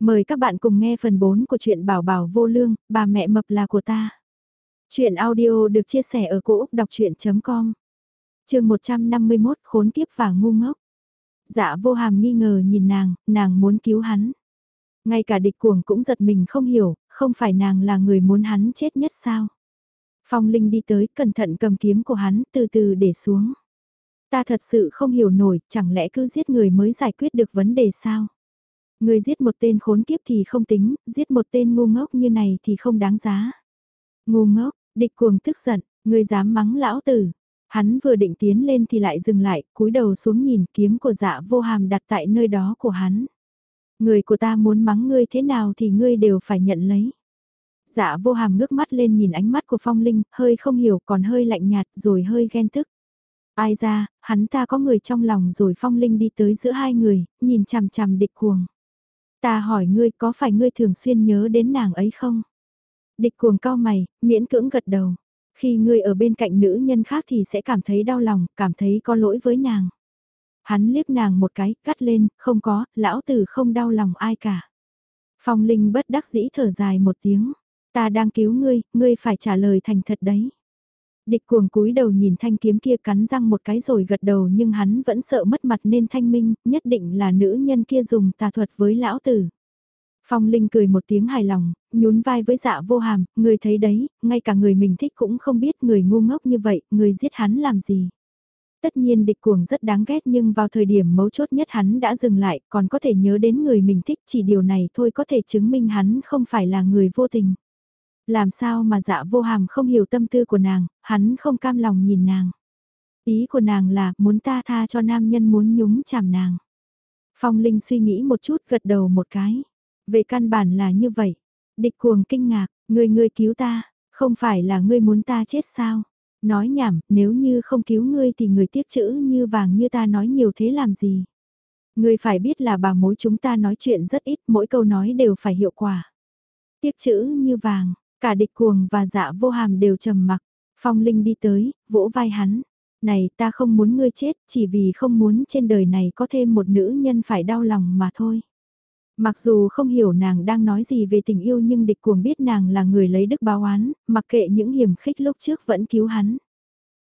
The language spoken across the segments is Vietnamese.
Mời các bạn cùng nghe phần 4 của truyện Bảo Bảo Vô Lương, bà mẹ mập là của ta. Chuyện audio được chia sẻ ở cỗ đọc chuyện.com Trường 151 khốn kiếp và ngu ngốc. Dạ vô hàm nghi ngờ nhìn nàng, nàng muốn cứu hắn. Ngay cả địch cuồng cũng giật mình không hiểu, không phải nàng là người muốn hắn chết nhất sao. Phong Linh đi tới, cẩn thận cầm kiếm của hắn, từ từ để xuống. Ta thật sự không hiểu nổi, chẳng lẽ cứ giết người mới giải quyết được vấn đề sao? Người giết một tên khốn kiếp thì không tính, giết một tên ngu ngốc như này thì không đáng giá. Ngu ngốc, địch cuồng tức giận, người dám mắng lão tử. Hắn vừa định tiến lên thì lại dừng lại, cúi đầu xuống nhìn kiếm của dạ vô hàm đặt tại nơi đó của hắn. Người của ta muốn mắng ngươi thế nào thì ngươi đều phải nhận lấy. Dạ vô hàm ngước mắt lên nhìn ánh mắt của phong linh, hơi không hiểu còn hơi lạnh nhạt rồi hơi ghen tức. Ai ra, hắn ta có người trong lòng rồi phong linh đi tới giữa hai người, nhìn chằm chằm địch cuồng. Ta hỏi ngươi có phải ngươi thường xuyên nhớ đến nàng ấy không? Địch cuồng cao mày, miễn cưỡng gật đầu. Khi ngươi ở bên cạnh nữ nhân khác thì sẽ cảm thấy đau lòng, cảm thấy có lỗi với nàng. Hắn liếc nàng một cái, cắt lên, không có, lão tử không đau lòng ai cả. Phong Linh bất đắc dĩ thở dài một tiếng. Ta đang cứu ngươi, ngươi phải trả lời thành thật đấy. Địch cuồng cúi đầu nhìn thanh kiếm kia cắn răng một cái rồi gật đầu nhưng hắn vẫn sợ mất mặt nên thanh minh, nhất định là nữ nhân kia dùng tà thuật với lão tử. Phong Linh cười một tiếng hài lòng, nhún vai với dạ vô hàm, người thấy đấy, ngay cả người mình thích cũng không biết người ngu ngốc như vậy, người giết hắn làm gì. Tất nhiên địch cuồng rất đáng ghét nhưng vào thời điểm mấu chốt nhất hắn đã dừng lại, còn có thể nhớ đến người mình thích chỉ điều này thôi có thể chứng minh hắn không phải là người vô tình. Làm sao mà dạ vô hàm không hiểu tâm tư của nàng, hắn không cam lòng nhìn nàng. Ý của nàng là muốn ta tha cho nam nhân muốn nhúng chàm nàng. Phong Linh suy nghĩ một chút gật đầu một cái. Về căn bản là như vậy. Địch cuồng kinh ngạc, người ngươi cứu ta, không phải là ngươi muốn ta chết sao? Nói nhảm, nếu như không cứu ngươi thì người tiếc chữ như vàng như ta nói nhiều thế làm gì? Ngươi phải biết là bà mối chúng ta nói chuyện rất ít, mỗi câu nói đều phải hiệu quả. Tiếc chữ như vàng, Cả địch cuồng và dạ vô hàm đều trầm mặc. Phong Linh đi tới, vỗ vai hắn. Này ta không muốn ngươi chết chỉ vì không muốn trên đời này có thêm một nữ nhân phải đau lòng mà thôi. Mặc dù không hiểu nàng đang nói gì về tình yêu nhưng địch cuồng biết nàng là người lấy đức báo oán, mặc kệ những hiểm khích lúc trước vẫn cứu hắn.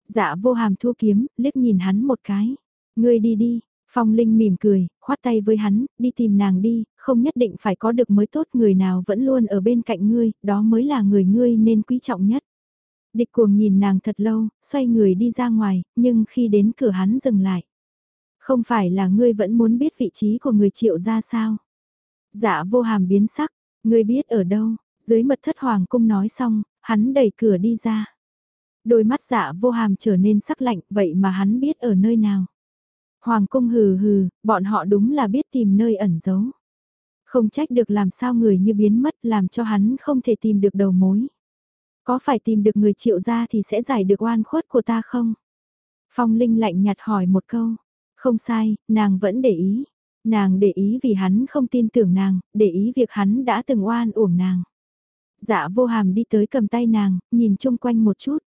Dạ vô hàm thua kiếm, liếc nhìn hắn một cái. Ngươi đi đi, Phong Linh mỉm cười, khoát tay với hắn, đi tìm nàng đi, không nhất định phải có được mới tốt người nào vẫn luôn ở bên cạnh ngươi, đó mới là người ngươi nên quý trọng nhất. Địch cuồng nhìn nàng thật lâu, xoay người đi ra ngoài, nhưng khi đến cửa hắn dừng lại. Không phải là ngươi vẫn muốn biết vị trí của người triệu ra sao? Dạ vô hàm biến sắc, ngươi biết ở đâu, dưới mật thất hoàng cung nói xong, hắn đẩy cửa đi ra. Đôi mắt dạ vô hàm trở nên sắc lạnh, vậy mà hắn biết ở nơi nào. Hoàng cung hừ hừ, bọn họ đúng là biết tìm nơi ẩn giấu. Không trách được làm sao người như biến mất làm cho hắn không thể tìm được đầu mối. Có phải tìm được người triệu ra thì sẽ giải được oan khuất của ta không? Phong Linh lạnh nhạt hỏi một câu. Không sai, nàng vẫn để ý. Nàng để ý vì hắn không tin tưởng nàng, để ý việc hắn đã từng oan uổng nàng. Dạ vô hàm đi tới cầm tay nàng, nhìn chung quanh một chút.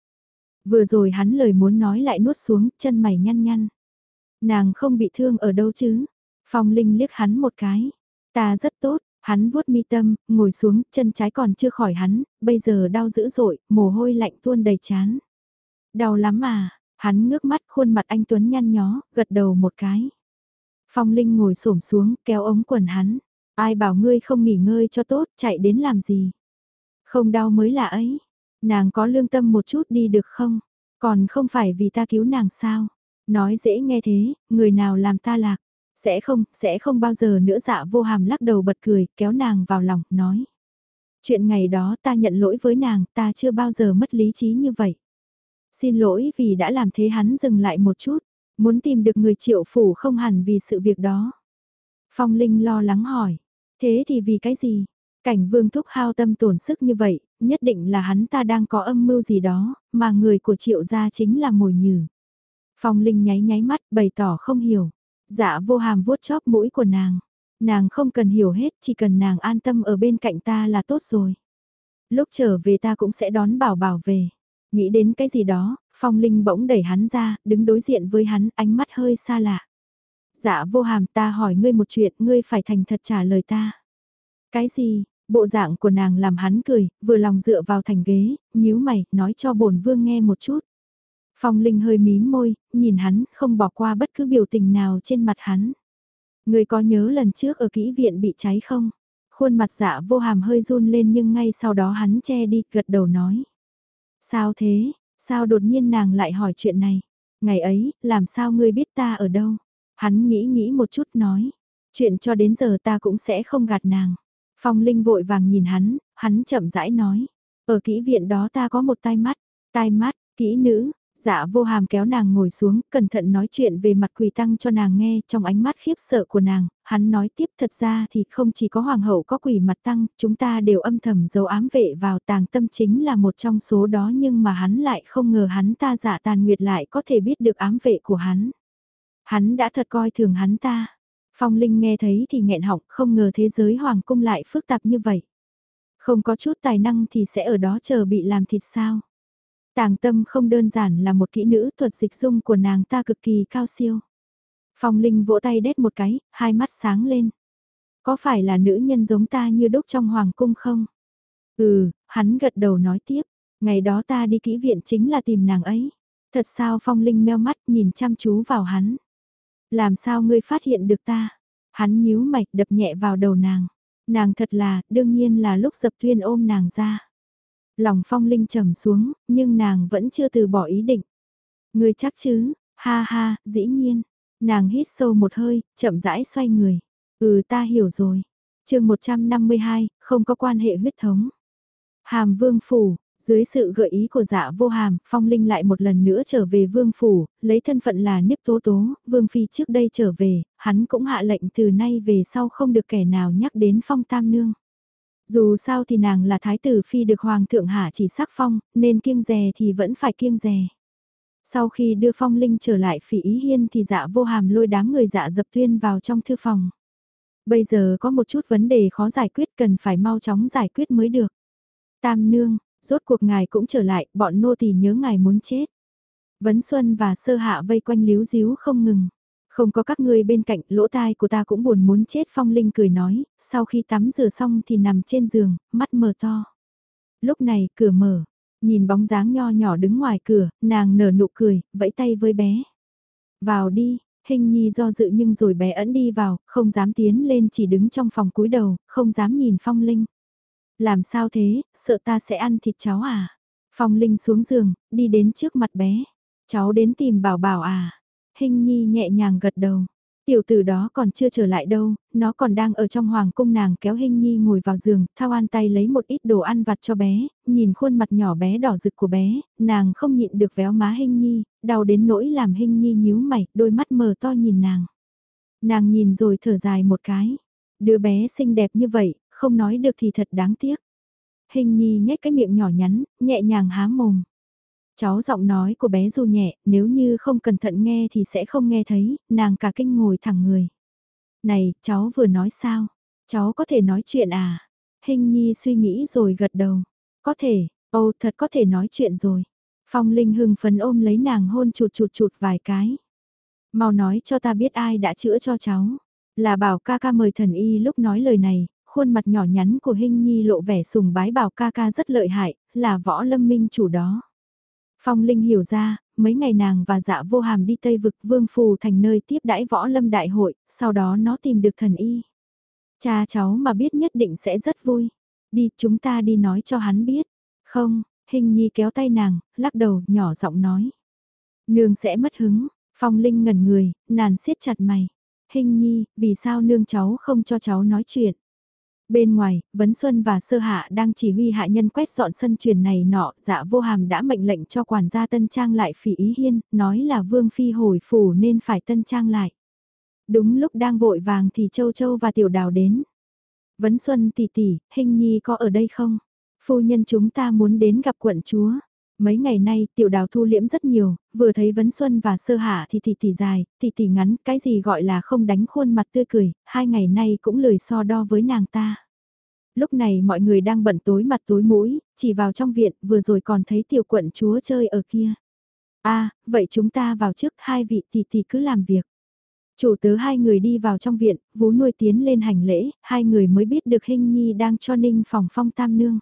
Vừa rồi hắn lời muốn nói lại nuốt xuống, chân mày nhăn nhăn. Nàng không bị thương ở đâu chứ? Phong Linh liếc hắn một cái. Ta rất tốt, hắn vuốt mi tâm, ngồi xuống, chân trái còn chưa khỏi hắn, bây giờ đau dữ dội, mồ hôi lạnh tuôn đầy chán. Đau lắm à, hắn ngước mắt khuôn mặt anh Tuấn nhăn nhó, gật đầu một cái. Phong Linh ngồi xổm xuống, kéo ống quần hắn. Ai bảo ngươi không nghỉ ngơi cho tốt, chạy đến làm gì? Không đau mới là ấy. Nàng có lương tâm một chút đi được không? Còn không phải vì ta cứu nàng sao? Nói dễ nghe thế, người nào làm ta lạc? Sẽ không, sẽ không bao giờ nữa dạ vô hàm lắc đầu bật cười, kéo nàng vào lòng, nói. Chuyện ngày đó ta nhận lỗi với nàng, ta chưa bao giờ mất lý trí như vậy. Xin lỗi vì đã làm thế hắn dừng lại một chút, muốn tìm được người triệu phủ không hẳn vì sự việc đó. Phong Linh lo lắng hỏi, thế thì vì cái gì? Cảnh vương thúc hao tâm tổn sức như vậy, nhất định là hắn ta đang có âm mưu gì đó, mà người của triệu gia chính là mồi nhử. Phong Linh nháy nháy mắt bày tỏ không hiểu. Dạ vô hàm vuốt chóp mũi của nàng. Nàng không cần hiểu hết, chỉ cần nàng an tâm ở bên cạnh ta là tốt rồi. Lúc trở về ta cũng sẽ đón bảo bảo về. Nghĩ đến cái gì đó, Phong Linh bỗng đẩy hắn ra, đứng đối diện với hắn, ánh mắt hơi xa lạ. Dạ vô hàm ta hỏi ngươi một chuyện, ngươi phải thành thật trả lời ta. Cái gì, bộ dạng của nàng làm hắn cười, vừa lòng dựa vào thành ghế, nhíu mày, nói cho bổn vương nghe một chút. Phong Linh hơi mím môi, nhìn hắn, không bỏ qua bất cứ biểu tình nào trên mặt hắn. Người có nhớ lần trước ở kỹ viện bị cháy không? Khuôn mặt dạ vô hàm hơi run lên nhưng ngay sau đó hắn che đi, gật đầu nói. Sao thế, sao đột nhiên nàng lại hỏi chuyện này? Ngày ấy, làm sao ngươi biết ta ở đâu? Hắn nghĩ nghĩ một chút nói. Chuyện cho đến giờ ta cũng sẽ không gạt nàng. Phong Linh vội vàng nhìn hắn, hắn chậm rãi nói. Ở kỹ viện đó ta có một tai mắt, tai mắt, kỹ nữ, Dạ vô hàm kéo nàng ngồi xuống, cẩn thận nói chuyện về mặt quỳ tăng cho nàng nghe, trong ánh mắt khiếp sợ của nàng, hắn nói tiếp thật ra thì không chỉ có hoàng hậu có quỷ mặt tăng, chúng ta đều âm thầm giấu ám vệ vào tàng tâm chính là một trong số đó nhưng mà hắn lại không ngờ hắn ta giả tàn nguyệt lại có thể biết được ám vệ của hắn. Hắn đã thật coi thường hắn ta. Phong Linh nghe thấy thì nghẹn họng không ngờ thế giới hoàng cung lại phức tạp như vậy. Không có chút tài năng thì sẽ ở đó chờ bị làm thịt sao. Tàng tâm không đơn giản là một kỹ nữ thuật dịch dung của nàng ta cực kỳ cao siêu. Phong Linh vỗ tay đét một cái, hai mắt sáng lên. Có phải là nữ nhân giống ta như đúc trong hoàng cung không? Ừ, hắn gật đầu nói tiếp, ngày đó ta đi kỹ viện chính là tìm nàng ấy. Thật sao Phong Linh meo mắt nhìn chăm chú vào hắn. Làm sao ngươi phát hiện được ta? Hắn nhíu mạch đập nhẹ vào đầu nàng. Nàng thật là, đương nhiên là lúc dập tuyên ôm nàng ra. Lòng phong linh trầm xuống, nhưng nàng vẫn chưa từ bỏ ý định. Người chắc chứ, ha ha, dĩ nhiên. Nàng hít sâu một hơi, chậm rãi xoay người. Ừ ta hiểu rồi. chương 152, không có quan hệ huyết thống. Hàm vương phủ, dưới sự gợi ý của dạ vô hàm, Phong Linh lại một lần nữa trở về vương phủ, lấy thân phận là nếp Tố Tố, vương phi trước đây trở về, hắn cũng hạ lệnh từ nay về sau không được kẻ nào nhắc đến Phong Tam Nương. Dù sao thì nàng là thái tử phi được hoàng thượng hạ chỉ sắc phong, nên kiêng rè thì vẫn phải kiêng rè. Sau khi đưa phong linh trở lại phỉ ý hiên thì dạ vô hàm lôi đám người dạ dập tuyên vào trong thư phòng. Bây giờ có một chút vấn đề khó giải quyết cần phải mau chóng giải quyết mới được. Tam nương, rốt cuộc ngài cũng trở lại, bọn nô tỳ nhớ ngài muốn chết. Vấn Xuân và Sơ Hạ vây quanh líu díu không ngừng. Không có các ngươi bên cạnh, lỗ tai của ta cũng buồn muốn chết Phong Linh cười nói, sau khi tắm rửa xong thì nằm trên giường, mắt mở to. Lúc này, cửa mở, nhìn bóng dáng nho nhỏ đứng ngoài cửa, nàng nở nụ cười, vẫy tay với bé. Vào đi, hình nhi do dự nhưng rồi bé ẩn đi vào, không dám tiến lên chỉ đứng trong phòng cúi đầu, không dám nhìn Phong Linh. Làm sao thế, sợ ta sẽ ăn thịt cháu à? Phong Linh xuống giường, đi đến trước mặt bé. Cháu đến tìm bảo bảo à? Hình nhi nhẹ nhàng gật đầu. Tiểu tử đó còn chưa trở lại đâu, nó còn đang ở trong hoàng cung nàng kéo Hình Nhi ngồi vào giường, thao an tay lấy một ít đồ ăn vặt cho bé, nhìn khuôn mặt nhỏ bé đỏ rực của bé, nàng không nhịn được véo má Hình Nhi, đau đến nỗi làm Hình Nhi nhíu mày, đôi mắt mờ to nhìn nàng. Nàng nhìn rồi thở dài một cái, đứa bé xinh đẹp như vậy, không nói được thì thật đáng tiếc. Hình Nhi nhếch cái miệng nhỏ nhắn, nhẹ nhàng há mồm. Cháu giọng nói của bé dù nhẹ, nếu như không cẩn thận nghe thì sẽ không nghe thấy, nàng cả kinh ngồi thẳng người. Này, cháu vừa nói sao? Cháu có thể nói chuyện à? Hình nhi suy nghĩ rồi gật đầu. Có thể, ô thật có thể nói chuyện rồi. Phong Linh hưng phấn ôm lấy nàng hôn chụt chụt chụt vài cái. Mau nói cho ta biết ai đã chữa cho cháu. Là bảo ca ca mời thần y lúc nói lời này, khuôn mặt nhỏ nhắn của Hinh Nhi lộ vẻ sùng bái bảo ca ca rất lợi hại, là võ lâm minh chủ đó. Phong Linh hiểu ra, mấy ngày nàng và dạ vô hàm đi Tây Vực Vương Phù thành nơi tiếp đãi võ lâm đại hội, sau đó nó tìm được thần y. Cha cháu mà biết nhất định sẽ rất vui. Đi, chúng ta đi nói cho hắn biết. Không, hình nhi kéo tay nàng, lắc đầu, nhỏ giọng nói. Nương sẽ mất hứng, Phong Linh ngẩn người, nàng siết chặt mày. Hình nhi, vì sao nương cháu không cho cháu nói chuyện? Bên ngoài, Vấn Xuân và Sơ Hạ đang chỉ huy hạ nhân quét dọn sân truyền này nọ, dạ vô hàm đã mệnh lệnh cho quản gia Tân Trang lại phỉ ý hiên, nói là Vương Phi hồi phủ nên phải Tân Trang lại. Đúng lúc đang vội vàng thì Châu Châu và Tiểu Đào đến. Vấn Xuân tỷ tỷ, hình nhi có ở đây không? Phu nhân chúng ta muốn đến gặp quận chúa. Mấy ngày nay tiểu đào thu liễm rất nhiều, vừa thấy Vấn Xuân và Sơ Hạ thì tỷ tỷ dài, tỷ tỷ ngắn, cái gì gọi là không đánh khuôn mặt tươi cười, hai ngày nay cũng lười so đo với nàng ta. Lúc này mọi người đang bận tối mặt tối mũi, chỉ vào trong viện, vừa rồi còn thấy tiểu quận chúa chơi ở kia. a à, vậy chúng ta vào trước hai vị tỷ tỷ cứ làm việc. Chủ tớ hai người đi vào trong viện, vú nuôi tiến lên hành lễ, hai người mới biết được hình nhi đang cho ninh phòng phong tam nương.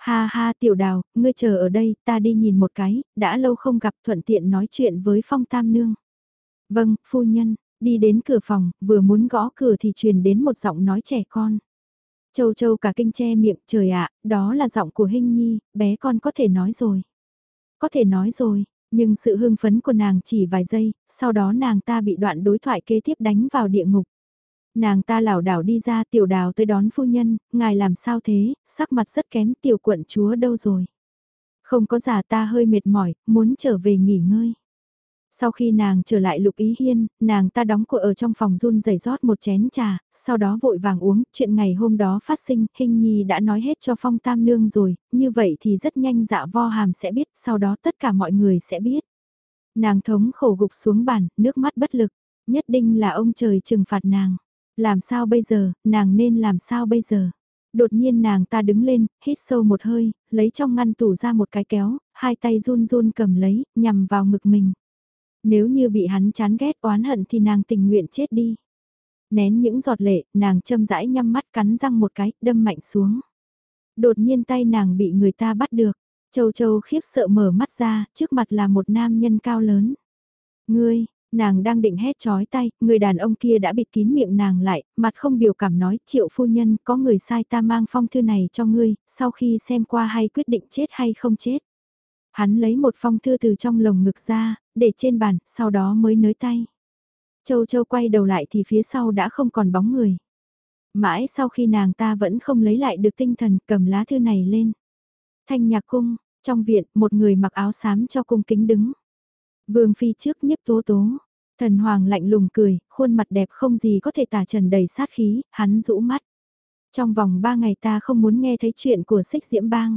Ha ha tiểu đào, ngươi chờ ở đây, ta đi nhìn một cái, đã lâu không gặp thuận tiện nói chuyện với phong tam nương. Vâng, phu nhân, đi đến cửa phòng, vừa muốn gõ cửa thì truyền đến một giọng nói trẻ con. Châu châu cả kinh che miệng, trời ạ, đó là giọng của Hinh Nhi, bé con có thể nói rồi. Có thể nói rồi, nhưng sự hưng phấn của nàng chỉ vài giây, sau đó nàng ta bị đoạn đối thoại kế tiếp đánh vào địa ngục. Nàng ta lảo đảo đi ra tiểu đào tới đón phu nhân, ngài làm sao thế, sắc mặt rất kém tiểu quận chúa đâu rồi. Không có giả ta hơi mệt mỏi, muốn trở về nghỉ ngơi. Sau khi nàng trở lại lục ý hiên, nàng ta đóng cửa ở trong phòng run rẩy rót một chén trà, sau đó vội vàng uống, chuyện ngày hôm đó phát sinh, hình nhi đã nói hết cho phong tam nương rồi, như vậy thì rất nhanh dạ vo hàm sẽ biết, sau đó tất cả mọi người sẽ biết. Nàng thống khổ gục xuống bàn, nước mắt bất lực, nhất định là ông trời trừng phạt nàng. Làm sao bây giờ, nàng nên làm sao bây giờ? Đột nhiên nàng ta đứng lên, hít sâu một hơi, lấy trong ngăn tủ ra một cái kéo, hai tay run run cầm lấy, nhằm vào ngực mình. Nếu như bị hắn chán ghét oán hận thì nàng tình nguyện chết đi. Nén những giọt lệ, nàng châm rãi nhắm mắt cắn răng một cái, đâm mạnh xuống. Đột nhiên tay nàng bị người ta bắt được. Châu Châu khiếp sợ mở mắt ra, trước mặt là một nam nhân cao lớn. Ngươi, nàng đang định hét chói tay, người đàn ông kia đã bịt kín miệng nàng lại, mặt không biểu cảm nói, triệu phu nhân, có người sai ta mang phong thư này cho ngươi, sau khi xem qua hay quyết định chết hay không chết. Hắn lấy một phong thư từ trong lồng ngực ra, để trên bàn, sau đó mới nới tay. Châu Châu quay đầu lại thì phía sau đã không còn bóng người. Mãi sau khi nàng ta vẫn không lấy lại được tinh thần cầm lá thư này lên. Thanh nhạc cung, trong viện một người mặc áo xám cho cung kính đứng. Vương phi trước nhiếp tố tố. Thần hoàng lạnh lùng cười, khuôn mặt đẹp không gì có thể tả trần đầy sát khí, hắn rũ mắt. Trong vòng ba ngày ta không muốn nghe thấy chuyện của xích diễm bang.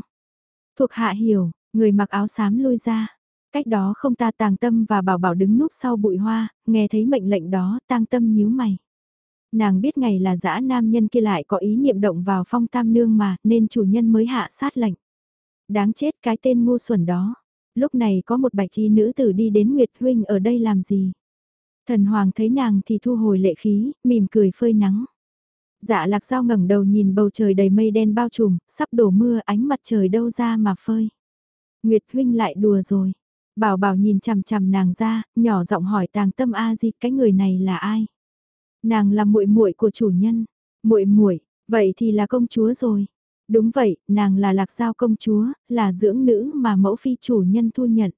Thuộc hạ hiểu, người mặc áo xám lui ra. Cách đó không ta tàng tâm và bảo bảo đứng núp sau bụi hoa, nghe thấy mệnh lệnh đó, tang tâm nhíu mày. Nàng biết ngày là dã nam nhân kia lại có ý niệm động vào phong tam nương mà, nên chủ nhân mới hạ sát lệnh. Đáng chết cái tên ngu xuẩn đó. Lúc này có một bạch y nữ tử đi đến Nguyệt Huynh ở đây làm gì? Thần Hoàng thấy nàng thì thu hồi lệ khí, mỉm cười phơi nắng. Dạ lạc dao ngẩng đầu nhìn bầu trời đầy mây đen bao trùm, sắp đổ mưa ánh mặt trời đâu ra mà phơi. Nguyệt Huynh lại đùa rồi. Bảo bảo nhìn chằm chằm nàng ra, nhỏ giọng hỏi tàng tâm a di cái người này là ai? Nàng là muội muội của chủ nhân. Muội muội, vậy thì là công chúa rồi. Đúng vậy, nàng là lạc giao công chúa, là dưỡng nữ mà mẫu phi chủ nhân thu nhận.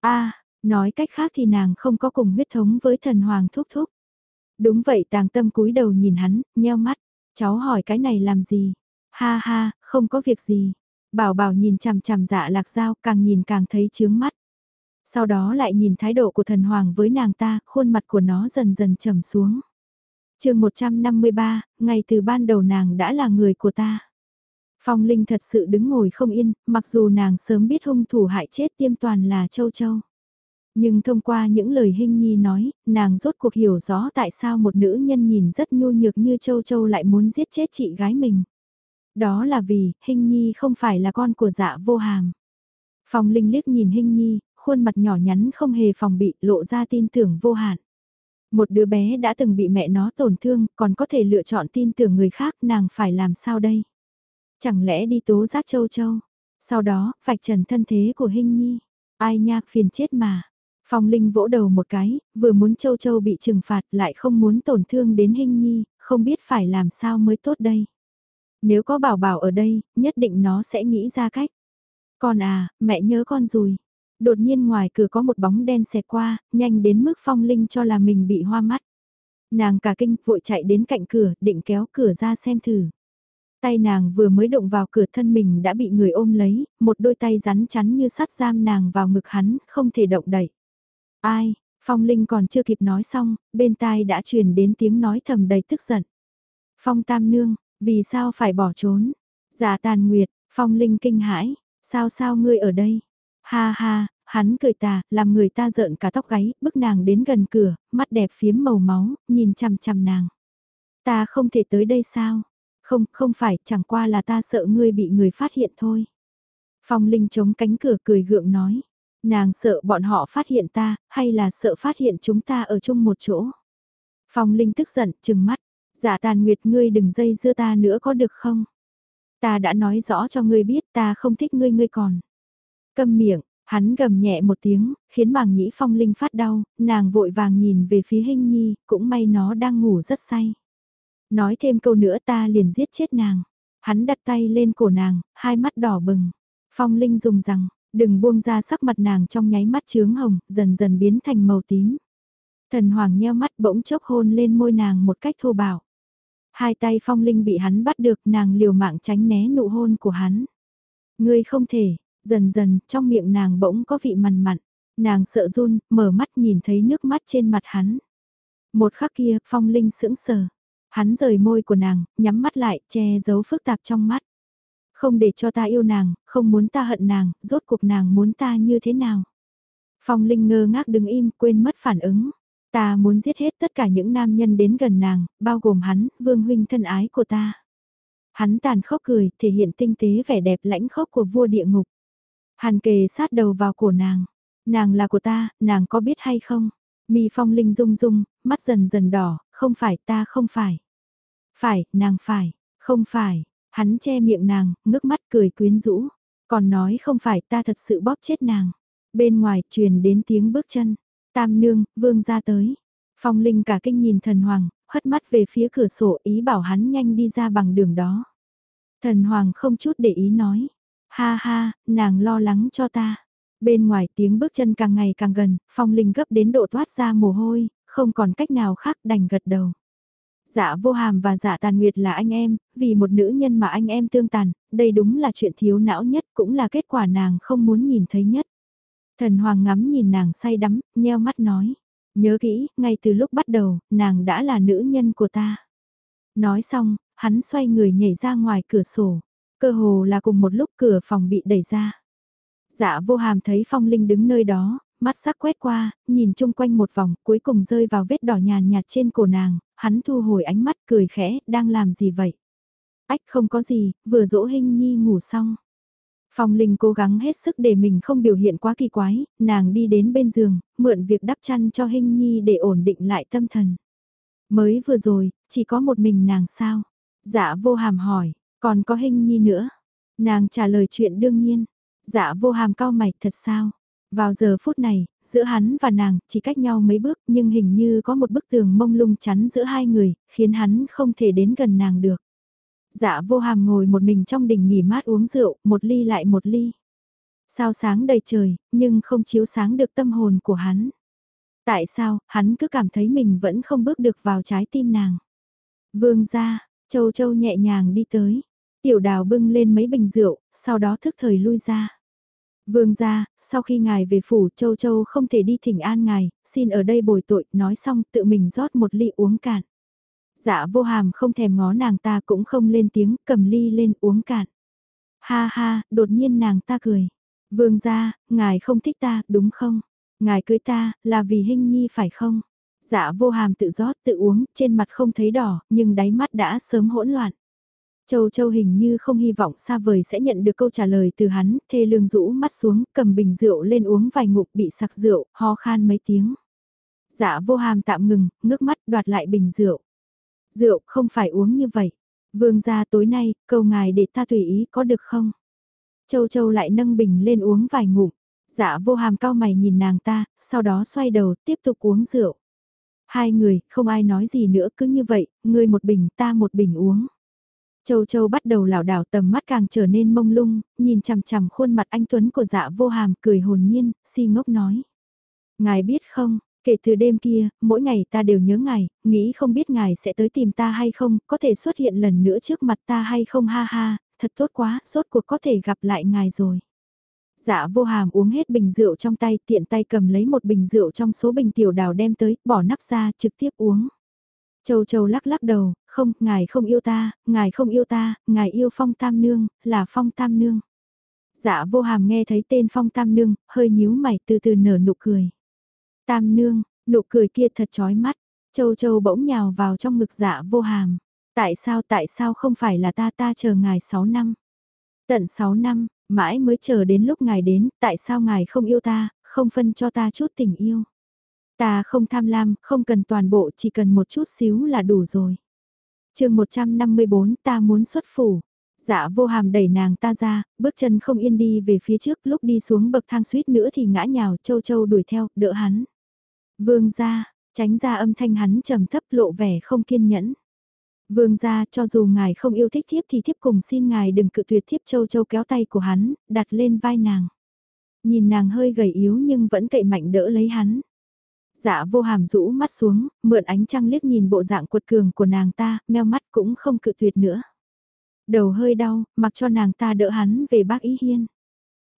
a nói cách khác thì nàng không có cùng huyết thống với thần hoàng thúc thúc. Đúng vậy tàng tâm cúi đầu nhìn hắn, nheo mắt, cháu hỏi cái này làm gì? Ha ha, không có việc gì. Bảo bảo nhìn chằm chằm dạ lạc giao càng nhìn càng thấy chướng mắt. Sau đó lại nhìn thái độ của thần hoàng với nàng ta, khuôn mặt của nó dần dần trầm xuống. chương 153, ngày từ ban đầu nàng đã là người của ta. Phong Linh thật sự đứng ngồi không yên, mặc dù nàng sớm biết hung thủ hại chết tiêm toàn là Châu Châu. Nhưng thông qua những lời Hinh Nhi nói, nàng rốt cuộc hiểu rõ tại sao một nữ nhân nhìn rất nhu nhược như Châu Châu lại muốn giết chết chị gái mình. Đó là vì, Hinh Nhi không phải là con của dạ vô hàm. Phong Linh liếc nhìn Hinh Nhi, khuôn mặt nhỏ nhắn không hề phòng bị lộ ra tin tưởng vô hạn. Một đứa bé đã từng bị mẹ nó tổn thương, còn có thể lựa chọn tin tưởng người khác nàng phải làm sao đây? Chẳng lẽ đi tố giác châu châu? Sau đó, vạch trần thân thế của Hinh Nhi. Ai nha, phiền chết mà. Phong Linh vỗ đầu một cái, vừa muốn châu châu bị trừng phạt lại không muốn tổn thương đến Hinh Nhi, không biết phải làm sao mới tốt đây. Nếu có bảo bảo ở đây, nhất định nó sẽ nghĩ ra cách. Con à, mẹ nhớ con rồi. Đột nhiên ngoài cửa có một bóng đen xẹt qua, nhanh đến mức phong linh cho là mình bị hoa mắt. Nàng cả kinh vội chạy đến cạnh cửa, định kéo cửa ra xem thử. Tay nàng vừa mới động vào cửa thân mình đã bị người ôm lấy, một đôi tay rắn chắn như sắt giam nàng vào ngực hắn, không thể động đậy. Ai, Phong Linh còn chưa kịp nói xong, bên tai đã truyền đến tiếng nói thầm đầy tức giận. Phong Tam Nương, vì sao phải bỏ trốn? Giả tàn nguyệt, Phong Linh kinh hãi, sao sao ngươi ở đây? Ha ha, hắn cười tà, làm người ta giận cả tóc gáy, bức nàng đến gần cửa, mắt đẹp phiếm màu máu, nhìn chằm chằm nàng. Ta không thể tới đây sao? Không, không phải, chẳng qua là ta sợ ngươi bị người phát hiện thôi. Phong Linh chống cánh cửa cười gượng nói. Nàng sợ bọn họ phát hiện ta, hay là sợ phát hiện chúng ta ở chung một chỗ? Phong Linh tức giận, trừng mắt. giả tàn nguyệt ngươi đừng dây dưa ta nữa có được không? Ta đã nói rõ cho ngươi biết ta không thích ngươi ngươi còn. Câm miệng, hắn gầm nhẹ một tiếng, khiến màng nhĩ phong linh phát đau, nàng vội vàng nhìn về phía hình nhi, cũng may nó đang ngủ rất say. Nói thêm câu nữa ta liền giết chết nàng. Hắn đặt tay lên cổ nàng, hai mắt đỏ bừng. Phong linh dùng rằng, đừng buông ra sắc mặt nàng trong nháy mắt trướng hồng, dần dần biến thành màu tím. Thần hoàng nheo mắt bỗng chốc hôn lên môi nàng một cách thô bạo. Hai tay phong linh bị hắn bắt được nàng liều mạng tránh né nụ hôn của hắn. Ngươi không thể, dần dần trong miệng nàng bỗng có vị mằn mặn. Nàng sợ run, mở mắt nhìn thấy nước mắt trên mặt hắn. Một khắc kia, phong linh sững sờ. Hắn rời môi của nàng, nhắm mắt lại, che giấu phức tạp trong mắt. Không để cho ta yêu nàng, không muốn ta hận nàng, rốt cuộc nàng muốn ta như thế nào. Phong Linh ngơ ngác đứng im, quên mất phản ứng. Ta muốn giết hết tất cả những nam nhân đến gần nàng, bao gồm hắn, vương huynh thân ái của ta. Hắn tàn khốc cười, thể hiện tinh tế vẻ đẹp lãnh khốc của vua địa ngục. Hàn kề sát đầu vào cổ nàng. Nàng là của ta, nàng có biết hay không? Mi phong linh rung rung, mắt dần dần đỏ, không phải ta không phải. Phải, nàng phải, không phải. Hắn che miệng nàng, ngước mắt cười quyến rũ. Còn nói không phải ta thật sự bóp chết nàng. Bên ngoài truyền đến tiếng bước chân. Tam nương, vương ra tới. Phong Linh cả kinh nhìn thần hoàng, hất mắt về phía cửa sổ ý bảo hắn nhanh đi ra bằng đường đó. Thần hoàng không chút để ý nói. Ha ha, nàng lo lắng cho ta. Bên ngoài tiếng bước chân càng ngày càng gần, Phong Linh gấp đến độ thoát ra mồ hôi, không còn cách nào khác đành gật đầu. Dạ vô hàm và dạ tàn nguyệt là anh em, vì một nữ nhân mà anh em tương tàn, đây đúng là chuyện thiếu não nhất cũng là kết quả nàng không muốn nhìn thấy nhất. Thần Hoàng ngắm nhìn nàng say đắm, nheo mắt nói. Nhớ kỹ, ngay từ lúc bắt đầu, nàng đã là nữ nhân của ta. Nói xong, hắn xoay người nhảy ra ngoài cửa sổ. Cơ hồ là cùng một lúc cửa phòng bị đẩy ra. Dạ vô hàm thấy phong linh đứng nơi đó, mắt sắc quét qua, nhìn chung quanh một vòng, cuối cùng rơi vào vết đỏ nhàn nhạt trên cổ nàng, hắn thu hồi ánh mắt cười khẽ, đang làm gì vậy? Ách không có gì, vừa dỗ hình nhi ngủ xong. Phong Linh cố gắng hết sức để mình không biểu hiện quá kỳ quái, nàng đi đến bên giường, mượn việc đắp chăn cho Hinh Nhi để ổn định lại tâm thần. Mới vừa rồi, chỉ có một mình nàng sao? Dạ vô hàm hỏi, còn có Hinh Nhi nữa? Nàng trả lời chuyện đương nhiên. Dạ vô hàm cao mày thật sao? Vào giờ phút này, giữa hắn và nàng chỉ cách nhau mấy bước nhưng hình như có một bức tường mông lung chắn giữa hai người, khiến hắn không thể đến gần nàng được. Dạ vô hàm ngồi một mình trong đình nghỉ mát uống rượu, một ly lại một ly. Sao sáng đầy trời, nhưng không chiếu sáng được tâm hồn của hắn. Tại sao, hắn cứ cảm thấy mình vẫn không bước được vào trái tim nàng. Vương ra, châu châu nhẹ nhàng đi tới. Tiểu đào bưng lên mấy bình rượu, sau đó thức thời lui ra. Vương ra, sau khi ngài về phủ châu châu không thể đi thỉnh an ngài, xin ở đây bồi tội, nói xong tự mình rót một ly uống cạn. Dạ vô hàm không thèm ngó nàng ta cũng không lên tiếng, cầm ly lên uống cạn. Ha ha, đột nhiên nàng ta cười. Vương gia, ngài không thích ta, đúng không? Ngài cưới ta, là vì hình nhi phải không? Dạ vô hàm tự rót tự uống, trên mặt không thấy đỏ, nhưng đáy mắt đã sớm hỗn loạn. Châu Châu hình như không hy vọng xa vời sẽ nhận được câu trả lời từ hắn, thê lương rũ mắt xuống, cầm bình rượu lên uống vài ngụm bị sặc rượu, ho khan mấy tiếng. Dạ vô hàm tạm ngừng, ngước mắt đoạt lại bình rượu. Rượu không phải uống như vậy. Vương gia tối nay, cầu ngài để ta tùy ý có được không? Châu Châu lại nâng bình lên uống vài ngụm. Dạ vô hàm cao mày nhìn nàng ta, sau đó xoay đầu tiếp tục uống rượu. Hai người, không ai nói gì nữa cứ như vậy, ngươi một bình ta một bình uống. Châu Châu bắt đầu lảo đảo tầm mắt càng trở nên mông lung, nhìn chằm chằm khuôn mặt anh Tuấn của dạ vô hàm cười hồn nhiên, si ngốc nói. Ngài biết không, Kể từ đêm kia, mỗi ngày ta đều nhớ ngài, nghĩ không biết ngài sẽ tới tìm ta hay không, có thể xuất hiện lần nữa trước mặt ta hay không ha ha, thật tốt quá, rốt cuộc có thể gặp lại ngài rồi. Dạ vô hàm uống hết bình rượu trong tay, tiện tay cầm lấy một bình rượu trong số bình tiểu đào đem tới, bỏ nắp ra, trực tiếp uống. Châu Châu lắc lắc đầu, không, ngài không yêu ta, ngài không yêu ta, ngài yêu Phong Tam Nương, là Phong Tam Nương. Dạ vô hàm nghe thấy tên Phong Tam Nương, hơi nhíu mày từ từ nở nụ cười. Tam nương, nụ cười kia thật chói mắt, châu châu bỗng nhào vào trong ngực dạ vô hàm. Tại sao tại sao không phải là ta ta chờ ngài 6 năm? Tận 6 năm, mãi mới chờ đến lúc ngài đến, tại sao ngài không yêu ta, không phân cho ta chút tình yêu? Ta không tham lam, không cần toàn bộ, chỉ cần một chút xíu là đủ rồi. chương 154 ta muốn xuất phủ. Dạ vô hàm đẩy nàng ta ra, bước chân không yên đi về phía trước lúc đi xuống bậc thang suýt nữa thì ngã nhào châu châu đuổi theo, đỡ hắn. Vương ra, tránh ra âm thanh hắn trầm thấp lộ vẻ không kiên nhẫn. Vương ra cho dù ngài không yêu thích thiếp thì thiếp cùng xin ngài đừng cự tuyệt thiếp châu châu kéo tay của hắn, đặt lên vai nàng. Nhìn nàng hơi gầy yếu nhưng vẫn cậy mạnh đỡ lấy hắn. Dạ vô hàm rũ mắt xuống, mượn ánh trăng liếc nhìn bộ dạng cuột cường của nàng ta, meo mắt cũng không cự tuyệt nữa. Đầu hơi đau, mặc cho nàng ta đỡ hắn về bác ý hiên.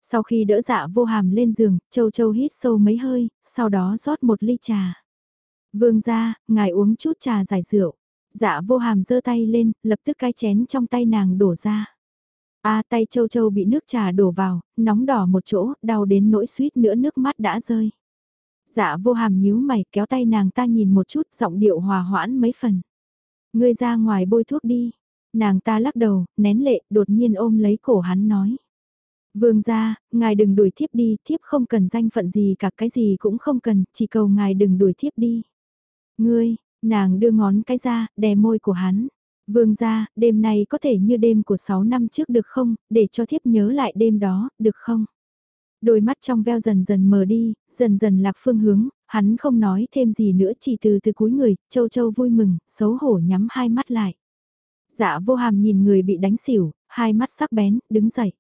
Sau khi đỡ dạ vô hàm lên giường, châu châu hít sâu mấy hơi, sau đó rót một ly trà. Vương ra, ngài uống chút trà giải rượu. Dạ vô hàm giơ tay lên, lập tức cái chén trong tay nàng đổ ra. A tay châu châu bị nước trà đổ vào, nóng đỏ một chỗ, đau đến nỗi suýt nữa nước mắt đã rơi. Dạ vô hàm nhíu mày kéo tay nàng ta nhìn một chút giọng điệu hòa hoãn mấy phần. Ngươi ra ngoài bôi thuốc đi. Nàng ta lắc đầu, nén lệ, đột nhiên ôm lấy cổ hắn nói. Vương gia, ngài đừng đuổi thiếp đi, thiếp không cần danh phận gì cả cái gì cũng không cần, chỉ cầu ngài đừng đuổi thiếp đi. Ngươi, nàng đưa ngón cái ra, đè môi của hắn. Vương gia, đêm nay có thể như đêm của 6 năm trước được không, để cho thiếp nhớ lại đêm đó, được không? Đôi mắt trong veo dần dần mờ đi, dần dần lạc phương hướng, hắn không nói thêm gì nữa chỉ từ từ cúi người, châu châu vui mừng, xấu hổ nhắm hai mắt lại. Dạ vô hàm nhìn người bị đánh xỉu, hai mắt sắc bén, đứng dậy.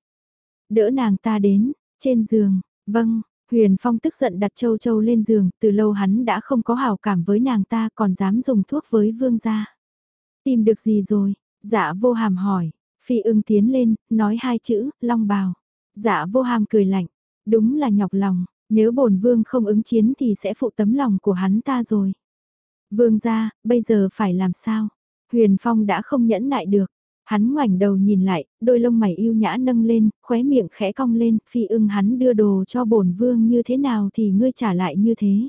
Đỡ nàng ta đến, trên giường, vâng, Huyền Phong tức giận đặt châu châu lên giường, từ lâu hắn đã không có hào cảm với nàng ta còn dám dùng thuốc với vương gia. Tìm được gì rồi? Dạ vô hàm hỏi, phi ưng tiến lên, nói hai chữ, long bào. Dạ vô hàm cười lạnh, đúng là nhọc lòng, nếu bổn vương không ứng chiến thì sẽ phụ tấm lòng của hắn ta rồi. Vương gia, bây giờ phải làm sao? Huyền Phong đã không nhẫn nại được. Hắn ngoảnh đầu nhìn lại, đôi lông mày yêu nhã nâng lên, khóe miệng khẽ cong lên, phi ưng hắn đưa đồ cho bổn vương như thế nào thì ngươi trả lại như thế.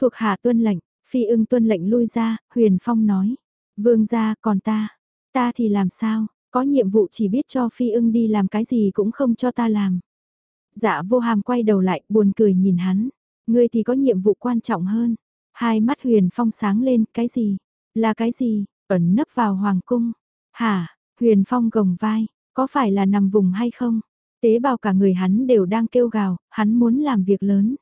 Thuộc hạ tuân lệnh, phi ưng tuân lệnh lui ra, huyền phong nói. Vương gia còn ta, ta thì làm sao, có nhiệm vụ chỉ biết cho phi ưng đi làm cái gì cũng không cho ta làm. Dạ vô hàm quay đầu lại, buồn cười nhìn hắn. Ngươi thì có nhiệm vụ quan trọng hơn. Hai mắt huyền phong sáng lên, cái gì? Là cái gì? Ẩn nấp vào hoàng cung. Hả, huyền phong gồng vai, có phải là nằm vùng hay không? Tế bào cả người hắn đều đang kêu gào, hắn muốn làm việc lớn.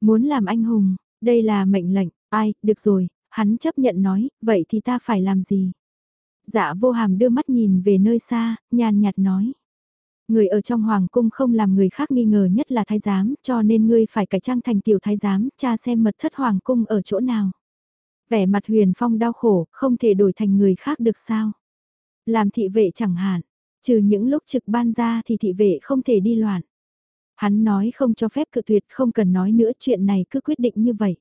Muốn làm anh hùng, đây là mệnh lệnh, ai, được rồi, hắn chấp nhận nói, vậy thì ta phải làm gì? Dạ vô hàm đưa mắt nhìn về nơi xa, nhàn nhạt nói. Người ở trong hoàng cung không làm người khác nghi ngờ nhất là thái giám, cho nên ngươi phải cải trang thành tiểu thái giám, cha xem mật thất hoàng cung ở chỗ nào. Vẻ mặt huyền phong đau khổ, không thể đổi thành người khác được sao. Làm thị vệ chẳng hạn, trừ những lúc trực ban ra thì thị vệ không thể đi loạn. Hắn nói không cho phép cự tuyệt không cần nói nữa chuyện này cứ quyết định như vậy.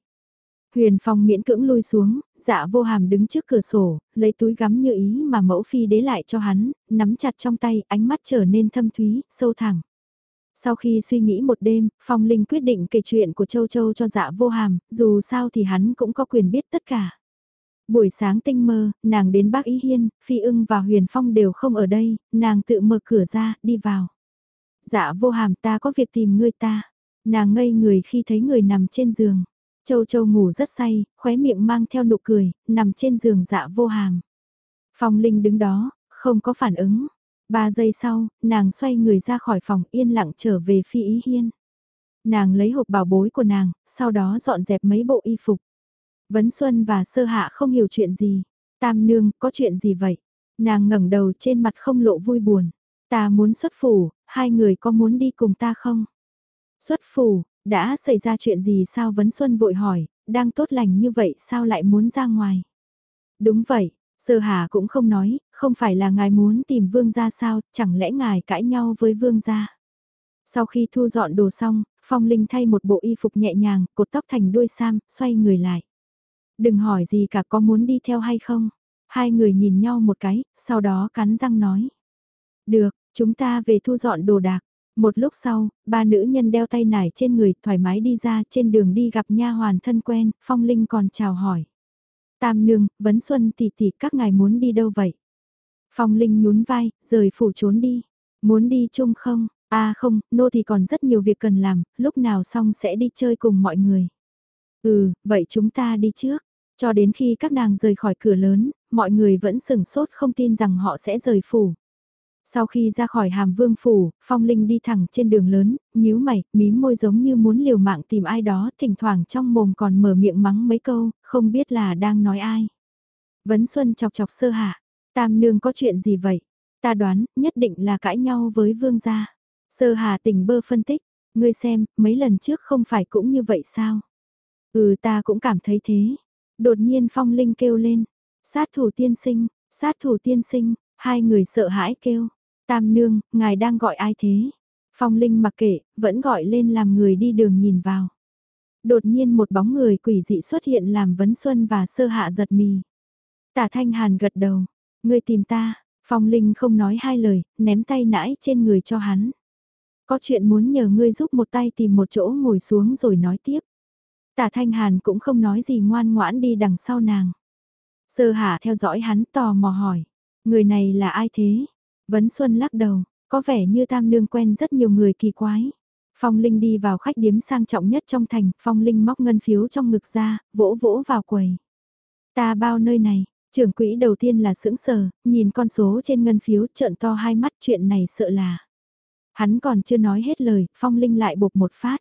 Huyền Phong miễn cưỡng lui xuống, dạ vô hàm đứng trước cửa sổ, lấy túi gắm như ý mà mẫu phi đế lại cho hắn, nắm chặt trong tay, ánh mắt trở nên thâm thúy, sâu thẳng. Sau khi suy nghĩ một đêm, Phong Linh quyết định kể chuyện của Châu Châu cho dạ vô hàm, dù sao thì hắn cũng có quyền biết tất cả. Buổi sáng tinh mơ, nàng đến bác Ý Hiên, Phi ưng và Huyền Phong đều không ở đây, nàng tự mở cửa ra, đi vào. Dạ vô hàm ta có việc tìm ngươi ta. Nàng ngây người khi thấy người nằm trên giường. Châu Châu ngủ rất say, khóe miệng mang theo nụ cười, nằm trên giường dạ vô hàm. Phong Linh đứng đó, không có phản ứng. Ba giây sau, nàng xoay người ra khỏi phòng yên lặng trở về Phi Ý Hiên. Nàng lấy hộp bảo bối của nàng, sau đó dọn dẹp mấy bộ y phục. Vấn Xuân và Sơ Hạ không hiểu chuyện gì. Tam nương, có chuyện gì vậy? Nàng ngẩng đầu trên mặt không lộ vui buồn. Ta muốn xuất phủ, hai người có muốn đi cùng ta không? Xuất phủ, đã xảy ra chuyện gì sao Vấn Xuân vội hỏi, đang tốt lành như vậy sao lại muốn ra ngoài? Đúng vậy, Sơ Hà cũng không nói, không phải là ngài muốn tìm vương gia sao, chẳng lẽ ngài cãi nhau với vương gia? Sau khi thu dọn đồ xong, Phong Linh thay một bộ y phục nhẹ nhàng, cột tóc thành đuôi sam, xoay người lại. Đừng hỏi gì cả có muốn đi theo hay không? Hai người nhìn nhau một cái, sau đó cắn răng nói. Được, chúng ta về thu dọn đồ đạc. Một lúc sau, ba nữ nhân đeo tay nải trên người thoải mái đi ra trên đường đi gặp nha hoàn thân quen, Phong Linh còn chào hỏi. Tam nương, vấn xuân tỷ tỷ các ngài muốn đi đâu vậy? Phong Linh nhún vai, rời phủ trốn đi. Muốn đi chung không? À không, nô thì còn rất nhiều việc cần làm, lúc nào xong sẽ đi chơi cùng mọi người. Ừ, vậy chúng ta đi trước. Cho đến khi các nàng rời khỏi cửa lớn, mọi người vẫn sừng sốt không tin rằng họ sẽ rời phủ. Sau khi ra khỏi hàm vương phủ, Phong Linh đi thẳng trên đường lớn, nhíu mày, mím môi giống như muốn liều mạng tìm ai đó, thỉnh thoảng trong mồm còn mở miệng mắng mấy câu, không biết là đang nói ai. Vấn Xuân chọc chọc sơ hạ, tam nương có chuyện gì vậy? Ta đoán, nhất định là cãi nhau với vương gia. Sơ hà tỉnh bơ phân tích, ngươi xem, mấy lần trước không phải cũng như vậy sao? Ừ ta cũng cảm thấy thế. Đột nhiên Phong Linh kêu lên, sát thủ tiên sinh, sát thủ tiên sinh, hai người sợ hãi kêu. Tam nương, ngài đang gọi ai thế? Phong Linh mặc kệ, vẫn gọi lên làm người đi đường nhìn vào. Đột nhiên một bóng người quỷ dị xuất hiện làm vấn xuân và sơ hạ giật mì. Tả Thanh Hàn gật đầu, ngươi tìm ta, Phong Linh không nói hai lời, ném tay nãi trên người cho hắn. Có chuyện muốn nhờ ngươi giúp một tay tìm một chỗ ngồi xuống rồi nói tiếp. Tả Thanh Hàn cũng không nói gì ngoan ngoãn đi đằng sau nàng. Sơ hạ theo dõi hắn tò mò hỏi, người này là ai thế? Vấn Xuân lắc đầu, có vẻ như Tam Nương quen rất nhiều người kỳ quái. Phong Linh đi vào khách điếm sang trọng nhất trong thành, Phong Linh móc ngân phiếu trong ngực ra, vỗ vỗ vào quầy. Ta bao nơi này, trưởng quỹ đầu tiên là sững sờ, nhìn con số trên ngân phiếu trợn to hai mắt chuyện này sợ là. Hắn còn chưa nói hết lời, Phong Linh lại bột một phát.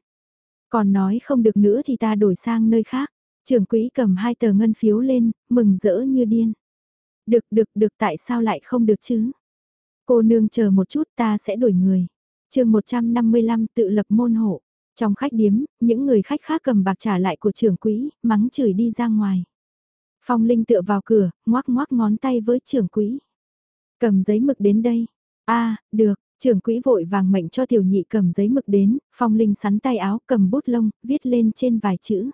Còn nói không được nữa thì ta đổi sang nơi khác. Trưởng quỹ cầm hai tờ ngân phiếu lên, mừng rỡ như điên. Được được được tại sao lại không được chứ? Cô nương chờ một chút ta sẽ đổi người. chương 155 tự lập môn hộ. Trong khách điếm, những người khách khác cầm bạc trả lại của trưởng quỹ, mắng chửi đi ra ngoài. Phong Linh tựa vào cửa, ngoác ngoác ngón tay với trưởng quỹ. Cầm giấy mực đến đây. a được, trưởng quỹ vội vàng mệnh cho tiểu nhị cầm giấy mực đến, Phong Linh sắn tay áo cầm bút lông, viết lên trên vài chữ.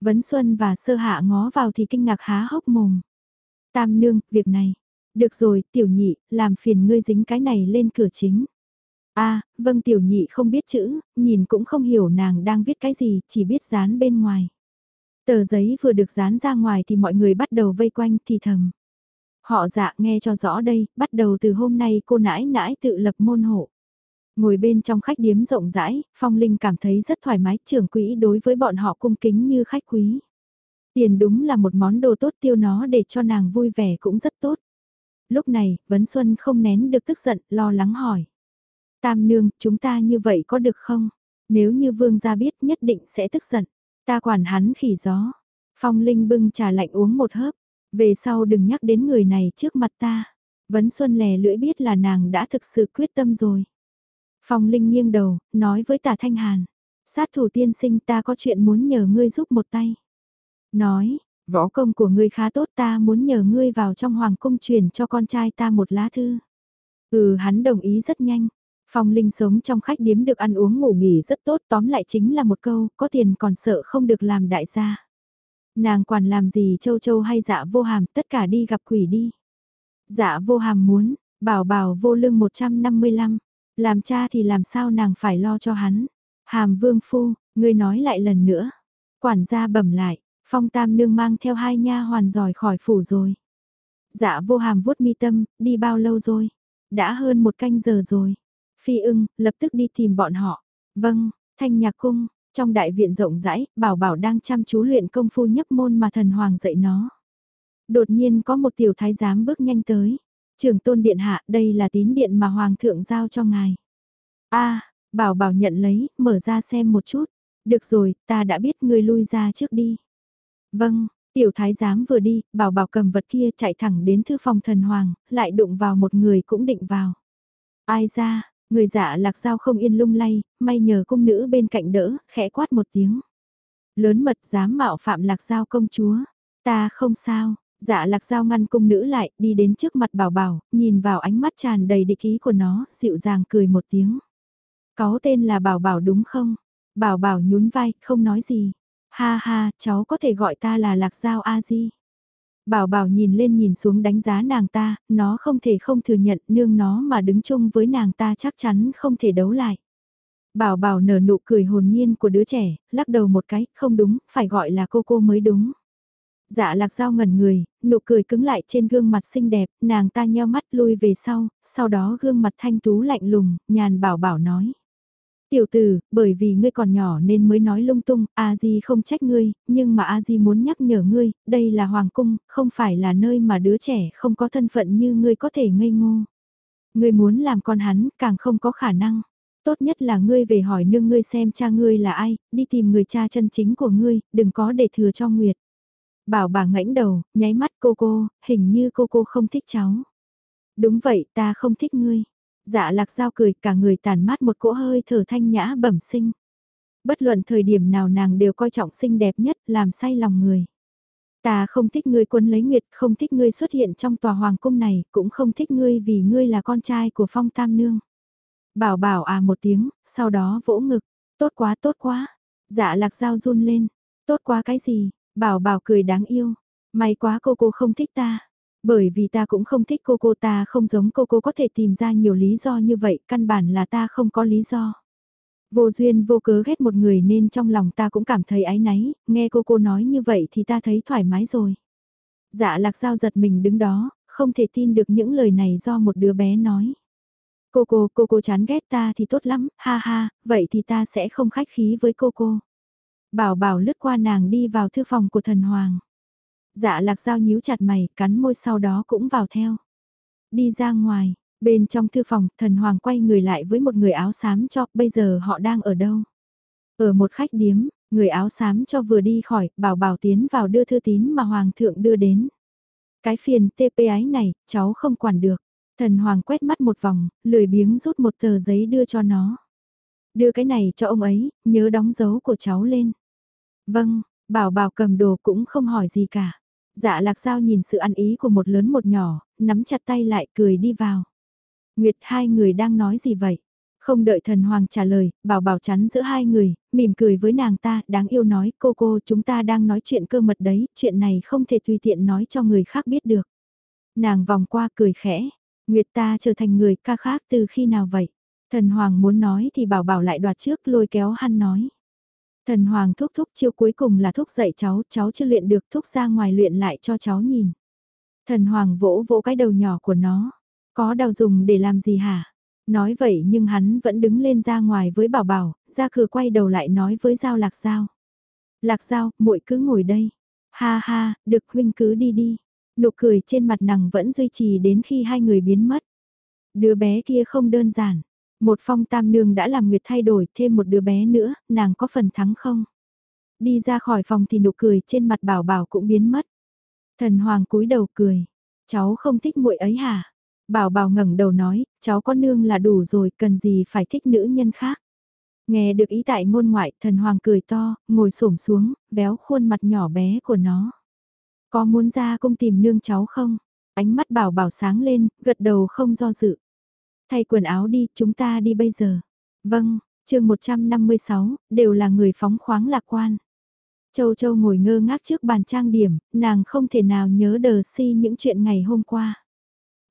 Vấn Xuân và Sơ Hạ ngó vào thì kinh ngạc há hốc mồm. Tam nương, việc này. Được rồi, tiểu nhị, làm phiền ngươi dính cái này lên cửa chính. a vâng tiểu nhị không biết chữ, nhìn cũng không hiểu nàng đang viết cái gì, chỉ biết dán bên ngoài. Tờ giấy vừa được dán ra ngoài thì mọi người bắt đầu vây quanh thì thầm. Họ dạ nghe cho rõ đây, bắt đầu từ hôm nay cô nãi nãi tự lập môn hộ. Ngồi bên trong khách điếm rộng rãi, Phong Linh cảm thấy rất thoải mái, trưởng quỹ đối với bọn họ cung kính như khách quý. Tiền đúng là một món đồ tốt tiêu nó để cho nàng vui vẻ cũng rất tốt. Lúc này, Vấn Xuân không nén được tức giận, lo lắng hỏi. Tam nương, chúng ta như vậy có được không? Nếu như vương gia biết nhất định sẽ tức giận. Ta quản hắn khỉ gió. Phong Linh bưng trà lạnh uống một hớp. Về sau đừng nhắc đến người này trước mặt ta. Vấn Xuân lè lưỡi biết là nàng đã thực sự quyết tâm rồi. Phong Linh nghiêng đầu, nói với tả Thanh Hàn. Sát thủ tiên sinh ta có chuyện muốn nhờ ngươi giúp một tay. Nói, võ công của ngươi khá tốt ta muốn nhờ ngươi vào trong hoàng cung truyền cho con trai ta một lá thư. Ừ hắn đồng ý rất nhanh. Phong Linh sống trong khách điếm được ăn uống ngủ nghỉ rất tốt tóm lại chính là một câu, có tiền còn sợ không được làm đại gia. Nàng quản làm gì châu châu hay dạ vô hàm tất cả đi gặp quỷ đi. Dạ vô hàm muốn, bảo bảo vô lương 155, làm cha thì làm sao nàng phải lo cho hắn. Hàm vương phu, ngươi nói lại lần nữa. Quản gia bẩm lại, phong tam nương mang theo hai nha hoàn giỏi khỏi phủ rồi. Dạ vô hàm vuốt mi tâm, đi bao lâu rồi? Đã hơn một canh giờ rồi. Phi ưng, lập tức đi tìm bọn họ. Vâng, thanh nhạc cung, trong đại viện rộng rãi, bảo bảo đang chăm chú luyện công phu nhấp môn mà thần hoàng dạy nó. Đột nhiên có một tiểu thái giám bước nhanh tới. Trường tôn điện hạ, đây là tín điện mà hoàng thượng giao cho ngài. a bảo bảo nhận lấy, mở ra xem một chút. Được rồi, ta đã biết ngươi lui ra trước đi. Vâng, tiểu thái giám vừa đi, bảo bảo cầm vật kia chạy thẳng đến thư phòng thần hoàng, lại đụng vào một người cũng định vào. Ai ra, Người dạ lạc dao không yên lung lay, may nhờ cung nữ bên cạnh đỡ, khẽ quát một tiếng. Lớn mật dám mạo phạm lạc dao công chúa. Ta không sao, dạ lạc dao ngăn cung nữ lại, đi đến trước mặt bảo bảo, nhìn vào ánh mắt tràn đầy địch ý của nó, dịu dàng cười một tiếng. Có tên là bảo bảo đúng không? Bảo bảo nhún vai, không nói gì. Ha ha, cháu có thể gọi ta là lạc giao A-di. Bảo bảo nhìn lên nhìn xuống đánh giá nàng ta, nó không thể không thừa nhận nương nó mà đứng chung với nàng ta chắc chắn không thể đấu lại. Bảo bảo nở nụ cười hồn nhiên của đứa trẻ, lắc đầu một cái, không đúng, phải gọi là cô cô mới đúng. Dạ lạc dao ngẩn người, nụ cười cứng lại trên gương mặt xinh đẹp, nàng ta nheo mắt lui về sau, sau đó gương mặt thanh tú lạnh lùng, nhàn bảo bảo nói. Tiểu tử, bởi vì ngươi còn nhỏ nên mới nói lung tung, A Di không trách ngươi, nhưng mà A Di muốn nhắc nhở ngươi, đây là hoàng cung, không phải là nơi mà đứa trẻ không có thân phận như ngươi có thể ngây ngô. Ngươi muốn làm con hắn, càng không có khả năng. Tốt nhất là ngươi về hỏi nương ngươi xem cha ngươi là ai, đi tìm người cha chân chính của ngươi, đừng có để thừa cho Nguyệt. Bảo bà ngãnh đầu, nháy mắt cô cô, hình như cô cô không thích cháu. Đúng vậy, ta không thích ngươi. Dạ lạc giao cười, cả người tàn mát một cỗ hơi thở thanh nhã bẩm sinh. Bất luận thời điểm nào nàng đều coi trọng xinh đẹp nhất, làm say lòng người. Ta không thích ngươi quân lấy nguyệt, không thích ngươi xuất hiện trong tòa hoàng cung này, cũng không thích ngươi vì ngươi là con trai của phong tam nương. Bảo bảo à một tiếng, sau đó vỗ ngực, tốt quá tốt quá. Dạ lạc dao run lên, tốt quá cái gì, bảo bảo cười đáng yêu. May quá cô cô không thích ta. Bởi vì ta cũng không thích cô cô ta không giống cô cô có thể tìm ra nhiều lý do như vậy, căn bản là ta không có lý do. Vô duyên vô cớ ghét một người nên trong lòng ta cũng cảm thấy áy náy, nghe cô cô nói như vậy thì ta thấy thoải mái rồi. Dạ lạc giao giật mình đứng đó, không thể tin được những lời này do một đứa bé nói. Cô cô, cô cô chán ghét ta thì tốt lắm, ha ha, vậy thì ta sẽ không khách khí với cô cô. Bảo bảo lướt qua nàng đi vào thư phòng của thần hoàng. Dạ lạc dao nhíu chặt mày, cắn môi sau đó cũng vào theo. Đi ra ngoài, bên trong thư phòng, thần hoàng quay người lại với một người áo xám cho, bây giờ họ đang ở đâu? Ở một khách điếm, người áo xám cho vừa đi khỏi, bảo bảo tiến vào đưa thư tín mà hoàng thượng đưa đến. Cái phiền TP ái này, cháu không quản được. Thần hoàng quét mắt một vòng, lười biếng rút một tờ giấy đưa cho nó. Đưa cái này cho ông ấy, nhớ đóng dấu của cháu lên. Vâng, bảo bảo cầm đồ cũng không hỏi gì cả. Dạ lạc sao nhìn sự ăn ý của một lớn một nhỏ, nắm chặt tay lại cười đi vào. Nguyệt hai người đang nói gì vậy? Không đợi thần hoàng trả lời, bảo bảo chắn giữa hai người, mỉm cười với nàng ta, đáng yêu nói, cô cô chúng ta đang nói chuyện cơ mật đấy, chuyện này không thể tùy tiện nói cho người khác biết được. Nàng vòng qua cười khẽ, Nguyệt ta trở thành người ca khác từ khi nào vậy? Thần hoàng muốn nói thì bảo bảo lại đoạt trước lôi kéo hắn nói. Thần Hoàng thúc thúc chiêu cuối cùng là thúc dạy cháu, cháu chưa luyện được thúc ra ngoài luyện lại cho cháu nhìn. Thần Hoàng vỗ vỗ cái đầu nhỏ của nó. Có đào dùng để làm gì hả? Nói vậy nhưng hắn vẫn đứng lên ra ngoài với bảo bảo, ra cửa quay đầu lại nói với Giao Lạc Giao. Lạc Giao, muội cứ ngồi đây. Ha ha, được huynh cứ đi đi. Nụ cười trên mặt nàng vẫn duy trì đến khi hai người biến mất. Đứa bé kia không đơn giản. Một phong tam nương đã làm Nguyệt thay đổi thêm một đứa bé nữa, nàng có phần thắng không? Đi ra khỏi phòng thì nụ cười trên mặt bảo bảo cũng biến mất. Thần hoàng cúi đầu cười. Cháu không thích muội ấy hả? Bảo bảo ngẩng đầu nói, cháu có nương là đủ rồi, cần gì phải thích nữ nhân khác. Nghe được ý tại ngôn ngoại, thần hoàng cười to, ngồi xổm xuống, béo khuôn mặt nhỏ bé của nó. Có muốn ra cung tìm nương cháu không? Ánh mắt bảo bảo sáng lên, gật đầu không do dự. Thay quần áo đi, chúng ta đi bây giờ. Vâng, chương 156, đều là người phóng khoáng lạc quan. Châu Châu ngồi ngơ ngác trước bàn trang điểm, nàng không thể nào nhớ đờ si những chuyện ngày hôm qua.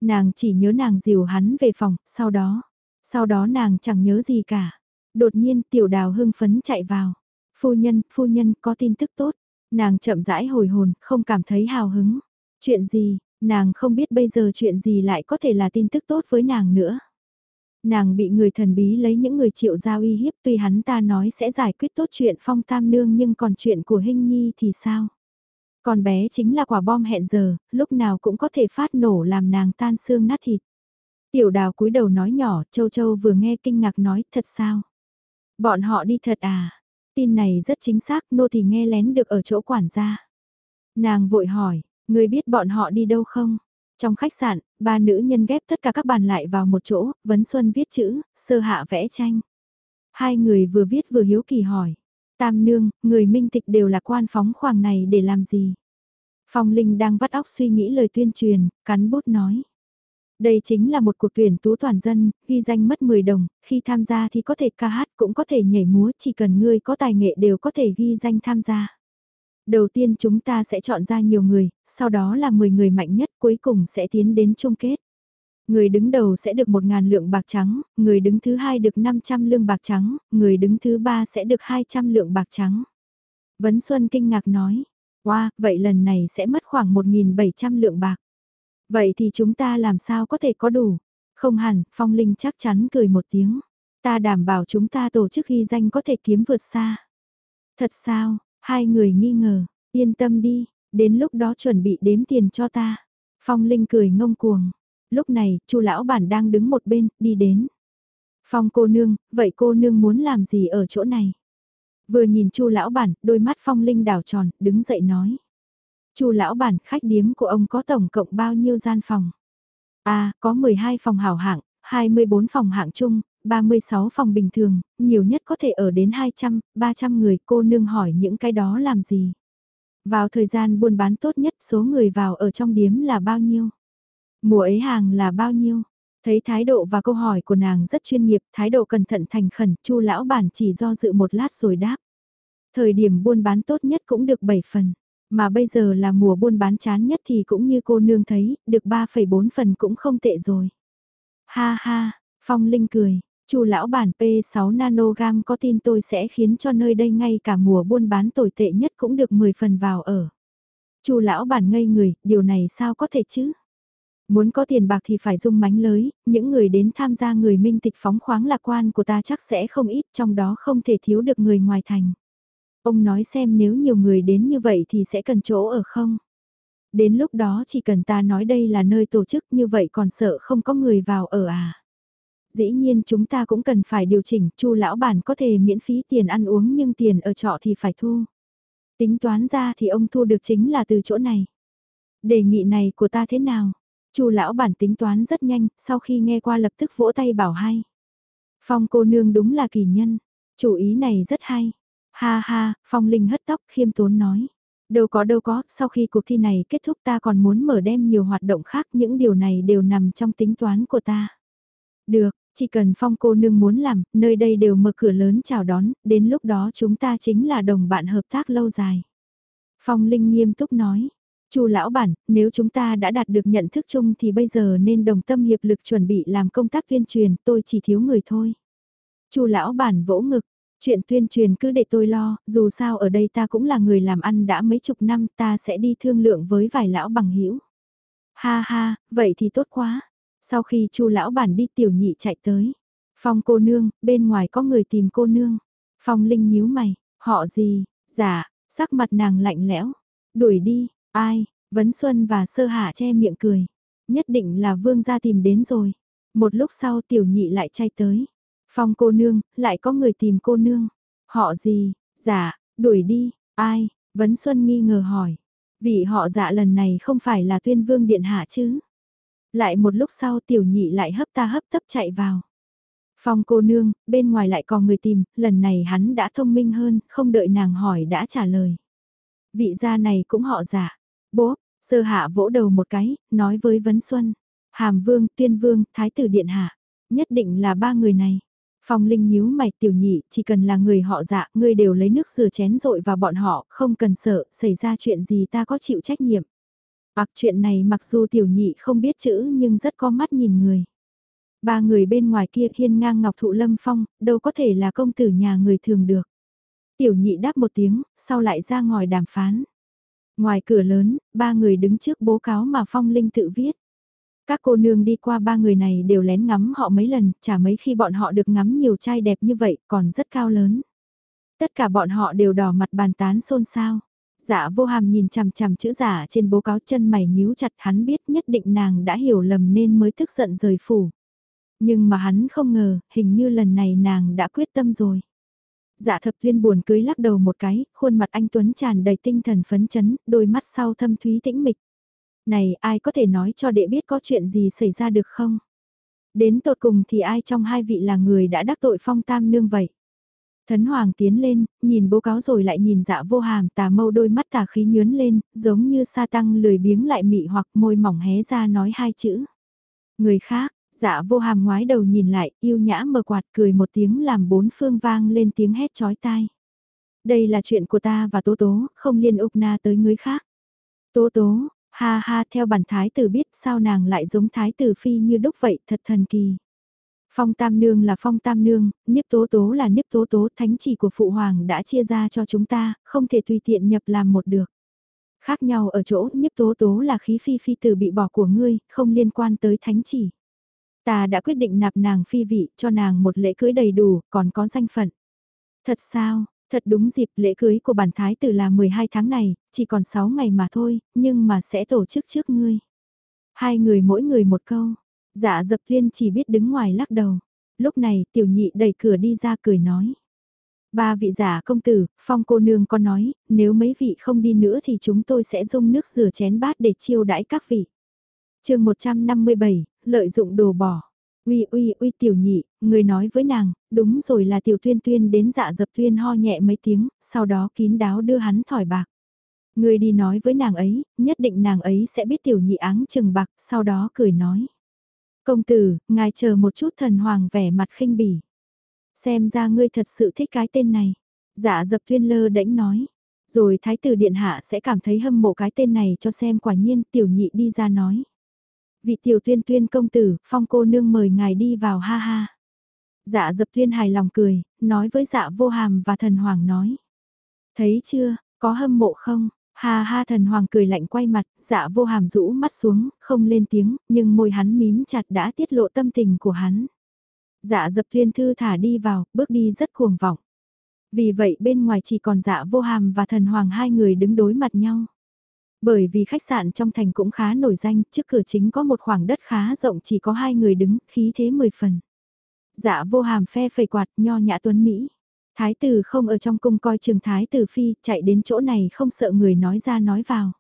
Nàng chỉ nhớ nàng dìu hắn về phòng, sau đó, sau đó nàng chẳng nhớ gì cả. Đột nhiên tiểu đào hưng phấn chạy vào. Phu nhân, phu nhân có tin tức tốt. Nàng chậm rãi hồi hồn, không cảm thấy hào hứng. Chuyện gì, nàng không biết bây giờ chuyện gì lại có thể là tin tức tốt với nàng nữa. Nàng bị người thần bí lấy những người triệu giao uy hiếp tuy hắn ta nói sẽ giải quyết tốt chuyện phong tam nương nhưng còn chuyện của hình nhi thì sao? Con bé chính là quả bom hẹn giờ, lúc nào cũng có thể phát nổ làm nàng tan xương nát thịt. Tiểu đào cúi đầu nói nhỏ, châu châu vừa nghe kinh ngạc nói, thật sao? Bọn họ đi thật à? Tin này rất chính xác, nô thì nghe lén được ở chỗ quản gia. Nàng vội hỏi, người biết bọn họ đi đâu không? Trong khách sạn, ba nữ nhân ghép tất cả các bàn lại vào một chỗ, Vấn Xuân viết chữ, sơ hạ vẽ tranh. Hai người vừa viết vừa hiếu kỳ hỏi. Tam nương, người minh tịch đều là quan phóng khoảng này để làm gì? Phong Linh đang vắt óc suy nghĩ lời tuyên truyền, cắn bút nói. Đây chính là một cuộc tuyển tú toàn dân, ghi danh mất 10 đồng, khi tham gia thì có thể ca hát cũng có thể nhảy múa, chỉ cần ngươi có tài nghệ đều có thể ghi danh tham gia. Đầu tiên chúng ta sẽ chọn ra nhiều người, sau đó là 10 người mạnh nhất cuối cùng sẽ tiến đến chung kết. Người đứng đầu sẽ được 1.000 lượng bạc trắng, người đứng thứ hai được 500 lượng bạc trắng, người đứng thứ ba sẽ được 200 lượng bạc trắng. Vấn Xuân kinh ngạc nói, wow, vậy lần này sẽ mất khoảng 1.700 lượng bạc. Vậy thì chúng ta làm sao có thể có đủ? Không hẳn, Phong Linh chắc chắn cười một tiếng. Ta đảm bảo chúng ta tổ chức ghi danh có thể kiếm vượt xa. Thật sao, hai người nghi ngờ, yên tâm đi, đến lúc đó chuẩn bị đếm tiền cho ta. Phong Linh cười ngông cuồng. Lúc này, chu lão bản đang đứng một bên, đi đến. Phong cô nương, vậy cô nương muốn làm gì ở chỗ này? Vừa nhìn chu lão bản, đôi mắt Phong Linh đảo tròn, đứng dậy nói. chu lão bản, khách điếm của ông có tổng cộng bao nhiêu gian phòng? À, có 12 phòng hảo hạng, 24 phòng hạng chung, 36 phòng bình thường, nhiều nhất có thể ở đến 200, 300 người cô nương hỏi những cái đó làm gì. Vào thời gian buôn bán tốt nhất số người vào ở trong điếm là bao nhiêu? Mùa ấy hàng là bao nhiêu? Thấy thái độ và câu hỏi của nàng rất chuyên nghiệp, thái độ cẩn thận thành khẩn, chu lão bản chỉ do dự một lát rồi đáp. Thời điểm buôn bán tốt nhất cũng được 7 phần, mà bây giờ là mùa buôn bán chán nhất thì cũng như cô nương thấy, được 3,4 phần cũng không tệ rồi. Ha ha, Phong Linh cười, Chu lão bản P6 nanogam có tin tôi sẽ khiến cho nơi đây ngay cả mùa buôn bán tồi tệ nhất cũng được 10 phần vào ở. Chu lão bản ngây người, điều này sao có thể chứ? Muốn có tiền bạc thì phải dung mánh lới, những người đến tham gia người minh tịch phóng khoáng lạc quan của ta chắc sẽ không ít, trong đó không thể thiếu được người ngoài thành. Ông nói xem nếu nhiều người đến như vậy thì sẽ cần chỗ ở không? Đến lúc đó chỉ cần ta nói đây là nơi tổ chức như vậy còn sợ không có người vào ở à? Dĩ nhiên chúng ta cũng cần phải điều chỉnh, chu lão bản có thể miễn phí tiền ăn uống nhưng tiền ở trọ thì phải thu. Tính toán ra thì ông thu được chính là từ chỗ này. Đề nghị này của ta thế nào? chu lão bản tính toán rất nhanh, sau khi nghe qua lập tức vỗ tay bảo hay. Phong cô nương đúng là kỳ nhân, chủ ý này rất hay. Ha ha, Phong Linh hất tóc khiêm tốn nói. Đâu có đâu có, sau khi cuộc thi này kết thúc ta còn muốn mở đem nhiều hoạt động khác, những điều này đều nằm trong tính toán của ta. Được, chỉ cần phong cô nương muốn làm, nơi đây đều mở cửa lớn chào đón, đến lúc đó chúng ta chính là đồng bạn hợp tác lâu dài. Phong Linh nghiêm túc nói, Chu lão bản, nếu chúng ta đã đạt được nhận thức chung thì bây giờ nên đồng tâm hiệp lực chuẩn bị làm công tác tuyên truyền, tôi chỉ thiếu người thôi. Chu lão bản vỗ ngực, chuyện tuyên truyền cứ để tôi lo, dù sao ở đây ta cũng là người làm ăn đã mấy chục năm, ta sẽ đi thương lượng với vài lão bằng hữu. Ha ha, vậy thì tốt quá. Sau khi chu lão bản đi tiểu nhị chạy tới. Phong cô nương, bên ngoài có người tìm cô nương. Phong Linh nhíu mày, họ gì, dạ, sắc mặt nàng lạnh lẽo. Đuổi đi, ai, Vấn Xuân và Sơ Hạ che miệng cười. Nhất định là vương gia tìm đến rồi. Một lúc sau tiểu nhị lại chay tới. Phong cô nương, lại có người tìm cô nương. Họ gì, dạ, đuổi đi, ai, Vấn Xuân nghi ngờ hỏi. Vị họ dạ lần này không phải là tuyên vương điện hạ chứ? Lại một lúc sau tiểu nhị lại hấp ta hấp tấp chạy vào. Phong cô nương, bên ngoài lại còn người tìm, lần này hắn đã thông minh hơn, không đợi nàng hỏi đã trả lời. Vị gia này cũng họ giả. Bố, sơ hạ vỗ đầu một cái, nói với Vấn Xuân. Hàm vương, tuyên vương, thái tử điện hạ. Nhất định là ba người này. Phong Linh nhíu mày tiểu nhị, chỉ cần là người họ dạ, ngươi đều lấy nước rửa chén rội vào bọn họ, không cần sợ, xảy ra chuyện gì ta có chịu trách nhiệm. Bạc chuyện này mặc dù tiểu nhị không biết chữ nhưng rất có mắt nhìn người. Ba người bên ngoài kia hiên ngang ngọc thụ lâm phong, đâu có thể là công tử nhà người thường được. Tiểu nhị đáp một tiếng, sau lại ra ngoài đàm phán. Ngoài cửa lớn, ba người đứng trước bố cáo mà Phong Linh tự viết. Các cô nương đi qua ba người này đều lén ngắm họ mấy lần, chả mấy khi bọn họ được ngắm nhiều trai đẹp như vậy, còn rất cao lớn. Tất cả bọn họ đều đỏ mặt bàn tán xôn xao. Dạ vô hàm nhìn chằm chằm chữ giả trên bố cáo chân mày nhíu chặt hắn biết nhất định nàng đã hiểu lầm nên mới tức giận rời phủ. Nhưng mà hắn không ngờ, hình như lần này nàng đã quyết tâm rồi. Dạ thập viên buồn cưới lắc đầu một cái, khuôn mặt anh Tuấn tràn đầy tinh thần phấn chấn, đôi mắt sau thâm thúy tĩnh mịch. Này ai có thể nói cho đệ biết có chuyện gì xảy ra được không? Đến tột cùng thì ai trong hai vị là người đã đắc tội phong tam nương vậy? Thấn Hoàng tiến lên, nhìn bố cáo rồi lại nhìn dạ vô hàm tà mâu đôi mắt tà khí nhướn lên, giống như sa tăng lười biếng lại mị hoặc môi mỏng hé ra nói hai chữ. Người khác, dạ vô hàm ngoái đầu nhìn lại, yêu nhã mờ quạt cười một tiếng làm bốn phương vang lên tiếng hét chói tai. Đây là chuyện của ta và Tố Tố, không liên ục na tới người khác. Tố Tố, ha ha theo bản thái tử biết sao nàng lại giống thái tử phi như đúc vậy thật thần kỳ. Phong Tam Nương là Phong Tam Nương, Niếp Tố Tố là Niếp Tố Tố, thánh chỉ của Phụ Hoàng đã chia ra cho chúng ta, không thể tùy tiện nhập làm một được. Khác nhau ở chỗ Niếp Tố Tố là khí phi phi tử bị bỏ của ngươi, không liên quan tới thánh chỉ. Ta đã quyết định nạp nàng phi vị cho nàng một lễ cưới đầy đủ, còn có danh phận. Thật sao, thật đúng dịp lễ cưới của bản thái tử là 12 tháng này, chỉ còn 6 ngày mà thôi, nhưng mà sẽ tổ chức trước ngươi. Hai người mỗi người một câu, dạ dập tuyên chỉ biết đứng ngoài lắc đầu. Lúc này tiểu nhị đẩy cửa đi ra cười nói. Ba vị giả công tử, phong cô nương có nói, nếu mấy vị không đi nữa thì chúng tôi sẽ dùng nước rửa chén bát để chiêu đãi các vị. chương 157, lợi dụng đồ bỏ. Uy uy uy tiểu nhị, người nói với nàng, đúng rồi là tiểu tuyên tuyên đến dạ dập tuyên ho nhẹ mấy tiếng, sau đó kín đáo đưa hắn thỏi bạc. Người đi nói với nàng ấy, nhất định nàng ấy sẽ biết tiểu nhị áng chừng bạc, sau đó cười nói. Công tử, ngài chờ một chút thần hoàng vẻ mặt khinh bỉ. Xem ra ngươi thật sự thích cái tên này. Dạ dập tuyên lơ đễnh nói. Rồi thái tử điện hạ sẽ cảm thấy hâm mộ cái tên này cho xem quả nhiên tiểu nhị đi ra nói. Vị tiểu tuyên tuyên công tử, phong cô nương mời ngài đi vào ha ha. Dạ dập tuyên hài lòng cười, nói với dạ vô hàm và thần hoàng nói. Thấy chưa, có hâm mộ không? Ha ha thần hoàng cười lạnh quay mặt, dạ vô hàm rũ mắt xuống, không lên tiếng, nhưng môi hắn mím chặt đã tiết lộ tâm tình của hắn. Dạ dập thiên thư thả đi vào, bước đi rất cuồng vọng. Vì vậy bên ngoài chỉ còn dạ vô hàm và thần hoàng hai người đứng đối mặt nhau. Bởi vì khách sạn trong thành cũng khá nổi danh, trước cửa chính có một khoảng đất khá rộng chỉ có hai người đứng, khí thế mười phần. Dạ vô hàm phe phẩy quạt nho nhã tuấn Mỹ. Thái tử không ở trong cung coi trường thái tử phi, chạy đến chỗ này không sợ người nói ra nói vào.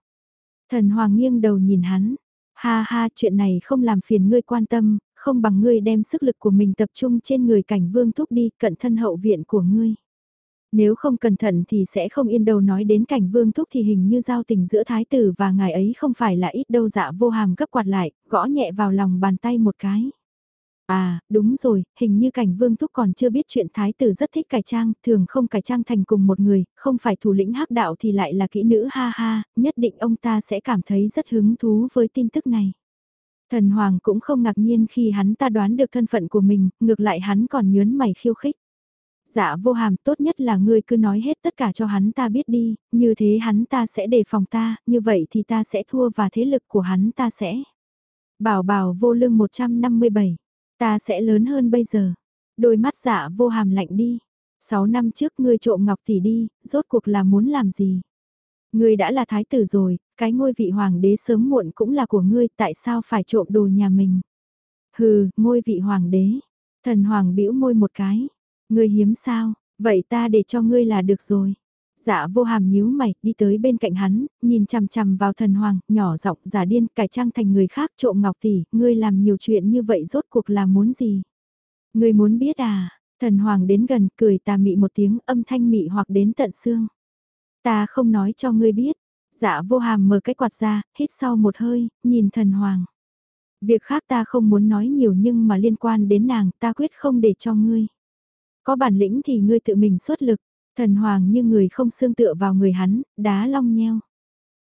Thần hoàng nghiêng đầu nhìn hắn. Ha ha, chuyện này không làm phiền ngươi quan tâm, không bằng ngươi đem sức lực của mình tập trung trên người cảnh vương thúc đi cận thân hậu viện của ngươi. Nếu không cẩn thận thì sẽ không yên đầu nói đến cảnh vương thúc thì hình như giao tình giữa thái tử và ngài ấy không phải là ít đâu dạ vô hàm gấp quạt lại, gõ nhẹ vào lòng bàn tay một cái. À, đúng rồi, hình như cảnh vương thúc còn chưa biết chuyện thái tử rất thích cải trang, thường không cải trang thành cùng một người, không phải thủ lĩnh hắc đạo thì lại là kỹ nữ ha ha, nhất định ông ta sẽ cảm thấy rất hứng thú với tin tức này. Thần Hoàng cũng không ngạc nhiên khi hắn ta đoán được thân phận của mình, ngược lại hắn còn nhớn mày khiêu khích. Dạ vô hàm tốt nhất là ngươi cứ nói hết tất cả cho hắn ta biết đi, như thế hắn ta sẽ đề phòng ta, như vậy thì ta sẽ thua và thế lực của hắn ta sẽ. Bảo bảo vô lương 157, ta sẽ lớn hơn bây giờ. Đôi mắt dạ vô hàm lạnh đi. sáu năm trước ngươi trộm ngọc tỷ đi, rốt cuộc là muốn làm gì? Ngươi đã là thái tử rồi, cái ngôi vị hoàng đế sớm muộn cũng là của ngươi, tại sao phải trộm đồ nhà mình? Hừ, ngôi vị hoàng đế. Thần hoàng bĩu môi một cái. Ngươi hiếm sao, vậy ta để cho ngươi là được rồi. Dạ vô hàm nhíu mày, đi tới bên cạnh hắn, nhìn chằm chằm vào thần hoàng, nhỏ giọng giả điên, cải trang thành người khác trộm ngọc tỷ, ngươi làm nhiều chuyện như vậy rốt cuộc là muốn gì? Ngươi muốn biết à? Thần hoàng đến gần, cười tà mị một tiếng, âm thanh mị hoặc đến tận xương. Ta không nói cho ngươi biết. Dạ vô hàm mở cái quạt ra, hít sau một hơi, nhìn thần hoàng. Việc khác ta không muốn nói nhiều nhưng mà liên quan đến nàng ta quyết không để cho ngươi. Có bản lĩnh thì ngươi tự mình xuất lực, thần hoàng như người không xương tựa vào người hắn, đá long nheo.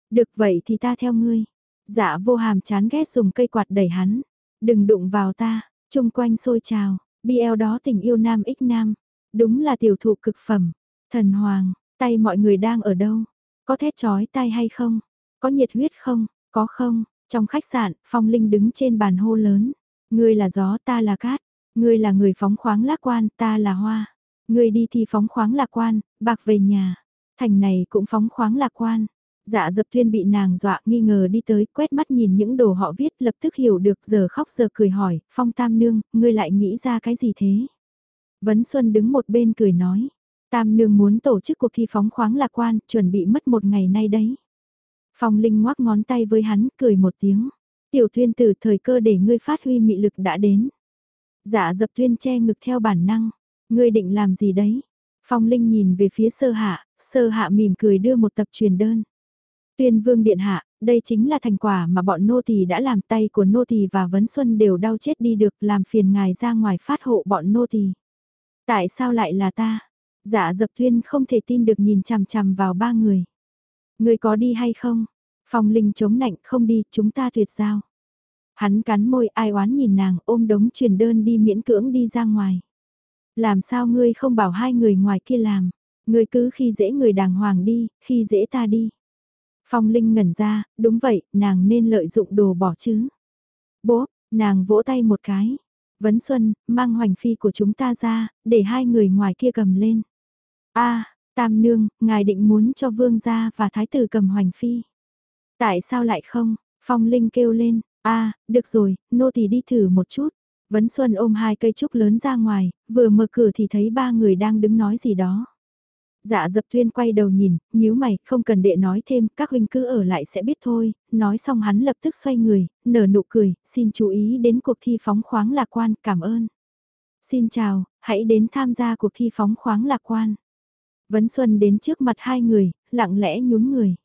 Được vậy thì ta theo ngươi. Dạ vô hàm chán ghét dùng cây quạt đẩy hắn. Đừng đụng vào ta, chung quanh xôi trào, BL đó tình yêu nam ích nam. Đúng là tiểu thụ cực phẩm. Thần hoàng, tay mọi người đang ở đâu? Có thét chói tai hay không? Có nhiệt huyết không? Có không? Trong khách sạn, Phong Linh đứng trên bàn hô lớn. Ngươi là gió ta là cát. Ngươi là người phóng khoáng lạc quan, ta là hoa. Ngươi đi thì phóng khoáng lạc quan, bạc về nhà. Thành này cũng phóng khoáng lạc quan. Dạ dập thuyên bị nàng dọa nghi ngờ đi tới, quét mắt nhìn những đồ họ viết lập tức hiểu được giờ khóc giờ cười hỏi, phong tam nương, ngươi lại nghĩ ra cái gì thế? Vấn Xuân đứng một bên cười nói, tam nương muốn tổ chức cuộc thi phóng khoáng lạc quan, chuẩn bị mất một ngày nay đấy. Phong Linh ngoác ngón tay với hắn, cười một tiếng. Tiểu thuyên từ thời cơ để ngươi phát huy mị lực đã đến. Dạ dập tuyên che ngực theo bản năng. Ngươi định làm gì đấy? Phong Linh nhìn về phía sơ hạ, sơ hạ mỉm cười đưa một tập truyền đơn. Tuyên vương điện hạ, đây chính là thành quả mà bọn nô tỳ đã làm tay của nô tỳ và vấn xuân đều đau chết đi được làm phiền ngài ra ngoài phát hộ bọn nô tỳ. Tại sao lại là ta? Dạ dập tuyên không thể tin được nhìn chằm chằm vào ba người. Người có đi hay không? Phong Linh chống nạnh không đi, chúng ta tuyệt giao. Hắn cắn môi ai oán nhìn nàng ôm đống truyền đơn đi miễn cưỡng đi ra ngoài. Làm sao ngươi không bảo hai người ngoài kia làm, ngươi cứ khi dễ người đàng hoàng đi, khi dễ ta đi. Phong Linh ngẩn ra, đúng vậy, nàng nên lợi dụng đồ bỏ chứ. Bố, nàng vỗ tay một cái, Vấn Xuân, mang hoành phi của chúng ta ra, để hai người ngoài kia cầm lên. a Tam Nương, ngài định muốn cho vương gia và thái tử cầm hoành phi. Tại sao lại không? Phong Linh kêu lên, a được rồi, nô tỳ đi thử một chút. Vấn Xuân ôm hai cây trúc lớn ra ngoài, vừa mở cửa thì thấy ba người đang đứng nói gì đó. Dạ dập tuyên quay đầu nhìn, nhíu mày, không cần đệ nói thêm, các huynh cứ ở lại sẽ biết thôi, nói xong hắn lập tức xoay người, nở nụ cười, xin chú ý đến cuộc thi phóng khoáng lạc quan, cảm ơn. Xin chào, hãy đến tham gia cuộc thi phóng khoáng lạc quan. Vấn Xuân đến trước mặt hai người, lặng lẽ nhún người.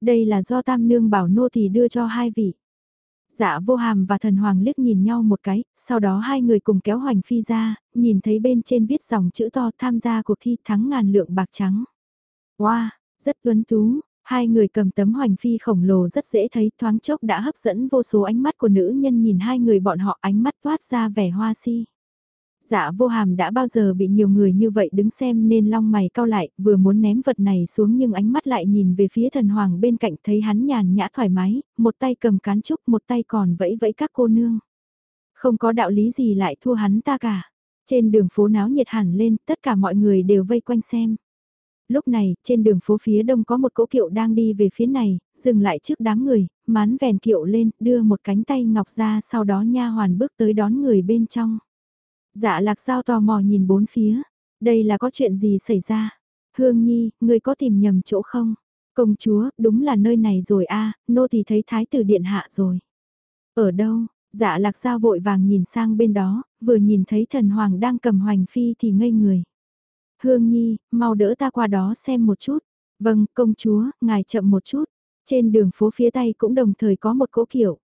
Đây là do Tam Nương bảo nô thì đưa cho hai vị. Dạ vô hàm và thần hoàng liếc nhìn nhau một cái, sau đó hai người cùng kéo hoành phi ra, nhìn thấy bên trên viết dòng chữ to tham gia cuộc thi thắng ngàn lượng bạc trắng. Wow, rất tuấn tú, hai người cầm tấm hoành phi khổng lồ rất dễ thấy thoáng chốc đã hấp dẫn vô số ánh mắt của nữ nhân nhìn hai người bọn họ ánh mắt toát ra vẻ hoa si dạ vô hàm đã bao giờ bị nhiều người như vậy đứng xem nên long mày cao lại, vừa muốn ném vật này xuống nhưng ánh mắt lại nhìn về phía thần hoàng bên cạnh thấy hắn nhàn nhã thoải mái, một tay cầm cán trúc một tay còn vẫy vẫy các cô nương. Không có đạo lý gì lại thua hắn ta cả. Trên đường phố náo nhiệt hẳn lên, tất cả mọi người đều vây quanh xem. Lúc này, trên đường phố phía đông có một cỗ kiệu đang đi về phía này, dừng lại trước đám người, mán vèn kiệu lên, đưa một cánh tay ngọc ra sau đó nha hoàn bước tới đón người bên trong. Dạ lạc giao tò mò nhìn bốn phía. Đây là có chuyện gì xảy ra? Hương Nhi, người có tìm nhầm chỗ không? Công chúa, đúng là nơi này rồi a nô thì thấy thái tử điện hạ rồi. Ở đâu? Dạ lạc giao vội vàng nhìn sang bên đó, vừa nhìn thấy thần hoàng đang cầm hoành phi thì ngây người. Hương Nhi, mau đỡ ta qua đó xem một chút. Vâng, công chúa, ngài chậm một chút. Trên đường phố phía tây cũng đồng thời có một cỗ kiểu.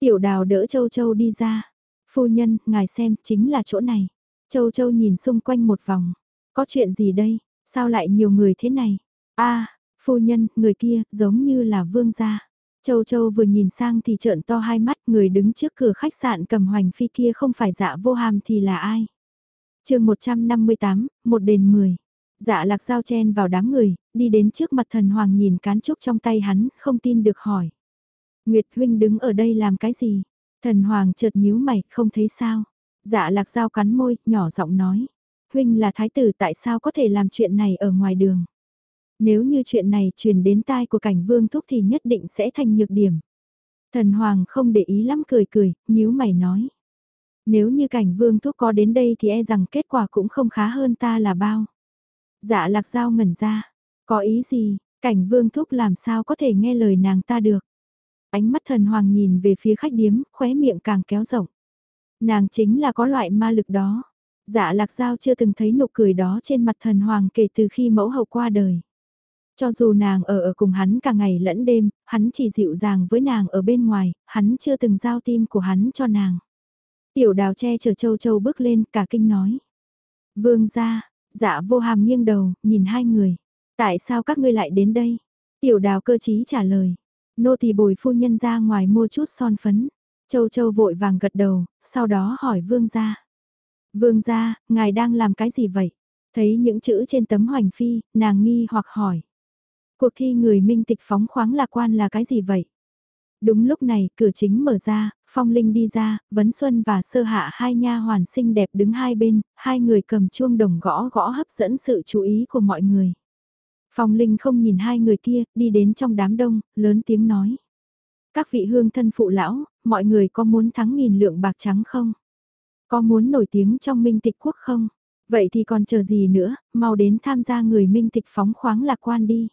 Tiểu đào đỡ châu châu đi ra. Phu nhân, ngài xem, chính là chỗ này. Châu Châu nhìn xung quanh một vòng. Có chuyện gì đây? Sao lại nhiều người thế này? a phu nhân, người kia, giống như là vương gia. Châu Châu vừa nhìn sang thì trợn to hai mắt, người đứng trước cửa khách sạn cầm hoành phi kia không phải dạ vô hàm thì là ai? chương 158, một đền 10. Dạ lạc dao chen vào đám người, đi đến trước mặt thần hoàng nhìn cán trúc trong tay hắn, không tin được hỏi. Nguyệt huynh đứng ở đây làm cái gì? Thần Hoàng chợt nhíu mày, không thấy sao. Dạ lạc dao cắn môi, nhỏ giọng nói. Huynh là thái tử tại sao có thể làm chuyện này ở ngoài đường. Nếu như chuyện này truyền đến tai của cảnh vương thúc thì nhất định sẽ thành nhược điểm. Thần Hoàng không để ý lắm cười cười, nhíu mày nói. Nếu như cảnh vương thúc có đến đây thì e rằng kết quả cũng không khá hơn ta là bao. Dạ lạc dao ngẩn ra. Có ý gì, cảnh vương thúc làm sao có thể nghe lời nàng ta được. Ánh mắt thần hoàng nhìn về phía khách điếm, khóe miệng càng kéo rộng. Nàng chính là có loại ma lực đó. Dạ lạc giao chưa từng thấy nụ cười đó trên mặt thần hoàng kể từ khi mẫu hậu qua đời. Cho dù nàng ở ở cùng hắn cả ngày lẫn đêm, hắn chỉ dịu dàng với nàng ở bên ngoài, hắn chưa từng giao tim của hắn cho nàng. Tiểu đào che chở châu châu bước lên cả kinh nói. Vương ra, dạ vô hàm nghiêng đầu, nhìn hai người. Tại sao các ngươi lại đến đây? Tiểu đào cơ chí trả lời nô tỳ bồi phu nhân ra ngoài mua chút son phấn. Châu Châu vội vàng gật đầu, sau đó hỏi vương gia. Vương gia, ngài đang làm cái gì vậy? Thấy những chữ trên tấm hoành phi, nàng nghi hoặc hỏi. Cuộc thi người minh tịch phóng khoáng lạc quan là cái gì vậy? Đúng lúc này, cửa chính mở ra, Phong Linh đi ra, Vấn Xuân và Sơ Hạ hai nha hoàn xinh đẹp đứng hai bên, hai người cầm chuông đồng gõ gõ hấp dẫn sự chú ý của mọi người. Phong Linh không nhìn hai người kia, đi đến trong đám đông, lớn tiếng nói. Các vị hương thân phụ lão, mọi người có muốn thắng nghìn lượng bạc trắng không? Có muốn nổi tiếng trong minh tịch quốc không? Vậy thì còn chờ gì nữa, mau đến tham gia người minh tịch phóng khoáng lạc quan đi.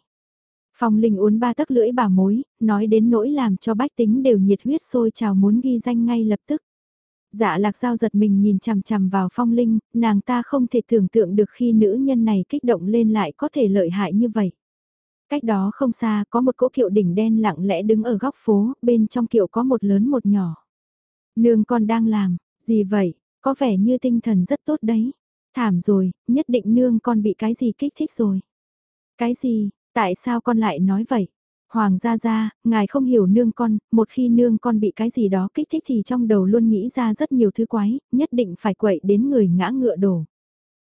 Phong Linh uốn ba tấc lưỡi bà mối, nói đến nỗi làm cho bách tính đều nhiệt huyết sôi trào muốn ghi danh ngay lập tức. Dạ lạc giao giật mình nhìn chằm chằm vào phong linh, nàng ta không thể tưởng tượng được khi nữ nhân này kích động lên lại có thể lợi hại như vậy. Cách đó không xa có một cỗ kiệu đỉnh đen lặng lẽ đứng ở góc phố, bên trong kiệu có một lớn một nhỏ. Nương con đang làm, gì vậy, có vẻ như tinh thần rất tốt đấy. Thảm rồi, nhất định nương con bị cái gì kích thích rồi. Cái gì, tại sao con lại nói vậy? Hoàng gia gia, ngài không hiểu nương con, một khi nương con bị cái gì đó kích thích thì trong đầu luôn nghĩ ra rất nhiều thứ quái, nhất định phải quậy đến người ngã ngựa đổ.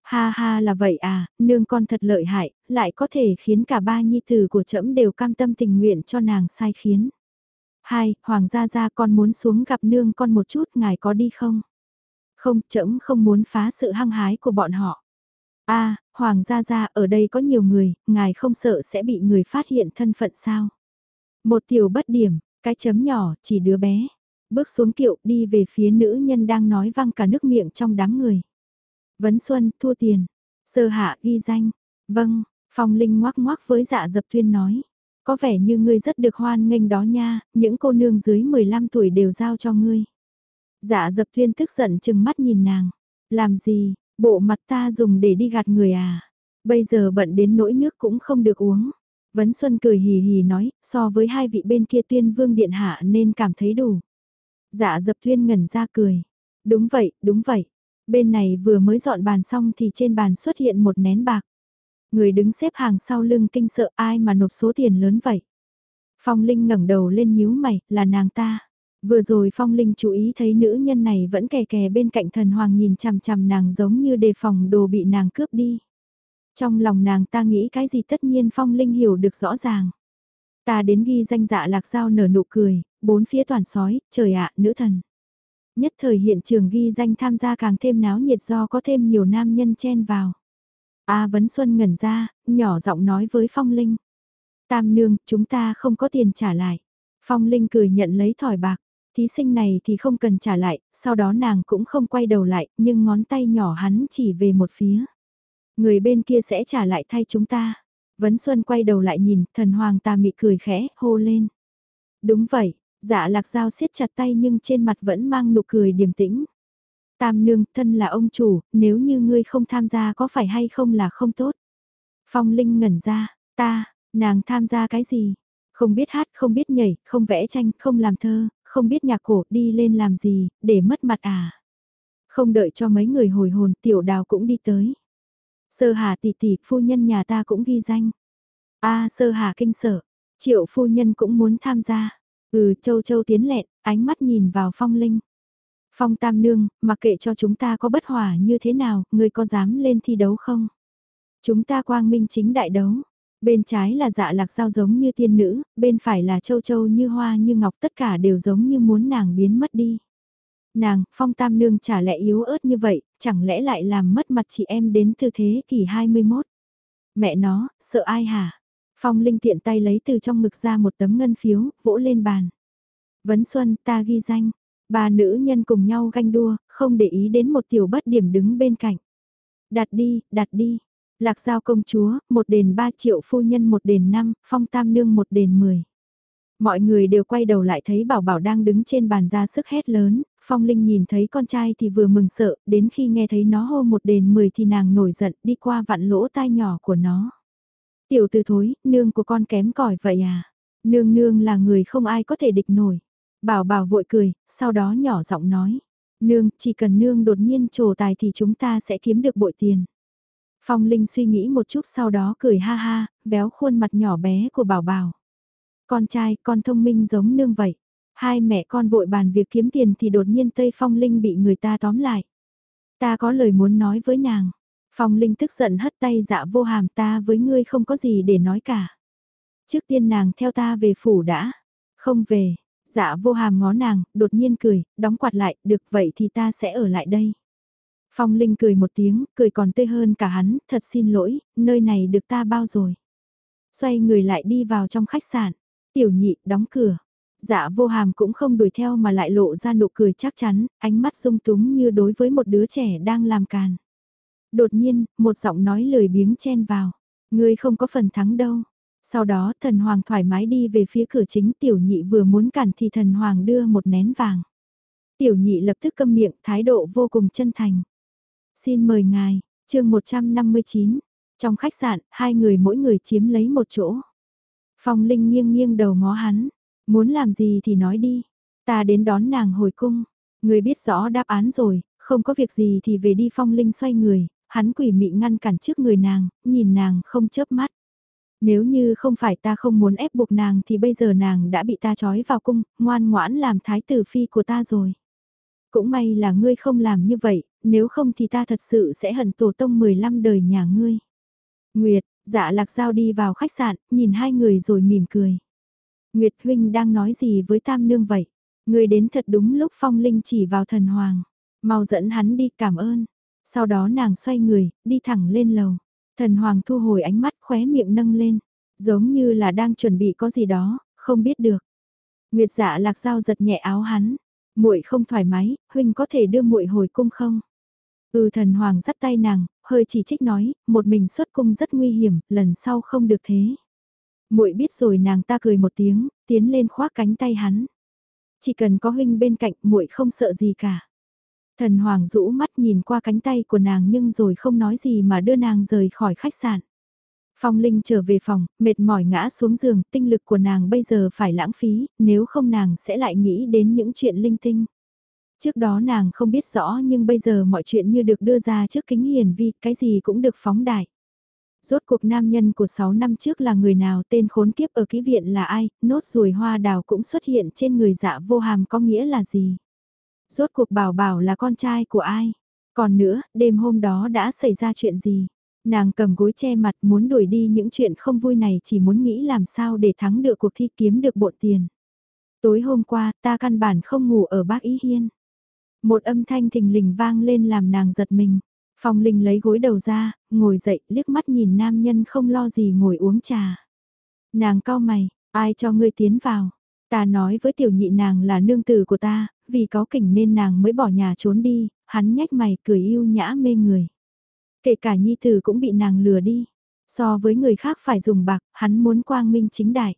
Ha ha là vậy à, nương con thật lợi hại, lại có thể khiến cả ba nhi tử của trẫm đều cam tâm tình nguyện cho nàng sai khiến. Hai, Hoàng gia gia con muốn xuống gặp nương con một chút, ngài có đi không? Không, trẫm không muốn phá sự hăng hái của bọn họ a Hoàng gia gia ở đây có nhiều người, ngài không sợ sẽ bị người phát hiện thân phận sao? Một tiểu bất điểm, cái chấm nhỏ, chỉ đứa bé. Bước xuống kiệu đi về phía nữ nhân đang nói văng cả nước miệng trong đám người. Vấn Xuân, thua tiền. Sơ hạ ghi danh. Vâng, Phong Linh ngoác ngoác với dạ dập tuyên nói. Có vẻ như ngươi rất được hoan nghênh đó nha, những cô nương dưới 15 tuổi đều giao cho ngươi. Dạ dập tuyên tức giận chừng mắt nhìn nàng. Làm gì, bộ mặt ta dùng để đi gạt người à? Bây giờ bận đến nỗi nước cũng không được uống. Vấn Xuân cười hì hì nói, so với hai vị bên kia tuyên vương điện hạ nên cảm thấy đủ. Dạ dập thuyên ngẩn ra cười. Đúng vậy, đúng vậy. Bên này vừa mới dọn bàn xong thì trên bàn xuất hiện một nén bạc. Người đứng xếp hàng sau lưng kinh sợ ai mà nộp số tiền lớn vậy. Phong Linh ngẩng đầu lên nhíu mày, là nàng ta. Vừa rồi Phong Linh chú ý thấy nữ nhân này vẫn kè kè bên cạnh thần hoàng nhìn chằm chằm nàng giống như đề phòng đồ bị nàng cướp đi. Trong lòng nàng ta nghĩ cái gì tất nhiên Phong Linh hiểu được rõ ràng. Ta đến ghi danh dạ lạc giao nở nụ cười, bốn phía toàn sói, trời ạ, nữ thần. Nhất thời hiện trường ghi danh tham gia càng thêm náo nhiệt do có thêm nhiều nam nhân chen vào. A Vấn Xuân ngẩn ra, nhỏ giọng nói với Phong Linh. Tam nương, chúng ta không có tiền trả lại. Phong Linh cười nhận lấy thỏi bạc. Thí sinh này thì không cần trả lại, sau đó nàng cũng không quay đầu lại, nhưng ngón tay nhỏ hắn chỉ về một phía. Người bên kia sẽ trả lại thay chúng ta. Vấn Xuân quay đầu lại nhìn, thần hoàng ta mị cười khẽ, hô lên. Đúng vậy, dạ lạc dao siết chặt tay nhưng trên mặt vẫn mang nụ cười điềm tĩnh. Tam nương, thân là ông chủ, nếu như ngươi không tham gia có phải hay không là không tốt. Phong Linh ngẩn ra, ta, nàng tham gia cái gì? Không biết hát, không biết nhảy, không vẽ tranh, không làm thơ, không biết nhạc cổ, đi lên làm gì, để mất mặt à? Không đợi cho mấy người hồi hồn, tiểu đào cũng đi tới. Sơ hà tỷ tỷ, phu nhân nhà ta cũng ghi danh. a sơ hà kinh sở, triệu phu nhân cũng muốn tham gia. Ừ, châu châu tiến lẹn, ánh mắt nhìn vào phong linh. Phong Tam Nương, mặc kệ cho chúng ta có bất hòa như thế nào, người có dám lên thi đấu không? Chúng ta quang minh chính đại đấu. Bên trái là dạ lạc sao giống như tiên nữ, bên phải là châu châu như hoa như ngọc tất cả đều giống như muốn nàng biến mất đi. Nàng, Phong Tam Nương chả lẽ yếu ớt như vậy, chẳng lẽ lại làm mất mặt chị em đến từ thế kỷ 21? Mẹ nó, sợ ai hả? Phong Linh tiện tay lấy từ trong ngực ra một tấm ngân phiếu, vỗ lên bàn. Vấn Xuân, ta ghi danh. Ba nữ nhân cùng nhau ganh đua, không để ý đến một tiểu bất điểm đứng bên cạnh. Đặt đi, đặt đi. Lạc giao công chúa, một đền ba triệu phu nhân một đền năm, phong tam nương một đền mười. Mọi người đều quay đầu lại thấy bảo bảo đang đứng trên bàn ra sức hét lớn, phong linh nhìn thấy con trai thì vừa mừng sợ, đến khi nghe thấy nó hô một đền mười thì nàng nổi giận đi qua vặn lỗ tai nhỏ của nó. Tiểu từ thối, nương của con kém cỏi vậy à? Nương nương là người không ai có thể địch nổi. Bảo bảo vội cười, sau đó nhỏ giọng nói. Nương, chỉ cần nương đột nhiên trổ tài thì chúng ta sẽ kiếm được bội tiền. Phong Linh suy nghĩ một chút sau đó cười ha ha, béo khuôn mặt nhỏ bé của bảo bảo. Con trai, con thông minh giống nương vậy. Hai mẹ con vội bàn việc kiếm tiền thì đột nhiên Tây Phong Linh bị người ta tóm lại. Ta có lời muốn nói với nàng. Phong Linh tức giận hất tay dạ vô hàm ta với ngươi không có gì để nói cả. Trước tiên nàng theo ta về phủ đã. Không về, Dạ vô hàm ngó nàng, đột nhiên cười, đóng quạt lại, được vậy thì ta sẽ ở lại đây. Phong Linh cười một tiếng, cười còn tươi hơn cả hắn, thật xin lỗi, nơi này được ta bao rồi. Xoay người lại đi vào trong khách sạn, tiểu nhị, đóng cửa. Dạ vô hàm cũng không đuổi theo mà lại lộ ra nụ cười chắc chắn, ánh mắt sung túng như đối với một đứa trẻ đang làm càn. Đột nhiên, một giọng nói lời biếng chen vào. Ngươi không có phần thắng đâu. Sau đó thần hoàng thoải mái đi về phía cửa chính tiểu nhị vừa muốn cản thì thần hoàng đưa một nén vàng. Tiểu nhị lập tức câm miệng thái độ vô cùng chân thành. Xin mời ngài, chương 159. Trong khách sạn, hai người mỗi người chiếm lấy một chỗ. Phong Linh nghiêng nghiêng đầu ngó hắn. Muốn làm gì thì nói đi. Ta đến đón nàng hồi cung. Người biết rõ đáp án rồi, không có việc gì thì về đi Phong Linh xoay người. Hắn quỷ mị ngăn cản trước người nàng, nhìn nàng không chớp mắt. Nếu như không phải ta không muốn ép buộc nàng thì bây giờ nàng đã bị ta trói vào cung, ngoan ngoãn làm thái tử phi của ta rồi. Cũng may là ngươi không làm như vậy, nếu không thì ta thật sự sẽ hận tổ tông 15 đời nhà ngươi. Nguyệt, dạ lạc giao đi vào khách sạn, nhìn hai người rồi mỉm cười. Nguyệt huynh đang nói gì với tam nương vậy? Ngươi đến thật đúng lúc phong linh chỉ vào thần hoàng. Mau dẫn hắn đi cảm ơn. Sau đó nàng xoay người, đi thẳng lên lầu. Thần Hoàng thu hồi ánh mắt khóe miệng nâng lên. Giống như là đang chuẩn bị có gì đó, không biết được. Nguyệt dạ lạc dao giật nhẹ áo hắn muội không thoải mái, huynh có thể đưa muội hồi cung không? Ừ thần hoàng dắt tay nàng, hơi chỉ trích nói, một mình xuất cung rất nguy hiểm, lần sau không được thế. muội biết rồi nàng ta cười một tiếng, tiến lên khoác cánh tay hắn. Chỉ cần có huynh bên cạnh, muội không sợ gì cả. Thần hoàng rũ mắt nhìn qua cánh tay của nàng nhưng rồi không nói gì mà đưa nàng rời khỏi khách sạn. Phong Linh trở về phòng, mệt mỏi ngã xuống giường, tinh lực của nàng bây giờ phải lãng phí, nếu không nàng sẽ lại nghĩ đến những chuyện linh tinh. Trước đó nàng không biết rõ nhưng bây giờ mọi chuyện như được đưa ra trước kính hiển vi, cái gì cũng được phóng đại. Rốt cuộc nam nhân của 6 năm trước là người nào tên khốn kiếp ở ký viện là ai, nốt ruồi hoa đào cũng xuất hiện trên người dạ vô hàm có nghĩa là gì. Rốt cuộc bảo bảo là con trai của ai. Còn nữa, đêm hôm đó đã xảy ra chuyện gì. Nàng cầm gối che mặt muốn đuổi đi những chuyện không vui này chỉ muốn nghĩ làm sao để thắng được cuộc thi kiếm được bộ tiền. Tối hôm qua ta căn bản không ngủ ở bác Ý Hiên. Một âm thanh thình lình vang lên làm nàng giật mình. Phong Linh lấy gối đầu ra, ngồi dậy, liếc mắt nhìn nam nhân không lo gì ngồi uống trà. Nàng cao mày, ai cho ngươi tiến vào? Ta nói với tiểu nhị nàng là nương tử của ta, vì có kỉnh nên nàng mới bỏ nhà trốn đi, hắn nhách mày cười yêu nhã mê người. Kể cả nhi tử cũng bị nàng lừa đi. So với người khác phải dùng bạc, hắn muốn quang minh chính đại.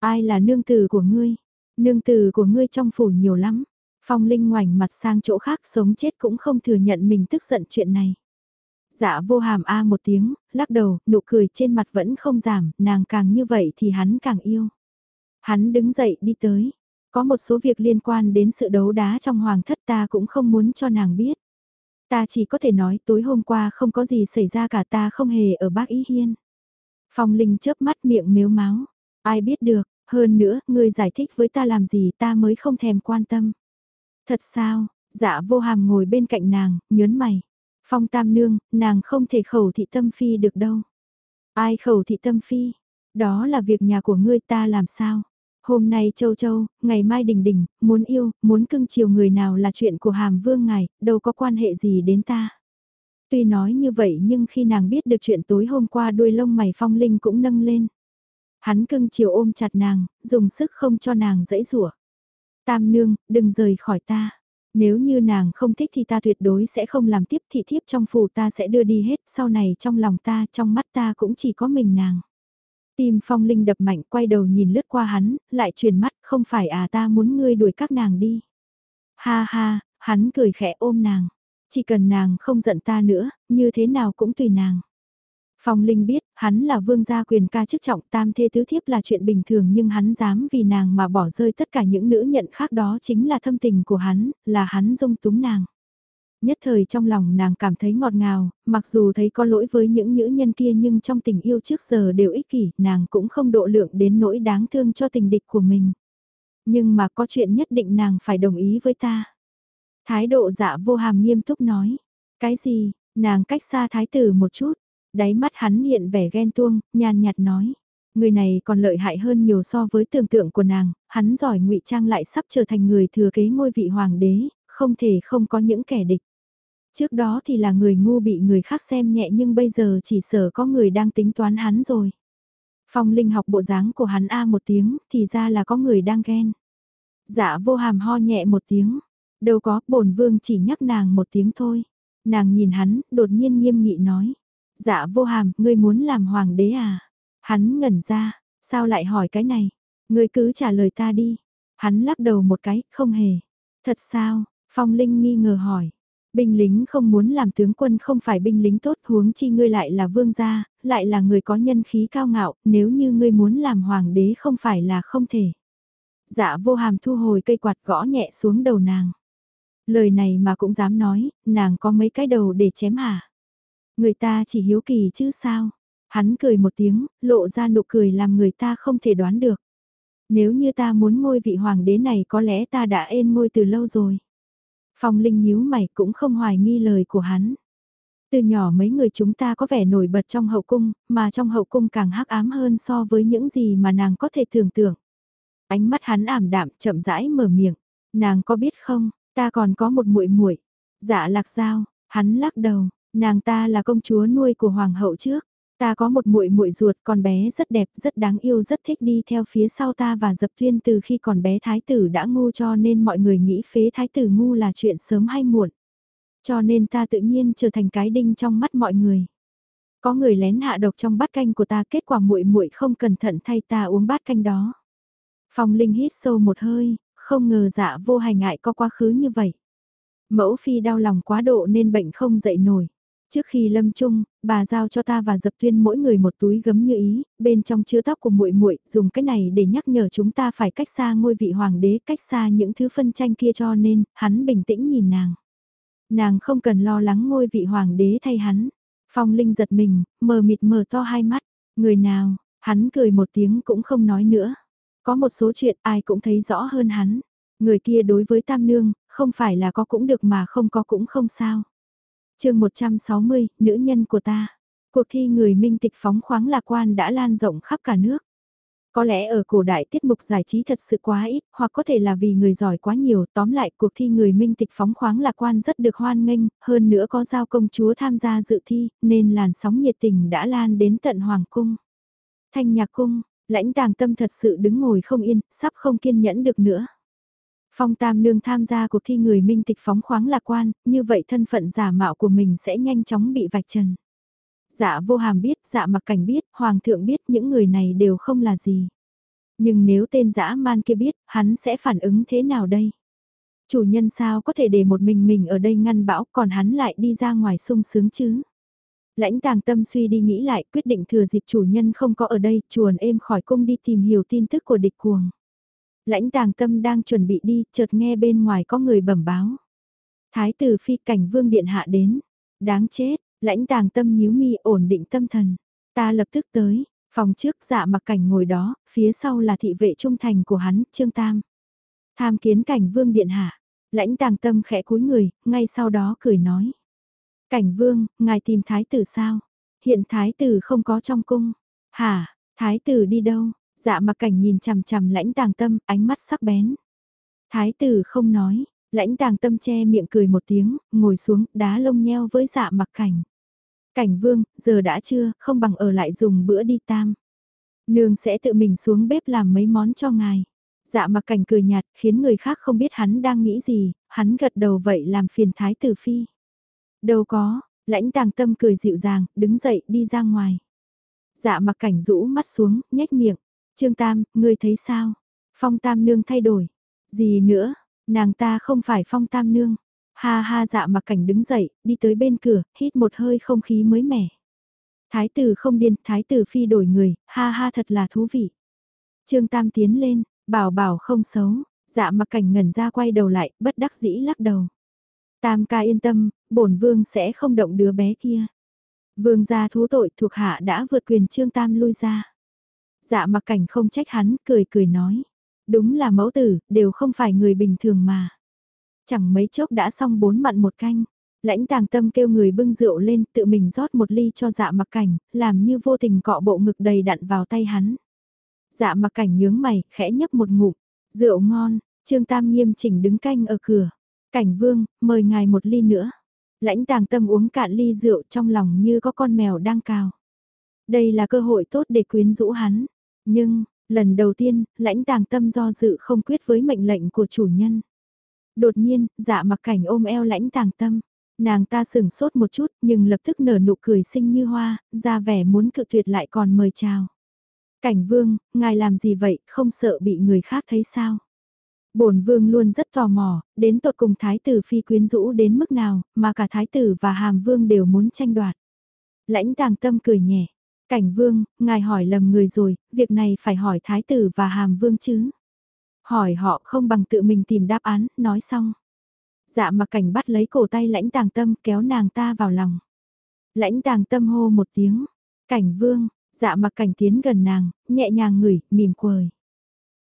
Ai là nương tử của ngươi? Nương tử của ngươi trong phủ nhiều lắm. Phong Linh ngoảnh mặt sang chỗ khác sống chết cũng không thừa nhận mình tức giận chuyện này. Dạ vô hàm a một tiếng, lắc đầu, nụ cười trên mặt vẫn không giảm, nàng càng như vậy thì hắn càng yêu. Hắn đứng dậy đi tới. Có một số việc liên quan đến sự đấu đá trong hoàng thất ta cũng không muốn cho nàng biết. Ta chỉ có thể nói tối hôm qua không có gì xảy ra cả ta không hề ở bác Ý Hiên. Phong Linh chớp mắt miệng mếu máu. Ai biết được, hơn nữa, ngươi giải thích với ta làm gì ta mới không thèm quan tâm. Thật sao, dạ vô hàm ngồi bên cạnh nàng, nhớn mày. Phong tam nương, nàng không thể khẩu thị tâm phi được đâu. Ai khẩu thị tâm phi? Đó là việc nhà của ngươi ta làm sao? Hôm nay châu châu, ngày mai đình đình, muốn yêu, muốn cưng chiều người nào là chuyện của hàm vương ngài, đâu có quan hệ gì đến ta. Tuy nói như vậy nhưng khi nàng biết được chuyện tối hôm qua đuôi lông mày phong linh cũng nâng lên. Hắn cưng chiều ôm chặt nàng, dùng sức không cho nàng dãy rủa Tam nương, đừng rời khỏi ta. Nếu như nàng không thích thì ta tuyệt đối sẽ không làm tiếp thị thiếp trong phủ ta sẽ đưa đi hết, sau này trong lòng ta, trong mắt ta cũng chỉ có mình nàng. Tim phong linh đập mạnh quay đầu nhìn lướt qua hắn, lại truyền mắt, không phải à ta muốn ngươi đuổi các nàng đi. Ha ha, hắn cười khẽ ôm nàng. Chỉ cần nàng không giận ta nữa, như thế nào cũng tùy nàng. Phong Linh biết, hắn là vương gia quyền ca chức trọng tam thê tứ thiếp là chuyện bình thường nhưng hắn dám vì nàng mà bỏ rơi tất cả những nữ nhận khác đó chính là thâm tình của hắn, là hắn dung túng nàng. Nhất thời trong lòng nàng cảm thấy ngọt ngào, mặc dù thấy có lỗi với những nữ nhân kia nhưng trong tình yêu trước giờ đều ích kỷ, nàng cũng không độ lượng đến nỗi đáng thương cho tình địch của mình. Nhưng mà có chuyện nhất định nàng phải đồng ý với ta. Thái độ dạ vô hàm nghiêm túc nói. Cái gì, nàng cách xa thái tử một chút, đáy mắt hắn hiện vẻ ghen tuông, nhàn nhạt nói. Người này còn lợi hại hơn nhiều so với tưởng tượng của nàng, hắn giỏi ngụy trang lại sắp trở thành người thừa kế ngôi vị hoàng đế, không thể không có những kẻ địch. Trước đó thì là người ngu bị người khác xem nhẹ nhưng bây giờ chỉ sợ có người đang tính toán hắn rồi. Phong Linh học bộ dáng của hắn A một tiếng, thì ra là có người đang ghen. Dạ vô hàm ho nhẹ một tiếng, đâu có, bổn vương chỉ nhắc nàng một tiếng thôi. Nàng nhìn hắn, đột nhiên nghiêm nghị nói. Dạ vô hàm, ngươi muốn làm hoàng đế à? Hắn ngẩn ra, sao lại hỏi cái này? Ngươi cứ trả lời ta đi. Hắn lắc đầu một cái, không hề. Thật sao? Phong Linh nghi ngờ hỏi. Binh lính không muốn làm tướng quân không phải binh lính tốt huống chi ngươi lại là vương gia, lại là người có nhân khí cao ngạo, nếu như ngươi muốn làm hoàng đế không phải là không thể. Dạ vô hàm thu hồi cây quạt gõ nhẹ xuống đầu nàng. Lời này mà cũng dám nói, nàng có mấy cái đầu để chém hả? Người ta chỉ hiếu kỳ chứ sao? Hắn cười một tiếng, lộ ra nụ cười làm người ta không thể đoán được. Nếu như ta muốn ngôi vị hoàng đế này có lẽ ta đã ên ngôi từ lâu rồi. Phong Linh nhíu mày cũng không hoài nghi lời của hắn. Từ nhỏ mấy người chúng ta có vẻ nổi bật trong hậu cung, mà trong hậu cung càng hắc ám hơn so với những gì mà nàng có thể tưởng tượng. Ánh mắt hắn ảm đạm chậm rãi mở miệng, nàng có biết không, ta còn có một muội muội. Dạ lạc giao, hắn lắc đầu, nàng ta là công chúa nuôi của hoàng hậu trước. Ta có một muội muội ruột, con bé rất đẹp, rất đáng yêu, rất thích đi theo phía sau ta và dập tuyên từ khi còn bé thái tử đã ngu cho nên mọi người nghĩ phế thái tử ngu là chuyện sớm hay muộn. Cho nên ta tự nhiên trở thành cái đinh trong mắt mọi người. Có người lén hạ độc trong bát canh của ta, kết quả muội muội không cẩn thận thay ta uống bát canh đó. Phong Linh hít sâu một hơi, không ngờ dạ vô hành ngại có quá khứ như vậy. Mẫu phi đau lòng quá độ nên bệnh không dậy nổi. Trước khi lâm chung, bà giao cho ta và dập tuyên mỗi người một túi gấm như ý, bên trong chứa tóc của muội muội, dùng cái này để nhắc nhở chúng ta phải cách xa ngôi vị hoàng đế, cách xa những thứ phân tranh kia cho nên, hắn bình tĩnh nhìn nàng. Nàng không cần lo lắng ngôi vị hoàng đế thay hắn. Phong Linh giật mình, mờ mịt mờ to hai mắt. Người nào, hắn cười một tiếng cũng không nói nữa. Có một số chuyện ai cũng thấy rõ hơn hắn. Người kia đối với Tam Nương, không phải là có cũng được mà không có cũng không sao chương 160, nữ nhân của ta. Cuộc thi người minh tịch phóng khoáng lạc quan đã lan rộng khắp cả nước. Có lẽ ở cổ đại tiết mục giải trí thật sự quá ít, hoặc có thể là vì người giỏi quá nhiều, tóm lại cuộc thi người minh tịch phóng khoáng lạc quan rất được hoan nghênh, hơn nữa có giao công chúa tham gia dự thi, nên làn sóng nhiệt tình đã lan đến tận Hoàng Cung. Thanh nhạc cung, lãnh tàng tâm thật sự đứng ngồi không yên, sắp không kiên nhẫn được nữa. Phong Tam Nương tham gia cuộc thi người minh tịch phóng khoáng lạc quan, như vậy thân phận giả mạo của mình sẽ nhanh chóng bị vạch trần. Dạ vô hàm biết, dạ mặc cảnh biết, hoàng thượng biết những người này đều không là gì. Nhưng nếu tên dã man kia biết, hắn sẽ phản ứng thế nào đây? Chủ nhân sao có thể để một mình mình ở đây ngăn bão còn hắn lại đi ra ngoài sung sướng chứ? Lãnh tàng tâm suy đi nghĩ lại quyết định thừa dịp chủ nhân không có ở đây chuồn êm khỏi cung đi tìm hiểu tin tức của địch cuồng. Lãnh tàng tâm đang chuẩn bị đi chợt nghe bên ngoài có người bẩm báo. Thái tử phi cảnh vương điện hạ đến. Đáng chết, Lãnh tàng tâm nhíu mi ổn định tâm thần. Ta lập tức tới, phòng trước dạ mặc cảnh ngồi đó, phía sau là thị vệ trung thành của hắn, Trương Tam. Tham kiến cảnh vương điện hạ. Lãnh tàng tâm khẽ cúi người, ngay sau đó cười nói. Cảnh vương, ngài tìm thái tử sao? Hiện thái tử không có trong cung. Hả, thái tử đi đâu? Dạ mặc cảnh nhìn chằm chằm lãnh tàng tâm, ánh mắt sắc bén. Thái tử không nói, Lãnh tàng tâm che miệng cười một tiếng, ngồi xuống, đá lông nheo với dạ mặc cảnh. Cảnh vương, giờ đã chưa, không bằng ở lại dùng bữa đi tam. Nương sẽ tự mình xuống bếp làm mấy món cho ngài. Dạ mặc cảnh cười nhạt, khiến người khác không biết hắn đang nghĩ gì, hắn gật đầu vậy làm phiền thái tử phi. Đâu có, lãnh tàng tâm cười dịu dàng, đứng dậy đi ra ngoài. Dạ mặc cảnh rũ mắt xuống, nhếch miệng. Trương Tam, ngươi thấy sao? Phong Tam nương thay đổi. Gì nữa, Nàng ta không phải phong tam nương. Ha ha dạ mặc cảnh đứng dậy, đi tới bên cửa, hít một hơi không khí mới mẻ. Thái tử không điên, thái tử phi đổi người, ha ha thật là thú vị. Trương Tam tiến lên, bảo bảo không xấu, dạ mặc cảnh ngẩn ra quay đầu lại, bất đắc dĩ lắc đầu. Tam ca yên tâm, bổn vương sẽ không động đứa bé kia. Vương gia thú tội thuộc hạ đã vượt quyền Trương Tam lui ra. Dạ mặc cảnh không trách hắn, cười cười nói. Đúng là mẫu tử, đều không phải người bình thường mà. Chẳng mấy chốc đã xong bốn mặn một canh. Lãnh tàng tâm kêu người bưng rượu lên tự mình rót một ly cho dạ mặc cảnh, làm như vô tình cọ bộ ngực đầy đặn vào tay hắn. Dạ mặc cảnh nhướng mày, khẽ nhấp một ngụm, rượu ngon, Trương Tam nghiêm chỉnh đứng canh ở cửa. Cảnh vương, mời ngài một ly nữa. Lãnh tàng tâm uống cạn ly rượu trong lòng như có con mèo đang cào. Đây là cơ hội tốt để quyến rũ hắn. Nhưng, Lần đầu tiên, lãnh tàng tâm do dự không quyết với mệnh lệnh của chủ nhân. Đột nhiên, dạ mặc cảnh ôm eo lãnh tàng tâm. Nàng ta sừng sốt một chút nhưng lập tức nở nụ cười xinh như hoa, ra vẻ muốn cự tuyệt lại còn mời chào. Cảnh vương, ngài làm gì vậy, không sợ bị người khác thấy sao? bổn vương luôn rất tò mò, đến tột cùng thái tử phi quyến rũ đến mức nào, mà cả thái tử và hàm vương đều muốn tranh đoạt. Lãnh tàng tâm cười nhẹ, Cảnh vương, ngài hỏi lầm người rồi, việc này phải hỏi thái tử và hàm vương chứ. Hỏi họ không bằng tự mình tìm đáp án, nói xong. Dạ mà cảnh bắt lấy cổ tay lãnh tàng tâm kéo nàng ta vào lòng. Lãnh tàng tâm hô một tiếng. Cảnh vương, dạ mặc cảnh tiến gần nàng, nhẹ nhàng ngửi, mỉm cười.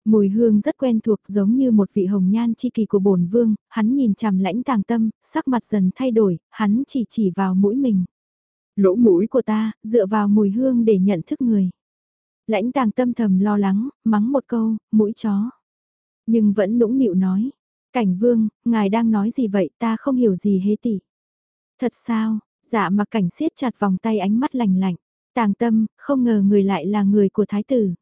Mùi hương rất quen thuộc giống như một vị hồng nhan chi kỳ của bổn vương, hắn nhìn chằm lãnh tàng tâm, sắc mặt dần thay đổi, hắn chỉ chỉ vào mũi mình. Lỗ mũi của ta, dựa vào mùi hương để nhận thức người. Lãnh tàng tâm thầm lo lắng, mắng một câu, mũi chó. Nhưng vẫn nũng nịu nói. Cảnh vương, ngài đang nói gì vậy ta không hiểu gì hết tỷ. Thật sao, dạ mặc cảnh siết chặt vòng tay ánh mắt lạnh lạnh. Tàng tâm, không ngờ người lại là người của thái tử.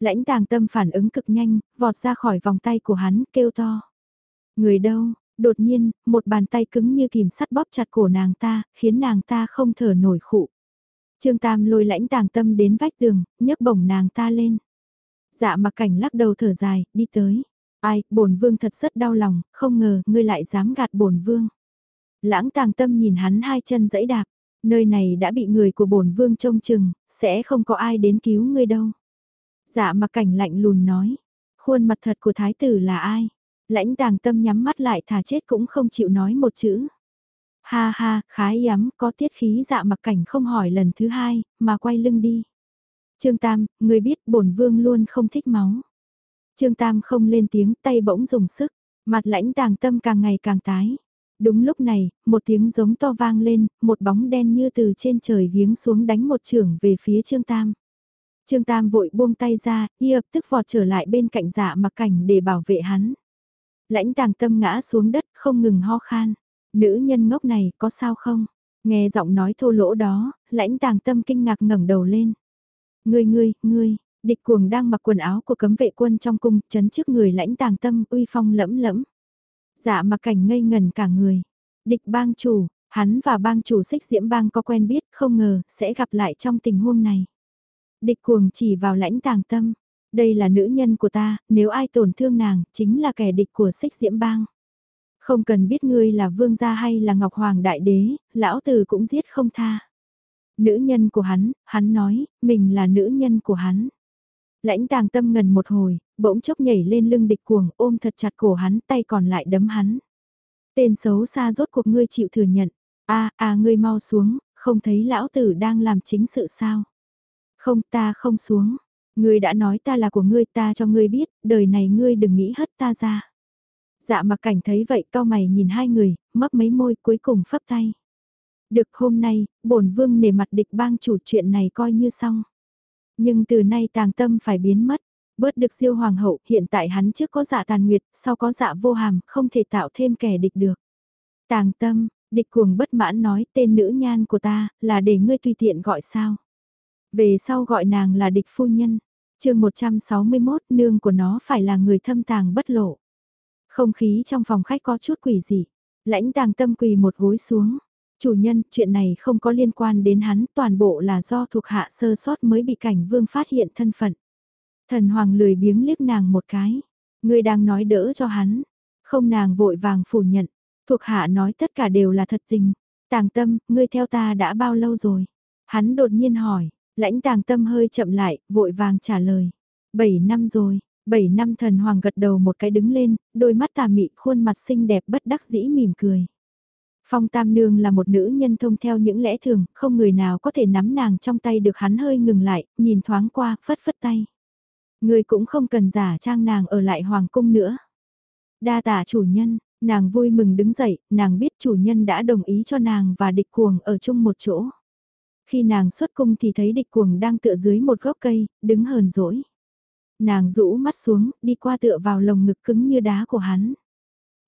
Lãnh tàng tâm phản ứng cực nhanh, vọt ra khỏi vòng tay của hắn, kêu to. Người đâu, đột nhiên, một bàn tay cứng như kìm sắt bóp chặt cổ nàng ta, khiến nàng ta không thở nổi khụ. Trương Tam lôi lãnh tàng tâm đến vách tường, nhấc bổng nàng ta lên. Dạ mặc cảnh lắc đầu thở dài, đi tới. Ai, bổn vương thật rất đau lòng, không ngờ ngươi lại dám gạt bổn vương. Lãng tàng tâm nhìn hắn hai chân dẫy đạp, nơi này đã bị người của bổn vương trông chừng, sẽ không có ai đến cứu ngươi đâu. Dạ mặc cảnh lạnh lùn nói, khuôn mặt thật của thái tử là ai? Lãnh tàng tâm nhắm mắt lại thà chết cũng không chịu nói một chữ. Ha ha, khái yắm, có tiết khí dạ mặc cảnh không hỏi lần thứ hai, mà quay lưng đi. Trương Tam, người biết bổn vương luôn không thích máu. Trương Tam không lên tiếng tay bỗng dùng sức, mặt lãnh tàng tâm càng ngày càng tái. Đúng lúc này, một tiếng giống to vang lên, một bóng đen như từ trên trời giếng xuống đánh một trưởng về phía Trương Tam. Trương Tam vội buông tay ra, y ập tức vọt trở lại bên cạnh dạ mặc cảnh để bảo vệ hắn. Lãnh tàng tâm ngã xuống đất không ngừng ho khan. Nữ nhân ngốc này có sao không? Nghe giọng nói thô lỗ đó, lãnh tàng tâm kinh ngạc ngẩng đầu lên. Ngươi ngươi, ngươi, địch cuồng đang mặc quần áo của cấm vệ quân trong cung, chấn trước người lãnh tàng tâm uy phong lẫm lẫm. Dạ mặc cảnh ngây ngần cả người. Địch bang chủ, hắn và bang chủ xích diễm bang có quen biết không ngờ sẽ gặp lại trong tình huống này. Địch cuồng chỉ vào lãnh tàng tâm. Đây là nữ nhân của ta, nếu ai tổn thương nàng, chính là kẻ địch của xích diễm bang. Không cần biết ngươi là vương gia hay là ngọc hoàng đại đế, lão tử cũng giết không tha. Nữ nhân của hắn, hắn nói, mình là nữ nhân của hắn. Lãnh tàng tâm ngần một hồi, bỗng chốc nhảy lên lưng địch cuồng ôm thật chặt cổ hắn tay còn lại đấm hắn. Tên xấu xa rốt cuộc ngươi chịu thừa nhận. a a ngươi mau xuống, không thấy lão tử đang làm chính sự sao. Không ta không xuống. Ngươi đã nói ta là của ngươi ta cho ngươi biết, đời này ngươi đừng nghĩ hất ta ra. Dạ mặc cảnh thấy vậy cao mày nhìn hai người, mấp mấy môi cuối cùng phấp tay. Được hôm nay, bổn vương nề mặt địch bang chủ chuyện này coi như xong. Nhưng từ nay tàng tâm phải biến mất. Bớt được siêu hoàng hậu, hiện tại hắn trước có dạ tàn nguyệt, sau có dạ vô hàm, không thể tạo thêm kẻ địch được. Tàng tâm, địch cuồng bất mãn nói tên nữ nhan của ta, là để ngươi tùy tiện gọi sao. Về sau gọi nàng là địch phu nhân chương 161 nương của nó phải là người thâm tàng bất lộ. Không khí trong phòng khách có chút quỷ dị. Lãnh tàng tâm quỳ một gối xuống. Chủ nhân, chuyện này không có liên quan đến hắn, toàn bộ là do thuộc hạ sơ sót mới bị cảnh vương phát hiện thân phận. Thần hoàng lười biếng liếc nàng một cái. Ngươi đang nói đỡ cho hắn. Không nàng vội vàng phủ nhận. Thuộc hạ nói tất cả đều là thật tình. Tàng tâm, ngươi theo ta đã bao lâu rồi? Hắn đột nhiên hỏi, lãnh tàng tâm hơi chậm lại, vội vàng trả lời. Bảy năm rồi, bảy năm thần hoàng gật đầu một cái đứng lên, đôi mắt tà mị khuôn mặt xinh đẹp bất đắc dĩ mỉm cười. Phong Tam Nương là một nữ nhân thông theo những lẽ thường, không người nào có thể nắm nàng trong tay được hắn hơi ngừng lại, nhìn thoáng qua, phất phất tay. Người cũng không cần giả trang nàng ở lại hoàng cung nữa. Đa tả chủ nhân, nàng vui mừng đứng dậy, nàng biết chủ nhân đã đồng ý cho nàng và địch cuồng ở chung một chỗ. Khi nàng xuất cung thì thấy địch cuồng đang tựa dưới một gốc cây, đứng hờn dỗi. Nàng rũ mắt xuống, đi qua tựa vào lồng ngực cứng như đá của hắn.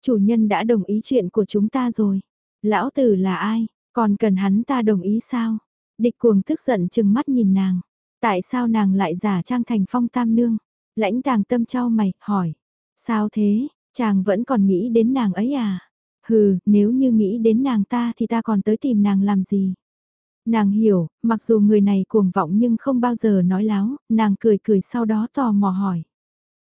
Chủ nhân đã đồng ý chuyện của chúng ta rồi. Lão tử là ai, còn cần hắn ta đồng ý sao? Địch cuồng tức giận chừng mắt nhìn nàng. Tại sao nàng lại giả trang thành phong tam nương? Lãnh tàng tâm trao mày, hỏi. Sao thế, chàng vẫn còn nghĩ đến nàng ấy à? Hừ, nếu như nghĩ đến nàng ta thì ta còn tới tìm nàng làm gì? Nàng hiểu, mặc dù người này cuồng vọng nhưng không bao giờ nói láo, nàng cười cười sau đó tò mò hỏi.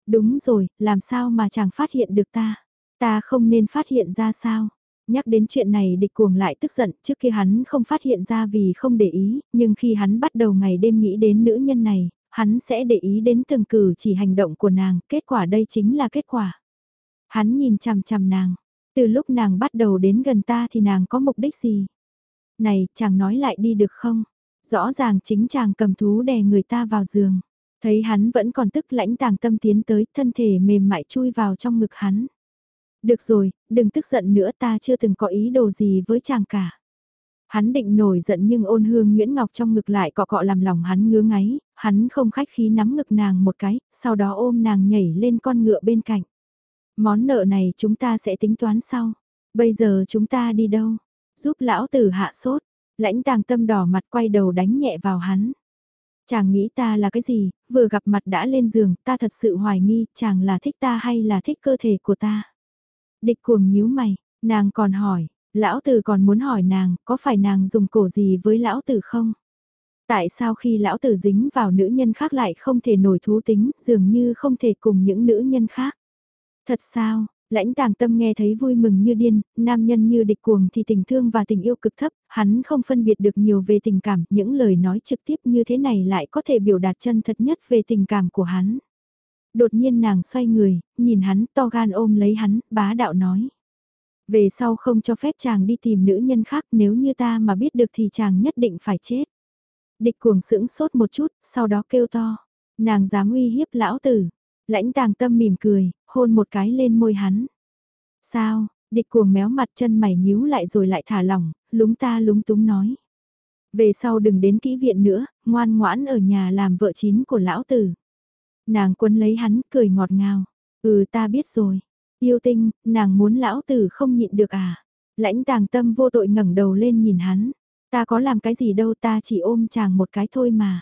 Đúng rồi, làm sao mà chàng phát hiện được ta? Ta không nên phát hiện ra sao? Nhắc đến chuyện này địch cuồng lại tức giận trước khi hắn không phát hiện ra vì không để ý, nhưng khi hắn bắt đầu ngày đêm nghĩ đến nữ nhân này, hắn sẽ để ý đến từng cử chỉ hành động của nàng, kết quả đây chính là kết quả. Hắn nhìn chằm chằm nàng, từ lúc nàng bắt đầu đến gần ta thì nàng có mục đích gì? Này, chàng nói lại đi được không? Rõ ràng chính chàng cầm thú đè người ta vào giường. Thấy hắn vẫn còn tức lãnh tàng tâm tiến tới, thân thể mềm mại chui vào trong ngực hắn. Được rồi, đừng tức giận nữa ta chưa từng có ý đồ gì với chàng cả. Hắn định nổi giận nhưng ôn hương Nguyễn Ngọc trong ngực lại cọ cọ làm lòng hắn ngứa ngáy, hắn không khách khí nắm ngực nàng một cái, sau đó ôm nàng nhảy lên con ngựa bên cạnh. Món nợ này chúng ta sẽ tính toán sau. Bây giờ chúng ta đi đâu? Giúp lão tử hạ sốt. Lãnh tàng tâm đỏ mặt quay đầu đánh nhẹ vào hắn. Chàng nghĩ ta là cái gì, vừa gặp mặt đã lên giường, ta thật sự hoài nghi, chàng là thích ta hay là thích cơ thể của ta. Địch cuồng nhíu mày, nàng còn hỏi, lão tử còn muốn hỏi nàng, có phải nàng dùng cổ gì với lão tử không? Tại sao khi lão tử dính vào nữ nhân khác lại không thể nổi thú tính, dường như không thể cùng những nữ nhân khác? Thật sao, Lãnh tàng tâm nghe thấy vui mừng như điên, nam nhân như địch cuồng thì tình thương và tình yêu cực thấp, hắn không phân biệt được nhiều về tình cảm, những lời nói trực tiếp như thế này lại có thể biểu đạt chân thật nhất về tình cảm của hắn. Đột nhiên nàng xoay người, nhìn hắn to gan ôm lấy hắn, bá đạo nói. Về sau không cho phép chàng đi tìm nữ nhân khác nếu như ta mà biết được thì chàng nhất định phải chết. Địch cuồng sững sốt một chút, sau đó kêu to. Nàng dám uy hiếp lão tử. Lãnh tàng tâm mỉm cười, hôn một cái lên môi hắn. Sao, địch cuồng méo mặt chân mày nhíu lại rồi lại thả lỏng, lúng ta lúng túng nói. Về sau đừng đến kỹ viện nữa, ngoan ngoãn ở nhà làm vợ chín của lão tử. Nàng quân lấy hắn, cười ngọt ngào. Ừ ta biết rồi. Yêu tinh, nàng muốn lão tử không nhịn được à. Lãnh tàng tâm vô tội ngẩng đầu lên nhìn hắn. Ta có làm cái gì đâu ta chỉ ôm chàng một cái thôi mà.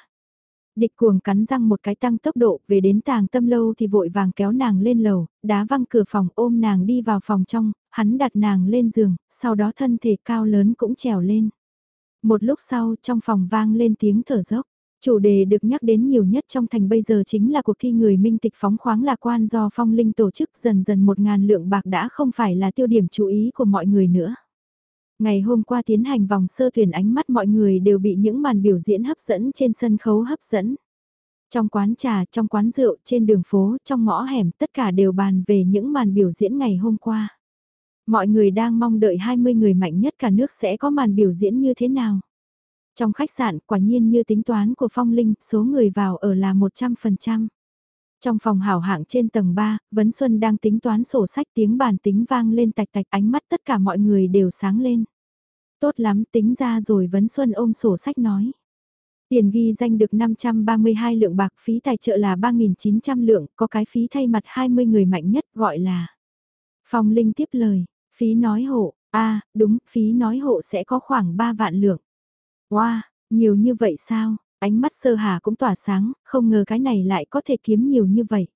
Địch cuồng cắn răng một cái tăng tốc độ về đến tàng tâm lâu thì vội vàng kéo nàng lên lầu, đá văng cửa phòng ôm nàng đi vào phòng trong, hắn đặt nàng lên giường, sau đó thân thể cao lớn cũng trèo lên. Một lúc sau trong phòng vang lên tiếng thở dốc. Chủ đề được nhắc đến nhiều nhất trong thành bây giờ chính là cuộc thi người minh tịch phóng khoáng lạc quan do phong linh tổ chức dần dần một ngàn lượng bạc đã không phải là tiêu điểm chú ý của mọi người nữa. Ngày hôm qua tiến hành vòng sơ tuyển ánh mắt mọi người đều bị những màn biểu diễn hấp dẫn trên sân khấu hấp dẫn. Trong quán trà, trong quán rượu, trên đường phố, trong ngõ hẻm tất cả đều bàn về những màn biểu diễn ngày hôm qua. Mọi người đang mong đợi 20 người mạnh nhất cả nước sẽ có màn biểu diễn như thế nào. Trong khách sạn, quả nhiên như tính toán của Phong Linh, số người vào ở là 100%. Trong phòng hảo hạng trên tầng 3, Vấn Xuân đang tính toán sổ sách tiếng bàn tính vang lên tạch tạch ánh mắt tất cả mọi người đều sáng lên. Tốt lắm tính ra rồi Vấn Xuân ôm sổ sách nói. Tiền ghi danh được 532 lượng bạc phí tài trợ là 3.900 lượng, có cái phí thay mặt 20 người mạnh nhất gọi là. Phong Linh tiếp lời, phí nói hộ, a đúng, phí nói hộ sẽ có khoảng 3 vạn lượng. Wow, nhiều như vậy sao? Ánh mắt sơ hà cũng tỏa sáng, không ngờ cái này lại có thể kiếm nhiều như vậy.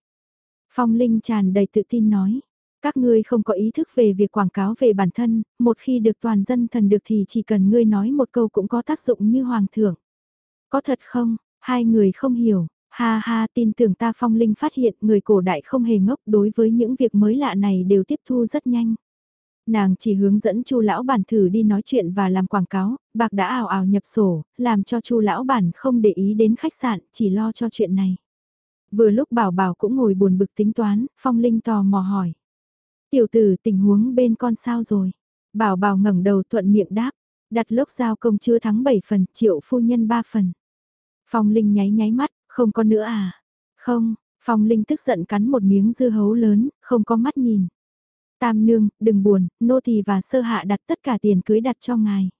Phong Linh tràn đầy tự tin nói. Các ngươi không có ý thức về việc quảng cáo về bản thân, một khi được toàn dân thần được thì chỉ cần ngươi nói một câu cũng có tác dụng như hoàng thượng. Có thật không? Hai người không hiểu. Ha ha tin tưởng ta phong linh phát hiện người cổ đại không hề ngốc đối với những việc mới lạ này đều tiếp thu rất nhanh. Nàng chỉ hướng dẫn chu lão bản thử đi nói chuyện và làm quảng cáo, bạc đã ảo ảo nhập sổ, làm cho chu lão bản không để ý đến khách sạn, chỉ lo cho chuyện này. Vừa lúc bảo bảo cũng ngồi buồn bực tính toán, phong linh tò mò hỏi. Tiểu tử tình huống bên con sao rồi? Bảo bảo ngẩng đầu thuận miệng đáp, đặt lốc giao công chưa thắng 7 phần, triệu phu nhân 3 phần. Phong Linh nháy nháy mắt, không có nữa à? Không, Phong Linh tức giận cắn một miếng dưa hấu lớn, không có mắt nhìn. Tam nương, đừng buồn, nô tỳ và sơ hạ đặt tất cả tiền cưới đặt cho ngài.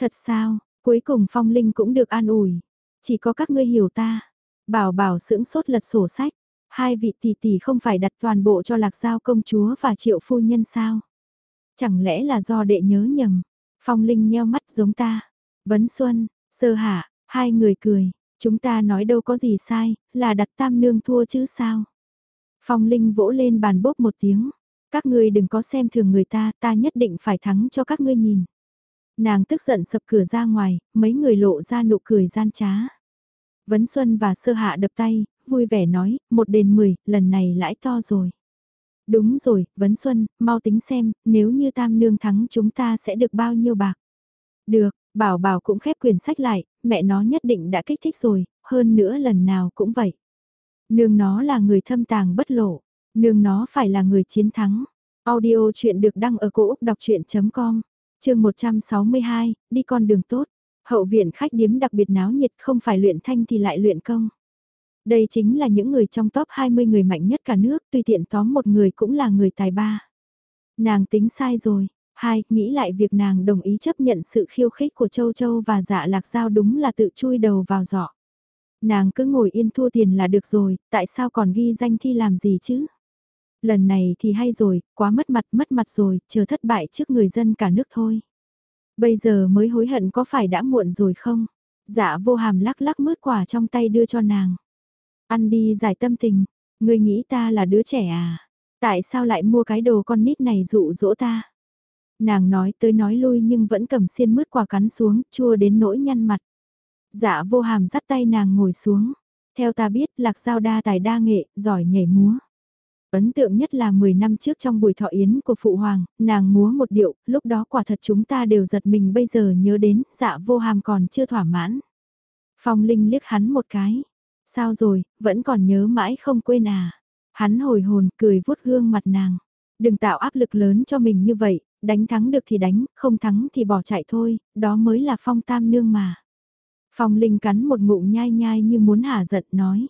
Thật sao, cuối cùng Phong Linh cũng được an ủi. Chỉ có các ngươi hiểu ta. Bảo bảo sững sốt lật sổ sách. Hai vị tỷ tỷ không phải đặt toàn bộ cho lạc giao công chúa và triệu phu nhân sao? Chẳng lẽ là do đệ nhớ nhầm? Phong Linh nheo mắt giống ta. Vấn Xuân, sơ hạ, hai người cười. Chúng ta nói đâu có gì sai, là đặt tam nương thua chứ sao? Phong Linh vỗ lên bàn bốp một tiếng. Các ngươi đừng có xem thường người ta, ta nhất định phải thắng cho các ngươi nhìn. Nàng tức giận sập cửa ra ngoài, mấy người lộ ra nụ cười gian trá. Vấn Xuân và Sơ Hạ đập tay, vui vẻ nói, một đền mười, lần này lãi to rồi. Đúng rồi, Vấn Xuân, mau tính xem, nếu như tam nương thắng chúng ta sẽ được bao nhiêu bạc. Được, Bảo Bảo cũng khép quyển sách lại, mẹ nó nhất định đã kích thích rồi, hơn nữa lần nào cũng vậy. Nương nó là người thâm tàng bất lộ, nương nó phải là người chiến thắng. Audio chuyện được đăng ở cổ Úc đọc chuyện.com, trường 162, đi con đường tốt. Hậu viện khách điếm đặc biệt náo nhiệt không phải luyện thanh thì lại luyện công. Đây chính là những người trong top 20 người mạnh nhất cả nước, tùy tiện tóm một người cũng là người tài ba. Nàng tính sai rồi. Hai, nghĩ lại việc nàng đồng ý chấp nhận sự khiêu khích của Châu Châu và dạ lạc giao đúng là tự chui đầu vào giỏ. Nàng cứ ngồi yên thua tiền là được rồi, tại sao còn ghi danh thi làm gì chứ? Lần này thì hay rồi, quá mất mặt mất mặt rồi, chờ thất bại trước người dân cả nước thôi. Bây giờ mới hối hận có phải đã muộn rồi không? Dạ vô hàm lắc lắc mứt quả trong tay đưa cho nàng. Ăn đi giải tâm tình, ngươi nghĩ ta là đứa trẻ à? Tại sao lại mua cái đồ con nít này dụ dỗ ta? Nàng nói tới nói lui nhưng vẫn cầm xiên mứt quả cắn xuống, chua đến nỗi nhăn mặt. Dạ vô hàm dắt tay nàng ngồi xuống. Theo ta biết lạc giao đa tài đa nghệ, giỏi nhảy múa. Ấn tượng nhất là 10 năm trước trong buổi thọ yến của Phụ Hoàng, nàng múa một điệu, lúc đó quả thật chúng ta đều giật mình bây giờ nhớ đến, dạ vô hàm còn chưa thỏa mãn. Phong Linh liếc hắn một cái. Sao rồi, vẫn còn nhớ mãi không quên à. Hắn hồi hồn cười vuốt gương mặt nàng. Đừng tạo áp lực lớn cho mình như vậy, đánh thắng được thì đánh, không thắng thì bỏ chạy thôi, đó mới là phong tam nương mà. Phong Linh cắn một ngụm nhai nhai như muốn hả giận nói.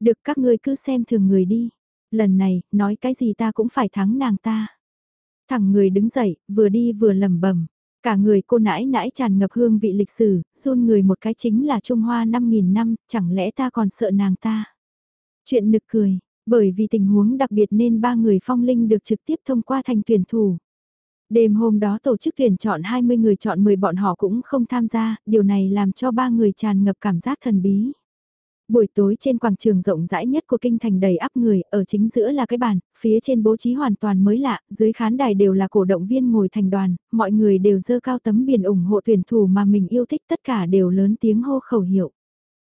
Được các ngươi cứ xem thường người đi. Lần này, nói cái gì ta cũng phải thắng nàng ta. Thằng người đứng dậy, vừa đi vừa lẩm bẩm Cả người cô nãi nãi tràn ngập hương vị lịch sử, run người một cái chính là Trung Hoa 5.000 năm, chẳng lẽ ta còn sợ nàng ta. Chuyện nực cười, bởi vì tình huống đặc biệt nên ba người phong linh được trực tiếp thông qua thành tuyển thủ. Đêm hôm đó tổ chức tuyển chọn 20 người chọn 10 bọn họ cũng không tham gia, điều này làm cho ba người tràn ngập cảm giác thần bí. Buổi tối trên quảng trường rộng rãi nhất của kinh thành đầy áp người, ở chính giữa là cái bàn, phía trên bố trí hoàn toàn mới lạ, dưới khán đài đều là cổ động viên ngồi thành đoàn, mọi người đều dơ cao tấm biển ủng hộ tuyển thủ mà mình yêu thích tất cả đều lớn tiếng hô khẩu hiệu.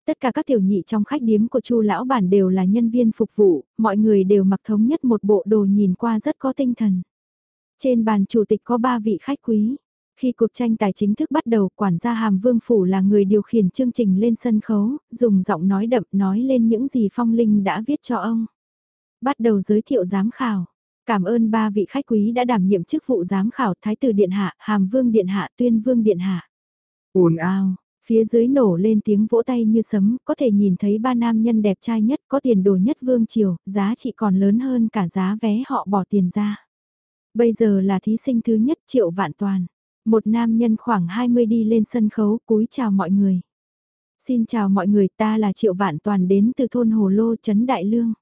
Tất cả các tiểu nhị trong khách điếm của Chu lão bản đều là nhân viên phục vụ, mọi người đều mặc thống nhất một bộ đồ nhìn qua rất có tinh thần. Trên bàn chủ tịch có ba vị khách quý. Khi cuộc tranh tài chính thức bắt đầu, quản gia Hàm Vương Phủ là người điều khiển chương trình lên sân khấu, dùng giọng nói đậm nói lên những gì Phong Linh đã viết cho ông. Bắt đầu giới thiệu giám khảo. Cảm ơn ba vị khách quý đã đảm nhiệm chức vụ giám khảo Thái tử Điện Hạ, Hàm Vương Điện Hạ, Tuyên Vương Điện Hạ. ồn ào, phía dưới nổ lên tiếng vỗ tay như sấm, có thể nhìn thấy ba nam nhân đẹp trai nhất, có tiền đồ nhất Vương Triều, giá trị còn lớn hơn cả giá vé họ bỏ tiền ra. Bây giờ là thí sinh thứ nhất Triệu Vạn Toàn. Một nam nhân khoảng 20 đi lên sân khấu cúi chào mọi người. Xin chào mọi người ta là Triệu Vạn Toàn đến từ thôn Hồ Lô Trấn Đại Lương.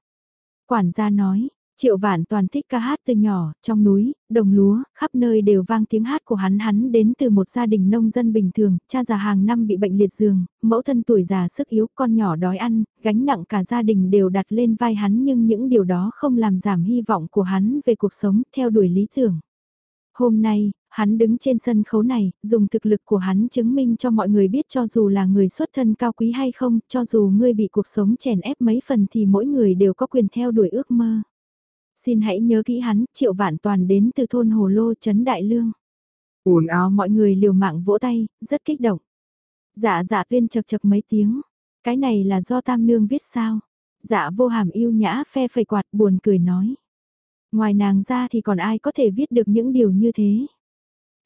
Quản gia nói, Triệu Vạn Toàn thích ca hát từ nhỏ, trong núi, đồng lúa, khắp nơi đều vang tiếng hát của hắn hắn đến từ một gia đình nông dân bình thường, cha già hàng năm bị bệnh liệt giường, mẫu thân tuổi già sức yếu, con nhỏ đói ăn, gánh nặng cả gia đình đều đặt lên vai hắn nhưng những điều đó không làm giảm hy vọng của hắn về cuộc sống theo đuổi lý tưởng. Hôm nay, hắn đứng trên sân khấu này, dùng thực lực của hắn chứng minh cho mọi người biết cho dù là người xuất thân cao quý hay không, cho dù ngươi bị cuộc sống chèn ép mấy phần thì mỗi người đều có quyền theo đuổi ước mơ. Xin hãy nhớ kỹ hắn, triệu vạn toàn đến từ thôn Hồ Lô Trấn Đại Lương. ồn ào mọi người liều mạng vỗ tay, rất kích động. Dạ dạ tuyên chật chật mấy tiếng. Cái này là do Tam Nương viết sao? Dạ vô hàm yêu nhã phe phẩy quạt buồn cười nói. Ngoài nàng ra thì còn ai có thể viết được những điều như thế?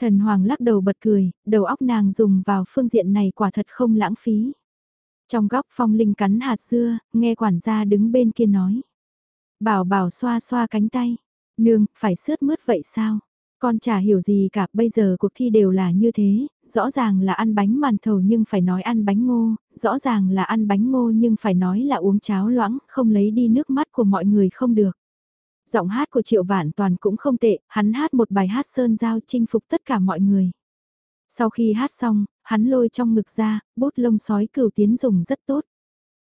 Thần Hoàng lắc đầu bật cười, đầu óc nàng dùng vào phương diện này quả thật không lãng phí. Trong góc phong linh cắn hạt dưa, nghe quản gia đứng bên kia nói. Bảo bảo xoa xoa cánh tay. Nương, phải sướt mướt vậy sao? Con chả hiểu gì cả, bây giờ cuộc thi đều là như thế, rõ ràng là ăn bánh màn thầu nhưng phải nói ăn bánh ngô, rõ ràng là ăn bánh ngô nhưng phải nói là uống cháo loãng, không lấy đi nước mắt của mọi người không được. Giọng hát của Triệu Vạn Toàn cũng không tệ, hắn hát một bài hát sơn giao chinh phục tất cả mọi người. Sau khi hát xong, hắn lôi trong ngực ra, bút lông sói cửu tiến dùng rất tốt.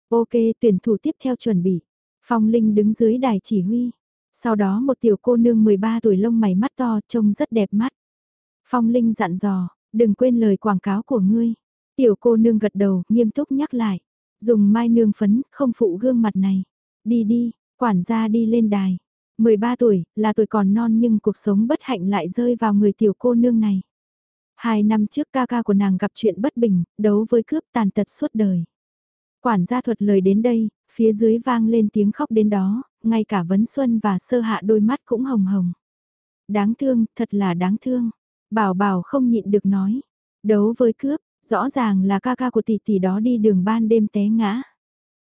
Ok, tuyển thủ tiếp theo chuẩn bị. Phong Linh đứng dưới đài chỉ huy. Sau đó một tiểu cô nương 13 tuổi lông mày mắt to trông rất đẹp mắt. Phong Linh dặn dò, đừng quên lời quảng cáo của ngươi. Tiểu cô nương gật đầu, nghiêm túc nhắc lại. Dùng mai nương phấn, không phụ gương mặt này. Đi đi, quản gia đi lên đài. 13 tuổi, là tuổi còn non nhưng cuộc sống bất hạnh lại rơi vào người tiểu cô nương này. Hai năm trước ca ca của nàng gặp chuyện bất bình, đấu với cướp tàn tật suốt đời. Quản gia thuật lời đến đây, phía dưới vang lên tiếng khóc đến đó, ngay cả Vấn Xuân và Sơ Hạ đôi mắt cũng hồng hồng. Đáng thương, thật là đáng thương. Bảo bảo không nhịn được nói. Đấu với cướp, rõ ràng là ca ca của tỷ tỷ đó đi đường ban đêm té ngã.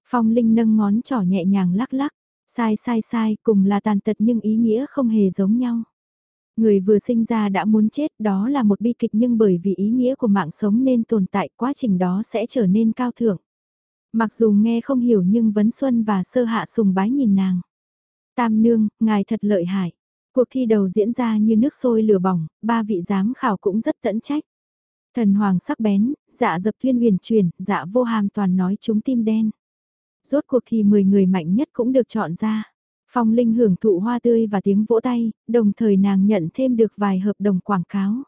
Phong Linh nâng ngón trỏ nhẹ nhàng lắc lắc. Sai sai sai, cùng là tàn tật nhưng ý nghĩa không hề giống nhau. Người vừa sinh ra đã muốn chết đó là một bi kịch nhưng bởi vì ý nghĩa của mạng sống nên tồn tại quá trình đó sẽ trở nên cao thượng. Mặc dù nghe không hiểu nhưng Vấn Xuân và Sơ Hạ sùng bái nhìn nàng. Tam nương, ngài thật lợi hại. Cuộc thi đầu diễn ra như nước sôi lửa bỏng, ba vị giám khảo cũng rất tận trách. Thần hoàng sắc bén, dạ dập thuyên huyền truyền, dạ vô hàm toàn nói chúng tim đen. Rốt cuộc thì 10 người mạnh nhất cũng được chọn ra. Phong Linh hưởng thụ hoa tươi và tiếng vỗ tay, đồng thời nàng nhận thêm được vài hợp đồng quảng cáo.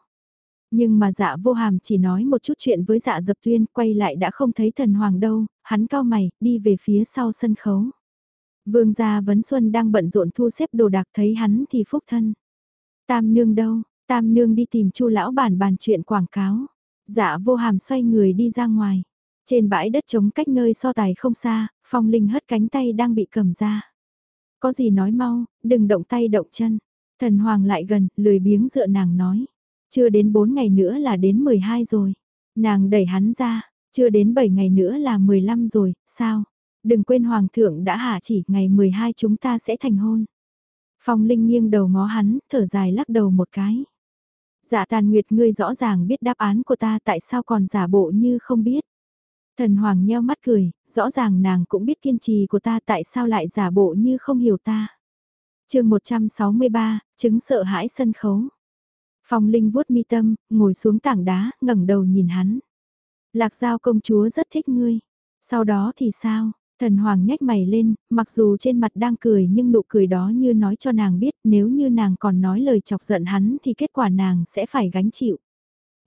Nhưng mà dạ vô hàm chỉ nói một chút chuyện với dạ dập tuyên, quay lại đã không thấy thần hoàng đâu, hắn cao mày, đi về phía sau sân khấu. Vương gia Vấn Xuân đang bận rộn thu xếp đồ đạc thấy hắn thì phúc thân. Tam nương đâu, tam nương đi tìm chu lão bản bàn chuyện quảng cáo. Dạ vô hàm xoay người đi ra ngoài. Trên bãi đất trống cách nơi so tài không xa, phong linh hất cánh tay đang bị cầm ra. Có gì nói mau, đừng động tay động chân. Thần hoàng lại gần, lười biếng dựa nàng nói. Chưa đến 4 ngày nữa là đến 12 rồi. Nàng đẩy hắn ra, chưa đến 7 ngày nữa là 15 rồi, sao? Đừng quên Hoàng thượng đã hạ chỉ ngày 12 chúng ta sẽ thành hôn. Phong Linh nghiêng đầu ngó hắn, thở dài lắc đầu một cái. Dạ tàn nguyệt ngươi rõ ràng biết đáp án của ta tại sao còn giả bộ như không biết. Thần Hoàng nheo mắt cười, rõ ràng nàng cũng biết kiên trì của ta tại sao lại giả bộ như không hiểu ta. chương 163, chứng sợ hãi sân khấu. Phong Linh vuốt mi tâm, ngồi xuống tảng đá, ngẩng đầu nhìn hắn. Lạc Giao công chúa rất thích ngươi. Sau đó thì sao? Thần Hoàng nhếch mày lên, mặc dù trên mặt đang cười nhưng nụ cười đó như nói cho nàng biết nếu như nàng còn nói lời chọc giận hắn thì kết quả nàng sẽ phải gánh chịu.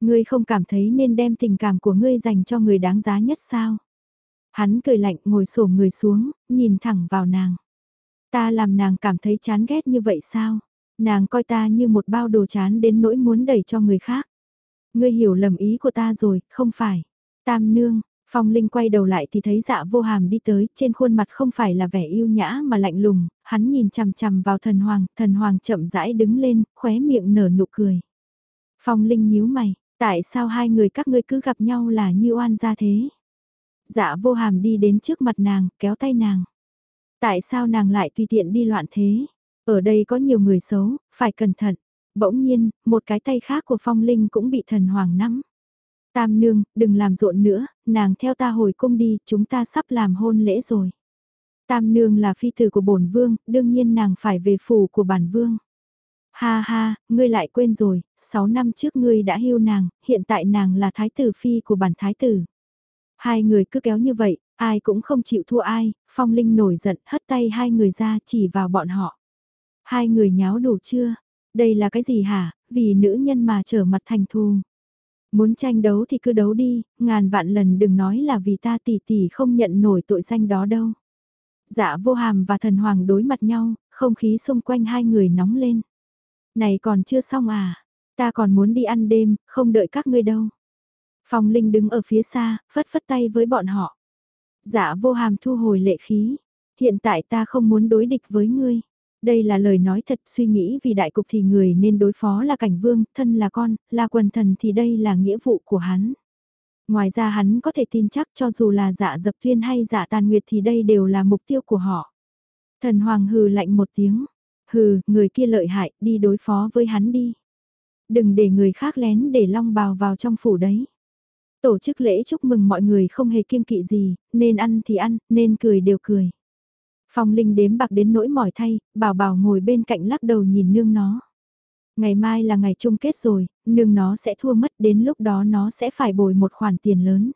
Ngươi không cảm thấy nên đem tình cảm của ngươi dành cho người đáng giá nhất sao? Hắn cười lạnh ngồi xổm người xuống, nhìn thẳng vào nàng. Ta làm nàng cảm thấy chán ghét như vậy sao? Nàng coi ta như một bao đồ chán đến nỗi muốn đẩy cho người khác. Ngươi hiểu lầm ý của ta rồi, không phải. Tam nương, Phong Linh quay đầu lại thì thấy dạ vô hàm đi tới, trên khuôn mặt không phải là vẻ yêu nhã mà lạnh lùng, hắn nhìn chằm chằm vào thần hoàng, thần hoàng chậm rãi đứng lên, khóe miệng nở nụ cười. Phong Linh nhíu mày, tại sao hai người các ngươi cứ gặp nhau là như oan gia thế? Dạ vô hàm đi đến trước mặt nàng, kéo tay nàng. Tại sao nàng lại tùy tiện đi loạn thế? Ở đây có nhiều người xấu, phải cẩn thận. Bỗng nhiên, một cái tay khác của Phong Linh cũng bị thần hoàng nắm. Tam nương, đừng làm rộn nữa, nàng theo ta hồi cung đi, chúng ta sắp làm hôn lễ rồi. Tam nương là phi tử của bổn vương, đương nhiên nàng phải về phủ của bản vương. Ha ha, ngươi lại quên rồi, 6 năm trước ngươi đã hưu nàng, hiện tại nàng là thái tử phi của bản thái tử. Hai người cứ kéo như vậy, ai cũng không chịu thua ai, phong linh nổi giận hất tay hai người ra chỉ vào bọn họ. Hai người nháo đủ chưa? Đây là cái gì hả? Vì nữ nhân mà trở mặt thành thù. Muốn tranh đấu thì cứ đấu đi, ngàn vạn lần đừng nói là vì ta tỷ tỷ không nhận nổi tội danh đó đâu. Dạ vô hàm và thần hoàng đối mặt nhau, không khí xung quanh hai người nóng lên. Này còn chưa xong à, ta còn muốn đi ăn đêm, không đợi các ngươi đâu. Phong Linh đứng ở phía xa, phất phất tay với bọn họ. Dạ vô hàm thu hồi lệ khí. Hiện tại ta không muốn đối địch với ngươi. Đây là lời nói thật suy nghĩ vì đại cục thì người nên đối phó là cảnh vương, thân là con, là quần thần thì đây là nghĩa vụ của hắn. Ngoài ra hắn có thể tin chắc cho dù là dạ dập thiên hay dạ tàn nguyệt thì đây đều là mục tiêu của họ. Thần hoàng hừ lạnh một tiếng. Hừ, người kia lợi hại, đi đối phó với hắn đi. Đừng để người khác lén để long bào vào trong phủ đấy. Tổ chức lễ chúc mừng mọi người không hề kiêng kỵ gì, nên ăn thì ăn, nên cười đều cười. Phong Linh đếm bạc đến nỗi mỏi thay, bảo bảo ngồi bên cạnh lắc đầu nhìn nương nó. Ngày mai là ngày chung kết rồi, nương nó sẽ thua mất đến lúc đó nó sẽ phải bồi một khoản tiền lớn.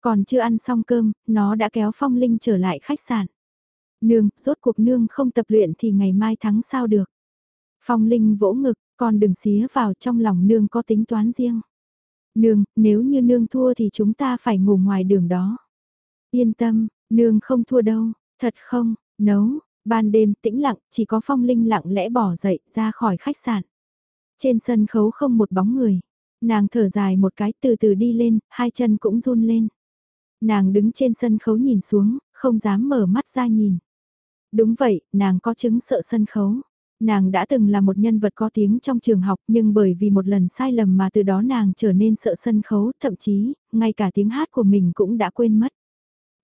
Còn chưa ăn xong cơm, nó đã kéo Phong Linh trở lại khách sạn. Nương, rốt cuộc nương không tập luyện thì ngày mai thắng sao được. Phong Linh vỗ ngực, con đừng xía vào trong lòng nương có tính toán riêng. Nương, nếu như nương thua thì chúng ta phải ngủ ngoài đường đó. Yên tâm, nương không thua đâu, Thật không, nấu, ban đêm tĩnh lặng, chỉ có phong linh lặng lẽ bỏ dậy ra khỏi khách sạn. Trên sân khấu không một bóng người. Nàng thở dài một cái từ từ đi lên, hai chân cũng run lên. Nàng đứng trên sân khấu nhìn xuống, không dám mở mắt ra nhìn. Đúng vậy, nàng có chứng sợ sân khấu. Nàng đã từng là một nhân vật có tiếng trong trường học nhưng bởi vì một lần sai lầm mà từ đó nàng trở nên sợ sân khấu, thậm chí, ngay cả tiếng hát của mình cũng đã quên mất.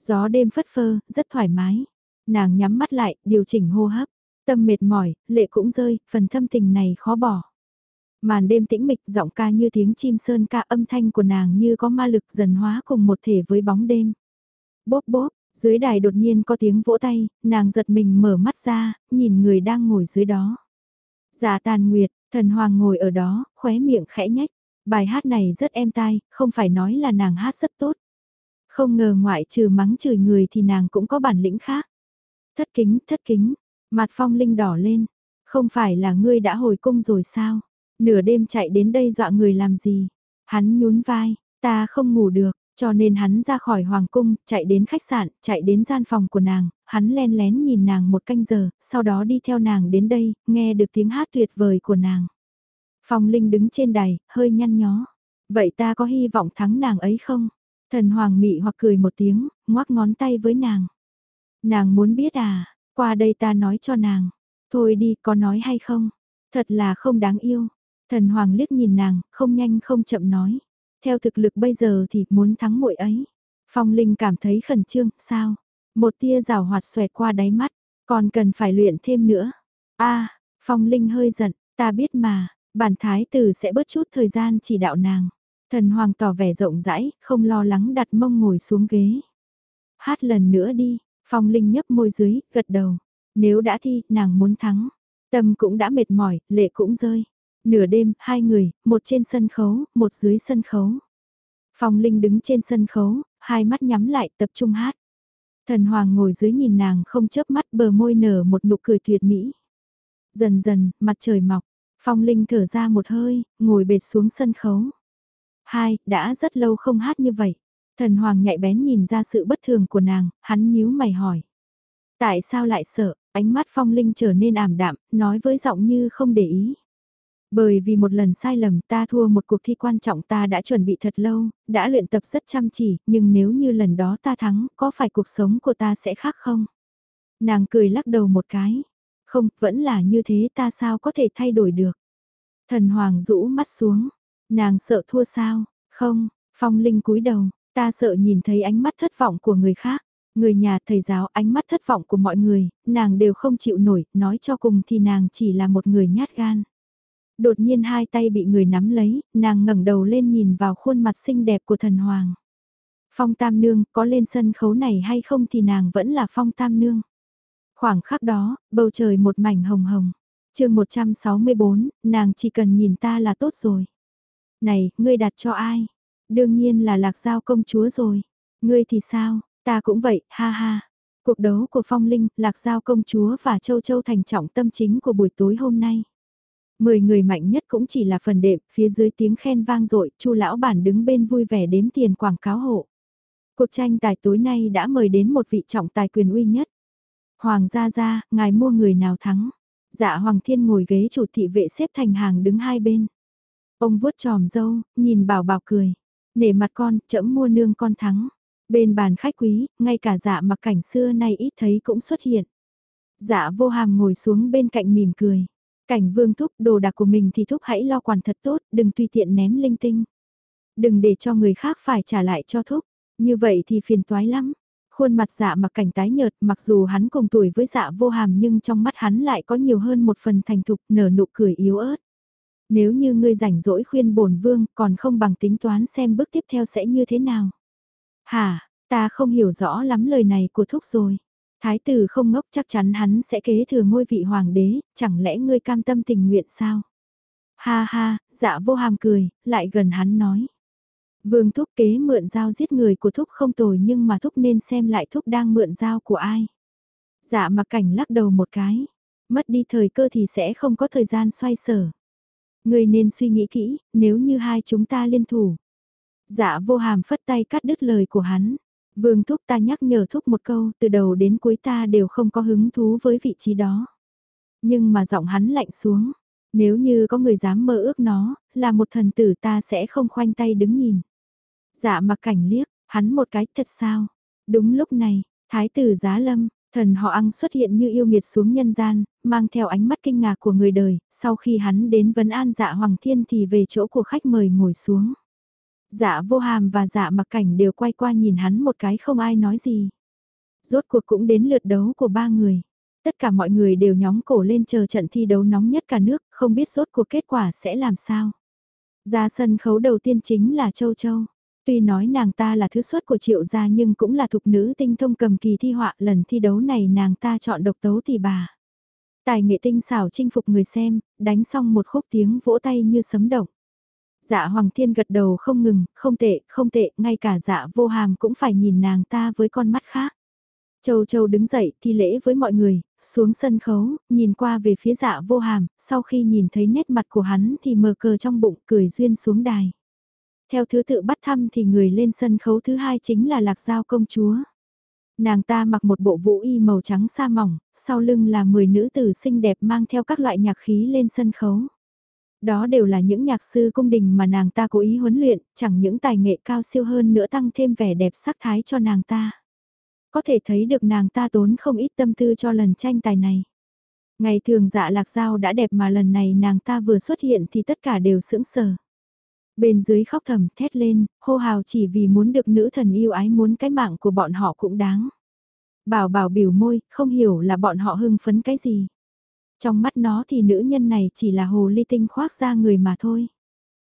Gió đêm phất phơ, rất thoải mái. Nàng nhắm mắt lại, điều chỉnh hô hấp. Tâm mệt mỏi, lệ cũng rơi, phần thâm tình này khó bỏ. Màn đêm tĩnh mịch, giọng ca như tiếng chim sơn ca âm thanh của nàng như có ma lực dần hóa cùng một thể với bóng đêm. Bốp bốp, dưới đài đột nhiên có tiếng vỗ tay, nàng giật mình mở mắt ra, nhìn người đang ngồi dưới đó. giả tàn nguyệt, thần hoàng ngồi ở đó, khóe miệng khẽ nhách. Bài hát này rất êm tai, không phải nói là nàng hát rất tốt. Không ngờ ngoại trừ mắng chửi người thì nàng cũng có bản lĩnh khác. Thất kính, thất kính, mặt phong linh đỏ lên. Không phải là ngươi đã hồi cung rồi sao? Nửa đêm chạy đến đây dọa người làm gì? Hắn nhún vai, ta không ngủ được, cho nên hắn ra khỏi hoàng cung, chạy đến khách sạn, chạy đến gian phòng của nàng, hắn len lén nhìn nàng một canh giờ, sau đó đi theo nàng đến đây, nghe được tiếng hát tuyệt vời của nàng. Phong Linh đứng trên đài, hơi nhăn nhó. Vậy ta có hy vọng thắng nàng ấy không? Thần Hoàng mị hoặc cười một tiếng, ngoắc ngón tay với nàng. Nàng muốn biết à, qua đây ta nói cho nàng. Thôi đi, có nói hay không? Thật là không đáng yêu. Thần Hoàng liếc nhìn nàng, không nhanh không chậm nói. Theo thực lực bây giờ thì muốn thắng muội ấy. Phong Linh cảm thấy khẩn trương, sao? Một tia rào hoạt xoẹt qua đáy mắt, còn cần phải luyện thêm nữa. a Phong Linh hơi giận, ta biết mà, bản thái tử sẽ bớt chút thời gian chỉ đạo nàng. Thần Hoàng tỏ vẻ rộng rãi, không lo lắng đặt mông ngồi xuống ghế. Hát lần nữa đi, Phong Linh nhấp môi dưới, gật đầu. Nếu đã thi, nàng muốn thắng. Tâm cũng đã mệt mỏi, lệ cũng rơi. Nửa đêm, hai người, một trên sân khấu, một dưới sân khấu. Phong Linh đứng trên sân khấu, hai mắt nhắm lại tập trung hát. Thần Hoàng ngồi dưới nhìn nàng không chớp mắt bờ môi nở một nụ cười tuyệt mỹ. Dần dần, mặt trời mọc, Phong Linh thở ra một hơi, ngồi bệt xuống sân khấu. Hai, đã rất lâu không hát như vậy. Thần Hoàng nhạy bén nhìn ra sự bất thường của nàng, hắn nhíu mày hỏi. Tại sao lại sợ, ánh mắt Phong Linh trở nên ảm đạm, nói với giọng như không để ý. Bởi vì một lần sai lầm ta thua một cuộc thi quan trọng ta đã chuẩn bị thật lâu, đã luyện tập rất chăm chỉ, nhưng nếu như lần đó ta thắng, có phải cuộc sống của ta sẽ khác không? Nàng cười lắc đầu một cái. Không, vẫn là như thế ta sao có thể thay đổi được? Thần Hoàng rũ mắt xuống. Nàng sợ thua sao? Không, Phong Linh cúi đầu, ta sợ nhìn thấy ánh mắt thất vọng của người khác. Người nhà thầy giáo ánh mắt thất vọng của mọi người, nàng đều không chịu nổi, nói cho cùng thì nàng chỉ là một người nhát gan. Đột nhiên hai tay bị người nắm lấy, nàng ngẩng đầu lên nhìn vào khuôn mặt xinh đẹp của thần hoàng. Phong Tam Nương có lên sân khấu này hay không thì nàng vẫn là Phong Tam Nương. Khoảng khắc đó, bầu trời một mảnh hồng hồng. chương 164, nàng chỉ cần nhìn ta là tốt rồi. Này, ngươi đặt cho ai? Đương nhiên là lạc giao công chúa rồi. Ngươi thì sao? Ta cũng vậy, ha ha. Cuộc đấu của Phong Linh, Lạc Giao công chúa và Châu Châu thành trọng tâm chính của buổi tối hôm nay. Mười người mạnh nhất cũng chỉ là phần đệm, phía dưới tiếng khen vang dội, Chu lão bản đứng bên vui vẻ đếm tiền quảng cáo hộ. Cuộc tranh tài tối nay đã mời đến một vị trọng tài quyền uy nhất. Hoàng gia gia, ngài mua người nào thắng? Dạ Hoàng Thiên ngồi ghế chủ thị vệ xếp thành hàng đứng hai bên. Ông vuốt tròm dâu, nhìn bảo bảo cười. Nể mặt con, chậm mua nương con thắng. Bên bàn khách quý, ngay cả dạ mặc cảnh xưa nay ít thấy cũng xuất hiện. Dạ vô hàm ngồi xuống bên cạnh mỉm cười. Cảnh vương thúc đồ đạc của mình thì thúc hãy lo quản thật tốt, đừng tùy tiện ném linh tinh. Đừng để cho người khác phải trả lại cho thúc, như vậy thì phiền toái lắm. Khuôn mặt dạ mặc cảnh tái nhợt mặc dù hắn cùng tuổi với dạ vô hàm nhưng trong mắt hắn lại có nhiều hơn một phần thành thục nở nụ cười yếu ớt. Nếu như ngươi rảnh rỗi khuyên bổn vương còn không bằng tính toán xem bước tiếp theo sẽ như thế nào. Hả, ta không hiểu rõ lắm lời này của thúc rồi. Thái tử không ngốc chắc chắn hắn sẽ kế thừa ngôi vị hoàng đế, chẳng lẽ ngươi cam tâm tình nguyện sao? Ha ha, dạ vô hàm cười, lại gần hắn nói. Vương thúc kế mượn dao giết người của thúc không tồi nhưng mà thúc nên xem lại thúc đang mượn dao của ai. Dạ mà cảnh lắc đầu một cái, mất đi thời cơ thì sẽ không có thời gian xoay sở. Ngươi nên suy nghĩ kỹ, nếu như hai chúng ta liên thủ. Dạ vô hàm phất tay cắt đứt lời của hắn. Vương Thúc ta nhắc nhở Thúc một câu, từ đầu đến cuối ta đều không có hứng thú với vị trí đó. Nhưng mà giọng hắn lạnh xuống, nếu như có người dám mơ ước nó, là một thần tử ta sẽ không khoanh tay đứng nhìn. Dạ mặc cảnh liếc, hắn một cái thật sao. Đúng lúc này, thái tử giá lâm, thần họ ăn xuất hiện như yêu nghiệt xuống nhân gian, mang theo ánh mắt kinh ngạc của người đời, sau khi hắn đến vấn an dạ hoàng thiên thì về chỗ của khách mời ngồi xuống. Dạ vô hàm và dạ mặc cảnh đều quay qua nhìn hắn một cái không ai nói gì. Rốt cuộc cũng đến lượt đấu của ba người. Tất cả mọi người đều nhóm cổ lên chờ trận thi đấu nóng nhất cả nước, không biết rốt cuộc kết quả sẽ làm sao. Ra sân khấu đầu tiên chính là Châu Châu. Tuy nói nàng ta là thứ xuất của triệu gia nhưng cũng là thục nữ tinh thông cầm kỳ thi họa lần thi đấu này nàng ta chọn độc tấu thì bà. Tài nghệ tinh xảo chinh phục người xem, đánh xong một khúc tiếng vỗ tay như sấm động. Dạ Hoàng Thiên gật đầu không ngừng, không tệ, không tệ, ngay cả dạ vô hàm cũng phải nhìn nàng ta với con mắt khác. Châu Châu đứng dậy thi lễ với mọi người, xuống sân khấu, nhìn qua về phía dạ vô hàm, sau khi nhìn thấy nét mặt của hắn thì mờ cờ trong bụng cười duyên xuống đài. Theo thứ tự bắt thăm thì người lên sân khấu thứ hai chính là Lạc Giao công chúa. Nàng ta mặc một bộ vũ y màu trắng sa mỏng, sau lưng là 10 nữ tử xinh đẹp mang theo các loại nhạc khí lên sân khấu. Đó đều là những nhạc sư cung đình mà nàng ta cố ý huấn luyện, chẳng những tài nghệ cao siêu hơn nữa tăng thêm vẻ đẹp sắc thái cho nàng ta. Có thể thấy được nàng ta tốn không ít tâm tư cho lần tranh tài này. Ngày thường dạ lạc giao đã đẹp mà lần này nàng ta vừa xuất hiện thì tất cả đều sững sờ. Bên dưới khóc thầm thét lên, hô hào chỉ vì muốn được nữ thần yêu ái muốn cái mạng của bọn họ cũng đáng. Bảo bảo biểu môi, không hiểu là bọn họ hưng phấn cái gì. Trong mắt nó thì nữ nhân này chỉ là hồ ly tinh khoác ra người mà thôi.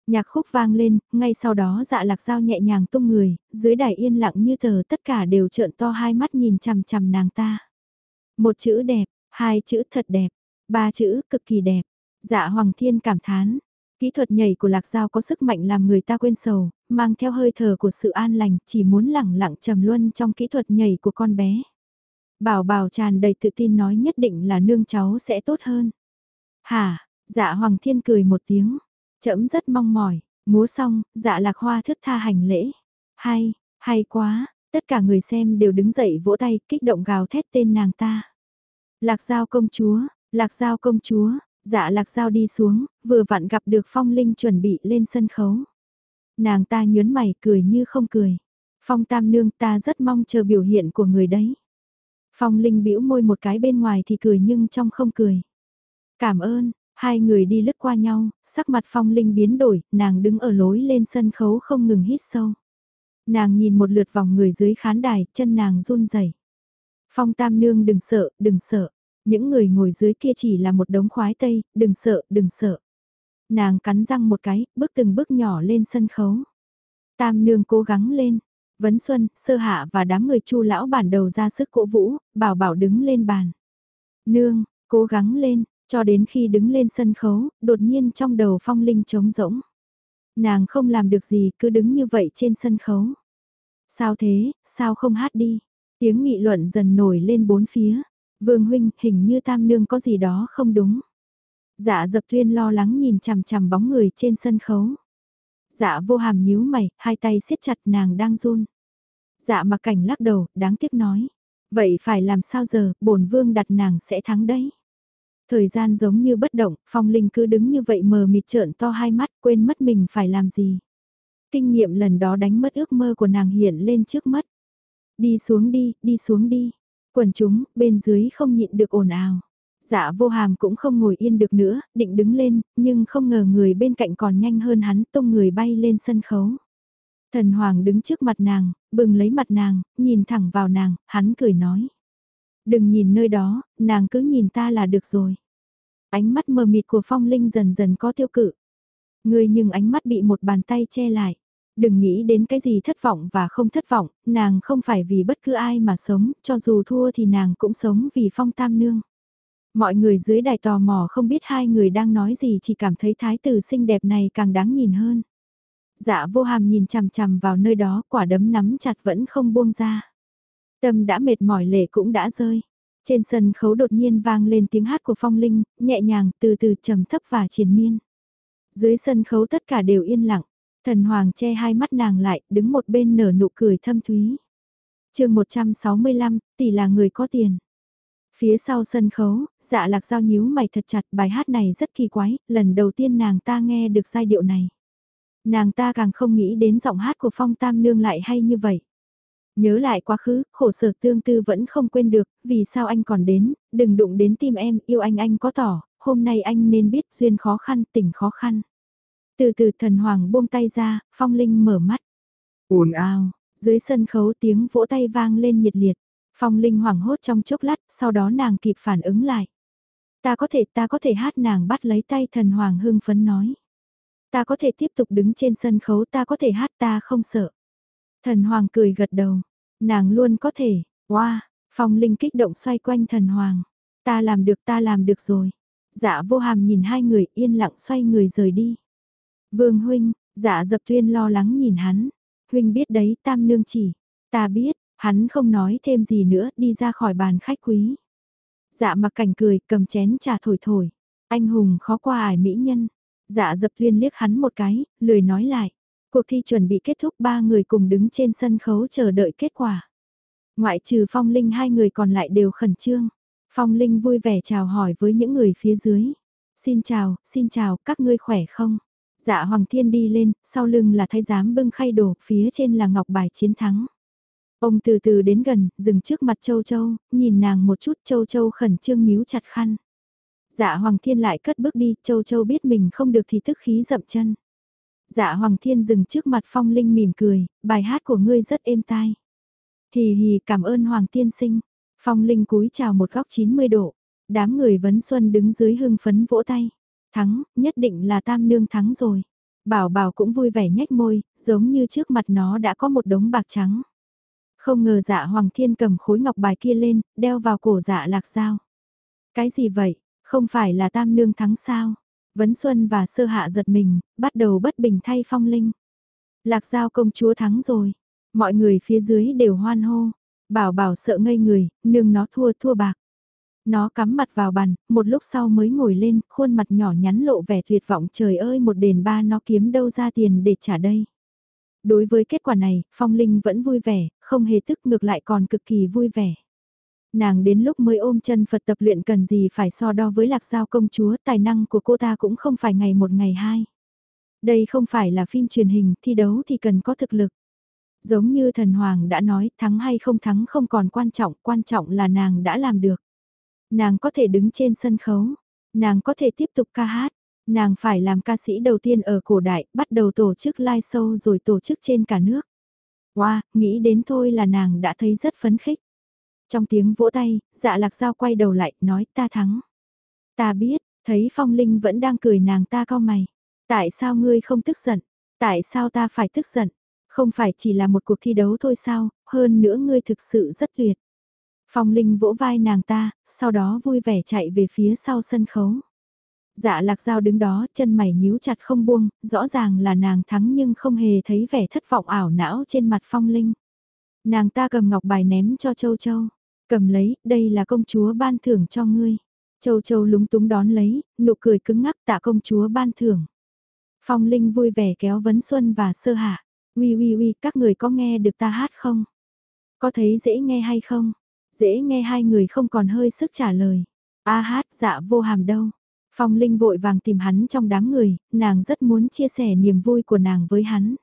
Nhạc khúc vang lên, ngay sau đó dạ lạc dao nhẹ nhàng tung người, dưới đài yên lặng như tờ tất cả đều trợn to hai mắt nhìn chằm chằm nàng ta. Một chữ đẹp, hai chữ thật đẹp, ba chữ cực kỳ đẹp. Dạ Hoàng Thiên cảm thán, kỹ thuật nhảy của lạc dao có sức mạnh làm người ta quên sầu, mang theo hơi thở của sự an lành, chỉ muốn lẳng lặng trầm luân trong kỹ thuật nhảy của con bé. Bảo bảo tràn đầy tự tin nói nhất định là nương cháu sẽ tốt hơn. Hả, dạ Hoàng Thiên cười một tiếng, chậm rất mong mỏi, múa xong, dạ lạc hoa thức tha hành lễ. Hay, hay quá, tất cả người xem đều đứng dậy vỗ tay kích động gào thét tên nàng ta. Lạc giao công chúa, lạc giao công chúa, dạ lạc giao đi xuống, vừa vặn gặp được phong linh chuẩn bị lên sân khấu. Nàng ta nhớn mày cười như không cười. Phong tam nương ta rất mong chờ biểu hiện của người đấy. Phong Linh bĩu môi một cái bên ngoài thì cười nhưng trong không cười. Cảm ơn, hai người đi lướt qua nhau, sắc mặt Phong Linh biến đổi, nàng đứng ở lối lên sân khấu không ngừng hít sâu. Nàng nhìn một lượt vòng người dưới khán đài, chân nàng run rẩy. Phong Tam Nương đừng sợ, đừng sợ. Những người ngồi dưới kia chỉ là một đống khoái tây, đừng sợ, đừng sợ. Nàng cắn răng một cái, bước từng bước nhỏ lên sân khấu. Tam Nương cố gắng lên, Vấn Xuân, Sơ Hạ và đám người chu lão bản đầu ra sức cổ vũ, bảo bảo đứng lên bàn. Nương, cố gắng lên, cho đến khi đứng lên sân khấu, đột nhiên trong đầu phong linh trống rỗng. Nàng không làm được gì, cứ đứng như vậy trên sân khấu. Sao thế, sao không hát đi? Tiếng nghị luận dần nổi lên bốn phía. Vương huynh, hình như tam nương có gì đó không đúng. Dạ dập tuyên lo lắng nhìn chằm chằm bóng người trên sân khấu. Dạ vô hàm nhíu mày, hai tay siết chặt nàng đang run. Dạ mặc cảnh lắc đầu, đáng tiếc nói. Vậy phải làm sao giờ, bổn vương đặt nàng sẽ thắng đấy. Thời gian giống như bất động, phong linh cứ đứng như vậy mờ mịt trợn to hai mắt quên mất mình phải làm gì. Kinh nghiệm lần đó đánh mất ước mơ của nàng hiện lên trước mắt. Đi xuống đi, đi xuống đi. Quần chúng, bên dưới không nhịn được ồn ào. Dạ vô hàm cũng không ngồi yên được nữa, định đứng lên, nhưng không ngờ người bên cạnh còn nhanh hơn hắn tung người bay lên sân khấu. Thần Hoàng đứng trước mặt nàng, bừng lấy mặt nàng, nhìn thẳng vào nàng, hắn cười nói. Đừng nhìn nơi đó, nàng cứ nhìn ta là được rồi. Ánh mắt mờ mịt của phong linh dần dần có tiêu cự. Người nhưng ánh mắt bị một bàn tay che lại. Đừng nghĩ đến cái gì thất vọng và không thất vọng, nàng không phải vì bất cứ ai mà sống, cho dù thua thì nàng cũng sống vì phong tam nương. Mọi người dưới đài tò mò không biết hai người đang nói gì chỉ cảm thấy thái tử xinh đẹp này càng đáng nhìn hơn. Dạ vô hàm nhìn chằm chằm vào nơi đó quả đấm nắm chặt vẫn không buông ra. Tâm đã mệt mỏi lệ cũng đã rơi. Trên sân khấu đột nhiên vang lên tiếng hát của phong linh, nhẹ nhàng, từ từ trầm thấp và triền miên. Dưới sân khấu tất cả đều yên lặng. Thần Hoàng che hai mắt nàng lại, đứng một bên nở nụ cười thâm thúy. chương 165, tỷ là người có tiền. Phía sau sân khấu, dạ lạc giao nhíu mày thật chặt bài hát này rất kỳ quái, lần đầu tiên nàng ta nghe được giai điệu này. Nàng ta càng không nghĩ đến giọng hát của phong tam nương lại hay như vậy. Nhớ lại quá khứ, khổ sở tương tư vẫn không quên được, vì sao anh còn đến, đừng đụng đến tim em, yêu anh anh có tỏ, hôm nay anh nên biết duyên khó khăn, tình khó khăn. Từ từ thần hoàng buông tay ra, phong linh mở mắt. ồn ào, dưới sân khấu tiếng vỗ tay vang lên nhiệt liệt. Phong Linh hoảng hốt trong chốc lát, sau đó nàng kịp phản ứng lại. Ta có thể, ta có thể hát nàng bắt lấy tay thần hoàng hưng phấn nói. Ta có thể tiếp tục đứng trên sân khấu, ta có thể hát ta không sợ. Thần Hoàng cười gật đầu. Nàng luôn có thể. Wow, Phong Linh kích động xoay quanh thần Hoàng. Ta làm được ta làm được rồi. Dạ vô hàm nhìn hai người yên lặng xoay người rời đi. Vương huynh, dạ dập tuyên lo lắng nhìn hắn. Huynh biết đấy tam nương chỉ. Ta biết, hắn không nói thêm gì nữa đi ra khỏi bàn khách quý. Dạ mặc cảnh cười cầm chén trà thổi thổi. Anh hùng khó qua ải mỹ nhân. Dạ dập tuyên liếc hắn một cái, lười nói lại. Cuộc thi chuẩn bị kết thúc ba người cùng đứng trên sân khấu chờ đợi kết quả. Ngoại trừ Phong Linh hai người còn lại đều khẩn trương. Phong Linh vui vẻ chào hỏi với những người phía dưới. Xin chào, xin chào, các ngươi khỏe không? Dạ Hoàng Thiên đi lên, sau lưng là thái giám bưng khay đổ, phía trên là ngọc bài chiến thắng. Ông từ từ đến gần, dừng trước mặt Châu Châu, nhìn nàng một chút Châu Châu khẩn trương níu chặt khăn. Dạ Hoàng Thiên lại cất bước đi, Châu Châu biết mình không được thì tức khí dậm chân. Dạ Hoàng Thiên dừng trước mặt Phong Linh mỉm cười, bài hát của ngươi rất êm tai. Hì hì cảm ơn Hoàng Tiên sinh. Phong Linh cúi chào một góc 90 độ. Đám người vấn xuân đứng dưới hưng phấn vỗ tay. Thắng, nhất định là tam nương thắng rồi. Bảo bảo cũng vui vẻ nhếch môi, giống như trước mặt nó đã có một đống bạc trắng. Không ngờ dạ Hoàng Thiên cầm khối ngọc bài kia lên, đeo vào cổ dạ lạc dao. Cái gì vậy, không phải là tam nương thắng sao? Vấn Xuân và Sơ Hạ giật mình, bắt đầu bất bình thay phong linh. Lạc giao công chúa thắng rồi, mọi người phía dưới đều hoan hô. Bảo bảo sợ ngây người, nương nó thua thua bạc. Nó cắm mặt vào bàn, một lúc sau mới ngồi lên, khuôn mặt nhỏ nhắn lộ vẻ tuyệt vọng trời ơi một đền ba nó kiếm đâu ra tiền để trả đây. Đối với kết quả này, Phong Linh vẫn vui vẻ, không hề tức ngược lại còn cực kỳ vui vẻ. Nàng đến lúc mới ôm chân Phật tập luyện cần gì phải so đo với lạc giao công chúa, tài năng của cô ta cũng không phải ngày một ngày hai. Đây không phải là phim truyền hình, thi đấu thì cần có thực lực. Giống như thần hoàng đã nói, thắng hay không thắng không còn quan trọng, quan trọng là nàng đã làm được. Nàng có thể đứng trên sân khấu, nàng có thể tiếp tục ca hát, nàng phải làm ca sĩ đầu tiên ở cổ đại, bắt đầu tổ chức live show rồi tổ chức trên cả nước. Wow, nghĩ đến thôi là nàng đã thấy rất phấn khích. Trong tiếng vỗ tay, dạ lạc dao quay đầu lại, nói ta thắng. Ta biết, thấy phong linh vẫn đang cười nàng ta cao mày. Tại sao ngươi không tức giận? Tại sao ta phải tức giận? Không phải chỉ là một cuộc thi đấu thôi sao, hơn nữa ngươi thực sự rất tuyệt. Phong Linh vỗ vai nàng ta, sau đó vui vẻ chạy về phía sau sân khấu. Dạ lạc dao đứng đó, chân mày nhíu chặt không buông, rõ ràng là nàng thắng nhưng không hề thấy vẻ thất vọng ảo não trên mặt Phong Linh. Nàng ta cầm ngọc bài ném cho Châu Châu. Cầm lấy, đây là công chúa ban thưởng cho ngươi. Châu Châu lúng túng đón lấy, nụ cười cứng ngắc tạ công chúa ban thưởng. Phong Linh vui vẻ kéo Vấn Xuân và Sơ Hạ. Ui ui ui, các người có nghe được ta hát không? Có thấy dễ nghe hay không? Dễ nghe hai người không còn hơi sức trả lời. A hát dạ vô hàm đâu. Phong Linh vội vàng tìm hắn trong đám người, nàng rất muốn chia sẻ niềm vui của nàng với hắn.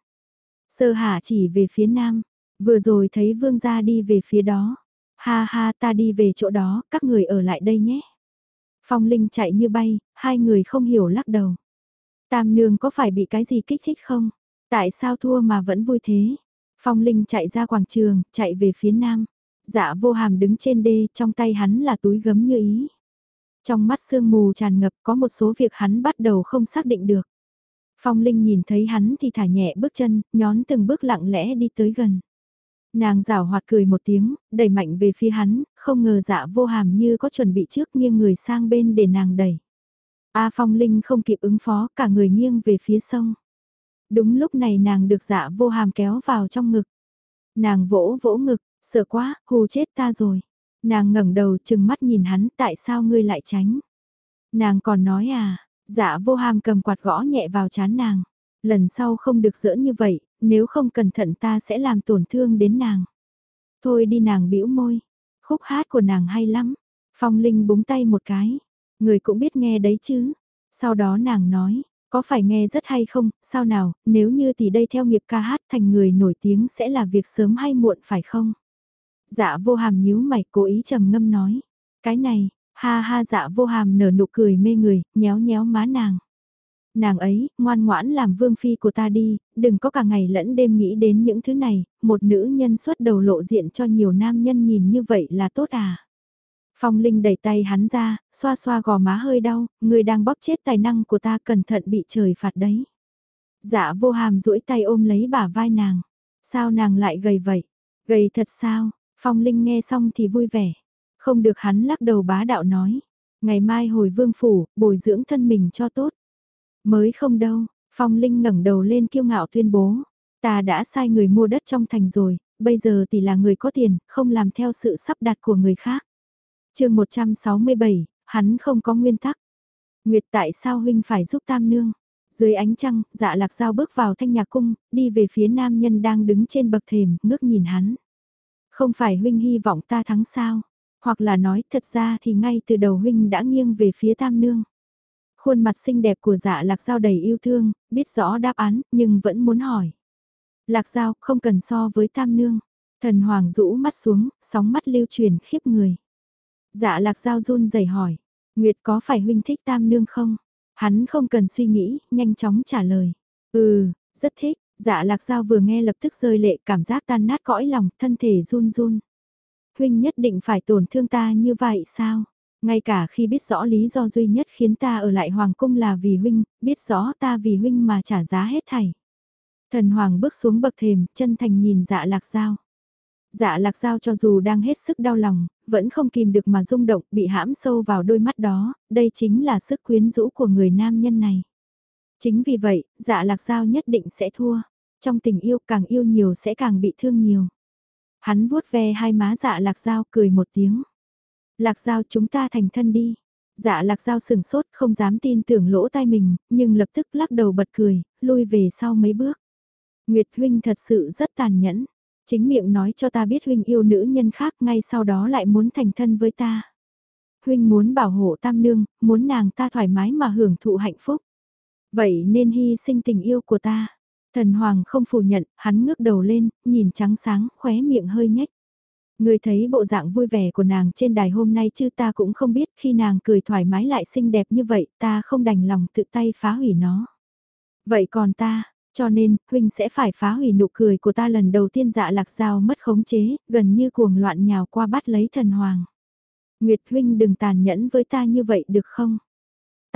Sơ hạ chỉ về phía nam, vừa rồi thấy vương gia đi về phía đó. Ha ha ta đi về chỗ đó, các người ở lại đây nhé. Phong Linh chạy như bay, hai người không hiểu lắc đầu. Tam nương có phải bị cái gì kích thích không? Tại sao thua mà vẫn vui thế? Phong Linh chạy ra quảng trường, chạy về phía nam. Dạ vô hàm đứng trên đê, trong tay hắn là túi gấm như ý. Trong mắt sương mù tràn ngập có một số việc hắn bắt đầu không xác định được. Phong Linh nhìn thấy hắn thì thả nhẹ bước chân, nhón từng bước lặng lẽ đi tới gần. Nàng rảo hoạt cười một tiếng, đẩy mạnh về phía hắn, không ngờ dạ vô hàm như có chuẩn bị trước nghiêng người sang bên để nàng đẩy. A Phong Linh không kịp ứng phó, cả người nghiêng về phía sông. Đúng lúc này nàng được dạ vô hàm kéo vào trong ngực. Nàng vỗ vỗ ngực, sợ quá, hù chết ta rồi. Nàng ngẩng đầu chừng mắt nhìn hắn, tại sao ngươi lại tránh? Nàng còn nói à, dạ vô hàm cầm quạt gõ nhẹ vào chán nàng. Lần sau không được giỡn như vậy, nếu không cẩn thận ta sẽ làm tổn thương đến nàng. Thôi đi nàng bĩu môi, khúc hát của nàng hay lắm. Phong Linh búng tay một cái, người cũng biết nghe đấy chứ. Sau đó nàng nói, có phải nghe rất hay không, sao nào, nếu như tỷ đây theo nghiệp ca hát thành người nổi tiếng sẽ là việc sớm hay muộn phải không? Dạ vô hàm nhíu mày cố ý trầm ngâm nói, cái này, ha ha dạ vô hàm nở nụ cười mê người, nhéo nhéo má nàng nàng ấy, ngoan ngoãn làm vương phi của ta đi, đừng có cả ngày lẫn đêm nghĩ đến những thứ này, một nữ nhân xuất đầu lộ diện cho nhiều nam nhân nhìn như vậy là tốt à. Phong Linh đẩy tay hắn ra, xoa xoa gò má hơi đau, người đang bóp chết tài năng của ta cẩn thận bị trời phạt đấy. Dạ vô hàm duỗi tay ôm lấy bả vai nàng. Sao nàng lại gầy vậy? Gầy thật sao? Phong Linh nghe xong thì vui vẻ. Không được hắn lắc đầu bá đạo nói. Ngày mai hồi vương phủ, bồi dưỡng thân mình cho tốt. Mới không đâu, Phong Linh ngẩng đầu lên kiêu ngạo tuyên bố. Ta đã sai người mua đất trong thành rồi, bây giờ tỷ là người có tiền, không làm theo sự sắp đặt của người khác. chương 167, hắn không có nguyên tắc. Nguyệt tại sao huynh phải giúp tam nương? Dưới ánh trăng, dạ lạc dao bước vào thanh nhạc cung, đi về phía nam nhân đang đứng trên bậc thềm, ngước nhìn hắn. Không phải huynh hy vọng ta thắng sao? Hoặc là nói thật ra thì ngay từ đầu huynh đã nghiêng về phía tam nương. Khuôn mặt xinh đẹp của dạ lạc giao đầy yêu thương, biết rõ đáp án, nhưng vẫn muốn hỏi. Lạc giao không cần so với tam nương. Thần hoàng rũ mắt xuống, sóng mắt lưu truyền khiếp người. Dạ lạc giao run rẩy hỏi. Nguyệt có phải huynh thích tam nương không? Hắn không cần suy nghĩ, nhanh chóng trả lời. Ừ, rất thích. Dạ lạc giao vừa nghe lập tức rơi lệ cảm giác tan nát cõi lòng, thân thể run run. Huynh nhất định phải tổn thương ta như vậy sao? Ngay cả khi biết rõ lý do duy nhất khiến ta ở lại Hoàng Cung là vì Huynh, biết rõ ta vì Huynh mà trả giá hết thảy. Thần Hoàng bước xuống bậc thềm, chân thành nhìn dạ lạc giao. Dạ lạc giao cho dù đang hết sức đau lòng, vẫn không kìm được mà rung động, bị hãm sâu vào đôi mắt đó, đây chính là sức quyến rũ của người nam nhân này. Chính vì vậy, dạ lạc giao nhất định sẽ thua. Trong tình yêu càng yêu nhiều sẽ càng bị thương nhiều. Hắn vuốt ve hai má dạ lạc giao cười một tiếng. Lạc giao chúng ta thành thân đi. Dạ lạc giao sừng sốt không dám tin tưởng lỗ tai mình, nhưng lập tức lắc đầu bật cười, lui về sau mấy bước. Nguyệt huynh thật sự rất tàn nhẫn. Chính miệng nói cho ta biết huynh yêu nữ nhân khác ngay sau đó lại muốn thành thân với ta. Huynh muốn bảo hộ tam nương, muốn nàng ta thoải mái mà hưởng thụ hạnh phúc. Vậy nên hy sinh tình yêu của ta. Thần Hoàng không phủ nhận, hắn ngước đầu lên, nhìn trắng sáng, khóe miệng hơi nhếch. Người thấy bộ dạng vui vẻ của nàng trên đài hôm nay chứ ta cũng không biết khi nàng cười thoải mái lại xinh đẹp như vậy ta không đành lòng tự tay phá hủy nó. Vậy còn ta, cho nên, huynh sẽ phải phá hủy nụ cười của ta lần đầu tiên dạ lạc dao mất khống chế, gần như cuồng loạn nhào qua bắt lấy thần hoàng. Nguyệt huynh đừng tàn nhẫn với ta như vậy được không?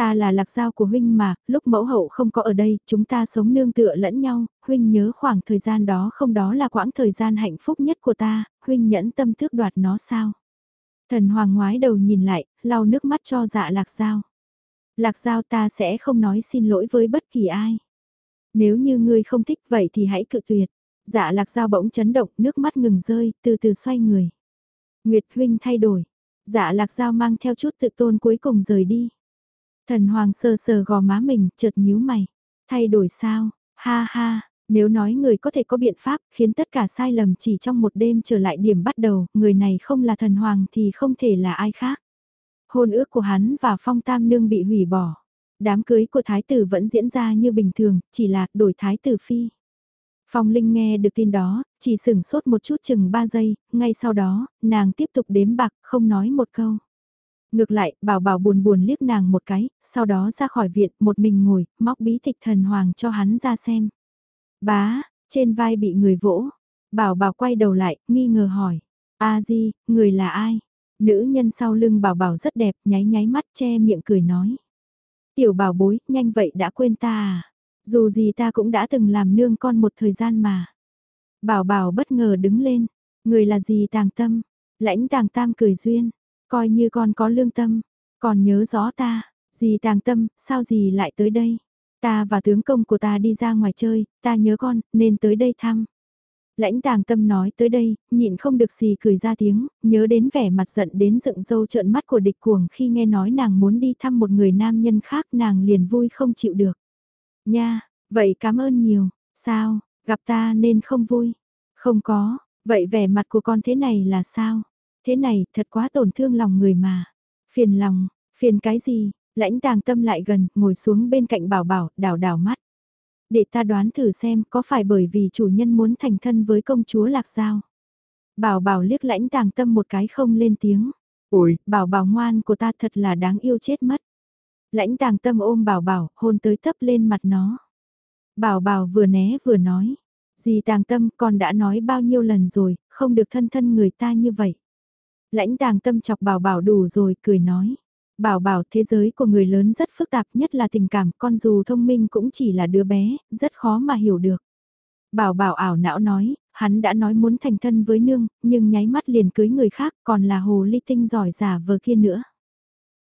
Ta là lạc giao của huynh mà, lúc mẫu hậu không có ở đây, chúng ta sống nương tựa lẫn nhau, huynh nhớ khoảng thời gian đó không đó là quãng thời gian hạnh phúc nhất của ta, huynh nhẫn tâm tước đoạt nó sao? Thần hoàng ngoái đầu nhìn lại, lau nước mắt cho dạ lạc giao. Lạc giao ta sẽ không nói xin lỗi với bất kỳ ai. Nếu như ngươi không thích vậy thì hãy cự tuyệt. Dạ lạc giao bỗng chấn động, nước mắt ngừng rơi, từ từ xoay người. Nguyệt huynh thay đổi. Dạ lạc giao mang theo chút tự tôn cuối cùng rời đi. Thần hoàng sờ sờ gò má mình, chợt nhíu mày. Thay đổi sao? Ha ha, nếu nói người có thể có biện pháp khiến tất cả sai lầm chỉ trong một đêm trở lại điểm bắt đầu, người này không là thần hoàng thì không thể là ai khác. Hôn ước của hắn và phong tam nương bị hủy bỏ. Đám cưới của thái tử vẫn diễn ra như bình thường, chỉ là đổi thái tử phi. Phong Linh nghe được tin đó, chỉ sửng sốt một chút chừng 3 giây, ngay sau đó, nàng tiếp tục đếm bạc, không nói một câu. Ngược lại, bảo bảo buồn buồn liếc nàng một cái, sau đó ra khỏi viện, một mình ngồi, móc bí tịch thần hoàng cho hắn ra xem. Bá, trên vai bị người vỗ. Bảo bảo quay đầu lại, nghi ngờ hỏi. a di, người là ai? Nữ nhân sau lưng bảo bảo rất đẹp, nháy nháy mắt che miệng cười nói. Tiểu bảo bối, nhanh vậy đã quên ta à? Dù gì ta cũng đã từng làm nương con một thời gian mà. Bảo bảo bất ngờ đứng lên. Người là gì tàng tâm? Lãnh tàng tam cười duyên. Coi như con có lương tâm, còn nhớ rõ ta, gì tàng tâm, sao gì lại tới đây? Ta và tướng công của ta đi ra ngoài chơi, ta nhớ con, nên tới đây thăm. Lãnh tàng tâm nói tới đây, nhịn không được gì cười ra tiếng, nhớ đến vẻ mặt giận đến dựng dâu trợn mắt của địch cuồng khi nghe nói nàng muốn đi thăm một người nam nhân khác nàng liền vui không chịu được. Nha, vậy cảm ơn nhiều, sao, gặp ta nên không vui? Không có, vậy vẻ mặt của con thế này là sao? Thế này thật quá tổn thương lòng người mà. Phiền lòng, phiền cái gì? Lãnh tàng tâm lại gần, ngồi xuống bên cạnh bảo bảo, đảo đảo mắt. Để ta đoán thử xem có phải bởi vì chủ nhân muốn thành thân với công chúa Lạc Giao. Bảo bảo liếc lãnh tàng tâm một cái không lên tiếng. Ôi, bảo bảo ngoan của ta thật là đáng yêu chết mất. Lãnh tàng tâm ôm bảo bảo, hôn tới thấp lên mặt nó. Bảo bảo vừa né vừa nói. Dì tàng tâm con đã nói bao nhiêu lần rồi, không được thân thân người ta như vậy. Lãnh tàng tâm chọc bảo bảo đủ rồi, cười nói. Bảo bảo thế giới của người lớn rất phức tạp nhất là tình cảm, con dù thông minh cũng chỉ là đứa bé, rất khó mà hiểu được. Bảo bảo ảo não nói, hắn đã nói muốn thành thân với nương, nhưng nháy mắt liền cưới người khác còn là hồ ly tinh giỏi giả vờ kia nữa.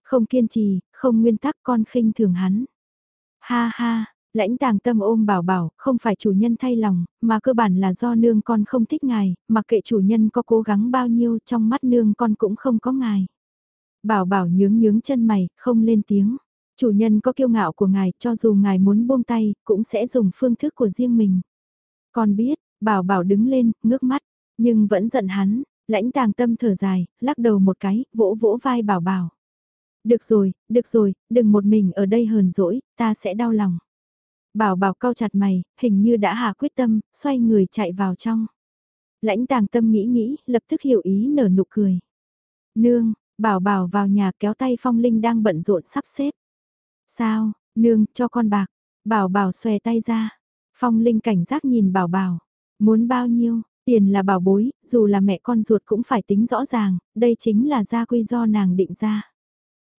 Không kiên trì, không nguyên tắc con khinh thường hắn. Ha ha, lãnh tàng tâm ôm bảo bảo, không phải chủ nhân thay lòng, mà cơ bản là do nương con không thích ngài, mặc kệ chủ nhân có cố gắng bao nhiêu trong mắt nương con cũng không có ngài. Bảo bảo nhướng nhướng chân mày, không lên tiếng. Chủ nhân có kiêu ngạo của ngài, cho dù ngài muốn buông tay, cũng sẽ dùng phương thức của riêng mình. Con biết, bảo bảo đứng lên, ngước mắt, nhưng vẫn giận hắn, lãnh tàng tâm thở dài, lắc đầu một cái, vỗ vỗ vai bảo bảo. Được rồi, được rồi, đừng một mình ở đây hờn dỗi, ta sẽ đau lòng. Bảo bảo cau chặt mày, hình như đã hạ quyết tâm, xoay người chạy vào trong. Lãnh tàng tâm nghĩ nghĩ, lập tức hiểu ý nở nụ cười. Nương, bảo bảo vào nhà kéo tay phong linh đang bận rộn sắp xếp. Sao, nương, cho con bạc. Bảo bảo xòe tay ra. Phong linh cảnh giác nhìn bảo bảo. Muốn bao nhiêu, tiền là bảo bối, dù là mẹ con ruột cũng phải tính rõ ràng, đây chính là gia quy do nàng định ra.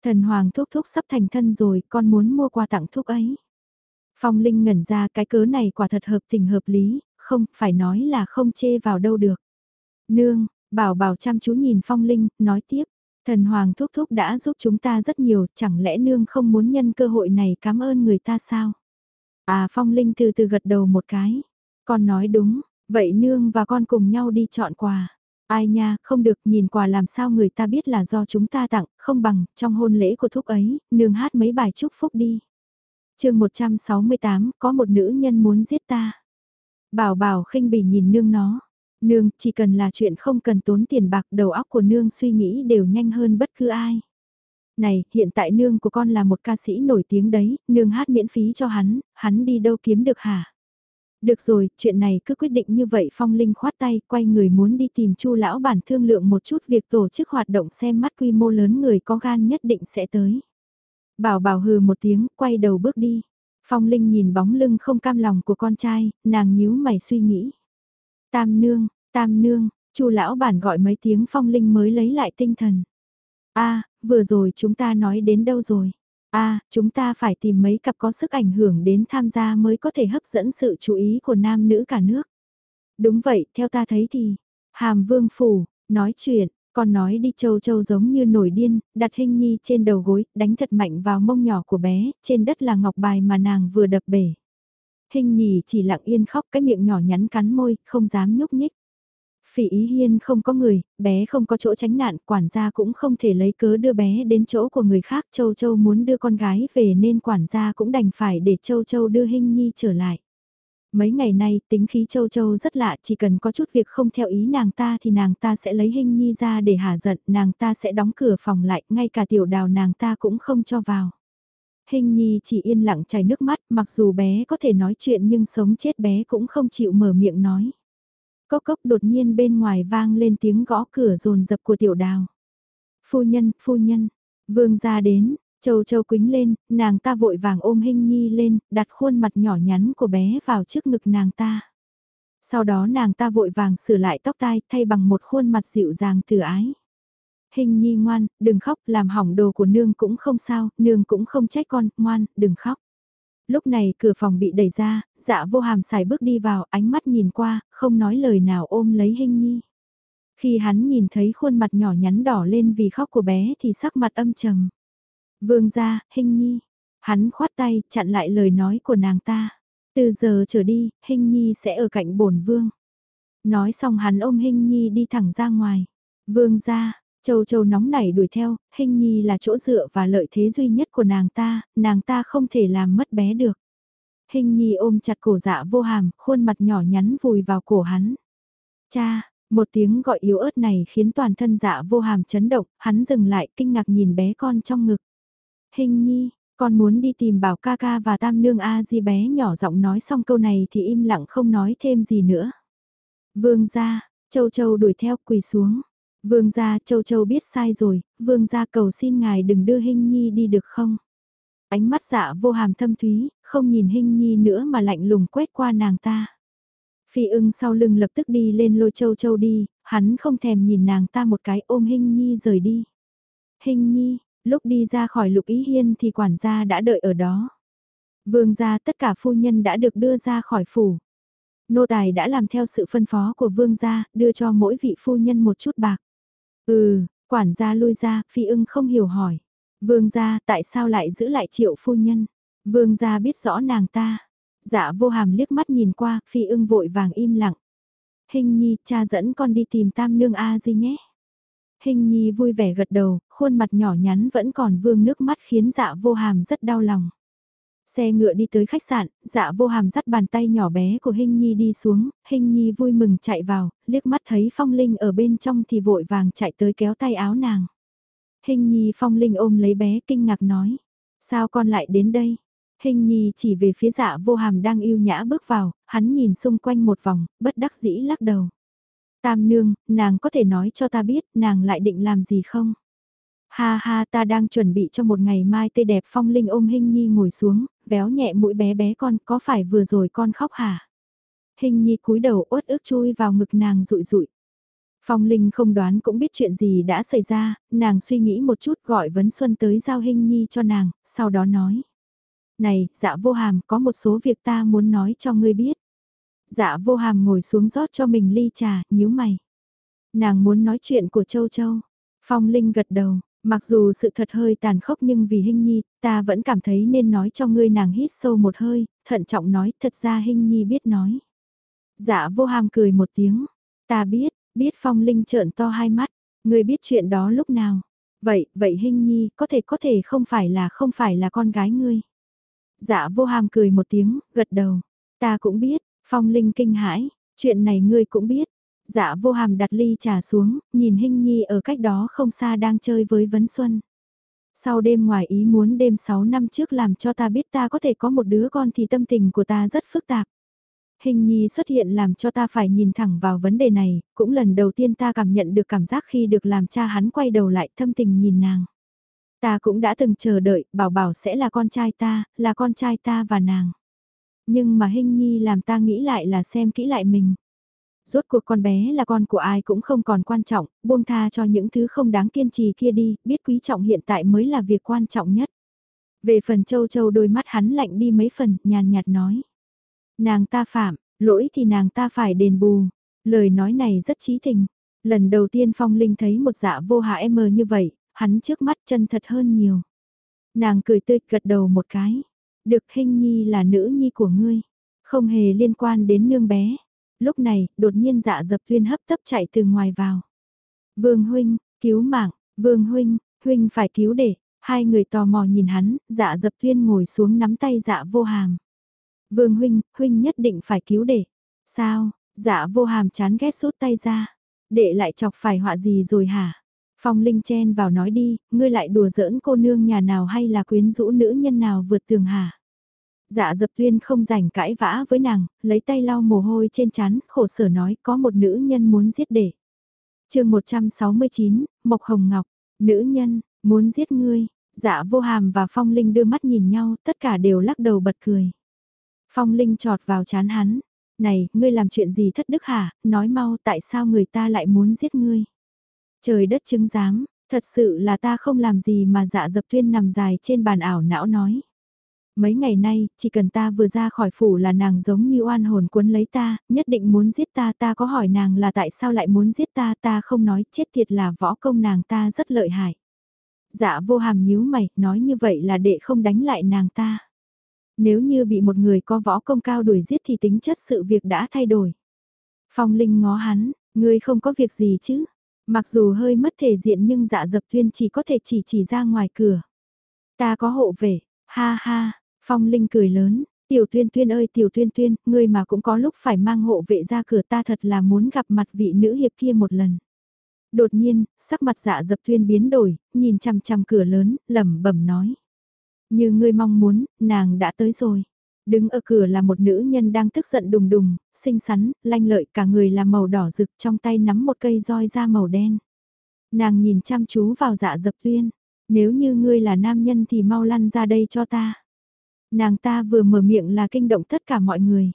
Thần hoàng thúc thúc sắp thành thân rồi, con muốn mua quà tặng thúc ấy. Phong Linh ngẩn ra cái cớ này quả thật hợp tình hợp lý, không, phải nói là không chê vào đâu được. Nương, bảo bảo chăm chú nhìn Phong Linh, nói tiếp, thần hoàng thúc thúc đã giúp chúng ta rất nhiều, chẳng lẽ nương không muốn nhân cơ hội này cảm ơn người ta sao? À Phong Linh từ từ gật đầu một cái, con nói đúng, vậy nương và con cùng nhau đi chọn quà. Ai nha, không được nhìn quà làm sao người ta biết là do chúng ta tặng, không bằng, trong hôn lễ của thúc ấy, nương hát mấy bài chúc phúc đi chương 168, có một nữ nhân muốn giết ta. Bảo bảo khinh bỉ nhìn nương nó. Nương, chỉ cần là chuyện không cần tốn tiền bạc đầu óc của nương suy nghĩ đều nhanh hơn bất cứ ai. Này, hiện tại nương của con là một ca sĩ nổi tiếng đấy, nương hát miễn phí cho hắn, hắn đi đâu kiếm được hả? Được rồi, chuyện này cứ quyết định như vậy Phong Linh khoát tay, quay người muốn đi tìm Chu lão bản thương lượng một chút việc tổ chức hoạt động xem mắt quy mô lớn người có gan nhất định sẽ tới. Bảo bảo hừ một tiếng, quay đầu bước đi. Phong Linh nhìn bóng lưng không cam lòng của con trai, nàng nhíu mày suy nghĩ. Tam nương, tam nương, Chu lão bản gọi mấy tiếng Phong Linh mới lấy lại tinh thần. A, vừa rồi chúng ta nói đến đâu rồi? a chúng ta phải tìm mấy cặp có sức ảnh hưởng đến tham gia mới có thể hấp dẫn sự chú ý của nam nữ cả nước. Đúng vậy, theo ta thấy thì, hàm vương phủ, nói chuyện, con nói đi châu châu giống như nổi điên, đặt hình nhi trên đầu gối, đánh thật mạnh vào mông nhỏ của bé, trên đất là ngọc bài mà nàng vừa đập bể. Hình nhì chỉ lặng yên khóc cái miệng nhỏ nhắn cắn môi, không dám nhúc nhích. Phỉ ý hiên không có người, bé không có chỗ tránh nạn, quản gia cũng không thể lấy cớ đưa bé đến chỗ của người khác. Châu Châu muốn đưa con gái về nên quản gia cũng đành phải để Châu Châu đưa Hinh Nhi trở lại. Mấy ngày nay tính khí Châu Châu rất lạ, chỉ cần có chút việc không theo ý nàng ta thì nàng ta sẽ lấy hình Nhi ra để hả giận, nàng ta sẽ đóng cửa phòng lại, ngay cả tiểu đào nàng ta cũng không cho vào. Hình Nhi chỉ yên lặng chảy nước mắt, mặc dù bé có thể nói chuyện nhưng sống chết bé cũng không chịu mở miệng nói. Cốc cốc đột nhiên bên ngoài vang lên tiếng gõ cửa rồn rập của tiểu đào. Phu nhân, phu nhân, vương ra đến, châu châu quính lên, nàng ta vội vàng ôm hình nhi lên, đặt khuôn mặt nhỏ nhắn của bé vào trước ngực nàng ta. Sau đó nàng ta vội vàng sửa lại tóc tai thay bằng một khuôn mặt dịu dàng từ ái. Hình nhi ngoan, đừng khóc, làm hỏng đồ của nương cũng không sao, nương cũng không trách con, ngoan, đừng khóc. Lúc này cửa phòng bị đẩy ra, dạ vô hàm xài bước đi vào, ánh mắt nhìn qua, không nói lời nào ôm lấy hình nhi. Khi hắn nhìn thấy khuôn mặt nhỏ nhắn đỏ lên vì khóc của bé thì sắc mặt âm trầm. Vương gia, hình nhi. Hắn khoát tay, chặn lại lời nói của nàng ta. Từ giờ trở đi, hình nhi sẽ ở cạnh bổn vương. Nói xong hắn ôm hình nhi đi thẳng ra ngoài. Vương gia, Châu Châu nóng nảy đuổi theo, hình nhi là chỗ dựa và lợi thế duy nhất của nàng ta, nàng ta không thể làm mất bé được. Hình nhi ôm chặt cổ dạ vô hàm, khuôn mặt nhỏ nhắn vùi vào cổ hắn. Cha, một tiếng gọi yếu ớt này khiến toàn thân dạ vô hàm chấn động, hắn dừng lại kinh ngạc nhìn bé con trong ngực. Hình nhi, con muốn đi tìm bảo ca ca và tam nương A di bé nhỏ giọng nói xong câu này thì im lặng không nói thêm gì nữa. Vương ra, châu châu đuổi theo quỳ xuống. Vương gia châu châu biết sai rồi, vương gia cầu xin ngài đừng đưa Hình Nhi đi được không? Ánh mắt dạ vô hàm thâm thúy, không nhìn Hình Nhi nữa mà lạnh lùng quét qua nàng ta. Phi ưng sau lưng lập tức đi lên lôi châu châu đi, hắn không thèm nhìn nàng ta một cái ôm Hình Nhi rời đi. Hình Nhi, lúc đi ra khỏi lục ý hiên thì quản gia đã đợi ở đó. Vương gia tất cả phu nhân đã được đưa ra khỏi phủ. Nô tài đã làm theo sự phân phó của vương gia, đưa cho mỗi vị phu nhân một chút bạc. Ừ, quản gia lui ra, phi ưng không hiểu hỏi. Vương gia tại sao lại giữ lại triệu phu nhân? Vương gia biết rõ nàng ta. Dạ vô hàm liếc mắt nhìn qua, phi ưng vội vàng im lặng. Hình nhi, cha dẫn con đi tìm tam nương A di nhé. Hình nhi vui vẻ gật đầu, khuôn mặt nhỏ nhắn vẫn còn vương nước mắt khiến dạ vô hàm rất đau lòng. Xe ngựa đi tới khách sạn, dạ vô hàm dắt bàn tay nhỏ bé của Hình Nhi đi xuống, Hình Nhi vui mừng chạy vào, liếc mắt thấy Phong Linh ở bên trong thì vội vàng chạy tới kéo tay áo nàng. Hình Nhi Phong Linh ôm lấy bé kinh ngạc nói, sao con lại đến đây? Hình Nhi chỉ về phía dạ vô hàm đang yêu nhã bước vào, hắn nhìn xung quanh một vòng, bất đắc dĩ lắc đầu. Tam nương, nàng có thể nói cho ta biết nàng lại định làm gì không? Ha ha ta đang chuẩn bị cho một ngày mai tươi đẹp phong linh ôm Hình Nhi ngồi xuống, véo nhẹ mũi bé bé con, có phải vừa rồi con khóc hả? Hình Nhi cúi đầu uất ức chui vào ngực nàng rụi rụi. Phong Linh không đoán cũng biết chuyện gì đã xảy ra, nàng suy nghĩ một chút gọi Vấn Xuân tới giao Hình Nhi cho nàng, sau đó nói. Này, dạ vô hàm, có một số việc ta muốn nói cho ngươi biết. Dạ vô hàm ngồi xuống rót cho mình ly trà, nhíu mày. Nàng muốn nói chuyện của Châu Châu. Phong Linh gật đầu, mặc dù sự thật hơi tàn khốc nhưng vì Hinh Nhi, ta vẫn cảm thấy nên nói cho ngươi nàng hít sâu một hơi, thận trọng nói, thật ra Hinh Nhi biết nói. Dạ vô hàm cười một tiếng, ta biết, biết Phong Linh trợn to hai mắt, ngươi biết chuyện đó lúc nào. Vậy, vậy Hinh Nhi, có thể có thể không phải là không phải là con gái ngươi. Dạ vô hàm cười một tiếng, gật đầu. Ta cũng biết, Phong Linh kinh hãi, chuyện này ngươi cũng biết. Dạ vô hàm đặt ly trà xuống, nhìn Hinh Nhi ở cách đó không xa đang chơi với Vấn Xuân. Sau đêm ngoài ý muốn đêm 6 năm trước làm cho ta biết ta có thể có một đứa con thì tâm tình của ta rất phức tạp. Hình nhi xuất hiện làm cho ta phải nhìn thẳng vào vấn đề này, cũng lần đầu tiên ta cảm nhận được cảm giác khi được làm cha hắn quay đầu lại thâm tình nhìn nàng. Ta cũng đã từng chờ đợi, bảo bảo sẽ là con trai ta, là con trai ta và nàng. Nhưng mà hình Nhi làm ta nghĩ lại là xem kỹ lại mình. Rốt cuộc con bé là con của ai cũng không còn quan trọng, buông tha cho những thứ không đáng kiên trì kia đi, biết quý trọng hiện tại mới là việc quan trọng nhất. Về phần châu châu đôi mắt hắn lạnh đi mấy phần, nhàn nhạt nói. Nàng ta phạm, lỗi thì nàng ta phải đền bù. Lời nói này rất trí tình. Lần đầu tiên Phong Linh thấy một dạ vô hạ em như vậy, hắn trước mắt chân thật hơn nhiều. Nàng cười tươi gật đầu một cái. Được hình nhi là nữ nhi của ngươi. Không hề liên quan đến nương bé. Lúc này, đột nhiên dạ dập tuyên hấp tấp chạy từ ngoài vào. Vương huynh, cứu mạng, vương huynh, huynh phải cứu để. Hai người tò mò nhìn hắn, dạ dập tuyên ngồi xuống nắm tay dạ vô hàm. Vương huynh, huynh nhất định phải cứu để. Sao, dạ vô hàm chán ghét rút tay ra. Đệ lại chọc phải họa gì rồi hả? Phong Linh chen vào nói đi, ngươi lại đùa giỡn cô nương nhà nào hay là quyến rũ nữ nhân nào vượt tường hả? Dạ dập tuyên không rảnh cãi vã với nàng, lấy tay lau mồ hôi trên chán, khổ sở nói có một nữ nhân muốn giết để. chương 169, Mộc Hồng Ngọc, nữ nhân, muốn giết ngươi, dạ vô hàm và Phong Linh đưa mắt nhìn nhau, tất cả đều lắc đầu bật cười. Phong Linh trọt vào chán hắn, này, ngươi làm chuyện gì thất đức hả, nói mau tại sao người ta lại muốn giết ngươi. Trời đất chứng giám, thật sự là ta không làm gì mà dạ dập tuyên nằm dài trên bàn ảo não nói. Mấy ngày nay, chỉ cần ta vừa ra khỏi phủ là nàng giống như oan hồn cuốn lấy ta, nhất định muốn giết ta, ta có hỏi nàng là tại sao lại muốn giết ta, ta không nói, chết thiệt là võ công nàng ta rất lợi hại. Dạ vô hàm nhíu mày, nói như vậy là đệ không đánh lại nàng ta. Nếu như bị một người có võ công cao đuổi giết thì tính chất sự việc đã thay đổi. Phong Linh ngó hắn, ngươi không có việc gì chứ, Mặc dù hơi mất thể diện nhưng dạ dập tuyên chỉ có thể chỉ chỉ ra ngoài cửa. Ta có hộ vệ, ha ha, phong linh cười lớn, tiểu tuyên tuyên ơi tiểu tuyên tuyên, ngươi mà cũng có lúc phải mang hộ vệ ra cửa ta thật là muốn gặp mặt vị nữ hiệp kia một lần. Đột nhiên, sắc mặt dạ dập tuyên biến đổi, nhìn chằm chằm cửa lớn, lẩm bẩm nói. Như ngươi mong muốn, nàng đã tới rồi. Đứng ở cửa là một nữ nhân đang tức giận đùng đùng, xinh xắn, lanh lợi cả người là màu đỏ rực trong tay nắm một cây roi da màu đen. Nàng nhìn chăm chú vào dạ dập tuyên, nếu như ngươi là nam nhân thì mau lăn ra đây cho ta. Nàng ta vừa mở miệng là kinh động tất cả mọi người.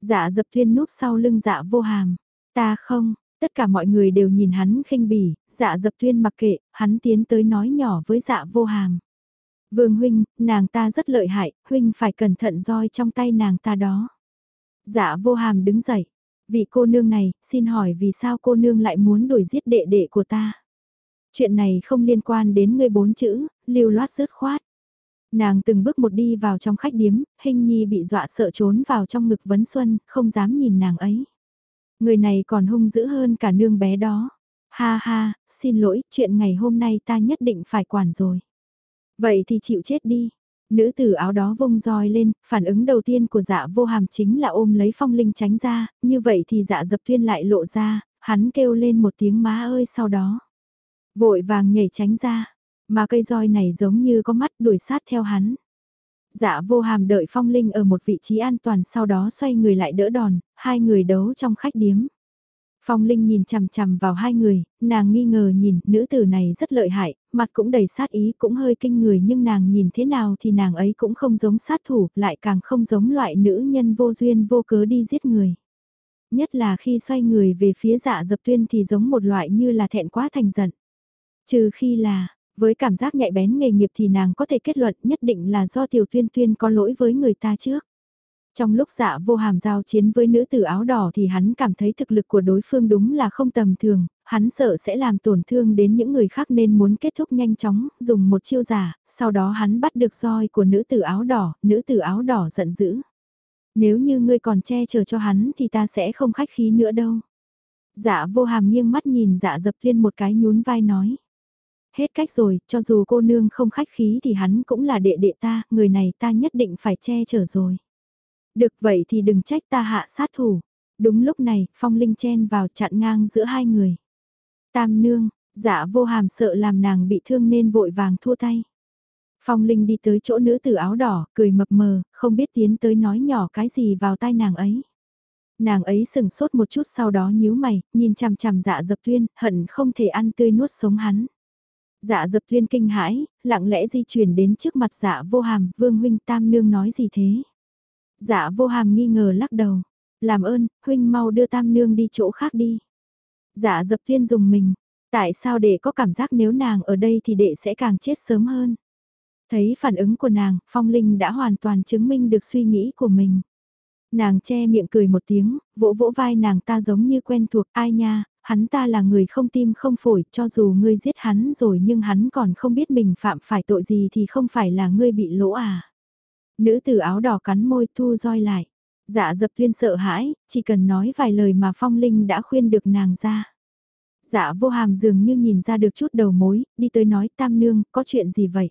Dạ dập tuyên núp sau lưng dạ vô hàm, ta không, tất cả mọi người đều nhìn hắn khinh bỉ, dạ dập tuyên mặc kệ, hắn tiến tới nói nhỏ với dạ vô hàm. Vương huynh, nàng ta rất lợi hại, huynh phải cẩn thận roi trong tay nàng ta đó. Dạ vô hàm đứng dậy. Vị cô nương này, xin hỏi vì sao cô nương lại muốn đuổi giết đệ đệ của ta? Chuyện này không liên quan đến ngươi bốn chữ, lưu loát rớt khoát. Nàng từng bước một đi vào trong khách điếm, hình nhi bị dọa sợ trốn vào trong ngực vấn xuân, không dám nhìn nàng ấy. Người này còn hung dữ hơn cả nương bé đó. Ha ha, xin lỗi, chuyện ngày hôm nay ta nhất định phải quản rồi. Vậy thì chịu chết đi. Nữ tử áo đó vung roi lên, phản ứng đầu tiên của dạ vô hàm chính là ôm lấy phong linh tránh ra, như vậy thì dạ dập tuyên lại lộ ra, hắn kêu lên một tiếng má ơi sau đó. Vội vàng nhảy tránh ra, mà cây roi này giống như có mắt đuổi sát theo hắn. Dạ vô hàm đợi phong linh ở một vị trí an toàn sau đó xoay người lại đỡ đòn, hai người đấu trong khách điếm. Phong Linh nhìn chằm chằm vào hai người, nàng nghi ngờ nhìn, nữ tử này rất lợi hại, mặt cũng đầy sát ý, cũng hơi kinh người nhưng nàng nhìn thế nào thì nàng ấy cũng không giống sát thủ, lại càng không giống loại nữ nhân vô duyên vô cớ đi giết người. Nhất là khi xoay người về phía dạ dập tuyên thì giống một loại như là thẹn quá thành giận. Trừ khi là, với cảm giác nhạy bén nghề nghiệp thì nàng có thể kết luận nhất định là do tiểu tuyên tuyên có lỗi với người ta trước. Trong lúc dạ vô hàm giao chiến với nữ tử áo đỏ thì hắn cảm thấy thực lực của đối phương đúng là không tầm thường, hắn sợ sẽ làm tổn thương đến những người khác nên muốn kết thúc nhanh chóng, dùng một chiêu giả, sau đó hắn bắt được roi của nữ tử áo đỏ, nữ tử áo đỏ giận dữ. Nếu như ngươi còn che chở cho hắn thì ta sẽ không khách khí nữa đâu. Dạ vô hàm nghiêng mắt nhìn dạ dập thiên một cái nhún vai nói. Hết cách rồi, cho dù cô nương không khách khí thì hắn cũng là đệ đệ ta, người này ta nhất định phải che chở rồi. Được vậy thì đừng trách ta hạ sát thủ. Đúng lúc này, Phong Linh chen vào chặn ngang giữa hai người. Tam nương, dạ vô hàm sợ làm nàng bị thương nên vội vàng thua tay. Phong Linh đi tới chỗ nữ tử áo đỏ, cười mập mờ, không biết tiến tới nói nhỏ cái gì vào tai nàng ấy. Nàng ấy sừng sốt một chút sau đó nhíu mày, nhìn chằm chằm dạ dập tuyên, hận không thể ăn tươi nuốt sống hắn. Dạ dập tuyên kinh hãi, lặng lẽ di chuyển đến trước mặt dạ vô hàm, vương huynh tam nương nói gì thế? Dạ vô hàm nghi ngờ lắc đầu. Làm ơn, huynh mau đưa tam nương đi chỗ khác đi. Dạ dập thiên dùng mình. Tại sao đệ có cảm giác nếu nàng ở đây thì đệ sẽ càng chết sớm hơn? Thấy phản ứng của nàng, Phong Linh đã hoàn toàn chứng minh được suy nghĩ của mình. Nàng che miệng cười một tiếng, vỗ vỗ vai nàng ta giống như quen thuộc ai nha, hắn ta là người không tim không phổi, cho dù ngươi giết hắn rồi nhưng hắn còn không biết mình phạm phải tội gì thì không phải là ngươi bị lỗ à. Nữ tử áo đỏ cắn môi thu roi lại. Dạ dập tuyên sợ hãi, chỉ cần nói vài lời mà phong linh đã khuyên được nàng ra. Dạ vô hàm dường như nhìn ra được chút đầu mối, đi tới nói tam nương, có chuyện gì vậy?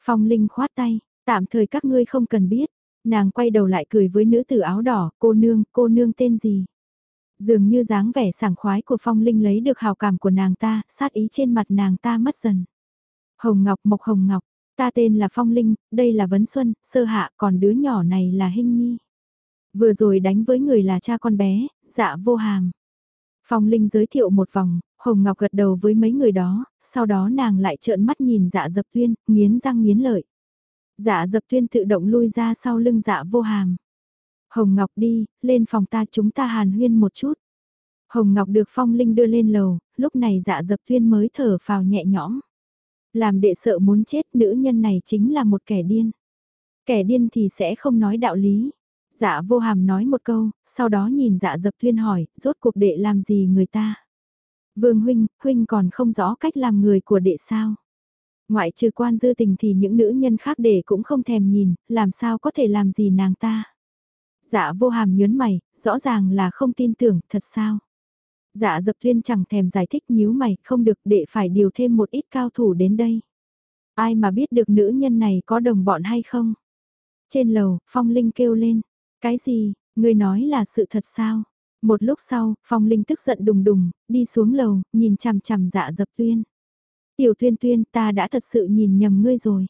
Phong linh khoát tay, tạm thời các ngươi không cần biết. Nàng quay đầu lại cười với nữ tử áo đỏ, cô nương, cô nương tên gì? Dường như dáng vẻ sảng khoái của phong linh lấy được hào cảm của nàng ta, sát ý trên mặt nàng ta mất dần. Hồng Ngọc Mộc Hồng Ngọc, Ta tên là Phong Linh, đây là Vấn Xuân, sơ hạ, còn đứa nhỏ này là Hinh Nhi. Vừa rồi đánh với người là cha con bé, dạ vô hàm. Phong Linh giới thiệu một vòng, Hồng Ngọc gật đầu với mấy người đó, sau đó nàng lại trợn mắt nhìn dạ dập tuyên, nghiến răng nghiến lợi. Dạ dập tuyên tự động lui ra sau lưng dạ vô hàm. Hồng Ngọc đi, lên phòng ta chúng ta hàn huyên một chút. Hồng Ngọc được Phong Linh đưa lên lầu, lúc này dạ dập tuyên mới thở phào nhẹ nhõm. Làm đệ sợ muốn chết nữ nhân này chính là một kẻ điên. Kẻ điên thì sẽ không nói đạo lý. Dạ vô hàm nói một câu, sau đó nhìn dạ dập thuyên hỏi, rốt cuộc đệ làm gì người ta. Vương huynh, huynh còn không rõ cách làm người của đệ sao. Ngoại trừ quan dư tình thì những nữ nhân khác đệ cũng không thèm nhìn, làm sao có thể làm gì nàng ta. Dạ vô hàm nhớn mày, rõ ràng là không tin tưởng, thật sao. Dạ dập thuyên chẳng thèm giải thích nhíu mày, không được để phải điều thêm một ít cao thủ đến đây. Ai mà biết được nữ nhân này có đồng bọn hay không? Trên lầu, Phong Linh kêu lên. Cái gì, người nói là sự thật sao? Một lúc sau, Phong Linh tức giận đùng đùng, đi xuống lầu, nhìn chằm chằm dạ dập tuyên. Tiểu tuyên tuyên ta đã thật sự nhìn nhầm ngươi rồi.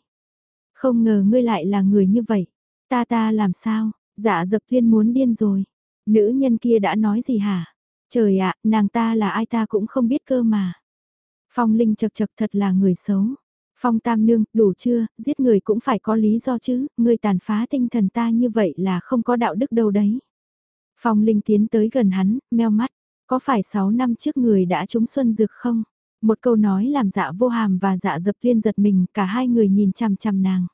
Không ngờ ngươi lại là người như vậy. Ta ta làm sao, dạ dập tuyên muốn điên rồi. Nữ nhân kia đã nói gì hả? Trời ạ, nàng ta là ai ta cũng không biết cơ mà. Phong Linh chật chật thật là người xấu. Phong Tam Nương, đủ chưa, giết người cũng phải có lý do chứ, người tàn phá tinh thần ta như vậy là không có đạo đức đâu đấy. Phong Linh tiến tới gần hắn, meo mắt, có phải 6 năm trước người đã trúng xuân dược không? Một câu nói làm dạ vô hàm và dạ dập thiên giật mình, cả hai người nhìn chằm chằm nàng.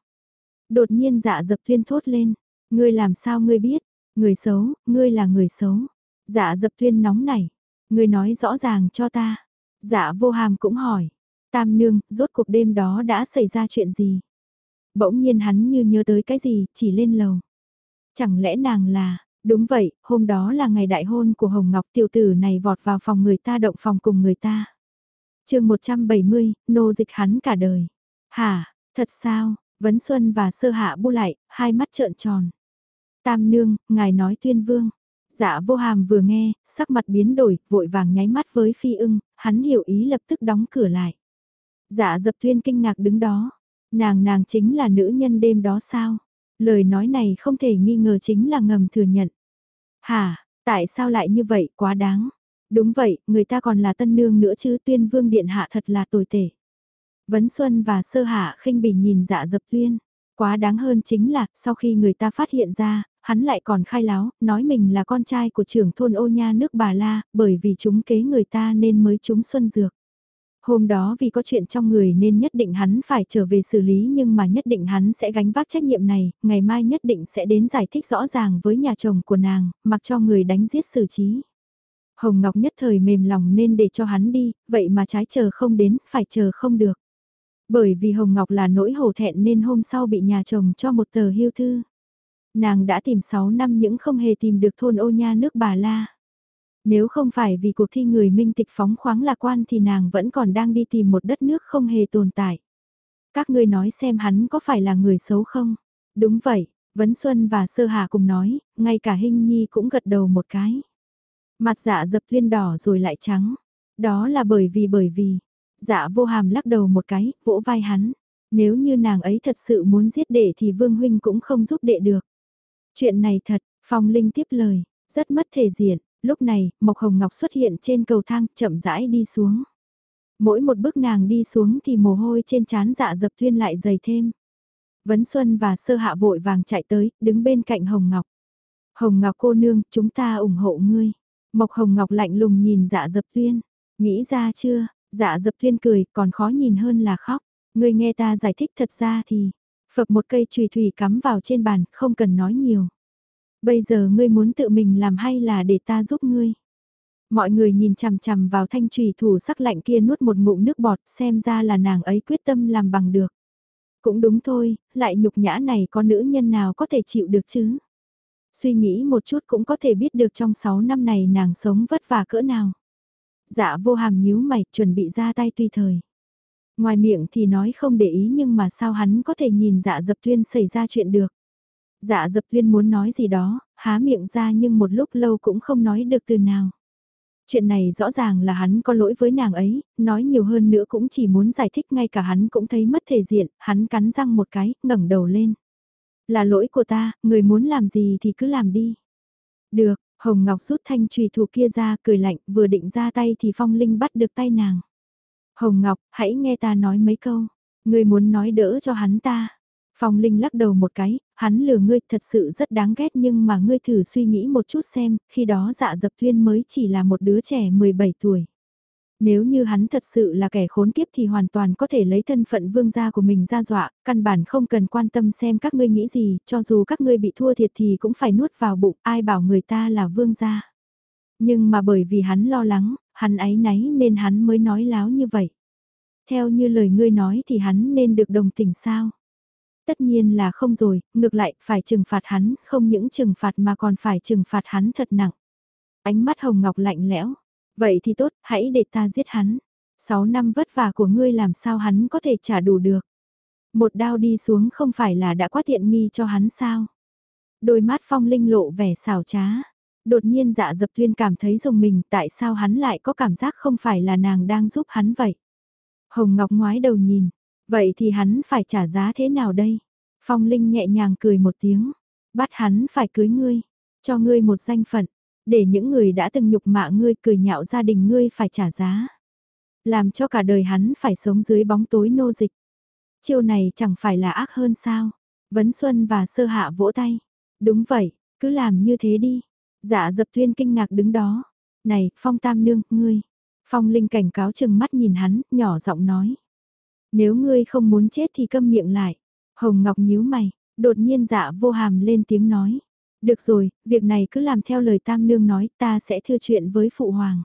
Đột nhiên dạ dập thiên thốt lên, ngươi làm sao ngươi biết, Người xấu, ngươi là người xấu. Dạ dập tuyên nóng nảy. người nói rõ ràng cho ta. Dạ vô hàm cũng hỏi. Tam nương, rốt cuộc đêm đó đã xảy ra chuyện gì? Bỗng nhiên hắn như nhớ tới cái gì, chỉ lên lầu. Chẳng lẽ nàng là, đúng vậy, hôm đó là ngày đại hôn của Hồng Ngọc tiểu tử này vọt vào phòng người ta động phòng cùng người ta. chương 170, nô dịch hắn cả đời. Hả, thật sao, Vấn Xuân và Sơ Hạ bu lại, hai mắt trợn tròn. Tam nương, ngài nói tuyên vương. Dạ vô hàm vừa nghe, sắc mặt biến đổi, vội vàng nháy mắt với phi ưng, hắn hiểu ý lập tức đóng cửa lại. Dạ dập tuyên kinh ngạc đứng đó. Nàng nàng chính là nữ nhân đêm đó sao? Lời nói này không thể nghi ngờ chính là ngầm thừa nhận. Hả, tại sao lại như vậy, quá đáng. Đúng vậy, người ta còn là tân nương nữa chứ tuyên vương điện hạ thật là tồi tệ. Vấn Xuân và Sơ Hạ khinh bỉ nhìn dạ dập tuyên. Quá đáng hơn chính là, sau khi người ta phát hiện ra, hắn lại còn khai láo, nói mình là con trai của trưởng thôn ô nha nước bà La, bởi vì chúng kế người ta nên mới chúng xuân dược. Hôm đó vì có chuyện trong người nên nhất định hắn phải trở về xử lý nhưng mà nhất định hắn sẽ gánh vác trách nhiệm này, ngày mai nhất định sẽ đến giải thích rõ ràng với nhà chồng của nàng, mặc cho người đánh giết xử trí. Hồng Ngọc nhất thời mềm lòng nên để cho hắn đi, vậy mà trái chờ không đến, phải chờ không được. Bởi vì Hồng Ngọc là nỗi hổ thẹn nên hôm sau bị nhà chồng cho một tờ hưu thư. Nàng đã tìm 6 năm những không hề tìm được thôn ô nha nước bà La. Nếu không phải vì cuộc thi người minh tịch phóng khoáng lạc quan thì nàng vẫn còn đang đi tìm một đất nước không hề tồn tại. Các ngươi nói xem hắn có phải là người xấu không? Đúng vậy, Vấn Xuân và Sơ Hà cùng nói, ngay cả Hinh Nhi cũng gật đầu một cái. Mặt dạ dập thuyên đỏ rồi lại trắng. Đó là bởi vì bởi vì, dạ vô hàm lắc đầu một cái, vỗ vai hắn. Nếu như nàng ấy thật sự muốn giết đệ thì Vương Huynh cũng không giúp đệ được. Chuyện này thật, Phong Linh tiếp lời, rất mất thể diện, lúc này, Mộc Hồng Ngọc xuất hiện trên cầu thang, chậm rãi đi xuống. Mỗi một bước nàng đi xuống thì mồ hôi trên trán dạ dập thuyên lại dày thêm. Vấn Xuân và Sơ Hạ vội vàng chạy tới, đứng bên cạnh Hồng Ngọc. Hồng Ngọc cô nương, chúng ta ủng hộ ngươi. Mộc Hồng Ngọc lạnh lùng nhìn dạ dập tuyên. Nghĩ ra chưa, dạ dập thuyên cười, còn khó nhìn hơn là khóc. người nghe ta giải thích thật ra thì, phập một cây chùy thủy cắm vào trên bàn, không cần nói nhiều. Bây giờ ngươi muốn tự mình làm hay là để ta giúp ngươi? Mọi người nhìn chằm chằm vào thanh trùy thủ sắc lạnh kia nuốt một ngụm nước bọt xem ra là nàng ấy quyết tâm làm bằng được. Cũng đúng thôi, lại nhục nhã này có nữ nhân nào có thể chịu được chứ? Suy nghĩ một chút cũng có thể biết được trong 6 năm này nàng sống vất vả cỡ nào. Dạ vô hàm nhíu mày chuẩn bị ra tay tùy thời. Ngoài miệng thì nói không để ý nhưng mà sao hắn có thể nhìn dạ dập tuyên xảy ra chuyện được. Dạ dập tuyên muốn nói gì đó, há miệng ra nhưng một lúc lâu cũng không nói được từ nào. Chuyện này rõ ràng là hắn có lỗi với nàng ấy, nói nhiều hơn nữa cũng chỉ muốn giải thích ngay cả hắn cũng thấy mất thể diện, hắn cắn răng một cái, ngẩng đầu lên. Là lỗi của ta, người muốn làm gì thì cứ làm đi. Được, Hồng Ngọc rút thanh trùy thủ kia ra cười lạnh vừa định ra tay thì Phong Linh bắt được tay nàng. Hồng Ngọc, hãy nghe ta nói mấy câu. Ngươi muốn nói đỡ cho hắn ta. Phong Linh lắc đầu một cái, hắn lừa ngươi thật sự rất đáng ghét nhưng mà ngươi thử suy nghĩ một chút xem, khi đó dạ dập thuyên mới chỉ là một đứa trẻ 17 tuổi. Nếu như hắn thật sự là kẻ khốn kiếp thì hoàn toàn có thể lấy thân phận vương gia của mình ra dọa, căn bản không cần quan tâm xem các ngươi nghĩ gì, cho dù các ngươi bị thua thiệt thì cũng phải nuốt vào bụng, ai bảo người ta là vương gia. Nhưng mà bởi vì hắn lo lắng, hắn ấy náy nên hắn mới nói láo như vậy. Theo như lời ngươi nói thì hắn nên được đồng tình sao? Tất nhiên là không rồi, ngược lại phải trừng phạt hắn, không những trừng phạt mà còn phải trừng phạt hắn thật nặng. Ánh mắt Hồng Ngọc lạnh lẽo. Vậy thì tốt, hãy để ta giết hắn. Sáu năm vất vả của ngươi làm sao hắn có thể trả đủ được. Một đao đi xuống không phải là đã quá tiện nghi cho hắn sao. Đôi mắt phong linh lộ vẻ xào trá. Đột nhiên dạ dập thuyên cảm thấy dùng mình tại sao hắn lại có cảm giác không phải là nàng đang giúp hắn vậy. Hồng Ngọc ngoái đầu nhìn, vậy thì hắn phải trả giá thế nào đây? Phong Linh nhẹ nhàng cười một tiếng, bắt hắn phải cưới ngươi, cho ngươi một danh phận, để những người đã từng nhục mạ ngươi cười nhạo gia đình ngươi phải trả giá. Làm cho cả đời hắn phải sống dưới bóng tối nô dịch. Chiêu này chẳng phải là ác hơn sao? Vấn Xuân và Sơ Hạ vỗ tay. Đúng vậy, cứ làm như thế đi. Dạ dập Thuyên kinh ngạc đứng đó. Này, Phong Tam Nương, ngươi. Phong Linh cảnh cáo chừng mắt nhìn hắn, nhỏ giọng nói. Nếu ngươi không muốn chết thì câm miệng lại. Hồng Ngọc nhíu mày, đột nhiên dạ vô hàm lên tiếng nói. Được rồi, việc này cứ làm theo lời tam nương nói ta sẽ thưa chuyện với phụ hoàng.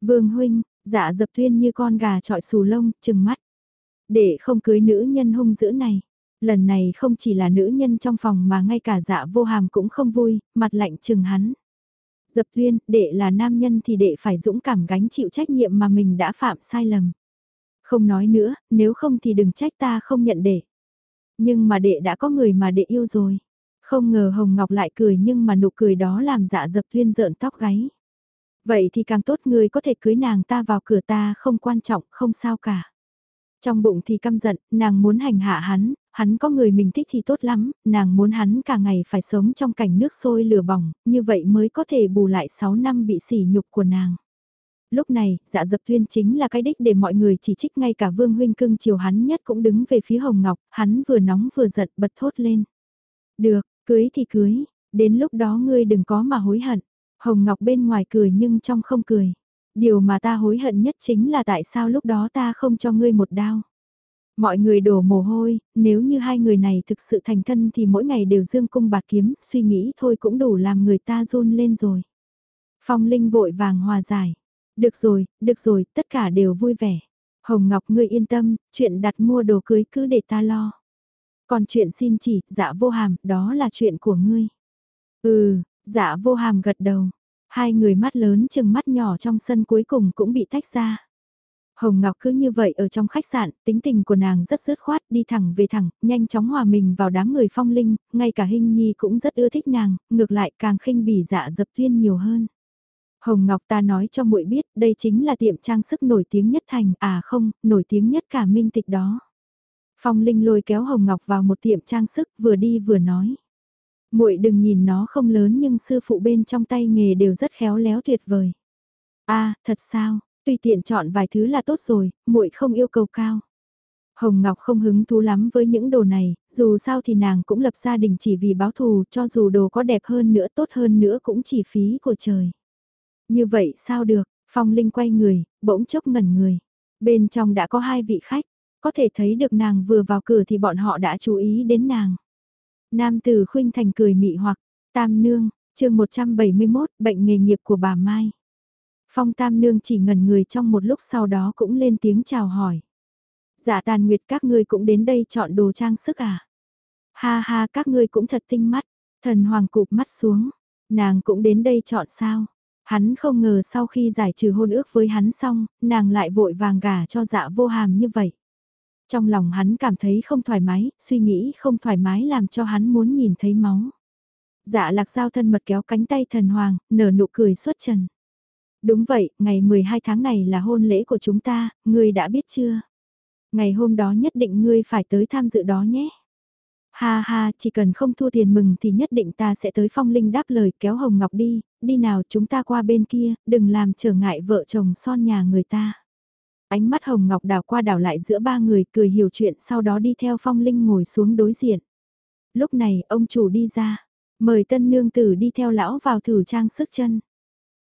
Vương huynh, dạ dập tuyên như con gà trọi xù lông, chừng mắt. Để không cưới nữ nhân hung dữ này. Lần này không chỉ là nữ nhân trong phòng mà ngay cả dạ vô hàm cũng không vui, mặt lạnh chừng hắn. Dập tuyên, đệ là nam nhân thì đệ phải dũng cảm gánh chịu trách nhiệm mà mình đã phạm sai lầm. Không nói nữa, nếu không thì đừng trách ta không nhận đệ. Nhưng mà đệ đã có người mà đệ yêu rồi. Không ngờ Hồng Ngọc lại cười nhưng mà nụ cười đó làm dạ dập tuyên rợn tóc gáy. Vậy thì càng tốt người có thể cưới nàng ta vào cửa ta không quan trọng, không sao cả. Trong bụng thì căm giận, nàng muốn hành hạ hắn, hắn có người mình thích thì tốt lắm, nàng muốn hắn cả ngày phải sống trong cảnh nước sôi lửa bỏng, như vậy mới có thể bù lại 6 năm bị sỉ nhục của nàng. Lúc này, dạ dập tuyên chính là cái đích để mọi người chỉ trích ngay cả vương huynh cưng chiều hắn nhất cũng đứng về phía Hồng Ngọc, hắn vừa nóng vừa giận bật thốt lên. Được, cưới thì cưới, đến lúc đó ngươi đừng có mà hối hận. Hồng Ngọc bên ngoài cười nhưng trong không cười. Điều mà ta hối hận nhất chính là tại sao lúc đó ta không cho ngươi một đao. Mọi người đổ mồ hôi, nếu như hai người này thực sự thành thân thì mỗi ngày đều dương cung bạc kiếm, suy nghĩ thôi cũng đủ làm người ta run lên rồi. Phong Linh vội vàng hòa giải. Được rồi, được rồi, tất cả đều vui vẻ. Hồng Ngọc ngươi yên tâm, chuyện đặt mua đồ cưới cứ để ta lo. Còn chuyện xin chỉ, dạ vô hàm, đó là chuyện của ngươi. Ừ, dạ vô hàm gật đầu. Hai người mắt lớn chừng mắt nhỏ trong sân cuối cùng cũng bị tách ra. Hồng Ngọc cứ như vậy ở trong khách sạn, tính tình của nàng rất dứt khoát, đi thẳng về thẳng, nhanh chóng hòa mình vào đám người phong linh, ngay cả Hinh Nhi cũng rất ưa thích nàng, ngược lại càng khinh bỉ dạ dập tuyên nhiều hơn. Hồng Ngọc ta nói cho muội biết, đây chính là tiệm trang sức nổi tiếng nhất thành, à không, nổi tiếng nhất cả minh tịch đó. Phong Linh lôi kéo Hồng Ngọc vào một tiệm trang sức, vừa đi vừa nói. Muội đừng nhìn nó không lớn nhưng sư phụ bên trong tay nghề đều rất khéo léo tuyệt vời. A, à, thật sao? Tùy tiện chọn vài thứ là tốt rồi, muội không yêu cầu cao. Hồng Ngọc không hứng thú lắm với những đồ này, dù sao thì nàng cũng lập gia đình chỉ vì báo thù, cho dù đồ có đẹp hơn nữa tốt hơn nữa cũng chỉ phí của trời. Như vậy sao được, Phong Linh quay người, bỗng chốc ngẩn người. Bên trong đã có hai vị khách, có thể thấy được nàng vừa vào cửa thì bọn họ đã chú ý đến nàng. Nam tử khuynh thành cười mị hoặc, tam nương, chương 171, bệnh nghề nghiệp của bà Mai. Phong tam nương chỉ ngẩn người trong một lúc sau đó cũng lên tiếng chào hỏi. Dạ tàn nguyệt các ngươi cũng đến đây chọn đồ trang sức à? Ha ha các ngươi cũng thật tinh mắt, thần hoàng cụp mắt xuống, nàng cũng đến đây chọn sao? Hắn không ngờ sau khi giải trừ hôn ước với hắn xong, nàng lại vội vàng gả cho dạ vô hàm như vậy. Trong lòng hắn cảm thấy không thoải mái, suy nghĩ không thoải mái làm cho hắn muốn nhìn thấy máu. Dạ lạc giao thân mật kéo cánh tay thần hoàng, nở nụ cười xuất trần. Đúng vậy, ngày 12 tháng này là hôn lễ của chúng ta, ngươi đã biết chưa? Ngày hôm đó nhất định ngươi phải tới tham dự đó nhé. Ha ha, chỉ cần không thua tiền mừng thì nhất định ta sẽ tới phong linh đáp lời kéo Hồng Ngọc đi, đi nào chúng ta qua bên kia, đừng làm trở ngại vợ chồng son nhà người ta. Ánh mắt Hồng Ngọc đảo qua đảo lại giữa ba người cười hiểu chuyện sau đó đi theo phong linh ngồi xuống đối diện. Lúc này ông chủ đi ra, mời tân nương tử đi theo lão vào thử trang sức chân.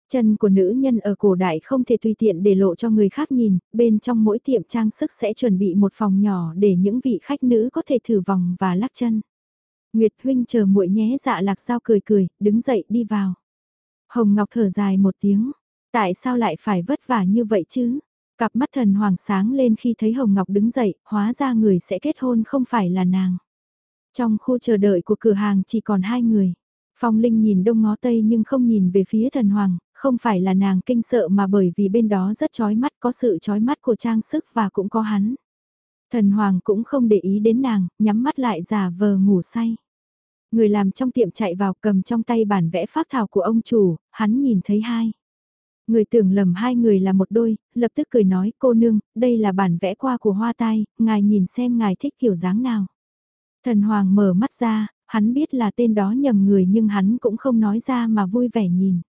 Chân của nữ nhân ở cổ đại không thể tùy tiện để lộ cho người khác nhìn, bên trong mỗi tiệm trang sức sẽ chuẩn bị một phòng nhỏ để những vị khách nữ có thể thử vòng và lắc chân. Nguyệt huynh chờ muội nhé dạ lạc sao cười cười, đứng dậy đi vào. Hồng Ngọc thở dài một tiếng, tại sao lại phải vất vả như vậy chứ? Cặp mắt thần hoàng sáng lên khi thấy Hồng Ngọc đứng dậy, hóa ra người sẽ kết hôn không phải là nàng. Trong khu chờ đợi của cửa hàng chỉ còn hai người. Phong Linh nhìn đông ngó tây nhưng không nhìn về phía thần hoàng, không phải là nàng kinh sợ mà bởi vì bên đó rất chói mắt có sự chói mắt của trang sức và cũng có hắn. Thần hoàng cũng không để ý đến nàng, nhắm mắt lại giả vờ ngủ say. Người làm trong tiệm chạy vào cầm trong tay bản vẽ phác thảo của ông chủ, hắn nhìn thấy hai. Người tưởng lầm hai người là một đôi, lập tức cười nói cô nương, đây là bản vẽ qua của hoa tai, ngài nhìn xem ngài thích kiểu dáng nào. Thần Hoàng mở mắt ra, hắn biết là tên đó nhầm người nhưng hắn cũng không nói ra mà vui vẻ nhìn.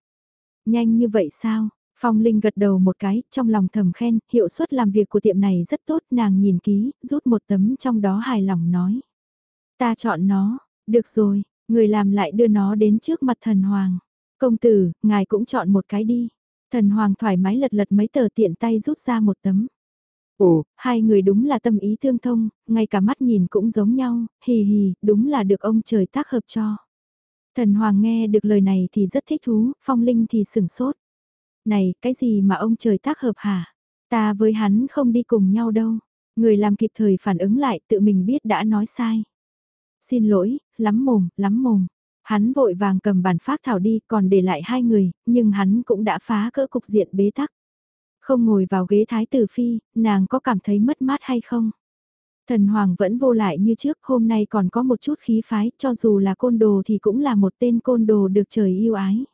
Nhanh như vậy sao? Phong Linh gật đầu một cái, trong lòng thầm khen, hiệu suất làm việc của tiệm này rất tốt, nàng nhìn ký, rút một tấm trong đó hài lòng nói. Ta chọn nó, được rồi, người làm lại đưa nó đến trước mặt thần hoàng. Công tử, ngài cũng chọn một cái đi. Thần hoàng thoải mái lật lật mấy tờ tiện tay rút ra một tấm. Ồ, hai người đúng là tâm ý tương thông, ngay cả mắt nhìn cũng giống nhau, hì hì, đúng là được ông trời tác hợp cho. Thần Hoàng nghe được lời này thì rất thích thú, Phong Linh thì sửng sốt. Này, cái gì mà ông trời tác hợp hả? Ta với hắn không đi cùng nhau đâu. Người làm kịp thời phản ứng lại tự mình biết đã nói sai. Xin lỗi, lắm mồm, lắm mồm. Hắn vội vàng cầm bản phát thảo đi còn để lại hai người, nhưng hắn cũng đã phá cỡ cục diện bế tắc. Không ngồi vào ghế thái tử phi, nàng có cảm thấy mất mát hay không? Thần Hoàng vẫn vô lại như trước, hôm nay còn có một chút khí phái, cho dù là côn đồ thì cũng là một tên côn đồ được trời yêu ái.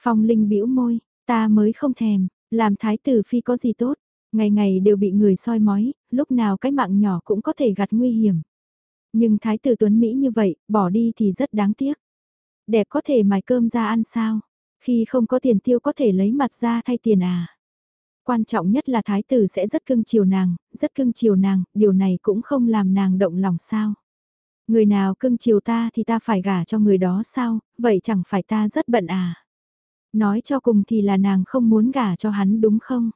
Phong Linh bĩu môi, ta mới không thèm, làm thái tử phi có gì tốt, ngày ngày đều bị người soi mói, lúc nào cái mạng nhỏ cũng có thể gặt nguy hiểm. Nhưng thái tử tuấn Mỹ như vậy, bỏ đi thì rất đáng tiếc. Đẹp có thể mài cơm ra ăn sao? Khi không có tiền tiêu có thể lấy mặt ra thay tiền à? Quan trọng nhất là thái tử sẽ rất cưng chiều nàng, rất cưng chiều nàng, điều này cũng không làm nàng động lòng sao. Người nào cưng chiều ta thì ta phải gả cho người đó sao, vậy chẳng phải ta rất bận à. Nói cho cùng thì là nàng không muốn gả cho hắn đúng không?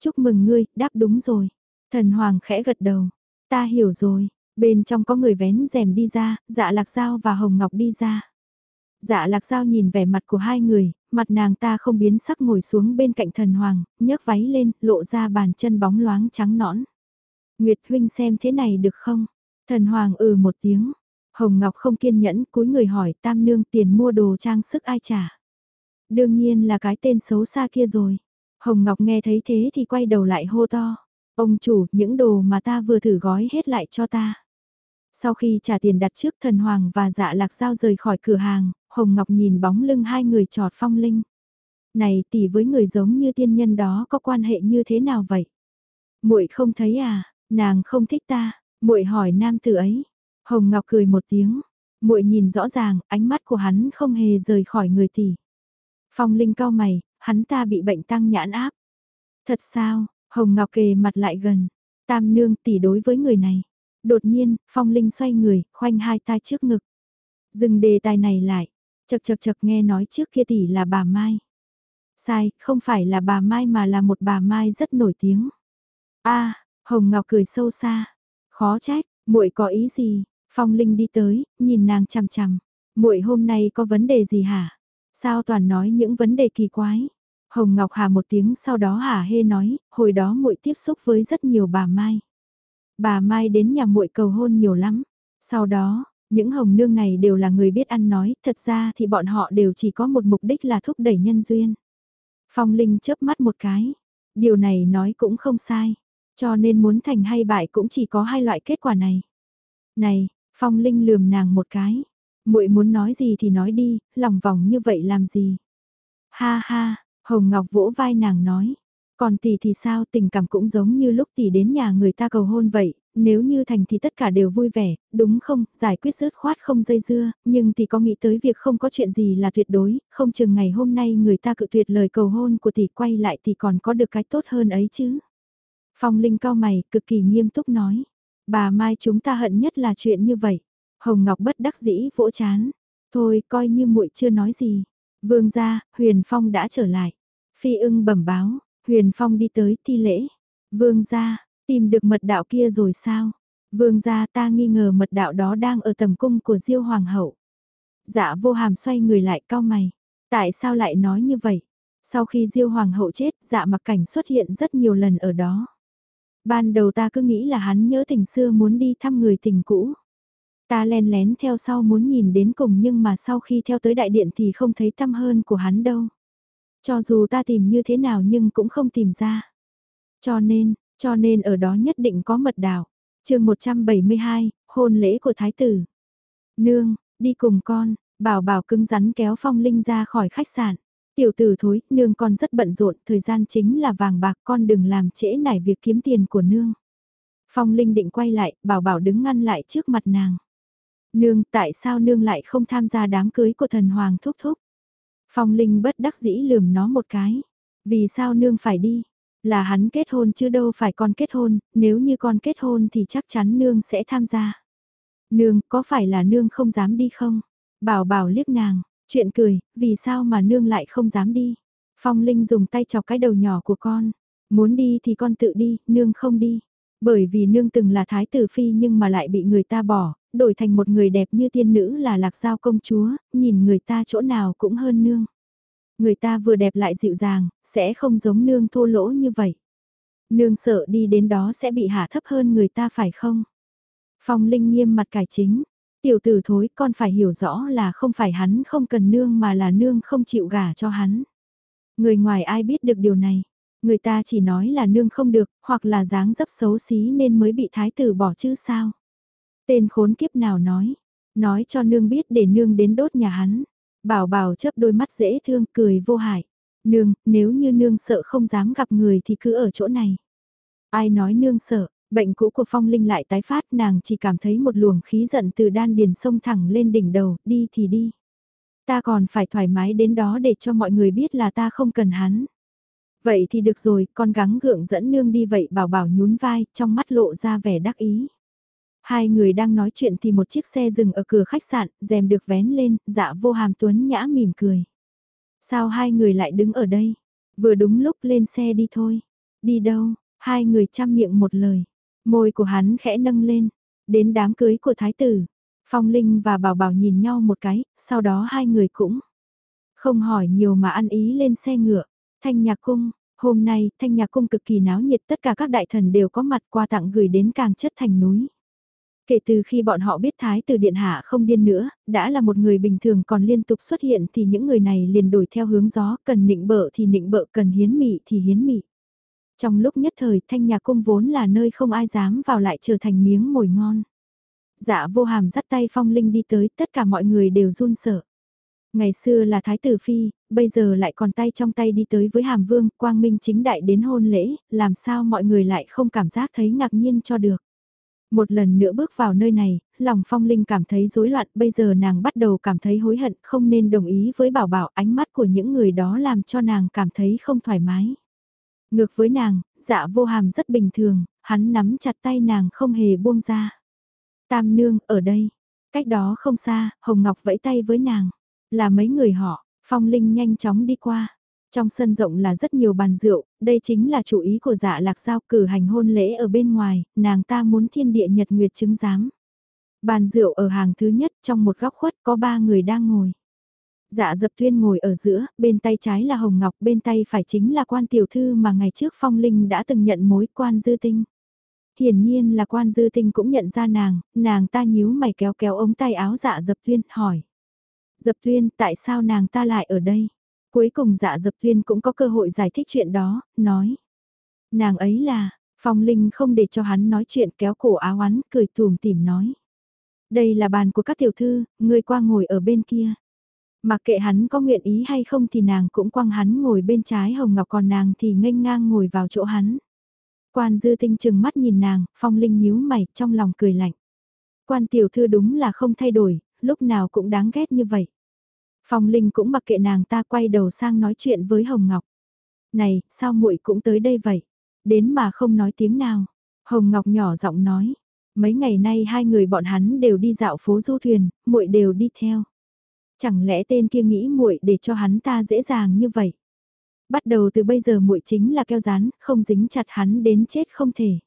Chúc mừng ngươi, đáp đúng rồi. Thần Hoàng khẽ gật đầu. Ta hiểu rồi, bên trong có người vén rèm đi ra, dạ lạc dao và hồng ngọc đi ra. Dạ lạc giao nhìn vẻ mặt của hai người, mặt nàng ta không biến sắc ngồi xuống bên cạnh thần hoàng, nhấc váy lên, lộ ra bàn chân bóng loáng trắng nõn. Nguyệt huynh xem thế này được không? Thần hoàng ừ một tiếng. Hồng Ngọc không kiên nhẫn, cúi người hỏi tam nương tiền mua đồ trang sức ai trả. Đương nhiên là cái tên xấu xa kia rồi. Hồng Ngọc nghe thấy thế thì quay đầu lại hô to. Ông chủ, những đồ mà ta vừa thử gói hết lại cho ta. Sau khi trả tiền đặt trước thần hoàng và dạ lạc giao rời khỏi cửa hàng, Hồng Ngọc nhìn bóng lưng hai người trọt phong linh. Này tỷ với người giống như tiên nhân đó có quan hệ như thế nào vậy? muội không thấy à, nàng không thích ta, muội hỏi nam tử ấy. Hồng Ngọc cười một tiếng, muội nhìn rõ ràng, ánh mắt của hắn không hề rời khỏi người tỷ. Phong Linh cao mày, hắn ta bị bệnh tăng nhãn áp. Thật sao, Hồng Ngọc kề mặt lại gần, tam nương tỷ đối với người này. Đột nhiên, Phong Linh xoay người, khoanh hai tay trước ngực. Dừng đề tài này lại, chật chật chật nghe nói trước kia tỷ là bà Mai. Sai, không phải là bà Mai mà là một bà Mai rất nổi tiếng. a Hồng Ngọc cười sâu xa. Khó trách, muội có ý gì? Phong Linh đi tới, nhìn nàng chằm chằm. Muội hôm nay có vấn đề gì hả? Sao toàn nói những vấn đề kỳ quái? Hồng Ngọc Hà một tiếng sau đó hả hê nói, hồi đó muội tiếp xúc với rất nhiều bà Mai. Bà Mai đến nhà muội cầu hôn nhiều lắm. Sau đó, những hồng nương này đều là người biết ăn nói, thật ra thì bọn họ đều chỉ có một mục đích là thúc đẩy nhân duyên. Phong Linh chớp mắt một cái. Điều này nói cũng không sai. Cho nên muốn thành hay bại cũng chỉ có hai loại kết quả này. Này, Phong Linh lườm nàng một cái. muội muốn nói gì thì nói đi, lòng vòng như vậy làm gì? Ha ha, Hồng Ngọc vỗ vai nàng nói. Còn tỷ thì sao tình cảm cũng giống như lúc tỷ đến nhà người ta cầu hôn vậy, nếu như thành thì tất cả đều vui vẻ, đúng không, giải quyết rớt khoát không dây dưa, nhưng thì có nghĩ tới việc không có chuyện gì là tuyệt đối, không chừng ngày hôm nay người ta cự tuyệt lời cầu hôn của tỷ quay lại thì còn có được cái tốt hơn ấy chứ. Phong Linh cao mày, cực kỳ nghiêm túc nói, bà Mai chúng ta hận nhất là chuyện như vậy. Hồng Ngọc bất đắc dĩ vỗ chán, thôi coi như muội chưa nói gì. Vương gia, Huyền Phong đã trở lại. Phi ưng bẩm báo, Huyền Phong đi tới thi lễ. Vương gia, tìm được mật đạo kia rồi sao? Vương gia ta nghi ngờ mật đạo đó đang ở tầm cung của Diêu Hoàng hậu. Dạ vô hàm xoay người lại cao mày. Tại sao lại nói như vậy? Sau khi Diêu Hoàng hậu chết, dạ mặc cảnh xuất hiện rất nhiều lần ở đó. Ban đầu ta cứ nghĩ là hắn nhớ tình xưa muốn đi thăm người tình cũ. Ta len lén theo sau muốn nhìn đến cùng nhưng mà sau khi theo tới đại điện thì không thấy tâm hơn của hắn đâu. Cho dù ta tìm như thế nào nhưng cũng không tìm ra. Cho nên, cho nên ở đó nhất định có mật đạo. chương 172, hôn lễ của Thái tử. Nương, đi cùng con, bảo bảo cứng rắn kéo phong linh ra khỏi khách sạn. Tiểu tử thối, nương con rất bận rộn, thời gian chính là vàng bạc con đừng làm trễ nải việc kiếm tiền của nương. Phong Linh định quay lại, bảo bảo đứng ngăn lại trước mặt nàng. Nương, tại sao nương lại không tham gia đám cưới của thần hoàng thúc thúc? Phong Linh bất đắc dĩ lườm nó một cái. Vì sao nương phải đi? Là hắn kết hôn chứ đâu phải con kết hôn, nếu như con kết hôn thì chắc chắn nương sẽ tham gia. Nương, có phải là nương không dám đi không? Bảo bảo liếc nàng, chuyện cười, vì sao mà nương lại không dám đi? Phong Linh dùng tay chọc cái đầu nhỏ của con. Muốn đi thì con tự đi, nương không đi. Bởi vì nương từng là thái tử phi nhưng mà lại bị người ta bỏ, đổi thành một người đẹp như tiên nữ là lạc giao công chúa, nhìn người ta chỗ nào cũng hơn nương. Người ta vừa đẹp lại dịu dàng, sẽ không giống nương thô lỗ như vậy. Nương sợ đi đến đó sẽ bị hạ thấp hơn người ta phải không? Phong Linh nghiêm mặt cải chính. Tiểu tử thối con phải hiểu rõ là không phải hắn không cần nương mà là nương không chịu gả cho hắn. Người ngoài ai biết được điều này. Người ta chỉ nói là nương không được, hoặc là dáng dấp xấu xí nên mới bị thái tử bỏ chứ sao. Tên khốn kiếp nào nói. Nói cho nương biết để nương đến đốt nhà hắn. Bảo bảo chấp đôi mắt dễ thương cười vô hại. Nương, nếu như nương sợ không dám gặp người thì cứ ở chỗ này. Ai nói nương sợ, bệnh cũ của Phong Linh lại tái phát nàng chỉ cảm thấy một luồng khí giận từ đan điền sông thẳng lên đỉnh đầu, đi thì đi. Ta còn phải thoải mái đến đó để cho mọi người biết là ta không cần hắn. Vậy thì được rồi, con gắng gượng dẫn nương đi vậy bảo bảo nhún vai, trong mắt lộ ra vẻ đắc ý. Hai người đang nói chuyện thì một chiếc xe dừng ở cửa khách sạn, rèm được vén lên, dạ vô hàm tuấn nhã mỉm cười. Sao hai người lại đứng ở đây? Vừa đúng lúc lên xe đi thôi. Đi đâu? Hai người chăm miệng một lời. Môi của hắn khẽ nâng lên. Đến đám cưới của thái tử. Phong Linh và Bảo Bảo nhìn nhau một cái, sau đó hai người cũng không hỏi nhiều mà ăn ý lên xe ngựa. Thanh nhạc cung, hôm nay thanh nhạc cung cực kỳ náo nhiệt tất cả các đại thần đều có mặt qua tặng gửi đến càng chất thành núi. Kể từ khi bọn họ biết Thái tử Điện Hạ không điên nữa, đã là một người bình thường còn liên tục xuất hiện thì những người này liền đổi theo hướng gió, cần nịnh bợ thì nịnh bợ, cần hiến mị thì hiến mị. Trong lúc nhất thời thanh nhà cung vốn là nơi không ai dám vào lại trở thành miếng mồi ngon. Dạ vô hàm dắt tay phong linh đi tới, tất cả mọi người đều run sợ. Ngày xưa là Thái tử Phi, bây giờ lại còn tay trong tay đi tới với hàm vương, quang minh chính đại đến hôn lễ, làm sao mọi người lại không cảm giác thấy ngạc nhiên cho được. Một lần nữa bước vào nơi này, lòng phong linh cảm thấy rối loạn, bây giờ nàng bắt đầu cảm thấy hối hận, không nên đồng ý với bảo bảo ánh mắt của những người đó làm cho nàng cảm thấy không thoải mái. Ngược với nàng, dạ vô hàm rất bình thường, hắn nắm chặt tay nàng không hề buông ra. Tam nương, ở đây. Cách đó không xa, Hồng Ngọc vẫy tay với nàng. Là mấy người họ, Phong Linh nhanh chóng đi qua. Trong sân rộng là rất nhiều bàn rượu, đây chính là chủ ý của dạ lạc giao cử hành hôn lễ ở bên ngoài, nàng ta muốn thiên địa nhật nguyệt chứng giám. Bàn rượu ở hàng thứ nhất trong một góc khuất có ba người đang ngồi. Dạ dập tuyên ngồi ở giữa, bên tay trái là Hồng Ngọc, bên tay phải chính là quan tiểu thư mà ngày trước Phong Linh đã từng nhận mối quan dư tinh. Hiển nhiên là quan dư tinh cũng nhận ra nàng, nàng ta nhíu mày kéo kéo ống tay áo dạ dập tuyên, hỏi. Dập tuyên, tại sao nàng ta lại ở đây? Cuối cùng dạ dập tuyên cũng có cơ hội giải thích chuyện đó, nói. Nàng ấy là, Phong Linh không để cho hắn nói chuyện kéo cổ áo hắn, cười thùm tìm nói. Đây là bàn của các tiểu thư, người qua ngồi ở bên kia. Mặc kệ hắn có nguyện ý hay không thì nàng cũng quăng hắn ngồi bên trái Hồng Ngọc còn nàng thì nghênh ngang ngồi vào chỗ hắn. Quan dư tinh chừng mắt nhìn nàng, Phong Linh nhíu mày trong lòng cười lạnh. Quan tiểu thư đúng là không thay đổi, lúc nào cũng đáng ghét như vậy. Phong Linh cũng mặc kệ nàng ta quay đầu sang nói chuyện với Hồng Ngọc. Này, sao muội cũng tới đây vậy? Đến mà không nói tiếng nào. Hồng Ngọc nhỏ giọng nói. Mấy ngày nay hai người bọn hắn đều đi dạo phố du thuyền, muội đều đi theo. Chẳng lẽ tên kia nghĩ muội để cho hắn ta dễ dàng như vậy? Bắt đầu từ bây giờ muội chính là keo rán, không dính chặt hắn đến chết không thể.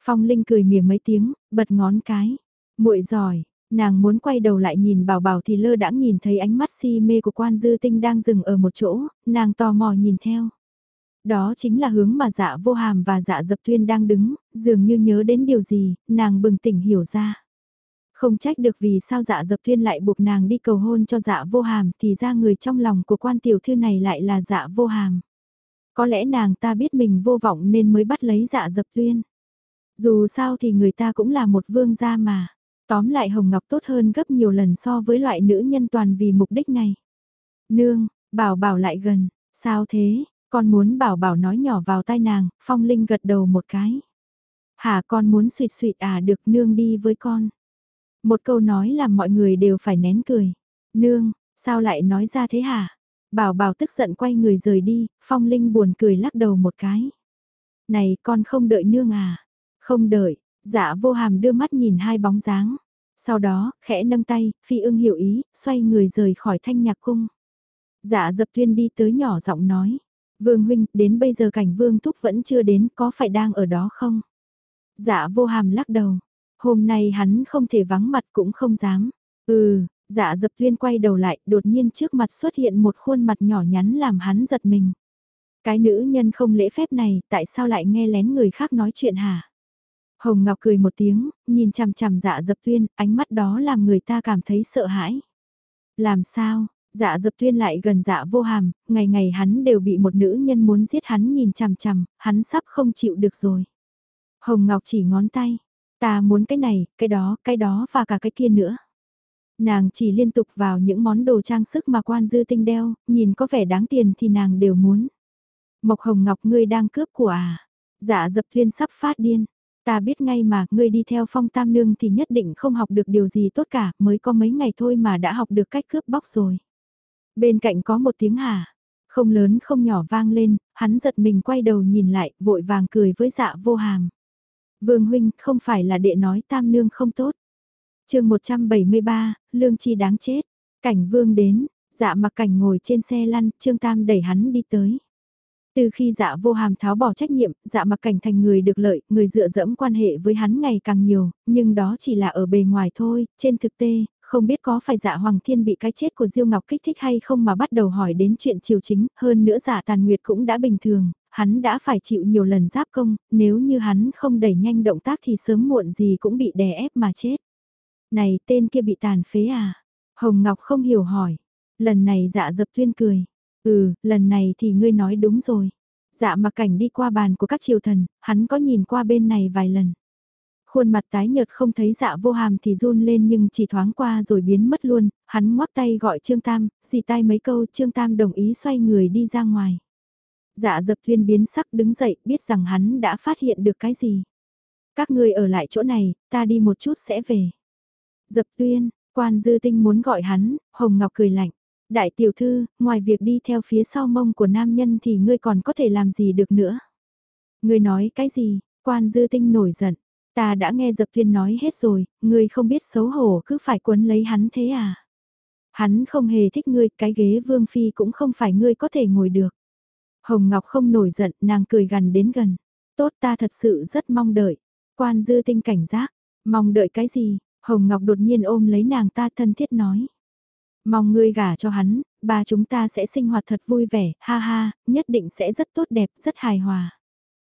Phong Linh cười mỉa mấy tiếng, bật ngón cái. Muội giỏi, Nàng muốn quay đầu lại nhìn bảo bảo thì lơ đãng nhìn thấy ánh mắt si mê của quan dư tinh đang dừng ở một chỗ, nàng tò mò nhìn theo. Đó chính là hướng mà dạ vô hàm và dạ dập tuyên đang đứng, dường như nhớ đến điều gì, nàng bừng tỉnh hiểu ra. Không trách được vì sao dạ dập tuyên lại buộc nàng đi cầu hôn cho dạ vô hàm thì ra người trong lòng của quan tiểu thư này lại là dạ vô hàm. Có lẽ nàng ta biết mình vô vọng nên mới bắt lấy dạ dập tuyên. Dù sao thì người ta cũng là một vương gia mà. Tóm lại Hồng Ngọc tốt hơn gấp nhiều lần so với loại nữ nhân toàn vì mục đích này. Nương, bảo bảo lại gần, sao thế, con muốn bảo bảo nói nhỏ vào tai nàng, Phong Linh gật đầu một cái. Hả con muốn suyệt suyệt à được nương đi với con. Một câu nói làm mọi người đều phải nén cười. Nương, sao lại nói ra thế hả? Bảo bảo tức giận quay người rời đi, Phong Linh buồn cười lắc đầu một cái. Này con không đợi nương à? Không đợi, Dạ vô hàm đưa mắt nhìn hai bóng dáng. Sau đó, khẽ nâng tay, phi ưng hiểu ý, xoay người rời khỏi thanh nhạc cung. Dạ dập tuyên đi tới nhỏ giọng nói. Vương huynh, đến bây giờ cảnh vương thúc vẫn chưa đến, có phải đang ở đó không? Dạ vô hàm lắc đầu. Hôm nay hắn không thể vắng mặt cũng không dám. Ừ, dạ dập tuyên quay đầu lại, đột nhiên trước mặt xuất hiện một khuôn mặt nhỏ nhắn làm hắn giật mình. Cái nữ nhân không lễ phép này, tại sao lại nghe lén người khác nói chuyện hả? Hồng Ngọc cười một tiếng, nhìn chằm chằm dạ dập tuyên, ánh mắt đó làm người ta cảm thấy sợ hãi. Làm sao, dạ dập tuyên lại gần dạ vô hàm, ngày ngày hắn đều bị một nữ nhân muốn giết hắn nhìn chằm chằm, hắn sắp không chịu được rồi. Hồng Ngọc chỉ ngón tay, ta muốn cái này, cái đó, cái đó và cả cái kia nữa. Nàng chỉ liên tục vào những món đồ trang sức mà quan dư tinh đeo, nhìn có vẻ đáng tiền thì nàng đều muốn. Mộc Hồng Ngọc ngươi đang cướp của à? Dạ dập thuyên sắp phát điên. Ta biết ngay mà, ngươi đi theo phong tam nương thì nhất định không học được điều gì tốt cả, mới có mấy ngày thôi mà đã học được cách cướp bóc rồi. Bên cạnh có một tiếng hả, không lớn không nhỏ vang lên, hắn giật mình quay đầu nhìn lại, vội vàng cười với dạ vô hàm. Vương huynh, không phải là đệ nói tam nương không tốt. chương 173, lương chi đáng chết. Cảnh vương đến, dạ mặc cảnh ngồi trên xe lăn, trương tam đẩy hắn đi tới. Từ khi dạ vô hàm tháo bỏ trách nhiệm, dạ mặc cảnh thành người được lợi, người dựa dẫm quan hệ với hắn ngày càng nhiều, nhưng đó chỉ là ở bề ngoài thôi, trên thực tế, không biết có phải dạ Hoàng Thiên bị cái chết của Diêu Ngọc kích thích hay không mà bắt đầu hỏi đến chuyện triều chính, hơn nữa dạ Tàn Nguyệt cũng đã bình thường, hắn đã phải chịu nhiều lần giáp công, nếu như hắn không đẩy nhanh động tác thì sớm muộn gì cũng bị đè ép mà chết. Này tên kia bị tàn phế à? Hồng Ngọc không hiểu hỏi. Lần này dạ dập tuyên cười. Ừ, lần này thì ngươi nói đúng rồi. Dạ mà cảnh đi qua bàn của các triều thần, hắn có nhìn qua bên này vài lần. Khuôn mặt tái nhợt không thấy dạ vô hàm thì run lên nhưng chỉ thoáng qua rồi biến mất luôn, hắn ngoắc tay gọi Trương Tam, xì tay mấy câu Trương Tam đồng ý xoay người đi ra ngoài. Dạ dập thuyên biến sắc đứng dậy biết rằng hắn đã phát hiện được cái gì. Các người ở lại chỗ này, ta đi một chút sẽ về. Dập tuyên, quan dư tinh muốn gọi hắn, Hồng Ngọc cười lạnh. Đại tiểu thư, ngoài việc đi theo phía sau mông của nam nhân thì ngươi còn có thể làm gì được nữa? Ngươi nói cái gì? Quan dư tinh nổi giận. Ta đã nghe dập viên nói hết rồi, ngươi không biết xấu hổ cứ phải quấn lấy hắn thế à? Hắn không hề thích ngươi, cái ghế vương phi cũng không phải ngươi có thể ngồi được. Hồng Ngọc không nổi giận, nàng cười gần đến gần. Tốt ta thật sự rất mong đợi. Quan dư tinh cảnh giác, mong đợi cái gì? Hồng Ngọc đột nhiên ôm lấy nàng ta thân thiết nói. Mong ngươi gả cho hắn, ba chúng ta sẽ sinh hoạt thật vui vẻ, ha ha, nhất định sẽ rất tốt đẹp, rất hài hòa.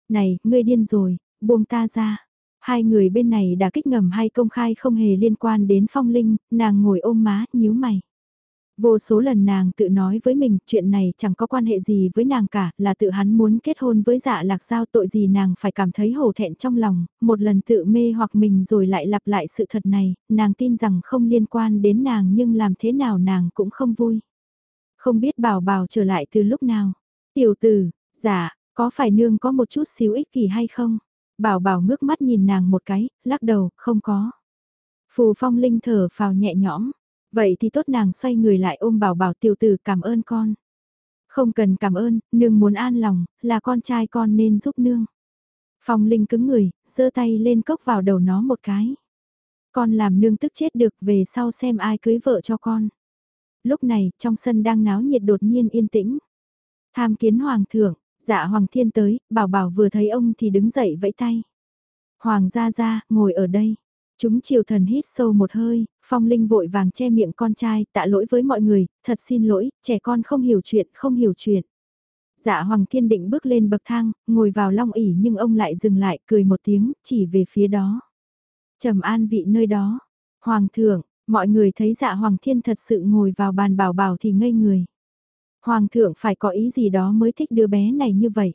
Này, ngươi điên rồi, buông ta ra. Hai người bên này đã kích ngầm hay công khai không hề liên quan đến phong linh, nàng ngồi ôm má, nhíu mày. Vô số lần nàng tự nói với mình chuyện này chẳng có quan hệ gì với nàng cả, là tự hắn muốn kết hôn với dạ lạc giao tội gì nàng phải cảm thấy hổ thẹn trong lòng, một lần tự mê hoặc mình rồi lại lặp lại sự thật này, nàng tin rằng không liên quan đến nàng nhưng làm thế nào nàng cũng không vui. Không biết bảo bảo trở lại từ lúc nào. Tiểu tử, dạ, có phải nương có một chút xíu ích kỷ hay không? Bảo bảo ngước mắt nhìn nàng một cái, lắc đầu, không có. Phù phong linh thở phào nhẹ nhõm, Vậy thì tốt nàng xoay người lại ôm bảo bảo tiểu tử cảm ơn con. Không cần cảm ơn, nương muốn an lòng, là con trai con nên giúp nương. Phong Linh cứng người, giơ tay lên cốc vào đầu nó một cái. Con làm nương tức chết được về sau xem ai cưới vợ cho con. Lúc này, trong sân đang náo nhiệt đột nhiên yên tĩnh. Tham kiến hoàng thượng, dạ hoàng thiên tới, bảo bảo vừa thấy ông thì đứng dậy vẫy tay. Hoàng gia gia, ngồi ở đây. Chúng triều thần hít sâu một hơi, phong linh vội vàng che miệng con trai, tạ lỗi với mọi người, thật xin lỗi, trẻ con không hiểu chuyện, không hiểu chuyện. Dạ Hoàng Thiên định bước lên bậc thang, ngồi vào long ỉ nhưng ông lại dừng lại, cười một tiếng, chỉ về phía đó. trầm an vị nơi đó. Hoàng thượng, mọi người thấy dạ Hoàng Thiên thật sự ngồi vào bàn bảo bảo thì ngây người. Hoàng thượng phải có ý gì đó mới thích đứa bé này như vậy.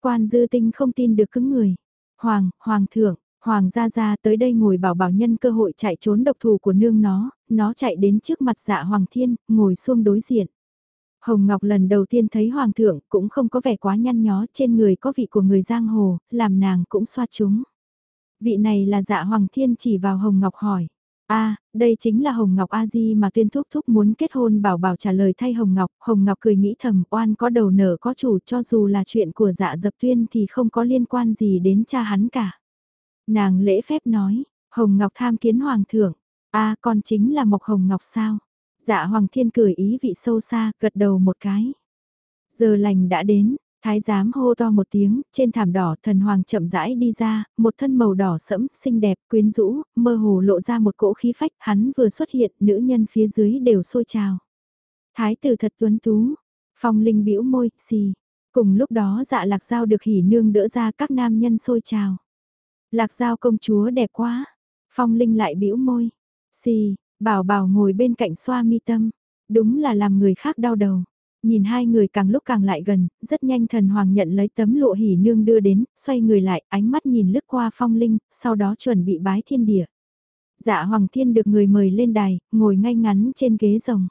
Quan dư tinh không tin được cứng người. Hoàng, Hoàng thượng, Hoàng gia gia tới đây ngồi bảo bảo nhân cơ hội chạy trốn độc thù của nương nó, nó chạy đến trước mặt dạ Hoàng Thiên, ngồi xuông đối diện. Hồng Ngọc lần đầu tiên thấy Hoàng thượng cũng không có vẻ quá nhăn nhó trên người có vị của người giang hồ, làm nàng cũng xoa chúng. Vị này là dạ Hoàng Thiên chỉ vào Hồng Ngọc hỏi. a đây chính là Hồng Ngọc A-di mà tuyên thúc thúc muốn kết hôn bảo bảo trả lời thay Hồng Ngọc. Hồng Ngọc cười nghĩ thầm oan có đầu nở có chủ cho dù là chuyện của dạ dập tuyên thì không có liên quan gì đến cha hắn cả. Nàng lễ phép nói, Hồng Ngọc tham kiến Hoàng thượng, a con chính là Mộc Hồng Ngọc sao? Dạ Hoàng Thiên cười ý vị sâu xa, gật đầu một cái. Giờ lành đã đến, Thái giám hô to một tiếng, trên thảm đỏ thần hoàng chậm rãi đi ra, một thân màu đỏ sẫm, xinh đẹp, quyến rũ, mơ hồ lộ ra một cỗ khí phách, hắn vừa xuất hiện, nữ nhân phía dưới đều sôi trào. Thái tử thật tuấn tú, phong linh bĩu môi, xì. Cùng lúc đó dạ lạc giao được hỉ nương đỡ ra các nam nhân sôi trào. Lạc giao công chúa đẹp quá, phong linh lại bĩu môi, xì, bảo bảo ngồi bên cạnh xoa mi tâm, đúng là làm người khác đau đầu. Nhìn hai người càng lúc càng lại gần, rất nhanh thần hoàng nhận lấy tấm lụa hỉ nương đưa đến, xoay người lại, ánh mắt nhìn lướt qua phong linh, sau đó chuẩn bị bái thiên địa. Dạ hoàng thiên được người mời lên đài, ngồi ngay ngắn trên ghế rồng.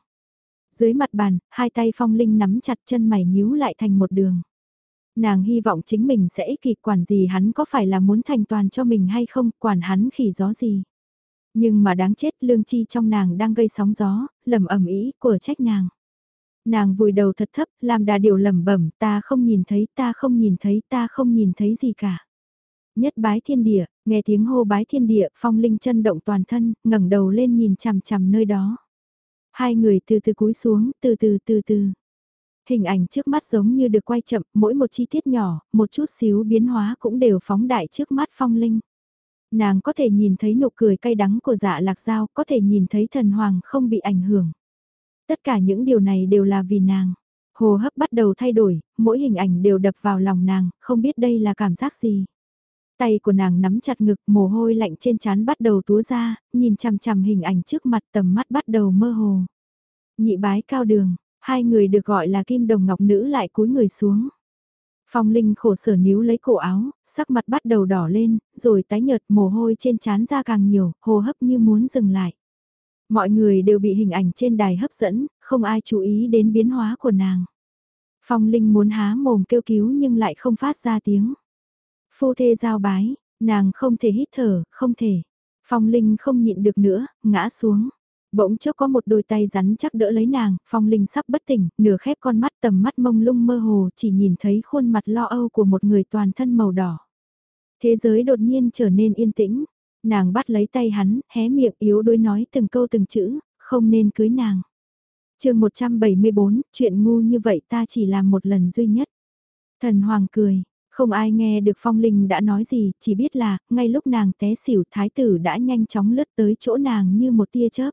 Dưới mặt bàn, hai tay phong linh nắm chặt chân mày nhíu lại thành một đường. Nàng hy vọng chính mình sẽ ích kỷ quản gì hắn có phải là muốn thành toàn cho mình hay không, quản hắn khỉ gió gì. Nhưng mà đáng chết lương chi trong nàng đang gây sóng gió, lầm ẩm ý của trách nàng. Nàng vùi đầu thật thấp, làm đà điều lẩm bẩm, ta không nhìn thấy, ta không nhìn thấy, ta không nhìn thấy gì cả. Nhất bái thiên địa, nghe tiếng hô bái thiên địa, phong linh chân động toàn thân, ngẩng đầu lên nhìn chằm chằm nơi đó. Hai người từ từ cúi xuống, từ từ từ từ. Hình ảnh trước mắt giống như được quay chậm, mỗi một chi tiết nhỏ, một chút xíu biến hóa cũng đều phóng đại trước mắt phong linh. Nàng có thể nhìn thấy nụ cười cay đắng của dạ lạc dao, có thể nhìn thấy thần hoàng không bị ảnh hưởng. Tất cả những điều này đều là vì nàng. Hồ hấp bắt đầu thay đổi, mỗi hình ảnh đều đập vào lòng nàng, không biết đây là cảm giác gì. Tay của nàng nắm chặt ngực, mồ hôi lạnh trên trán bắt đầu túa ra, nhìn chằm chằm hình ảnh trước mặt tầm mắt bắt đầu mơ hồ. Nhị bái cao đường, hai người được gọi là kim đồng ngọc nữ lại cúi người xuống. Phong Linh khổ sở níu lấy cổ áo, sắc mặt bắt đầu đỏ lên, rồi tái nhợt mồ hôi trên trán ra càng nhiều, hô hấp như muốn dừng lại. Mọi người đều bị hình ảnh trên đài hấp dẫn, không ai chú ý đến biến hóa của nàng. Phong Linh muốn há mồm kêu cứu nhưng lại không phát ra tiếng. Phu thê giao bái, nàng không thể hít thở, không thể. Phong Linh không nhịn được nữa, ngã xuống. Bỗng chốc có một đôi tay rắn chắc đỡ lấy nàng, Phong Linh sắp bất tỉnh, nửa khép con mắt tầm mắt mông lung mơ hồ chỉ nhìn thấy khuôn mặt lo âu của một người toàn thân màu đỏ. Thế giới đột nhiên trở nên yên tĩnh, nàng bắt lấy tay hắn, hé miệng yếu đuối nói từng câu từng chữ, không nên cưới nàng. chương 174, chuyện ngu như vậy ta chỉ làm một lần duy nhất. Thần Hoàng cười, không ai nghe được Phong Linh đã nói gì, chỉ biết là, ngay lúc nàng té xỉu thái tử đã nhanh chóng lướt tới chỗ nàng như một tia chớp.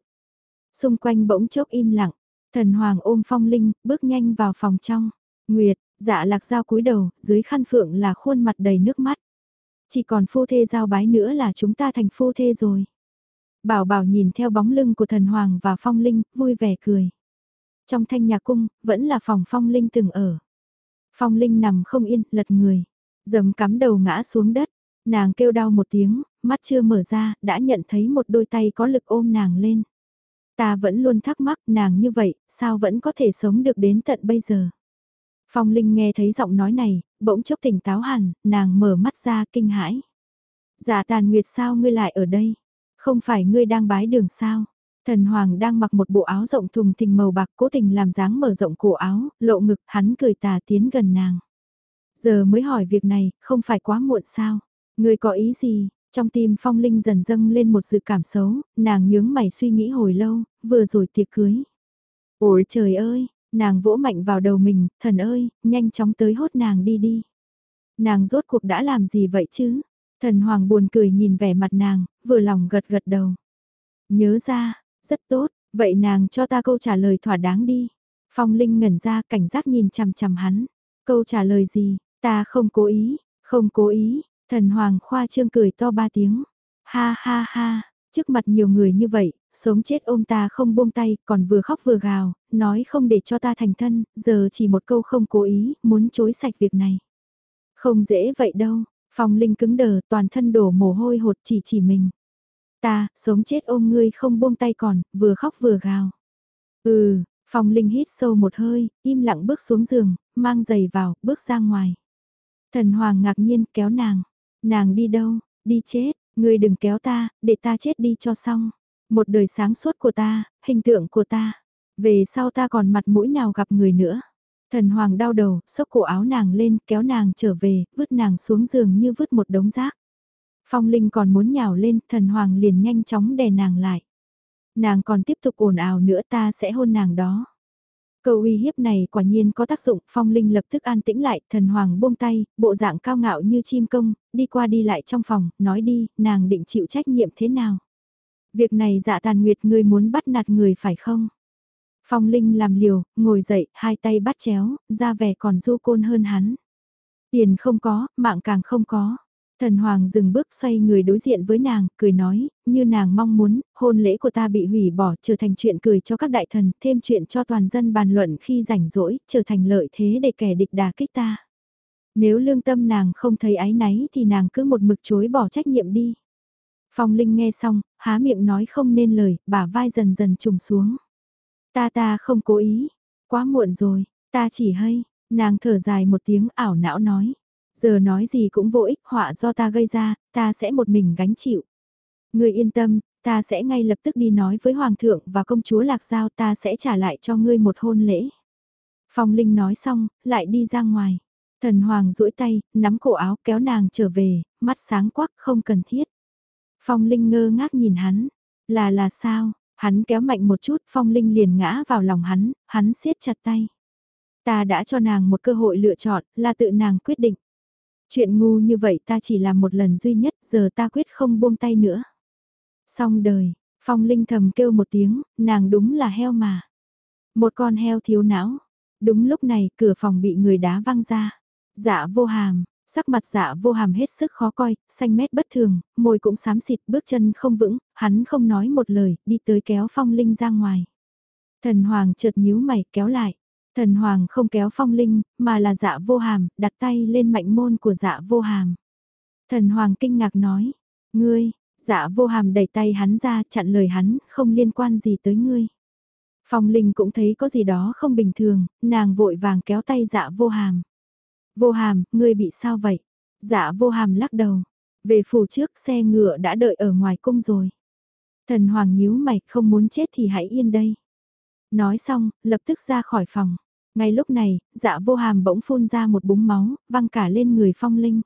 Xung quanh bỗng chốc im lặng, thần hoàng ôm Phong Linh, bước nhanh vào phòng trong. Nguyệt, dạ lạc dao cúi đầu, dưới khăn phượng là khuôn mặt đầy nước mắt. Chỉ còn phu thê giao bái nữa là chúng ta thành phu thê rồi. Bảo bảo nhìn theo bóng lưng của thần hoàng và phong linh, vui vẻ cười. Trong thanh nhà cung, vẫn là phòng phong linh từng ở. Phong linh nằm không yên, lật người. Dầm cắm đầu ngã xuống đất. Nàng kêu đau một tiếng, mắt chưa mở ra, đã nhận thấy một đôi tay có lực ôm nàng lên. Ta vẫn luôn thắc mắc nàng như vậy, sao vẫn có thể sống được đến tận bây giờ. Phong Linh nghe thấy giọng nói này, bỗng chốc tỉnh táo hẳn, nàng mở mắt ra kinh hãi. Dạ tàn nguyệt sao ngươi lại ở đây? Không phải ngươi đang bái đường sao? Thần Hoàng đang mặc một bộ áo rộng thùng thình màu bạc cố tình làm dáng mở rộng cổ áo, lộ ngực hắn cười tà tiến gần nàng. Giờ mới hỏi việc này, không phải quá muộn sao? Ngươi có ý gì? Trong tim Phong Linh dần dâng lên một sự cảm xấu, nàng nhướng mày suy nghĩ hồi lâu, vừa rồi tiệc cưới. Ôi trời ơi, Nàng vỗ mạnh vào đầu mình, thần ơi, nhanh chóng tới hốt nàng đi đi. Nàng rốt cuộc đã làm gì vậy chứ? Thần hoàng buồn cười nhìn vẻ mặt nàng, vừa lòng gật gật đầu. Nhớ ra, rất tốt, vậy nàng cho ta câu trả lời thỏa đáng đi. Phong Linh ngẩn ra cảnh giác nhìn chằm chằm hắn. Câu trả lời gì, ta không cố ý, không cố ý, thần hoàng khoa trương cười to ba tiếng. Ha ha ha, trước mặt nhiều người như vậy, sống chết ôm ta không buông tay, còn vừa khóc vừa gào, nói không để cho ta thành thân, giờ chỉ một câu không cố ý, muốn chối sạch việc này. Không dễ vậy đâu, Phong Linh cứng đờ, toàn thân đổ mồ hôi hột chỉ chỉ mình. Ta, sống chết ôm ngươi không buông tay còn, vừa khóc vừa gào. Ừ, Phong Linh hít sâu một hơi, im lặng bước xuống giường, mang giày vào, bước ra ngoài. Thần Hoàng ngạc nhiên kéo nàng. Nàng đi đâu, đi chết, ngươi đừng kéo ta, để ta chết đi cho xong. Một đời sáng suốt của ta, hình tượng của ta. Về sau ta còn mặt mũi nào gặp người nữa. Thần hoàng đau đầu, xốc cổ áo nàng lên, kéo nàng trở về, vứt nàng xuống giường như vứt một đống rác. Phong Linh còn muốn nhào lên, thần hoàng liền nhanh chóng đè nàng lại. Nàng còn tiếp tục ồn ào nữa ta sẽ hôn nàng đó. Câu uy hiếp này quả nhiên có tác dụng, phong linh lập tức an tĩnh lại, thần hoàng buông tay, bộ dạng cao ngạo như chim công, đi qua đi lại trong phòng, nói đi, nàng định chịu trách nhiệm thế nào. Việc này dạ tàn nguyệt ngươi muốn bắt nạt người phải không? Phong linh làm liều, ngồi dậy, hai tay bắt chéo, ra vẻ còn du côn hơn hắn. Tiền không có, mạng càng không có. Thần Hoàng dừng bước xoay người đối diện với nàng, cười nói, như nàng mong muốn, hôn lễ của ta bị hủy bỏ trở thành chuyện cười cho các đại thần, thêm chuyện cho toàn dân bàn luận khi rảnh rỗi, trở thành lợi thế để kẻ địch đà kích ta. Nếu lương tâm nàng không thấy ái náy thì nàng cứ một mực chối bỏ trách nhiệm đi. Phong Linh nghe xong, há miệng nói không nên lời, bả vai dần dần trùng xuống. Ta ta không cố ý, quá muộn rồi, ta chỉ hay, nàng thở dài một tiếng ảo não nói. Giờ nói gì cũng vô ích, họa do ta gây ra, ta sẽ một mình gánh chịu. Ngươi yên tâm, ta sẽ ngay lập tức đi nói với Hoàng thượng và công chúa Lạc Giao ta sẽ trả lại cho ngươi một hôn lễ. Phong Linh nói xong, lại đi ra ngoài. Thần Hoàng duỗi tay, nắm cổ áo kéo nàng trở về, mắt sáng quắc không cần thiết. Phong Linh ngơ ngác nhìn hắn, là là sao, hắn kéo mạnh một chút Phong Linh liền ngã vào lòng hắn, hắn siết chặt tay. Ta đã cho nàng một cơ hội lựa chọn, là tự nàng quyết định. Chuyện ngu như vậy ta chỉ làm một lần duy nhất, giờ ta quyết không buông tay nữa. Xong đời, Phong Linh thầm kêu một tiếng, nàng đúng là heo mà. Một con heo thiếu não. Đúng lúc này, cửa phòng bị người đá văng ra. Dạ vô hàm, sắc mặt dạ vô hàm hết sức khó coi, xanh mét bất thường, môi cũng xám xịt, bước chân không vững, hắn không nói một lời, đi tới kéo Phong Linh ra ngoài. Thần Hoàng chợt nhíu mày kéo lại. Thần Hoàng không kéo phong linh, mà là dạ vô hàm, đặt tay lên mạnh môn của dạ vô hàm. Thần Hoàng kinh ngạc nói, ngươi, dạ vô hàm đẩy tay hắn ra chặn lời hắn, không liên quan gì tới ngươi. Phong Linh cũng thấy có gì đó không bình thường, nàng vội vàng kéo tay dạ vô hàm. Vô hàm, ngươi bị sao vậy? Dạ vô hàm lắc đầu. Về phủ trước xe ngựa đã đợi ở ngoài cung rồi. Thần Hoàng nhíu mày không muốn chết thì hãy yên đây. Nói xong, lập tức ra khỏi phòng. Ngay lúc này, dạ vô hàm bỗng phun ra một búng máu, văng cả lên người phong linh.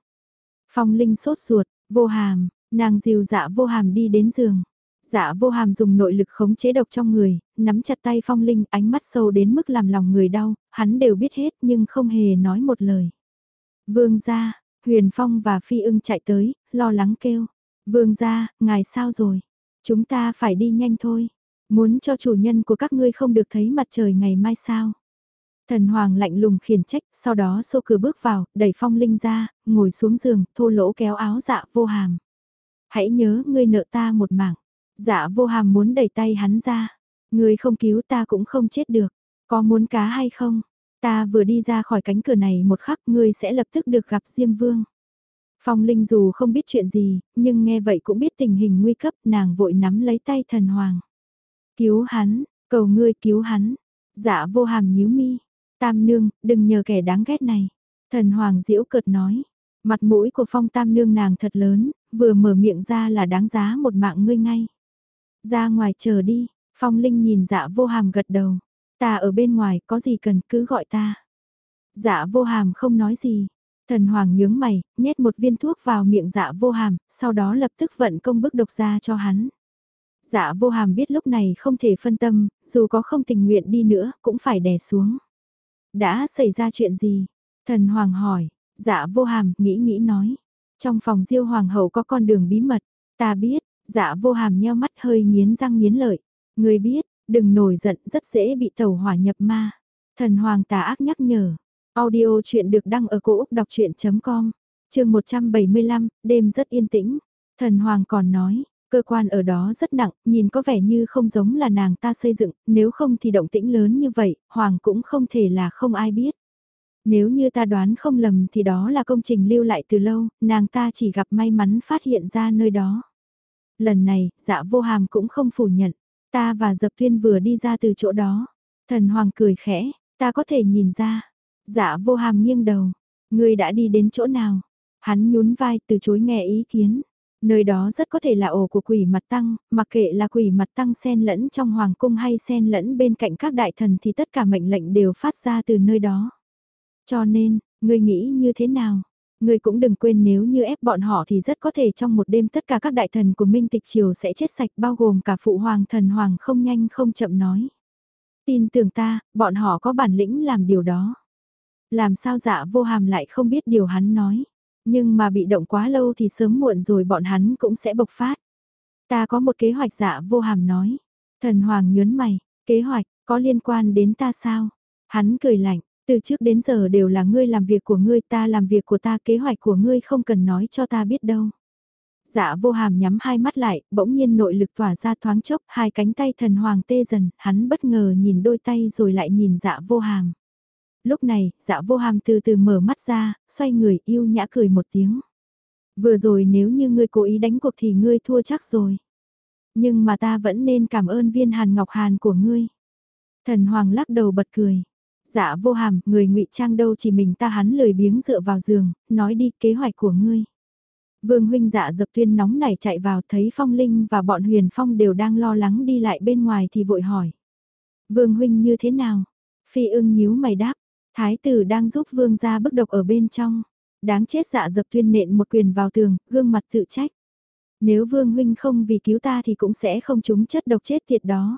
Phong linh sốt ruột, vô hàm, nàng dìu dạ vô hàm đi đến giường. Dạ vô hàm dùng nội lực khống chế độc trong người, nắm chặt tay phong linh ánh mắt sâu đến mức làm lòng người đau, hắn đều biết hết nhưng không hề nói một lời. Vương gia, huyền phong và phi ưng chạy tới, lo lắng kêu. Vương gia, ngài sao rồi? Chúng ta phải đi nhanh thôi. Muốn cho chủ nhân của các ngươi không được thấy mặt trời ngày mai sao? Thần Hoàng lạnh lùng khiển trách, sau đó xô cửa bước vào, đẩy phong linh ra, ngồi xuống giường, thô lỗ kéo áo dạ vô hàm. Hãy nhớ, ngươi nợ ta một mảng. Dạ vô hàm muốn đẩy tay hắn ra. Ngươi không cứu ta cũng không chết được. Có muốn cá hay không? Ta vừa đi ra khỏi cánh cửa này một khắc ngươi sẽ lập tức được gặp Diêm Vương. Phong Linh dù không biết chuyện gì, nhưng nghe vậy cũng biết tình hình nguy cấp nàng vội nắm lấy tay thần hoàng. Cứu hắn, cầu ngươi cứu hắn. Dạ vô hàm nhíu mi. Tam nương, đừng nhờ kẻ đáng ghét này. Thần hoàng diễu cợt nói. Mặt mũi của phong tam nương nàng thật lớn, vừa mở miệng ra là đáng giá một mạng ngươi ngay. Ra ngoài chờ đi, phong linh nhìn dạ vô hàm gật đầu. Ta ở bên ngoài có gì cần cứ gọi ta. Dạ vô hàm không nói gì. Thần hoàng nhướng mày, nhét một viên thuốc vào miệng dạ vô hàm, sau đó lập tức vận công bức độc ra cho hắn. Dạ vô hàm biết lúc này không thể phân tâm, dù có không tình nguyện đi nữa cũng phải đè xuống. Đã xảy ra chuyện gì? Thần hoàng hỏi, dạ vô hàm nghĩ nghĩ nói. Trong phòng diêu hoàng hậu có con đường bí mật, ta biết, dạ vô hàm nheo mắt hơi nghiến răng nghiến lợi. Người biết, đừng nổi giận rất dễ bị tẩu hỏa nhập ma. Thần hoàng tà ác nhắc nhở. Audio chuyện được đăng ở cổ Úc đọc chuyện.com, trường 175, đêm rất yên tĩnh. Thần hoàng còn nói, Cơ quan ở đó rất nặng, nhìn có vẻ như không giống là nàng ta xây dựng, nếu không thì động tĩnh lớn như vậy, Hoàng cũng không thể là không ai biết. Nếu như ta đoán không lầm thì đó là công trình lưu lại từ lâu, nàng ta chỉ gặp may mắn phát hiện ra nơi đó. Lần này, dạ vô hàm cũng không phủ nhận, ta và Dập Tuyên vừa đi ra từ chỗ đó. Thần Hoàng cười khẽ, ta có thể nhìn ra. Dạ vô hàm nghiêng đầu, ngươi đã đi đến chỗ nào? Hắn nhún vai từ chối nghe ý kiến. Nơi đó rất có thể là ổ của quỷ mặt tăng, mặc kệ là quỷ mặt tăng xen lẫn trong hoàng cung hay xen lẫn bên cạnh các đại thần thì tất cả mệnh lệnh đều phát ra từ nơi đó. Cho nên, ngươi nghĩ như thế nào? Ngươi cũng đừng quên nếu như ép bọn họ thì rất có thể trong một đêm tất cả các đại thần của Minh Tịch Triều sẽ chết sạch bao gồm cả phụ hoàng thần hoàng không nhanh không chậm nói. Tin tưởng ta, bọn họ có bản lĩnh làm điều đó. Làm sao dạ vô hàm lại không biết điều hắn nói. Nhưng mà bị động quá lâu thì sớm muộn rồi bọn hắn cũng sẽ bộc phát. Ta có một kế hoạch dạ vô hàm nói. Thần Hoàng nhớn mày, kế hoạch, có liên quan đến ta sao? Hắn cười lạnh, từ trước đến giờ đều là ngươi làm việc của ngươi ta làm việc của ta kế hoạch của ngươi không cần nói cho ta biết đâu. Dạ vô hàm nhắm hai mắt lại, bỗng nhiên nội lực tỏa ra thoáng chốc, hai cánh tay thần hoàng tê dần, hắn bất ngờ nhìn đôi tay rồi lại nhìn dạ vô hàm. Lúc này, dạ vô hàm từ từ mở mắt ra, xoay người yêu nhã cười một tiếng. Vừa rồi nếu như ngươi cố ý đánh cuộc thì ngươi thua chắc rồi. Nhưng mà ta vẫn nên cảm ơn viên hàn ngọc hàn của ngươi. Thần hoàng lắc đầu bật cười. Dạ vô hàm, người ngụy trang đâu chỉ mình ta hắn lười biếng dựa vào giường, nói đi kế hoạch của ngươi. Vương huynh dạ dập tuyên nóng nảy chạy vào thấy Phong Linh và bọn huyền Phong đều đang lo lắng đi lại bên ngoài thì vội hỏi. Vương huynh như thế nào? Phi ưng nhíu mày đáp, thái tử đang giúp vương gia bức độc ở bên trong. Đáng chết dạ dập tuyên nện một quyền vào tường, gương mặt tự trách. Nếu vương huynh không vì cứu ta thì cũng sẽ không trúng chất độc chết tiệt đó.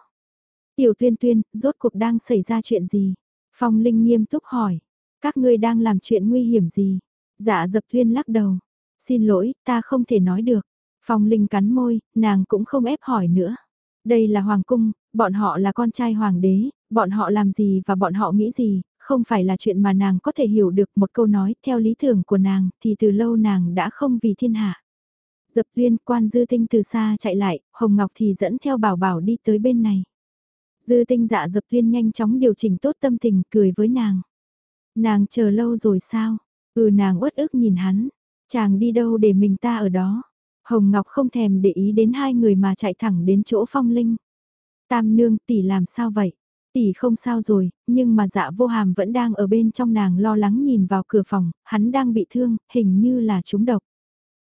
Tiểu tuyên tuyên, rốt cuộc đang xảy ra chuyện gì? Phong Linh nghiêm túc hỏi. Các ngươi đang làm chuyện nguy hiểm gì? Dạ dập tuyên lắc đầu. Xin lỗi, ta không thể nói được. Phong Linh cắn môi, nàng cũng không ép hỏi nữa. Đây là Hoàng Cung, bọn họ là con trai Hoàng đế, bọn họ làm gì và bọn họ nghĩ gì, không phải là chuyện mà nàng có thể hiểu được một câu nói theo lý tưởng của nàng thì từ lâu nàng đã không vì thiên hạ. Dập liên quan dư tinh từ xa chạy lại, Hồng Ngọc thì dẫn theo bảo bảo đi tới bên này. Dư tinh dạ dập liên nhanh chóng điều chỉnh tốt tâm tình cười với nàng. Nàng chờ lâu rồi sao? Ừ nàng uất ức nhìn hắn, Chàng đi đâu để mình ta ở đó. Hồng Ngọc không thèm để ý đến hai người mà chạy thẳng đến chỗ phong linh. Tam nương tỷ làm sao vậy? Tỷ không sao rồi, nhưng mà dạ vô hàm vẫn đang ở bên trong nàng lo lắng nhìn vào cửa phòng, hắn đang bị thương, hình như là trúng độc.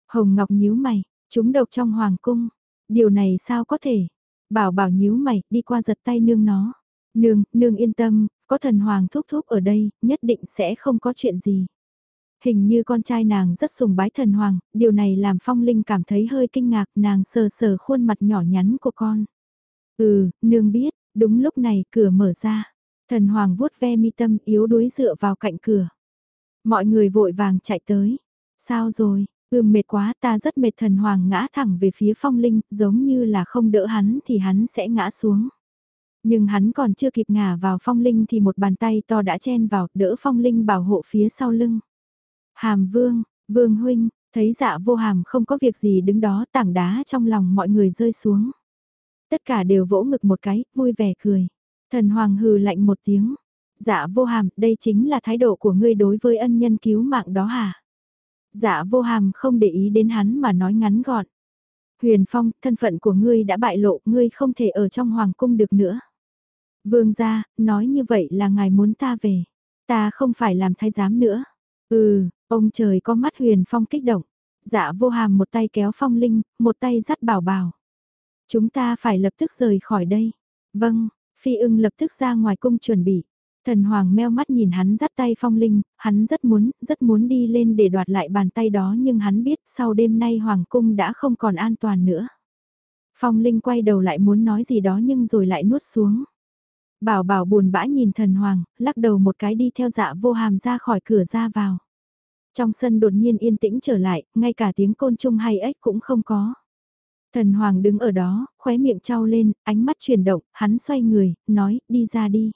Hồng Ngọc nhíu mày, trúng độc trong hoàng cung. Điều này sao có thể? Bảo bảo nhíu mày, đi qua giật tay nương nó. Nương, nương yên tâm, có thần hoàng thúc thúc ở đây, nhất định sẽ không có chuyện gì. Hình như con trai nàng rất sùng bái thần hoàng, điều này làm Phong Linh cảm thấy hơi kinh ngạc nàng sờ sờ khuôn mặt nhỏ nhắn của con. Ừ, nương biết, đúng lúc này cửa mở ra. Thần hoàng vuốt ve mi tâm yếu đuối dựa vào cạnh cửa. Mọi người vội vàng chạy tới. Sao rồi, ưm mệt quá ta rất mệt thần hoàng ngã thẳng về phía phong linh giống như là không đỡ hắn thì hắn sẽ ngã xuống. Nhưng hắn còn chưa kịp ngả vào phong linh thì một bàn tay to đã chen vào đỡ phong linh bảo hộ phía sau lưng. Hàm vương, vương huynh, thấy dạ vô hàm không có việc gì đứng đó tảng đá trong lòng mọi người rơi xuống. Tất cả đều vỗ ngực một cái, vui vẻ cười. Thần hoàng hừ lạnh một tiếng. Dạ vô hàm, đây chính là thái độ của ngươi đối với ân nhân cứu mạng đó hả? Dạ vô hàm không để ý đến hắn mà nói ngắn gọn. Huyền Phong, thân phận của ngươi đã bại lộ, ngươi không thể ở trong hoàng cung được nữa. Vương gia, nói như vậy là ngài muốn ta về. Ta không phải làm thái giám nữa. Ừ, Ông trời có mắt huyền phong kích động. Dạ vô hàm một tay kéo phong linh, một tay dắt bảo bảo. Chúng ta phải lập tức rời khỏi đây. Vâng, phi ưng lập tức ra ngoài cung chuẩn bị. Thần Hoàng meo mắt nhìn hắn dắt tay phong linh, hắn rất muốn, rất muốn đi lên để đoạt lại bàn tay đó nhưng hắn biết sau đêm nay Hoàng cung đã không còn an toàn nữa. Phong linh quay đầu lại muốn nói gì đó nhưng rồi lại nuốt xuống. Bảo bảo buồn bã nhìn thần Hoàng, lắc đầu một cái đi theo dạ vô hàm ra khỏi cửa ra vào. Trong sân đột nhiên yên tĩnh trở lại, ngay cả tiếng côn trùng hay ếch cũng không có. Thần Hoàng đứng ở đó, khóe miệng trao lên, ánh mắt chuyển động, hắn xoay người, nói, đi ra đi.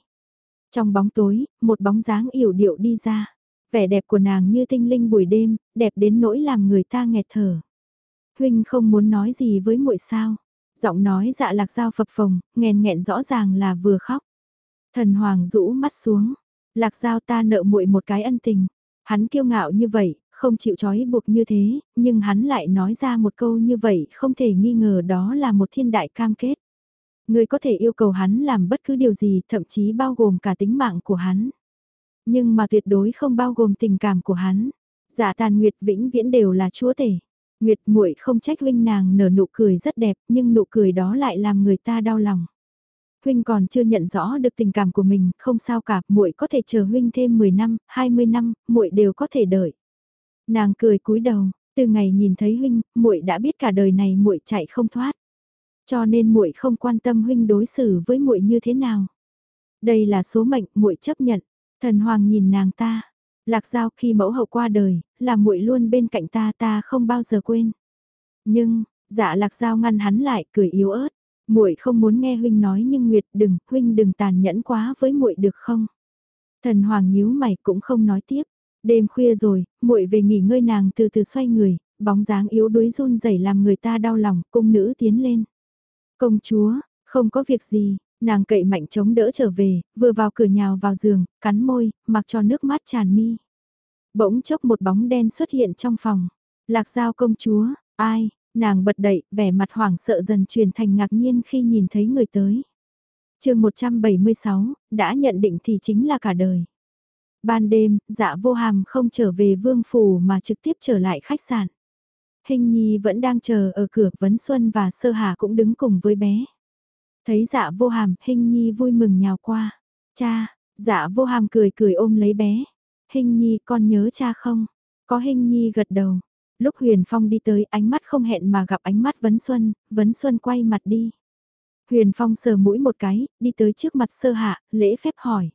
Trong bóng tối, một bóng dáng yểu điệu đi ra. Vẻ đẹp của nàng như tinh linh buổi đêm, đẹp đến nỗi làm người ta nghẹt thở. Huynh không muốn nói gì với muội sao? Giọng nói dạ lạc dao phập phồng, nghèn nghẹn rõ ràng là vừa khóc. Thần Hoàng rũ mắt xuống, lạc dao ta nợ muội một cái ân tình. Hắn kiêu ngạo như vậy, không chịu trói buộc như thế, nhưng hắn lại nói ra một câu như vậy không thể nghi ngờ đó là một thiên đại cam kết. Người có thể yêu cầu hắn làm bất cứ điều gì, thậm chí bao gồm cả tính mạng của hắn. Nhưng mà tuyệt đối không bao gồm tình cảm của hắn. Giả dạ tàn Nguyệt vĩnh viễn đều là chúa tể. Nguyệt muội không trách huynh nàng nở nụ cười rất đẹp, nhưng nụ cười đó lại làm người ta đau lòng huynh còn chưa nhận rõ được tình cảm của mình, không sao cả, muội có thể chờ huynh thêm 10 năm, 20 năm, muội đều có thể đợi. Nàng cười cúi đầu, từ ngày nhìn thấy huynh, muội đã biết cả đời này muội chạy không thoát. Cho nên muội không quan tâm huynh đối xử với muội như thế nào. Đây là số mệnh, muội chấp nhận. Thần Hoàng nhìn nàng ta. Lạc Giao khi mẫu hậu qua đời, là muội luôn bên cạnh ta ta không bao giờ quên. Nhưng, dạ Lạc Giao ngăn hắn lại, cười yếu ớt. Muội không muốn nghe huynh nói nhưng Nguyệt đừng, huynh đừng tàn nhẫn quá với muội được không? Thần Hoàng nhíu mày cũng không nói tiếp. Đêm khuya rồi, muội về nghỉ ngơi nàng từ từ xoay người, bóng dáng yếu đuối run rẩy làm người ta đau lòng, cung nữ tiến lên. Công chúa, không có việc gì, nàng cậy mạnh chống đỡ trở về, vừa vào cửa nhào vào giường, cắn môi, mặc cho nước mắt tràn mi. Bỗng chốc một bóng đen xuất hiện trong phòng. Lạc giao công chúa, ai, nàng bật đậy, vẻ mặt hoảng sợ dần truyền thành ngạc nhiên khi nhìn thấy người tới. chương 176, đã nhận định thì chính là cả đời. Ban đêm, dạ vô hàm không trở về vương phủ mà trực tiếp trở lại khách sạn. Hình nhi vẫn đang chờ ở cửa Vấn Xuân và Sơ Hà cũng đứng cùng với bé. Thấy dạ vô hàm, hình nhi vui mừng nhào qua. Cha, dạ vô hàm cười cười ôm lấy bé. Hình nhi con nhớ cha không? Có hình nhi gật đầu. Lúc Huyền Phong đi tới ánh mắt không hẹn mà gặp ánh mắt Vấn Xuân, Vấn Xuân quay mặt đi. Huyền Phong sờ mũi một cái, đi tới trước mặt sơ hạ, lễ phép hỏi.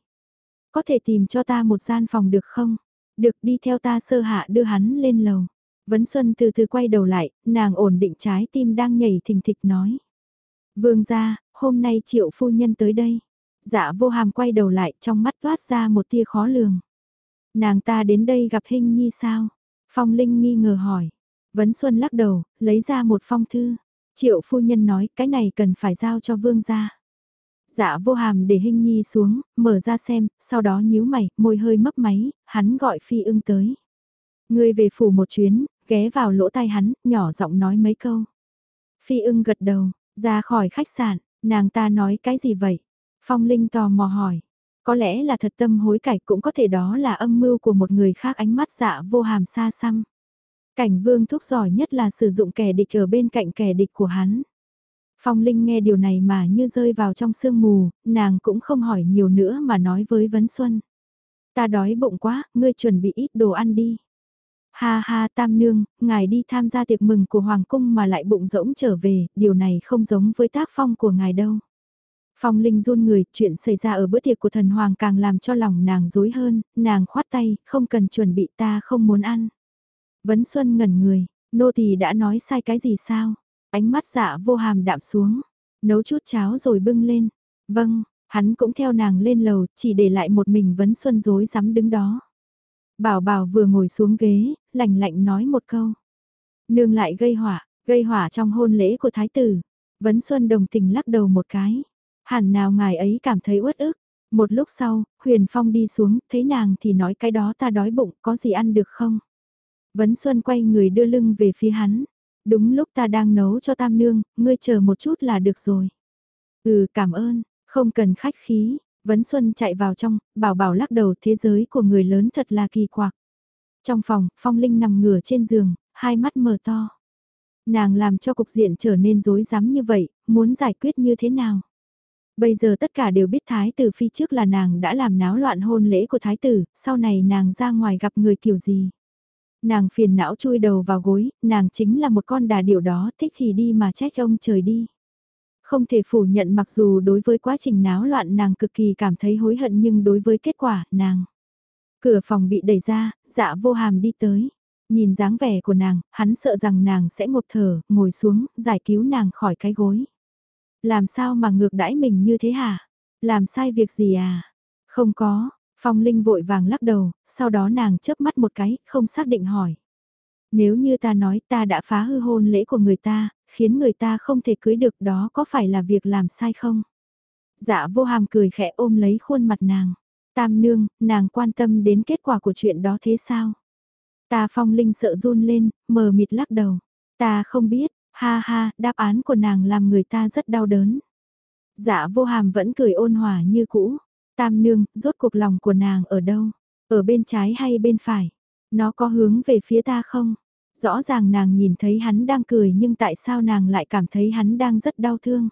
Có thể tìm cho ta một gian phòng được không? Được đi theo ta sơ hạ đưa hắn lên lầu. Vấn Xuân từ từ quay đầu lại, nàng ổn định trái tim đang nhảy thình thịch nói. Vương gia, hôm nay triệu phu nhân tới đây. Dạ vô hàm quay đầu lại trong mắt toát ra một tia khó lường. Nàng ta đến đây gặp hình nhi sao? Phong Linh nghi ngờ hỏi. Vấn Xuân lắc đầu, lấy ra một phong thư. Triệu phu nhân nói cái này cần phải giao cho vương gia. Dạ vô hàm để hình nhi xuống, mở ra xem, sau đó nhíu mày, môi hơi mấp máy, hắn gọi phi ưng tới. Ngươi về phủ một chuyến, ghé vào lỗ tai hắn, nhỏ giọng nói mấy câu. Phi ưng gật đầu, ra khỏi khách sạn, nàng ta nói cái gì vậy? Phong Linh tò mò hỏi. Có lẽ là thật tâm hối cải cũng có thể đó là âm mưu của một người khác ánh mắt dạ vô hàm xa xăm. Cảnh vương thuốc giỏi nhất là sử dụng kẻ địch ở bên cạnh kẻ địch của hắn. Phong Linh nghe điều này mà như rơi vào trong sương mù, nàng cũng không hỏi nhiều nữa mà nói với Vấn Xuân. Ta đói bụng quá, ngươi chuẩn bị ít đồ ăn đi. Ha ha tam nương, ngài đi tham gia tiệc mừng của Hoàng cung mà lại bụng rỗng trở về, điều này không giống với tác phong của ngài đâu. Phong Linh run người, chuyện xảy ra ở bữa tiệc của thần Hoàng càng làm cho lòng nàng dối hơn, nàng khoát tay, không cần chuẩn bị ta không muốn ăn. Vấn Xuân ngẩn người, nô tỳ đã nói sai cái gì sao? Ánh mắt dạ vô hàm đạm xuống, nấu chút cháo rồi bưng lên. Vâng, hắn cũng theo nàng lên lầu, chỉ để lại một mình Vấn Xuân dối rắm đứng đó. Bảo bảo vừa ngồi xuống ghế, lạnh lạnh nói một câu. Nương lại gây hỏa, gây hỏa trong hôn lễ của thái tử. Vấn Xuân đồng tình lắc đầu một cái. Hẳn nào ngài ấy cảm thấy uất ức. Một lúc sau, Huyền Phong đi xuống, thấy nàng thì nói cái đó ta đói bụng, có gì ăn được không? Vấn Xuân quay người đưa lưng về phía hắn. Đúng lúc ta đang nấu cho tam nương, ngươi chờ một chút là được rồi. Ừ cảm ơn, không cần khách khí, Vấn Xuân chạy vào trong, bảo bảo lắc đầu thế giới của người lớn thật là kỳ quặc. Trong phòng, Phong Linh nằm ngửa trên giường, hai mắt mở to. Nàng làm cho cục diện trở nên rối rắm như vậy, muốn giải quyết như thế nào? Bây giờ tất cả đều biết Thái tử phi trước là nàng đã làm náo loạn hôn lễ của Thái tử, sau này nàng ra ngoài gặp người kiểu gì? Nàng phiền não chui đầu vào gối, nàng chính là một con đà điểu đó, thích thì đi mà trách ông trời đi. Không thể phủ nhận mặc dù đối với quá trình náo loạn nàng cực kỳ cảm thấy hối hận nhưng đối với kết quả, nàng. Cửa phòng bị đẩy ra, dạ vô hàm đi tới. Nhìn dáng vẻ của nàng, hắn sợ rằng nàng sẽ ngột thở, ngồi xuống, giải cứu nàng khỏi cái gối. Làm sao mà ngược đãi mình như thế hả? Làm sai việc gì à? Không có, Phong Linh vội vàng lắc đầu, sau đó nàng chớp mắt một cái, không xác định hỏi. Nếu như ta nói ta đã phá hư hôn lễ của người ta, khiến người ta không thể cưới được đó có phải là việc làm sai không? Dạ vô hàm cười khẽ ôm lấy khuôn mặt nàng. Tam nương, nàng quan tâm đến kết quả của chuyện đó thế sao? Ta phong linh sợ run lên, mờ mịt lắc đầu. Ta không biết, ha ha, đáp án của nàng làm người ta rất đau đớn. Dạ vô hàm vẫn cười ôn hòa như cũ. Tam nương, rốt cuộc lòng của nàng ở đâu? Ở bên trái hay bên phải? Nó có hướng về phía ta không? Rõ ràng nàng nhìn thấy hắn đang cười nhưng tại sao nàng lại cảm thấy hắn đang rất đau thương.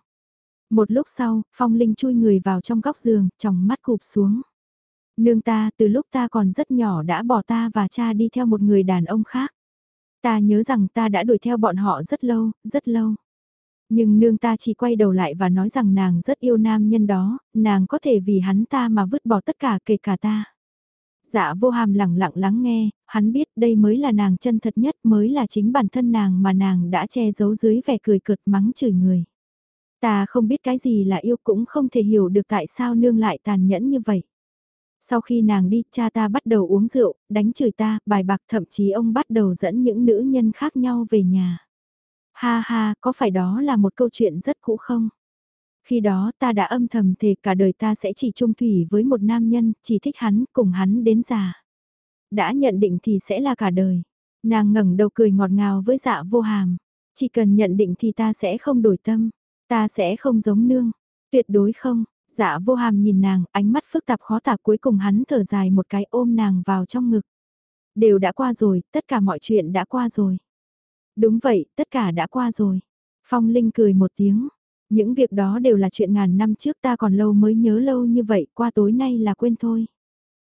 Một lúc sau, Phong Linh chui người vào trong góc giường, trong mắt cụp xuống. Nương ta từ lúc ta còn rất nhỏ đã bỏ ta và cha đi theo một người đàn ông khác. Ta nhớ rằng ta đã đuổi theo bọn họ rất lâu, rất lâu. Nhưng nương ta chỉ quay đầu lại và nói rằng nàng rất yêu nam nhân đó, nàng có thể vì hắn ta mà vứt bỏ tất cả kể cả ta. Dạ vô hàm lặng lặng lắng nghe, hắn biết đây mới là nàng chân thật nhất mới là chính bản thân nàng mà nàng đã che giấu dưới vẻ cười cợt mắng chửi người. Ta không biết cái gì là yêu cũng không thể hiểu được tại sao nương lại tàn nhẫn như vậy. Sau khi nàng đi, cha ta bắt đầu uống rượu, đánh chửi ta, bài bạc thậm chí ông bắt đầu dẫn những nữ nhân khác nhau về nhà. Ha ha, có phải đó là một câu chuyện rất cũ không? Khi đó ta đã âm thầm thề cả đời ta sẽ chỉ chung thủy với một nam nhân, chỉ thích hắn, cùng hắn đến già. Đã nhận định thì sẽ là cả đời. Nàng ngẩng đầu cười ngọt ngào với dạ vô hàm. Chỉ cần nhận định thì ta sẽ không đổi tâm. Ta sẽ không giống nương. Tuyệt đối không. Dạ vô hàm nhìn nàng, ánh mắt phức tạp khó tả cuối cùng hắn thở dài một cái ôm nàng vào trong ngực. Đều đã qua rồi, tất cả mọi chuyện đã qua rồi. Đúng vậy, tất cả đã qua rồi. Phong Linh cười một tiếng. Những việc đó đều là chuyện ngàn năm trước ta còn lâu mới nhớ lâu như vậy, qua tối nay là quên thôi.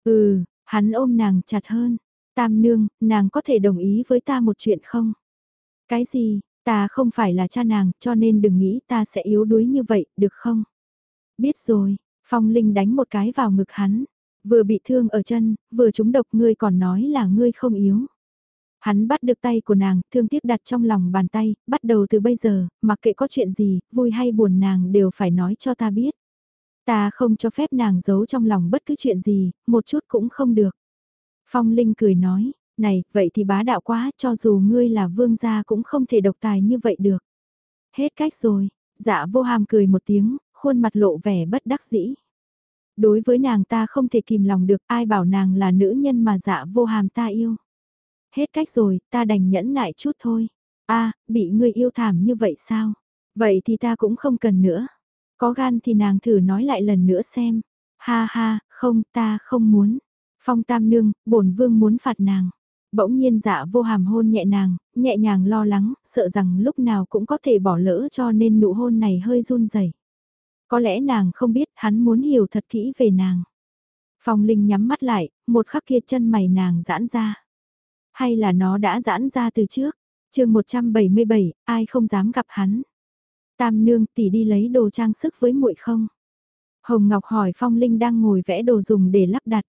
Ừ, hắn ôm nàng chặt hơn. Tam nương, nàng có thể đồng ý với ta một chuyện không? Cái gì, ta không phải là cha nàng, cho nên đừng nghĩ ta sẽ yếu đuối như vậy, được không? Biết rồi, Phong Linh đánh một cái vào ngực hắn. Vừa bị thương ở chân, vừa trúng độc ngươi còn nói là ngươi không yếu. Hắn bắt được tay của nàng, thương tiếc đặt trong lòng bàn tay, bắt đầu từ bây giờ, mặc kệ có chuyện gì, vui hay buồn nàng đều phải nói cho ta biết. Ta không cho phép nàng giấu trong lòng bất cứ chuyện gì, một chút cũng không được. Phong Linh cười nói, này, vậy thì bá đạo quá, cho dù ngươi là vương gia cũng không thể độc tài như vậy được. Hết cách rồi, dạ vô hàm cười một tiếng, khuôn mặt lộ vẻ bất đắc dĩ. Đối với nàng ta không thể kìm lòng được ai bảo nàng là nữ nhân mà dạ vô hàm ta yêu. Hết cách rồi, ta đành nhẫn nại chút thôi. a bị người yêu thảm như vậy sao? Vậy thì ta cũng không cần nữa. Có gan thì nàng thử nói lại lần nữa xem. Ha ha, không ta không muốn. Phong tam nương, bổn vương muốn phạt nàng. Bỗng nhiên dạ vô hàm hôn nhẹ nàng, nhẹ nhàng lo lắng, sợ rằng lúc nào cũng có thể bỏ lỡ cho nên nụ hôn này hơi run rẩy. Có lẽ nàng không biết hắn muốn hiểu thật kỹ về nàng. Phong Linh nhắm mắt lại, một khắc kia chân mày nàng giãn ra. Hay là nó đã giãn ra từ trước? chương 177, ai không dám gặp hắn? Tam nương tỷ đi lấy đồ trang sức với muội không? Hồng Ngọc hỏi Phong Linh đang ngồi vẽ đồ dùng để lắp đặt.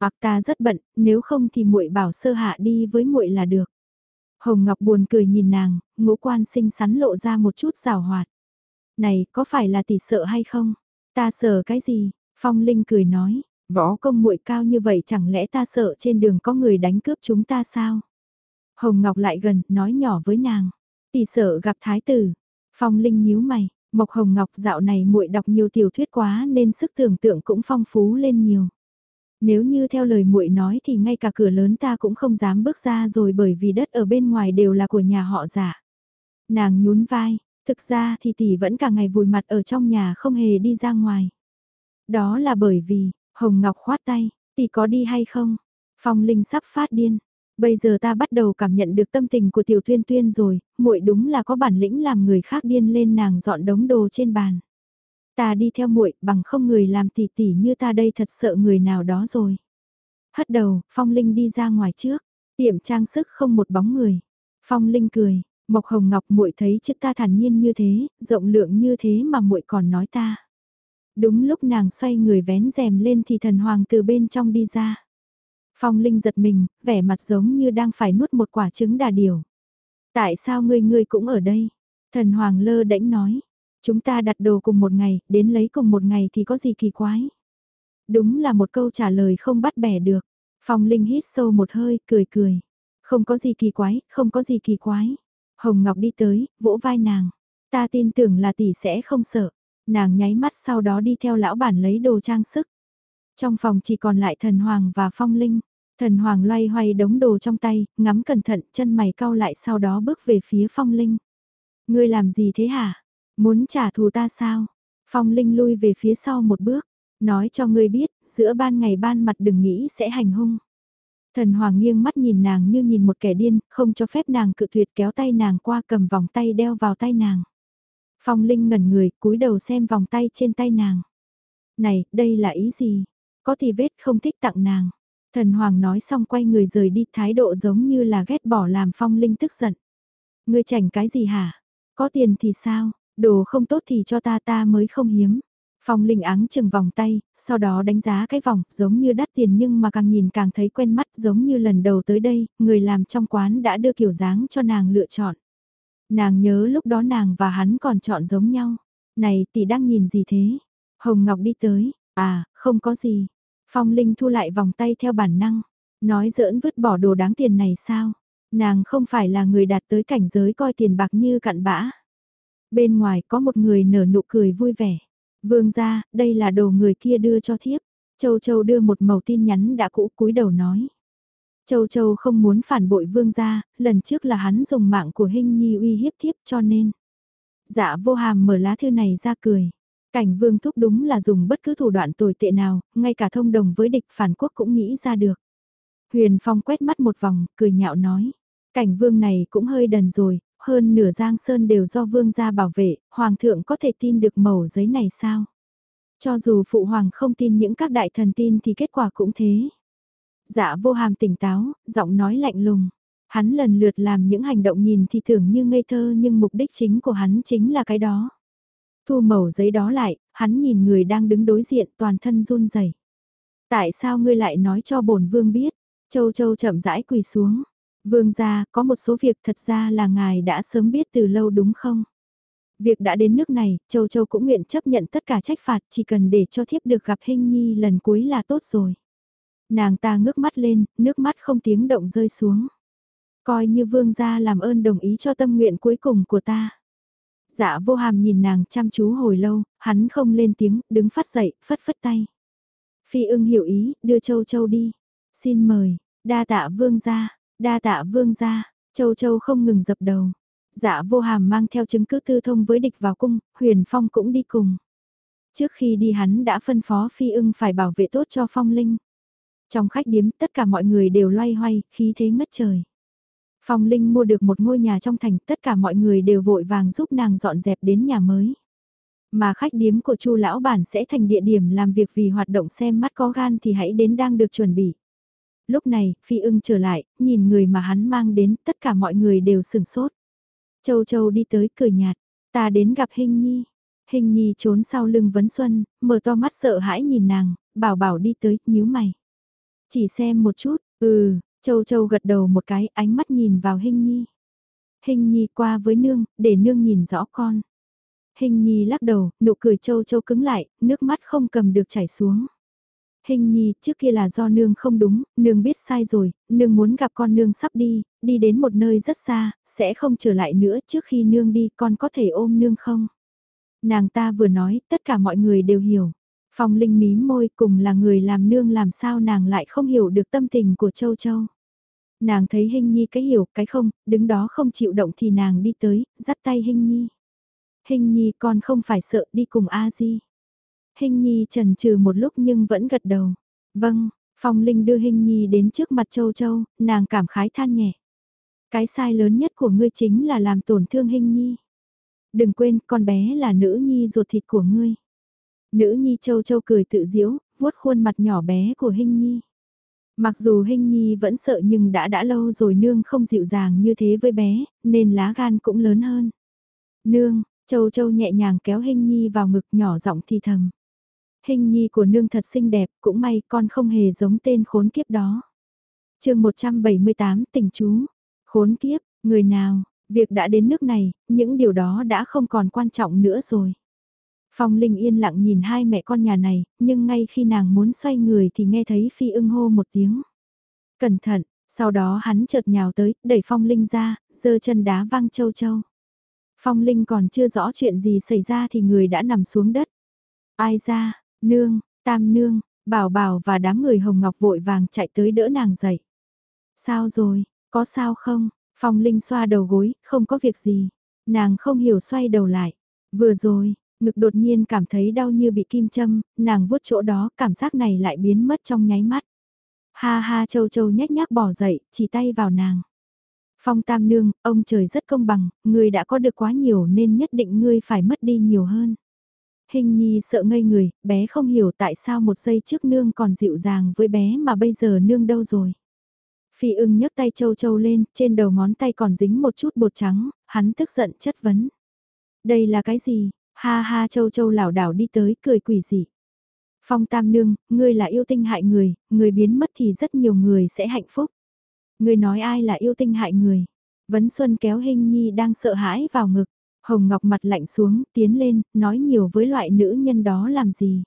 Bạc ta rất bận, nếu không thì muội bảo sơ hạ đi với muội là được. Hồng Ngọc buồn cười nhìn nàng, ngũ quan xinh xắn lộ ra một chút rào hoạt. Này, có phải là tỷ sợ hay không? Ta sợ cái gì? Phong Linh cười nói, võ công muội cao như vậy chẳng lẽ ta sợ trên đường có người đánh cướp chúng ta sao? Hồng Ngọc lại gần, nói nhỏ với nàng, tỷ sợ gặp thái tử. Phong Linh nhíu mày, Mộc Hồng Ngọc dạo này muội đọc nhiều tiểu thuyết quá nên sức tưởng tượng cũng phong phú lên nhiều. Nếu như theo lời muội nói thì ngay cả cửa lớn ta cũng không dám bước ra rồi bởi vì đất ở bên ngoài đều là của nhà họ giả. Nàng nhún vai, Thực ra thì tỷ vẫn cả ngày vùi mặt ở trong nhà không hề đi ra ngoài. Đó là bởi vì, Hồng Ngọc khoát tay, tỷ có đi hay không? Phong Linh sắp phát điên. Bây giờ ta bắt đầu cảm nhận được tâm tình của Tiểu Tuyên Tuyên rồi, muội đúng là có bản lĩnh làm người khác điên lên nàng dọn đống đồ trên bàn. Ta đi theo muội, bằng không người làm tỷ tỷ như ta đây thật sợ người nào đó rồi. Hất đầu, Phong Linh đi ra ngoài trước, tiệm trang sức không một bóng người. Phong Linh cười, Mộc Hồng Ngọc muội thấy chứ ta thản nhiên như thế, rộng lượng như thế mà muội còn nói ta. Đúng lúc nàng xoay người vén rèm lên thì thần hoàng từ bên trong đi ra. Phong Linh giật mình, vẻ mặt giống như đang phải nuốt một quả trứng đà điểu Tại sao ngươi ngươi cũng ở đây? Thần hoàng lơ đễnh nói. Chúng ta đặt đồ cùng một ngày, đến lấy cùng một ngày thì có gì kỳ quái? Đúng là một câu trả lời không bắt bẻ được. Phong Linh hít sâu một hơi, cười cười. Không có gì kỳ quái, không có gì kỳ quái. Hồng Ngọc đi tới, vỗ vai nàng. Ta tin tưởng là tỷ sẽ không sợ. Nàng nháy mắt sau đó đi theo lão bản lấy đồ trang sức. Trong phòng chỉ còn lại thần hoàng và phong linh. Thần hoàng loay hoay đống đồ trong tay, ngắm cẩn thận, chân mày cau lại sau đó bước về phía phong linh. Ngươi làm gì thế hả? Muốn trả thù ta sao? Phong linh lui về phía sau một bước. Nói cho ngươi biết, giữa ban ngày ban mặt đừng nghĩ sẽ hành hung. Thần Hoàng nghiêng mắt nhìn nàng như nhìn một kẻ điên, không cho phép nàng cự tuyệt kéo tay nàng qua cầm vòng tay đeo vào tay nàng. Phong Linh ngẩn người, cúi đầu xem vòng tay trên tay nàng. Này, đây là ý gì? Có thì vết không thích tặng nàng. Thần Hoàng nói xong quay người rời đi thái độ giống như là ghét bỏ làm Phong Linh tức giận. Ngươi chảnh cái gì hả? Có tiền thì sao, đồ không tốt thì cho ta ta mới không hiếm. Phong Linh áng chừng vòng tay, sau đó đánh giá cái vòng, giống như đắt tiền nhưng mà càng nhìn càng thấy quen mắt giống như lần đầu tới đây, người làm trong quán đã đưa kiểu dáng cho nàng lựa chọn. Nàng nhớ lúc đó nàng và hắn còn chọn giống nhau. Này tỷ đang nhìn gì thế? Hồng Ngọc đi tới, à, không có gì. Phong Linh thu lại vòng tay theo bản năng. Nói giỡn vứt bỏ đồ đáng tiền này sao? Nàng không phải là người đạt tới cảnh giới coi tiền bạc như cặn bã. Bên ngoài có một người nở nụ cười vui vẻ. Vương ra, đây là đồ người kia đưa cho thiếp. Châu Châu đưa một mẩu tin nhắn đã cũ cúi đầu nói. Châu Châu không muốn phản bội vương gia, lần trước là hắn dùng mạng của Hinh Nhi uy hiếp thiếp cho nên. Dạ vô hàm mở lá thư này ra cười. Cảnh vương thúc đúng là dùng bất cứ thủ đoạn tồi tệ nào, ngay cả thông đồng với địch phản quốc cũng nghĩ ra được. Huyền Phong quét mắt một vòng, cười nhạo nói. Cảnh vương này cũng hơi đần rồi, hơn nửa giang sơn đều do vương gia bảo vệ, hoàng thượng có thể tin được mẩu giấy này sao? Cho dù phụ hoàng không tin những các đại thần tin thì kết quả cũng thế. Dạ vô hàm tỉnh táo, giọng nói lạnh lùng. Hắn lần lượt làm những hành động nhìn thì tưởng như ngây thơ nhưng mục đích chính của hắn chính là cái đó. Thu mẩu giấy đó lại, hắn nhìn người đang đứng đối diện toàn thân run rẩy. Tại sao ngươi lại nói cho bổn vương biết? Châu Châu chậm rãi quỳ xuống. Vương gia, có một số việc thật ra là ngài đã sớm biết từ lâu đúng không? Việc đã đến nước này, Châu Châu cũng nguyện chấp nhận tất cả trách phạt chỉ cần để cho thiếp được gặp Hinh Nhi lần cuối là tốt rồi. Nàng ta ngước mắt lên, nước mắt không tiếng động rơi xuống. Coi như vương gia làm ơn đồng ý cho tâm nguyện cuối cùng của ta. Dạ vô hàm nhìn nàng chăm chú hồi lâu, hắn không lên tiếng, đứng phát dậy, phất phất tay. Phi ưng hiểu ý, đưa châu châu đi. Xin mời, đa tạ vương gia, đa tạ vương gia, châu châu không ngừng dập đầu. Dạ vô hàm mang theo chứng cứ tư thông với địch vào cung, huyền phong cũng đi cùng. Trước khi đi hắn đã phân phó phi ưng phải bảo vệ tốt cho phong linh. Trong khách điếm tất cả mọi người đều loay hoay, khí thế ngất trời. Phong Linh mua được một ngôi nhà trong thành, tất cả mọi người đều vội vàng giúp nàng dọn dẹp đến nhà mới. Mà khách điếm của Chu lão bản sẽ thành địa điểm làm việc vì hoạt động xem mắt có gan thì hãy đến đang được chuẩn bị. Lúc này, Phi ưng trở lại, nhìn người mà hắn mang đến, tất cả mọi người đều sừng sốt. Châu Châu đi tới cười nhạt, ta đến gặp Hình Nhi. Hình Nhi trốn sau lưng Vấn Xuân, mở to mắt sợ hãi nhìn nàng, bảo bảo đi tới, nhíu mày. Chỉ xem một chút, ừ, Châu Châu gật đầu một cái, ánh mắt nhìn vào Hình Nhi. Hình Nhi qua với nương, để nương nhìn rõ con. Hình Nhi lắc đầu, nụ cười Châu Châu cứng lại, nước mắt không cầm được chảy xuống. Hình Nhi, trước kia là do nương không đúng, nương biết sai rồi, nương muốn gặp con nương sắp đi, đi đến một nơi rất xa, sẽ không trở lại nữa trước khi nương đi, con có thể ôm nương không? Nàng ta vừa nói, tất cả mọi người đều hiểu. Phong Linh mí môi cùng là người làm nương làm sao nàng lại không hiểu được tâm tình của Châu Châu. Nàng thấy Hinh Nhi cái hiểu cái không, đứng đó không chịu động thì nàng đi tới, dắt tay Hinh Nhi. Hinh Nhi con không phải sợ đi cùng A Di. Hinh Nhi trần trừ một lúc nhưng vẫn gật đầu. Vâng, Phong Linh đưa Hinh Nhi đến trước mặt Châu Châu, nàng cảm khái than nhẹ. Cái sai lớn nhất của ngươi chính là làm tổn thương Hinh Nhi. Đừng quên, con bé là nữ nhi ruột thịt của ngươi. Nữ nhi châu châu cười tự diễu, vuốt khuôn mặt nhỏ bé của Hinh Nhi. Mặc dù Hinh Nhi vẫn sợ nhưng đã đã lâu rồi nương không dịu dàng như thế với bé, nên lá gan cũng lớn hơn. Nương, châu châu nhẹ nhàng kéo Hinh Nhi vào ngực nhỏ giọng thì thầm. Hình nhi của nương thật xinh đẹp, cũng may con không hề giống tên khốn kiếp đó. chương 178 tỉnh chú, khốn kiếp, người nào, việc đã đến nước này, những điều đó đã không còn quan trọng nữa rồi. Phong Linh yên lặng nhìn hai mẹ con nhà này, nhưng ngay khi nàng muốn xoay người thì nghe thấy Phi ưng hô một tiếng. Cẩn thận, sau đó hắn chợt nhào tới, đẩy Phong Linh ra, giơ chân đá văng châu châu. Phong Linh còn chưa rõ chuyện gì xảy ra thì người đã nằm xuống đất. Ai ra, nương, tam nương, bảo bảo và đám người hồng ngọc vội vàng chạy tới đỡ nàng dậy. Sao rồi, có sao không? Phong Linh xoa đầu gối, không có việc gì. Nàng không hiểu xoay đầu lại. Vừa rồi, Ngực đột nhiên cảm thấy đau như bị kim châm, nàng vuốt chỗ đó, cảm giác này lại biến mất trong nháy mắt. Ha ha châu châu nhếch nhác bỏ dậy, chỉ tay vào nàng. Phong tam nương, ông trời rất công bằng, ngươi đã có được quá nhiều nên nhất định ngươi phải mất đi nhiều hơn. Hình nhi sợ ngây người, bé không hiểu tại sao một giây trước nương còn dịu dàng với bé mà bây giờ nương đâu rồi. Phi ưng nhấc tay châu châu lên, trên đầu ngón tay còn dính một chút bột trắng, hắn tức giận chất vấn. Đây là cái gì? Ha ha châu châu lảo đảo đi tới cười quỷ dị. Phong Tam Nương, ngươi là yêu tinh hại người, người biến mất thì rất nhiều người sẽ hạnh phúc. Ngươi nói ai là yêu tinh hại người? Vấn Xuân kéo hình nhi đang sợ hãi vào ngực. Hồng Ngọc mặt lạnh xuống, tiến lên, nói nhiều với loại nữ nhân đó làm gì.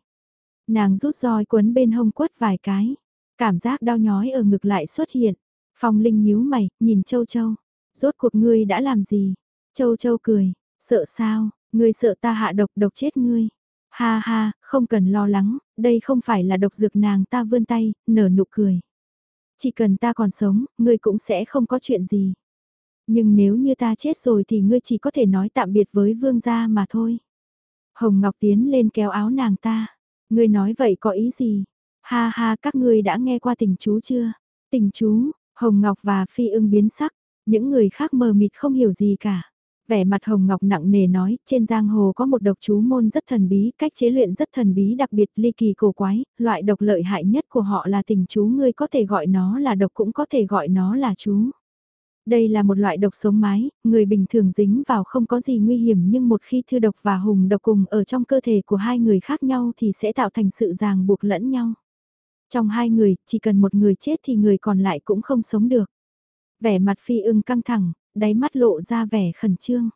Nàng rút roi quấn bên hông quất vài cái. Cảm giác đau nhói ở ngực lại xuất hiện. Phong Linh nhíu mày, nhìn Châu Châu. Rốt cuộc ngươi đã làm gì? Châu Châu cười, sợ sao, ngươi sợ ta hạ độc độc chết ngươi. Ha ha, không cần lo lắng, đây không phải là độc dược nàng ta vươn tay, nở nụ cười. Chỉ cần ta còn sống, ngươi cũng sẽ không có chuyện gì. Nhưng nếu như ta chết rồi thì ngươi chỉ có thể nói tạm biệt với vương gia mà thôi. Hồng Ngọc tiến lên kéo áo nàng ta. Ngươi nói vậy có ý gì? Ha ha các ngươi đã nghe qua tình chú chưa? Tình chú, Hồng Ngọc và Phi ưng biến sắc, những người khác mờ mịt không hiểu gì cả. Vẻ mặt Hồng Ngọc nặng nề nói, trên giang hồ có một độc chú môn rất thần bí, cách chế luyện rất thần bí đặc biệt ly kỳ cổ quái, loại độc lợi hại nhất của họ là tình chú ngươi có thể gọi nó là độc cũng có thể gọi nó là chú. Đây là một loại độc sống mái, người bình thường dính vào không có gì nguy hiểm nhưng một khi thư độc và hùng độc cùng ở trong cơ thể của hai người khác nhau thì sẽ tạo thành sự ràng buộc lẫn nhau. Trong hai người, chỉ cần một người chết thì người còn lại cũng không sống được. Vẻ mặt phi ưng căng thẳng, đáy mắt lộ ra vẻ khẩn trương.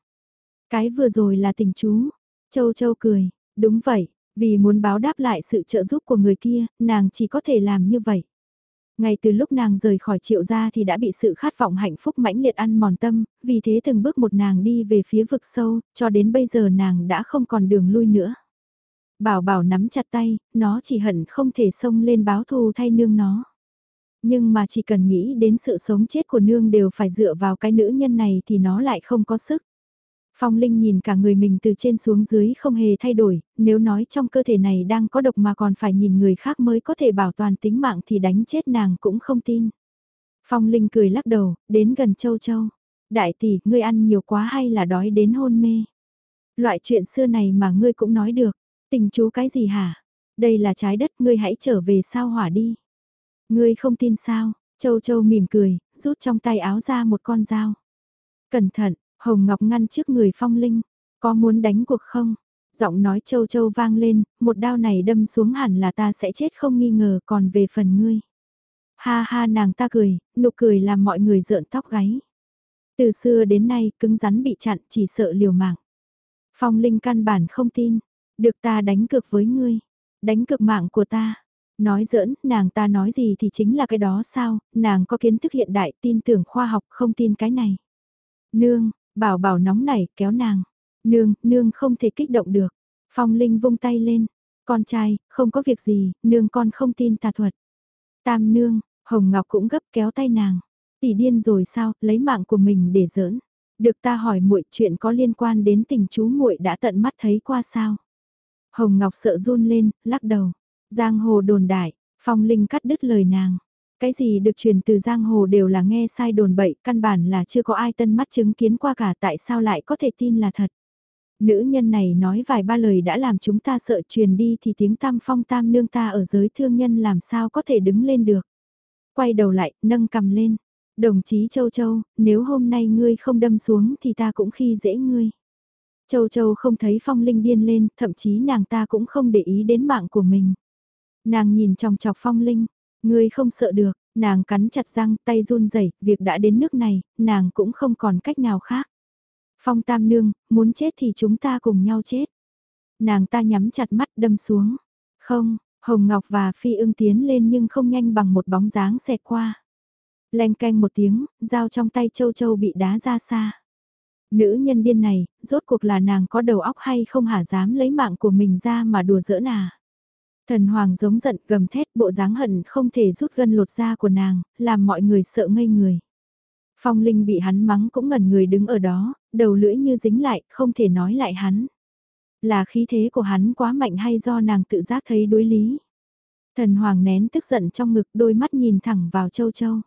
Cái vừa rồi là tình chú. Châu Châu cười, đúng vậy, vì muốn báo đáp lại sự trợ giúp của người kia, nàng chỉ có thể làm như vậy. Ngay từ lúc nàng rời khỏi triệu gia thì đã bị sự khát vọng hạnh phúc mãnh liệt ăn mòn tâm, vì thế từng bước một nàng đi về phía vực sâu, cho đến bây giờ nàng đã không còn đường lui nữa. Bảo bảo nắm chặt tay, nó chỉ hận không thể xông lên báo thù thay nương nó. Nhưng mà chỉ cần nghĩ đến sự sống chết của nương đều phải dựa vào cái nữ nhân này thì nó lại không có sức. Phong Linh nhìn cả người mình từ trên xuống dưới không hề thay đổi, nếu nói trong cơ thể này đang có độc mà còn phải nhìn người khác mới có thể bảo toàn tính mạng thì đánh chết nàng cũng không tin. Phong Linh cười lắc đầu, đến gần Châu Châu. Đại tỷ, ngươi ăn nhiều quá hay là đói đến hôn mê? Loại chuyện xưa này mà ngươi cũng nói được. Tình chú cái gì hả? Đây là trái đất, ngươi hãy trở về sao hỏa đi. Ngươi không tin sao? Châu Châu mỉm cười, rút trong tay áo ra một con dao. Cẩn thận, Hồng Ngọc ngăn trước người Phong Linh. Có muốn đánh cuộc không? Giọng nói Châu Châu vang lên, một đao này đâm xuống hẳn là ta sẽ chết không nghi ngờ còn về phần ngươi. Ha ha nàng ta cười, nụ cười làm mọi người rợn tóc gáy. Từ xưa đến nay cứng rắn bị chặn chỉ sợ liều mạng. Phong Linh căn bản không tin, được ta đánh cược với ngươi, đánh cược mạng của ta. Nói giỡn, nàng ta nói gì thì chính là cái đó sao, nàng có kiến thức hiện đại tin tưởng khoa học không tin cái này. Nương, bảo bảo nóng nảy kéo nàng. Nương, nương không thể kích động được. Phong Linh vung tay lên. Con trai, không có việc gì, nương con không tin tà thuật. Tam nương, Hồng Ngọc cũng gấp kéo tay nàng. Tỷ điên rồi sao, lấy mạng của mình để giỡn. Được ta hỏi muội chuyện có liên quan đến tình chú muội đã tận mắt thấy qua sao? Hồng Ngọc sợ run lên, lắc đầu. Giang hồ đồn đại, Phong Linh cắt đứt lời nàng. Cái gì được truyền từ giang hồ đều là nghe sai đồn bậy, căn bản là chưa có ai tân mắt chứng kiến qua cả tại sao lại có thể tin là thật. Nữ nhân này nói vài ba lời đã làm chúng ta sợ truyền đi thì tiếng tam phong tam nương ta ở giới thương nhân làm sao có thể đứng lên được. Quay đầu lại, nâng cầm lên. Đồng chí Châu Châu, nếu hôm nay ngươi không đâm xuống thì ta cũng khi dễ ngươi. Châu Châu không thấy phong linh điên lên, thậm chí nàng ta cũng không để ý đến mạng của mình. Nàng nhìn trong chọc phong linh, ngươi không sợ được, nàng cắn chặt răng tay run rẩy việc đã đến nước này, nàng cũng không còn cách nào khác. Phong tam nương, muốn chết thì chúng ta cùng nhau chết. Nàng ta nhắm chặt mắt đâm xuống. Không, Hồng Ngọc và Phi ưng tiến lên nhưng không nhanh bằng một bóng dáng xẹt qua. Leng canh một tiếng, dao trong tay châu châu bị đá ra xa. Nữ nhân điên này, rốt cuộc là nàng có đầu óc hay không hả dám lấy mạng của mình ra mà đùa giỡn à. Thần hoàng giống giận gầm thét bộ dáng hận không thể rút gân lột da của nàng, làm mọi người sợ ngây người. Phong Linh bị hắn mắng cũng ngẩn người đứng ở đó, đầu lưỡi như dính lại, không thể nói lại hắn. Là khí thế của hắn quá mạnh hay do nàng tự giác thấy đối lý. Thần hoàng nén tức giận trong ngực đôi mắt nhìn thẳng vào châu châu.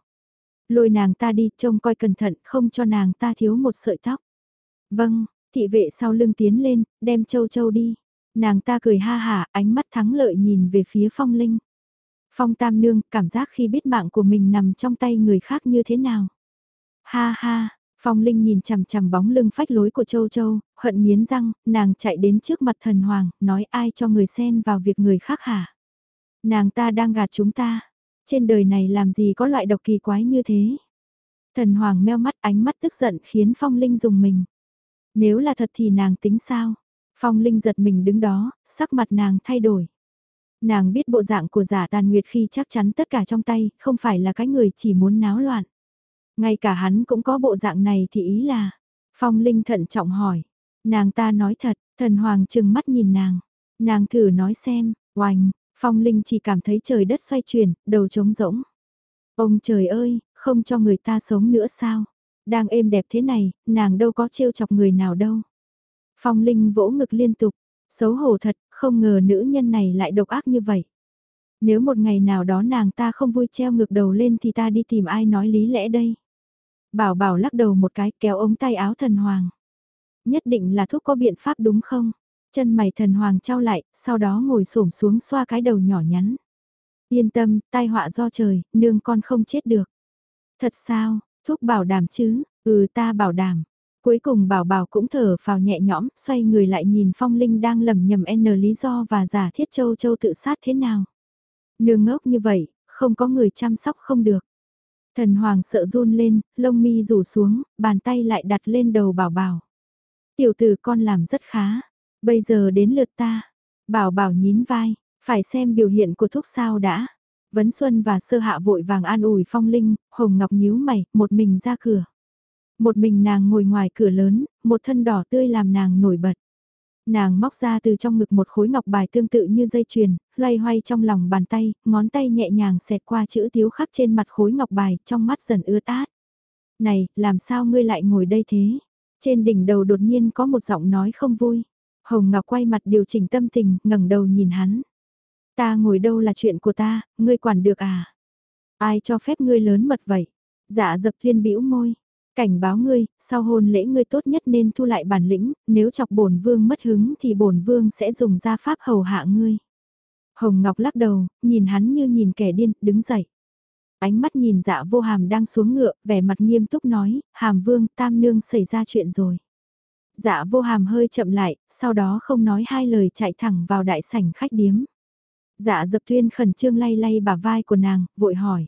Lôi nàng ta đi trông coi cẩn thận không cho nàng ta thiếu một sợi tóc. Vâng, thị vệ sau lưng tiến lên, đem châu châu đi. Nàng ta cười ha hả, ánh mắt thắng lợi nhìn về phía phong linh. Phong tam nương, cảm giác khi biết mạng của mình nằm trong tay người khác như thế nào? Ha ha, Phong Linh nhìn chằm chằm bóng lưng phách lối của Châu Châu, hận nghiến răng, nàng chạy đến trước mặt thần hoàng, nói ai cho người xen vào việc người khác hả? Nàng ta đang gạt chúng ta. Trên đời này làm gì có loại độc kỳ quái như thế? Thần hoàng meo mắt ánh mắt tức giận khiến Phong Linh dùng mình. Nếu là thật thì nàng tính sao? Phong Linh giật mình đứng đó, sắc mặt nàng thay đổi. Nàng biết bộ dạng của giả tàn nguyệt khi chắc chắn tất cả trong tay, không phải là cái người chỉ muốn náo loạn. Ngay cả hắn cũng có bộ dạng này thì ý là. Phong Linh thận trọng hỏi. Nàng ta nói thật, thần hoàng chừng mắt nhìn nàng. Nàng thử nói xem, oành, Phong Linh chỉ cảm thấy trời đất xoay chuyển, đầu trống rỗng. Ông trời ơi, không cho người ta sống nữa sao? Đang êm đẹp thế này, nàng đâu có trêu chọc người nào đâu. Phong Linh vỗ ngực liên tục, xấu hổ thật, không ngờ nữ nhân này lại độc ác như vậy. Nếu một ngày nào đó nàng ta không vui treo ngược đầu lên thì ta đi tìm ai nói lý lẽ đây. Bảo bảo lắc đầu một cái kéo ống tay áo thần hoàng. Nhất định là thuốc có biện pháp đúng không? Chân mày thần hoàng trao lại, sau đó ngồi xổm xuống xoa cái đầu nhỏ nhắn. Yên tâm, tai họa do trời, nương con không chết được. Thật sao, thuốc bảo đảm chứ, ừ ta bảo đảm. Cuối cùng bảo bảo cũng thở vào nhẹ nhõm, xoay người lại nhìn phong linh đang lầm nhầm n lý do và giả thiết châu châu tự sát thế nào. Nương ngốc như vậy, không có người chăm sóc không được. Thần hoàng sợ run lên, lông mi rủ xuống, bàn tay lại đặt lên đầu bảo bảo. Tiểu tử con làm rất khá, bây giờ đến lượt ta. Bảo bảo nhín vai, phải xem biểu hiện của thuốc sao đã. Vấn Xuân và Sơ Hạ vội vàng an ủi Phong Linh, Hồng Ngọc nhíu mày, một mình ra cửa. Một mình nàng ngồi ngoài cửa lớn, một thân đỏ tươi làm nàng nổi bật. Nàng móc ra từ trong ngực một khối ngọc bài tương tự như dây chuyền, loay hoay trong lòng bàn tay, ngón tay nhẹ nhàng xẹt qua chữ tiếu khắc trên mặt khối ngọc bài, trong mắt dần ướt át. Này, làm sao ngươi lại ngồi đây thế? Trên đỉnh đầu đột nhiên có một giọng nói không vui. Hồng Ngọc quay mặt điều chỉnh tâm tình, ngẩng đầu nhìn hắn. Ta ngồi đâu là chuyện của ta, ngươi quản được à? Ai cho phép ngươi lớn mật vậy? Dạ dập thiên bĩu môi. Cảnh báo ngươi, sau hôn lễ ngươi tốt nhất nên thu lại bản lĩnh, nếu chọc bổn vương mất hứng thì bổn vương sẽ dùng gia pháp hầu hạ ngươi. Hồng Ngọc lắc đầu, nhìn hắn như nhìn kẻ điên, đứng dậy. Ánh mắt nhìn dạ vô hàm đang xuống ngựa, vẻ mặt nghiêm túc nói, hàm vương tam nương xảy ra chuyện rồi. Dạ vô hàm hơi chậm lại, sau đó không nói hai lời chạy thẳng vào đại sảnh khách điếm. Dạ dập tuyên khẩn trương lay lay bả vai của nàng, vội hỏi.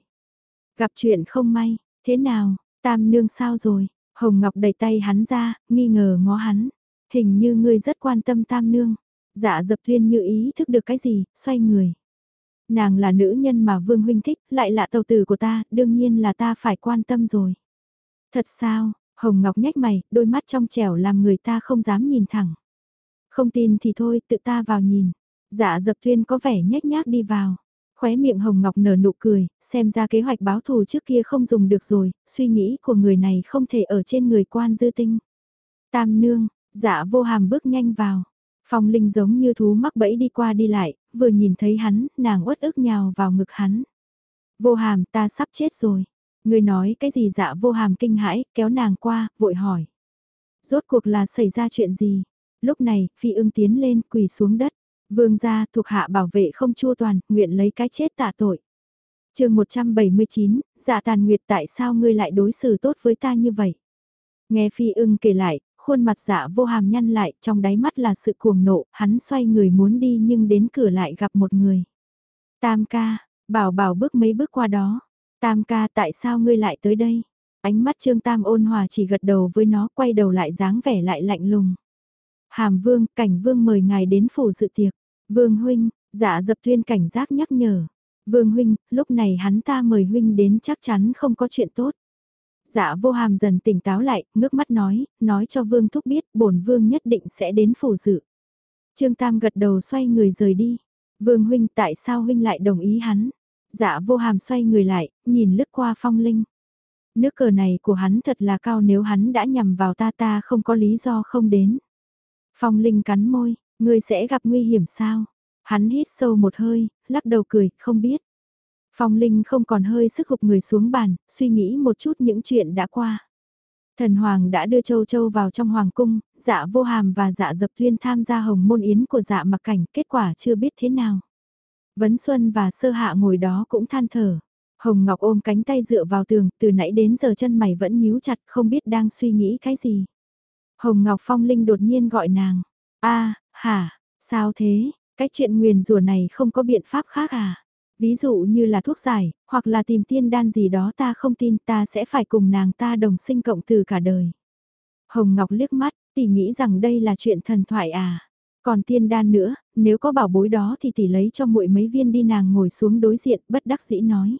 Gặp chuyện không may, thế nào, tam nương sao rồi? Hồng Ngọc đẩy tay hắn ra, nghi ngờ ngó hắn. Hình như ngươi rất quan tâm tam nương. Dạ dập Thuyên như ý thức được cái gì, xoay người. Nàng là nữ nhân mà vương huynh thích, lại là tàu tử của ta, đương nhiên là ta phải quan tâm rồi. Thật sao, Hồng Ngọc nhếch mày, đôi mắt trong trẻo làm người ta không dám nhìn thẳng. Không tin thì thôi, tự ta vào nhìn. Dạ dập Thuyên có vẻ nhếch nhác đi vào. Khóe miệng Hồng Ngọc nở nụ cười, xem ra kế hoạch báo thù trước kia không dùng được rồi, suy nghĩ của người này không thể ở trên người quan dư tinh. Tam nương, dạ vô hàm bước nhanh vào. Phong Linh giống như thú mắc bẫy đi qua đi lại, vừa nhìn thấy hắn, nàng uất ức nhào vào ngực hắn. Vô hàm ta sắp chết rồi. Người nói cái gì dạ vô hàm kinh hãi, kéo nàng qua, vội hỏi. Rốt cuộc là xảy ra chuyện gì? Lúc này, phi ưng tiến lên, quỳ xuống đất. Vương gia thuộc hạ bảo vệ không chua toàn, nguyện lấy cái chết tạ tội. chương 179, dạ tàn nguyệt tại sao ngươi lại đối xử tốt với ta như vậy? Nghe phi ưng kể lại, khuôn mặt dạ vô hàm nhăn lại, trong đáy mắt là sự cuồng nộ, hắn xoay người muốn đi nhưng đến cửa lại gặp một người. Tam ca, bảo bảo bước mấy bước qua đó. Tam ca tại sao ngươi lại tới đây? Ánh mắt Trương Tam ôn hòa chỉ gật đầu với nó quay đầu lại dáng vẻ lại lạnh lùng. Hàm vương, cảnh vương mời ngài đến phủ dự tiệc. Vương huynh, dạ dập tuyên cảnh giác nhắc nhở. Vương huynh, lúc này hắn ta mời huynh đến chắc chắn không có chuyện tốt. Dạ vô hàm dần tỉnh táo lại, ngước mắt nói, nói cho vương thúc biết bổn vương nhất định sẽ đến phủ dự. Trương Tam gật đầu xoay người rời đi. Vương huynh tại sao huynh lại đồng ý hắn? Dạ vô hàm xoay người lại, nhìn lướt qua phong linh. Nước cờ này của hắn thật là cao nếu hắn đã nhầm vào ta ta không có lý do không đến. Phong linh cắn môi, ngươi sẽ gặp nguy hiểm sao? Hắn hít sâu một hơi, lắc đầu cười, không biết. Phong Linh không còn hơi sức hụt người xuống bàn, suy nghĩ một chút những chuyện đã qua. Thần Hoàng đã đưa Châu Châu vào trong Hoàng cung, dạ vô hàm và dạ dập Thuyên tham gia hồng môn yến của dạ mặc cảnh, kết quả chưa biết thế nào. Vấn Xuân và Sơ Hạ ngồi đó cũng than thở. Hồng Ngọc ôm cánh tay dựa vào tường, từ nãy đến giờ chân mày vẫn nhíu chặt, không biết đang suy nghĩ cái gì. Hồng Ngọc Phong Linh đột nhiên gọi nàng. a hả, sao thế, cái chuyện nguyền rủa này không có biện pháp khác à? Ví dụ như là thuốc giải, hoặc là tìm tiên đan gì đó ta không tin ta sẽ phải cùng nàng ta đồng sinh cộng từ cả đời. Hồng Ngọc liếc mắt, tỷ nghĩ rằng đây là chuyện thần thoại à? Còn tiên đan nữa, nếu có bảo bối đó thì tỷ lấy cho muội mấy viên đi nàng ngồi xuống đối diện bất đắc dĩ nói.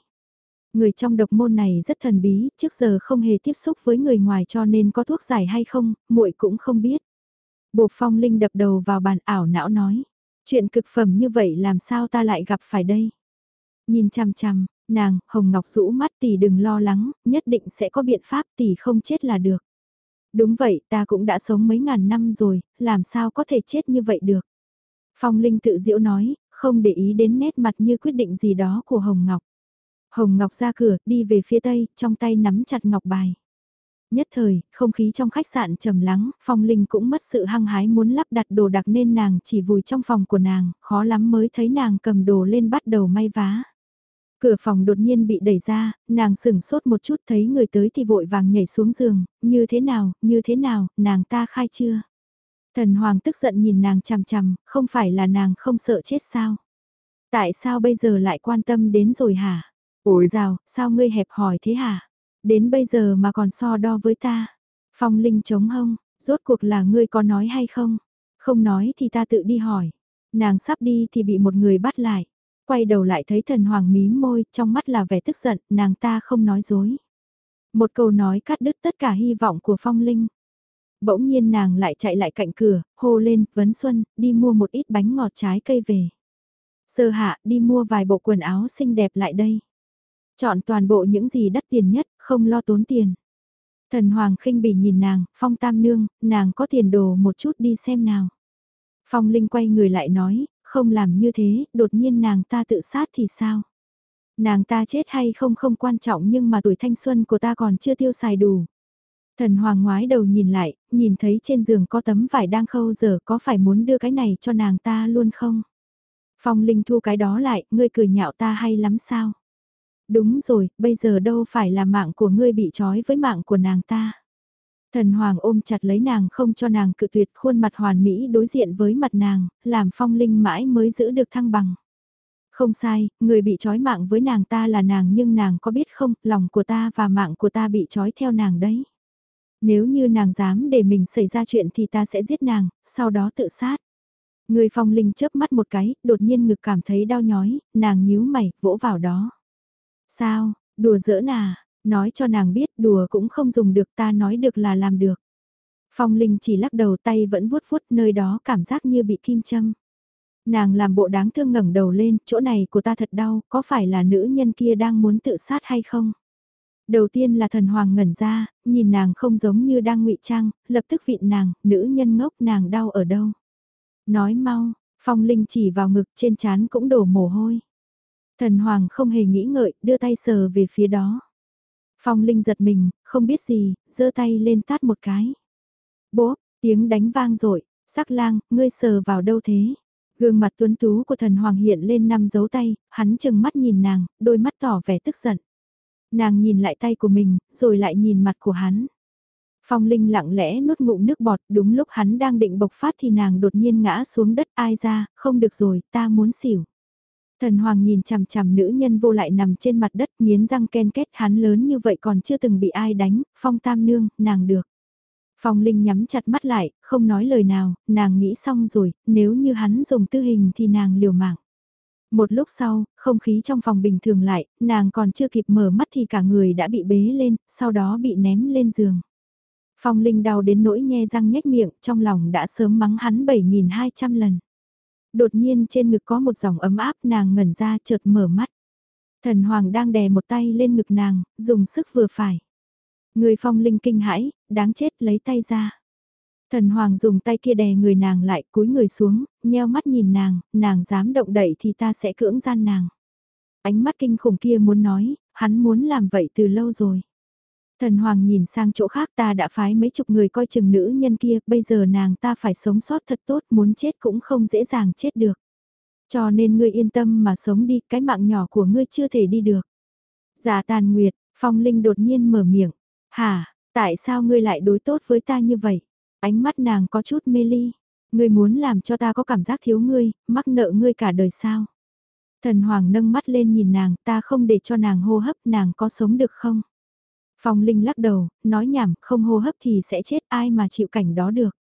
Người trong độc môn này rất thần bí, trước giờ không hề tiếp xúc với người ngoài cho nên có thuốc giải hay không, muội cũng không biết. Bột phong linh đập đầu vào bàn ảo não nói. Chuyện cực phẩm như vậy làm sao ta lại gặp phải đây? Nhìn chằm chằm, nàng, Hồng Ngọc rũ mắt tỷ đừng lo lắng, nhất định sẽ có biện pháp tỷ không chết là được. Đúng vậy, ta cũng đã sống mấy ngàn năm rồi, làm sao có thể chết như vậy được. Phong Linh tự diễu nói, không để ý đến nét mặt như quyết định gì đó của Hồng Ngọc. Hồng Ngọc ra cửa, đi về phía tây, trong tay nắm chặt ngọc bài. Nhất thời, không khí trong khách sạn trầm lắng, Phong Linh cũng mất sự hăng hái muốn lắp đặt đồ đặc nên nàng chỉ vùi trong phòng của nàng, khó lắm mới thấy nàng cầm đồ lên bắt đầu may vá. Cửa phòng đột nhiên bị đẩy ra, nàng sửng sốt một chút thấy người tới thì vội vàng nhảy xuống giường, như thế nào, như thế nào, nàng ta khai chưa? Thần Hoàng tức giận nhìn nàng chằm chằm, không phải là nàng không sợ chết sao? Tại sao bây giờ lại quan tâm đến rồi hả? Ôi rào, sao ngươi hẹp hỏi thế hả? Đến bây giờ mà còn so đo với ta. Phong Linh chống hông, rốt cuộc là ngươi có nói hay không? Không nói thì ta tự đi hỏi. Nàng sắp đi thì bị một người bắt lại. Quay đầu lại thấy thần hoàng mí môi, trong mắt là vẻ tức giận, nàng ta không nói dối. Một câu nói cắt đứt tất cả hy vọng của Phong Linh. Bỗng nhiên nàng lại chạy lại cạnh cửa, hô lên, vấn xuân, đi mua một ít bánh ngọt trái cây về. Sơ hạ, đi mua vài bộ quần áo xinh đẹp lại đây. Chọn toàn bộ những gì đắt tiền nhất, không lo tốn tiền. Thần Hoàng khinh bỉ nhìn nàng, Phong Tam Nương, nàng có tiền đồ một chút đi xem nào. Phong Linh quay người lại nói, không làm như thế, đột nhiên nàng ta tự sát thì sao? Nàng ta chết hay không không quan trọng nhưng mà tuổi thanh xuân của ta còn chưa tiêu xài đủ. Thần Hoàng ngoái đầu nhìn lại, nhìn thấy trên giường có tấm vải đang khâu giờ có phải muốn đưa cái này cho nàng ta luôn không? Phong Linh thu cái đó lại, ngươi cười nhạo ta hay lắm sao? Đúng rồi, bây giờ đâu phải là mạng của ngươi bị trói với mạng của nàng ta. Thần Hoàng ôm chặt lấy nàng không cho nàng cự tuyệt khuôn mặt hoàn mỹ đối diện với mặt nàng, làm phong linh mãi mới giữ được thăng bằng. Không sai, người bị trói mạng với nàng ta là nàng nhưng nàng có biết không, lòng của ta và mạng của ta bị trói theo nàng đấy. Nếu như nàng dám để mình xảy ra chuyện thì ta sẽ giết nàng, sau đó tự sát. Người phong linh chớp mắt một cái, đột nhiên ngực cảm thấy đau nhói, nàng nhíu mày, vỗ vào đó. Sao, đùa giỡn à, nói cho nàng biết đùa cũng không dùng được ta nói được là làm được. Phong Linh chỉ lắc đầu tay vẫn vuốt vuốt nơi đó cảm giác như bị kim châm. Nàng làm bộ đáng thương ngẩng đầu lên, chỗ này của ta thật đau, có phải là nữ nhân kia đang muốn tự sát hay không? Đầu tiên là thần hoàng ngẩn ra, nhìn nàng không giống như đang ngụy trang, lập tức vịn nàng, nữ nhân ngốc nàng đau ở đâu? Nói mau, Phong Linh chỉ vào ngực trên chán cũng đổ mồ hôi. Thần Hoàng không hề nghĩ ngợi, đưa tay sờ về phía đó. Phong Linh giật mình, không biết gì, giơ tay lên tát một cái. Bố, tiếng đánh vang rội, sắc lang, ngươi sờ vào đâu thế? Gương mặt tuấn tú của thần Hoàng hiện lên năm dấu tay, hắn chừng mắt nhìn nàng, đôi mắt tỏ vẻ tức giận. Nàng nhìn lại tay của mình, rồi lại nhìn mặt của hắn. Phong Linh lặng lẽ nuốt ngụm nước bọt, đúng lúc hắn đang định bộc phát thì nàng đột nhiên ngã xuống đất ai ra, không được rồi, ta muốn xỉu. Thần Hoàng nhìn chằm chằm nữ nhân vô lại nằm trên mặt đất nghiến răng ken kết hắn lớn như vậy còn chưa từng bị ai đánh, phong tam nương, nàng được. Phong Linh nhắm chặt mắt lại, không nói lời nào, nàng nghĩ xong rồi, nếu như hắn dùng tư hình thì nàng liều mạng. Một lúc sau, không khí trong phòng bình thường lại, nàng còn chưa kịp mở mắt thì cả người đã bị bế lên, sau đó bị ném lên giường. Phong Linh đau đến nỗi nhe răng nhếch miệng, trong lòng đã sớm mắng hắn 7.200 lần đột nhiên trên ngực có một dòng ấm áp nàng ngẩn ra chợt mở mắt. Thần Hoàng đang đè một tay lên ngực nàng, dùng sức vừa phải. Người phong linh kinh hãi, đáng chết lấy tay ra. Thần Hoàng dùng tay kia đè người nàng lại cúi người xuống, nheo mắt nhìn nàng, nàng dám động đậy thì ta sẽ cưỡng gian nàng. Ánh mắt kinh khủng kia muốn nói, hắn muốn làm vậy từ lâu rồi. Thần Hoàng nhìn sang chỗ khác ta đã phái mấy chục người coi chừng nữ nhân kia, bây giờ nàng ta phải sống sót thật tốt, muốn chết cũng không dễ dàng chết được. Cho nên ngươi yên tâm mà sống đi, cái mạng nhỏ của ngươi chưa thể đi được. giả tàn nguyệt, phong linh đột nhiên mở miệng. Hả, tại sao ngươi lại đối tốt với ta như vậy? Ánh mắt nàng có chút mê ly. Ngươi muốn làm cho ta có cảm giác thiếu ngươi, mắc nợ ngươi cả đời sao? Thần Hoàng nâng mắt lên nhìn nàng, ta không để cho nàng hô hấp, nàng có sống được không? Phong Linh lắc đầu, nói nhảm, không hô hấp thì sẽ chết, ai mà chịu cảnh đó được.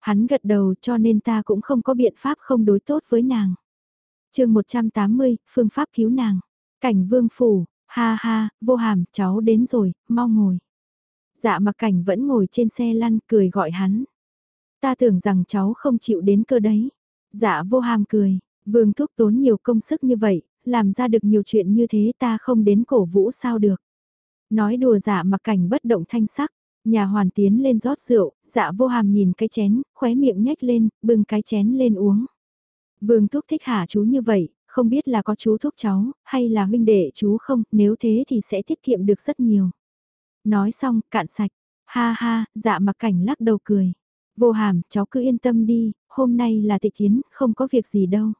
Hắn gật đầu cho nên ta cũng không có biện pháp không đối tốt với nàng. chương 180, phương pháp cứu nàng. Cảnh vương phủ, ha ha, vô hàm, cháu đến rồi, mau ngồi. Dạ mặc cảnh vẫn ngồi trên xe lăn cười gọi hắn. Ta tưởng rằng cháu không chịu đến cơ đấy. Dạ vô hàm cười, vương thúc tốn nhiều công sức như vậy, làm ra được nhiều chuyện như thế ta không đến cổ vũ sao được. Nói đùa dạ mặc cảnh bất động thanh sắc, nhà hoàn tiến lên rót rượu, dạ vô hàm nhìn cái chén, khóe miệng nhếch lên, bưng cái chén lên uống. Vương thúc thích hả chú như vậy, không biết là có chú thúc cháu, hay là huynh đệ chú không, nếu thế thì sẽ tiết kiệm được rất nhiều. Nói xong, cạn sạch, ha ha, dạ mặc cảnh lắc đầu cười. Vô hàm, cháu cứ yên tâm đi, hôm nay là tịch kiến, không có việc gì đâu.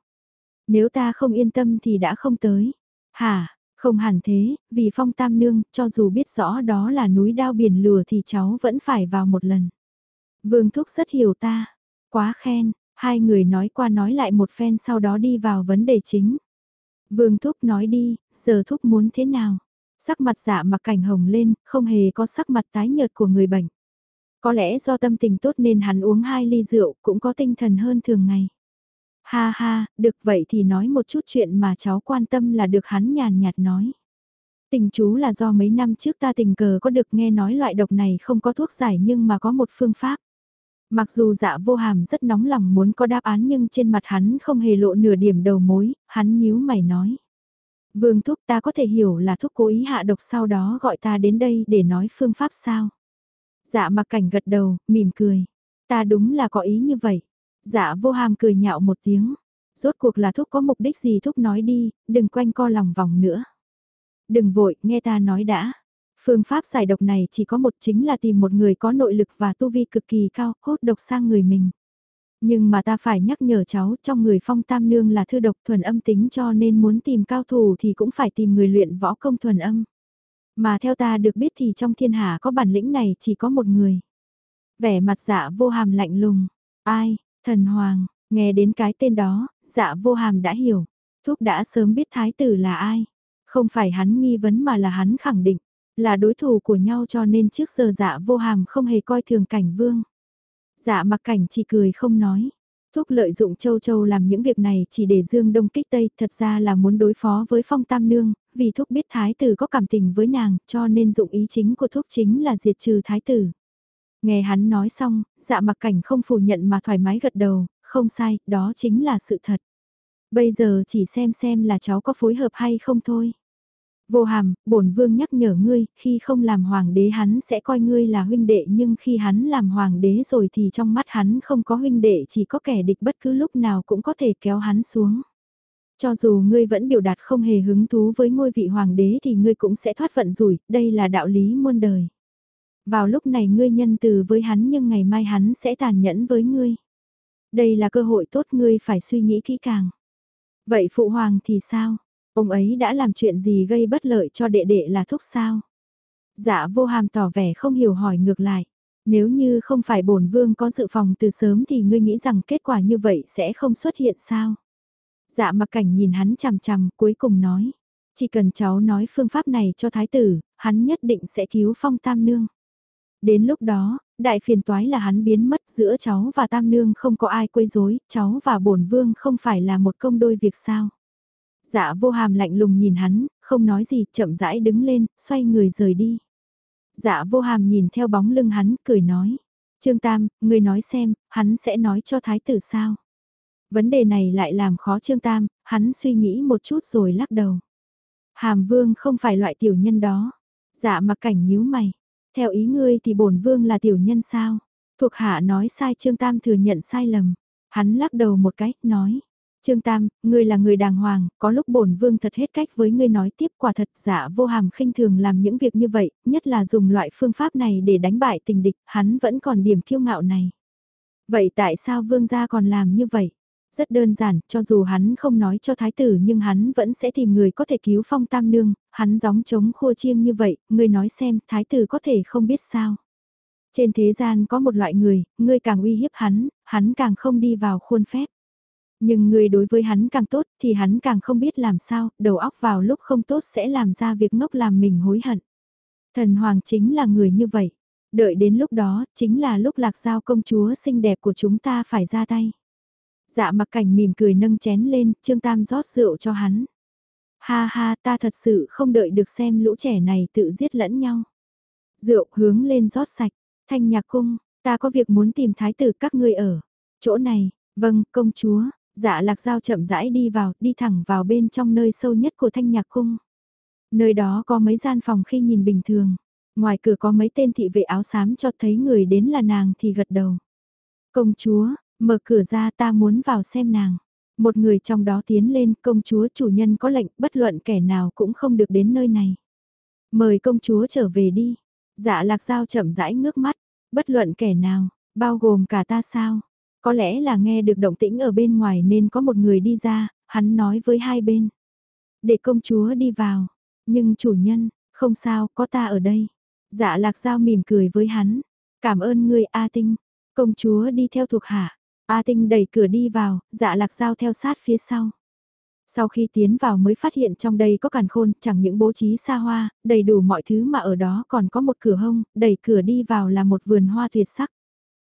Nếu ta không yên tâm thì đã không tới. Hả, không hẳn thế, vì phong tam nương, cho dù biết rõ đó là núi đao biển lửa thì cháu vẫn phải vào một lần. Vương Thúc rất hiểu ta. Quá khen, hai người nói qua nói lại một phen sau đó đi vào vấn đề chính. Vương Thúc nói đi, giờ Thúc muốn thế nào? Sắc mặt dạ mặc cảnh hồng lên, không hề có sắc mặt tái nhợt của người bệnh. Có lẽ do tâm tình tốt nên hắn uống hai ly rượu cũng có tinh thần hơn thường ngày. Ha ha, được vậy thì nói một chút chuyện mà cháu quan tâm là được hắn nhàn nhạt nói. Tình chú là do mấy năm trước ta tình cờ có được nghe nói loại độc này không có thuốc giải nhưng mà có một phương pháp. Mặc dù dạ vô hàm rất nóng lòng muốn có đáp án nhưng trên mặt hắn không hề lộ nửa điểm đầu mối, hắn nhíu mày nói. Vương thúc ta có thể hiểu là thúc cố ý hạ độc sau đó gọi ta đến đây để nói phương pháp sao. Dạ mặc cảnh gật đầu, mỉm cười. Ta đúng là có ý như vậy. Dạ vô hàm cười nhạo một tiếng. Rốt cuộc là thúc có mục đích gì thúc nói đi, đừng quanh co lòng vòng nữa. Đừng vội, nghe ta nói đã. Phương pháp giải độc này chỉ có một chính là tìm một người có nội lực và tu vi cực kỳ cao, hốt độc sang người mình. Nhưng mà ta phải nhắc nhở cháu, trong người phong tam nương là thư độc thuần âm tính cho nên muốn tìm cao thủ thì cũng phải tìm người luyện võ công thuần âm. Mà theo ta được biết thì trong thiên hạ có bản lĩnh này chỉ có một người. Vẻ mặt dạ vô hàm lạnh lùng. Ai, thần hoàng, nghe đến cái tên đó, dạ vô hàm đã hiểu. Thúc đã sớm biết thái tử là ai. Không phải hắn nghi vấn mà là hắn khẳng định. Là đối thủ của nhau cho nên trước giờ dạ vô hàm không hề coi thường cảnh vương. Dạ mặc cảnh chỉ cười không nói. Thúc lợi dụng châu châu làm những việc này chỉ để dương đông kích tây, thật ra là muốn đối phó với phong tam nương, vì thúc biết thái tử có cảm tình với nàng, cho nên dụng ý chính của thúc chính là diệt trừ thái tử. Nghe hắn nói xong, dạ mặc cảnh không phủ nhận mà thoải mái gật đầu, không sai, đó chính là sự thật. Bây giờ chỉ xem xem là cháu có phối hợp hay không thôi. Vô hàm, bổn vương nhắc nhở ngươi, khi không làm hoàng đế hắn sẽ coi ngươi là huynh đệ nhưng khi hắn làm hoàng đế rồi thì trong mắt hắn không có huynh đệ chỉ có kẻ địch bất cứ lúc nào cũng có thể kéo hắn xuống. Cho dù ngươi vẫn biểu đạt không hề hứng thú với ngôi vị hoàng đế thì ngươi cũng sẽ thoát vận rủi, đây là đạo lý muôn đời. Vào lúc này ngươi nhân từ với hắn nhưng ngày mai hắn sẽ tàn nhẫn với ngươi. Đây là cơ hội tốt ngươi phải suy nghĩ kỹ càng. Vậy phụ hoàng thì sao? Ông ấy đã làm chuyện gì gây bất lợi cho đệ đệ là thúc sao? Dạ vô hàm tỏ vẻ không hiểu hỏi ngược lại. Nếu như không phải bổn vương có dự phòng từ sớm thì ngươi nghĩ rằng kết quả như vậy sẽ không xuất hiện sao? Dạ mặc cảnh nhìn hắn chằm chằm cuối cùng nói. Chỉ cần cháu nói phương pháp này cho thái tử, hắn nhất định sẽ cứu phong tam nương. Đến lúc đó, đại phiền toái là hắn biến mất giữa cháu và tam nương không có ai quấy rối, cháu và bổn vương không phải là một công đôi việc sao. Dạ vô hàm lạnh lùng nhìn hắn, không nói gì, chậm rãi đứng lên, xoay người rời đi. Dạ vô hàm nhìn theo bóng lưng hắn, cười nói. Trương Tam, người nói xem, hắn sẽ nói cho thái tử sao? Vấn đề này lại làm khó Trương Tam, hắn suy nghĩ một chút rồi lắc đầu. Hàm vương không phải loại tiểu nhân đó. Dạ mặc cảnh nhíu mày. Theo ý ngươi thì bổn vương là tiểu nhân sao? Thuộc hạ nói sai Trương Tam thừa nhận sai lầm. Hắn lắc đầu một cái, nói. Trương Tam, ngươi là người đàng hoàng, có lúc bổn vương thật hết cách với ngươi nói tiếp quả thật giả vô hàm khinh thường làm những việc như vậy, nhất là dùng loại phương pháp này để đánh bại tình địch, hắn vẫn còn điểm kiêu ngạo này. Vậy tại sao vương gia còn làm như vậy? Rất đơn giản, cho dù hắn không nói cho thái tử nhưng hắn vẫn sẽ tìm người có thể cứu phong tam nương, hắn gióng chống khua chiêng như vậy, ngươi nói xem thái tử có thể không biết sao. Trên thế gian có một loại người, ngươi càng uy hiếp hắn, hắn càng không đi vào khuôn phép. Nhưng người đối với hắn càng tốt thì hắn càng không biết làm sao, đầu óc vào lúc không tốt sẽ làm ra việc ngốc làm mình hối hận. Thần Hoàng chính là người như vậy. Đợi đến lúc đó, chính là lúc lạc giao công chúa xinh đẹp của chúng ta phải ra tay. Dạ mặc cảnh mỉm cười nâng chén lên, Trương Tam rót rượu cho hắn. Ha ha ta thật sự không đợi được xem lũ trẻ này tự giết lẫn nhau. Rượu hướng lên rót sạch, thanh nhạc cung, ta có việc muốn tìm thái tử các ngươi ở. Chỗ này, vâng, công chúa, dạ lạc giao chậm rãi đi vào, đi thẳng vào bên trong nơi sâu nhất của thanh nhạc cung. Nơi đó có mấy gian phòng khi nhìn bình thường. Ngoài cửa có mấy tên thị vệ áo xám cho thấy người đến là nàng thì gật đầu. Công chúa, mở cửa ra ta muốn vào xem nàng. Một người trong đó tiến lên, công chúa chủ nhân có lệnh, bất luận kẻ nào cũng không được đến nơi này. Mời công chúa trở về đi. Dạ lạc dao chậm rãi ngước mắt, bất luận kẻ nào, bao gồm cả ta sao. Có lẽ là nghe được động tĩnh ở bên ngoài nên có một người đi ra, hắn nói với hai bên. Để công chúa đi vào, nhưng chủ nhân, không sao, có ta ở đây. Dạ lạc giao mỉm cười với hắn. Cảm ơn ngươi A Tinh. Công chúa đi theo thuộc hạ. A Tinh đẩy cửa đi vào, dạ lạc giao theo sát phía sau. Sau khi tiến vào mới phát hiện trong đây có càn khôn, chẳng những bố trí xa hoa, đầy đủ mọi thứ mà ở đó còn có một cửa hông, đẩy cửa đi vào là một vườn hoa tuyệt sắc.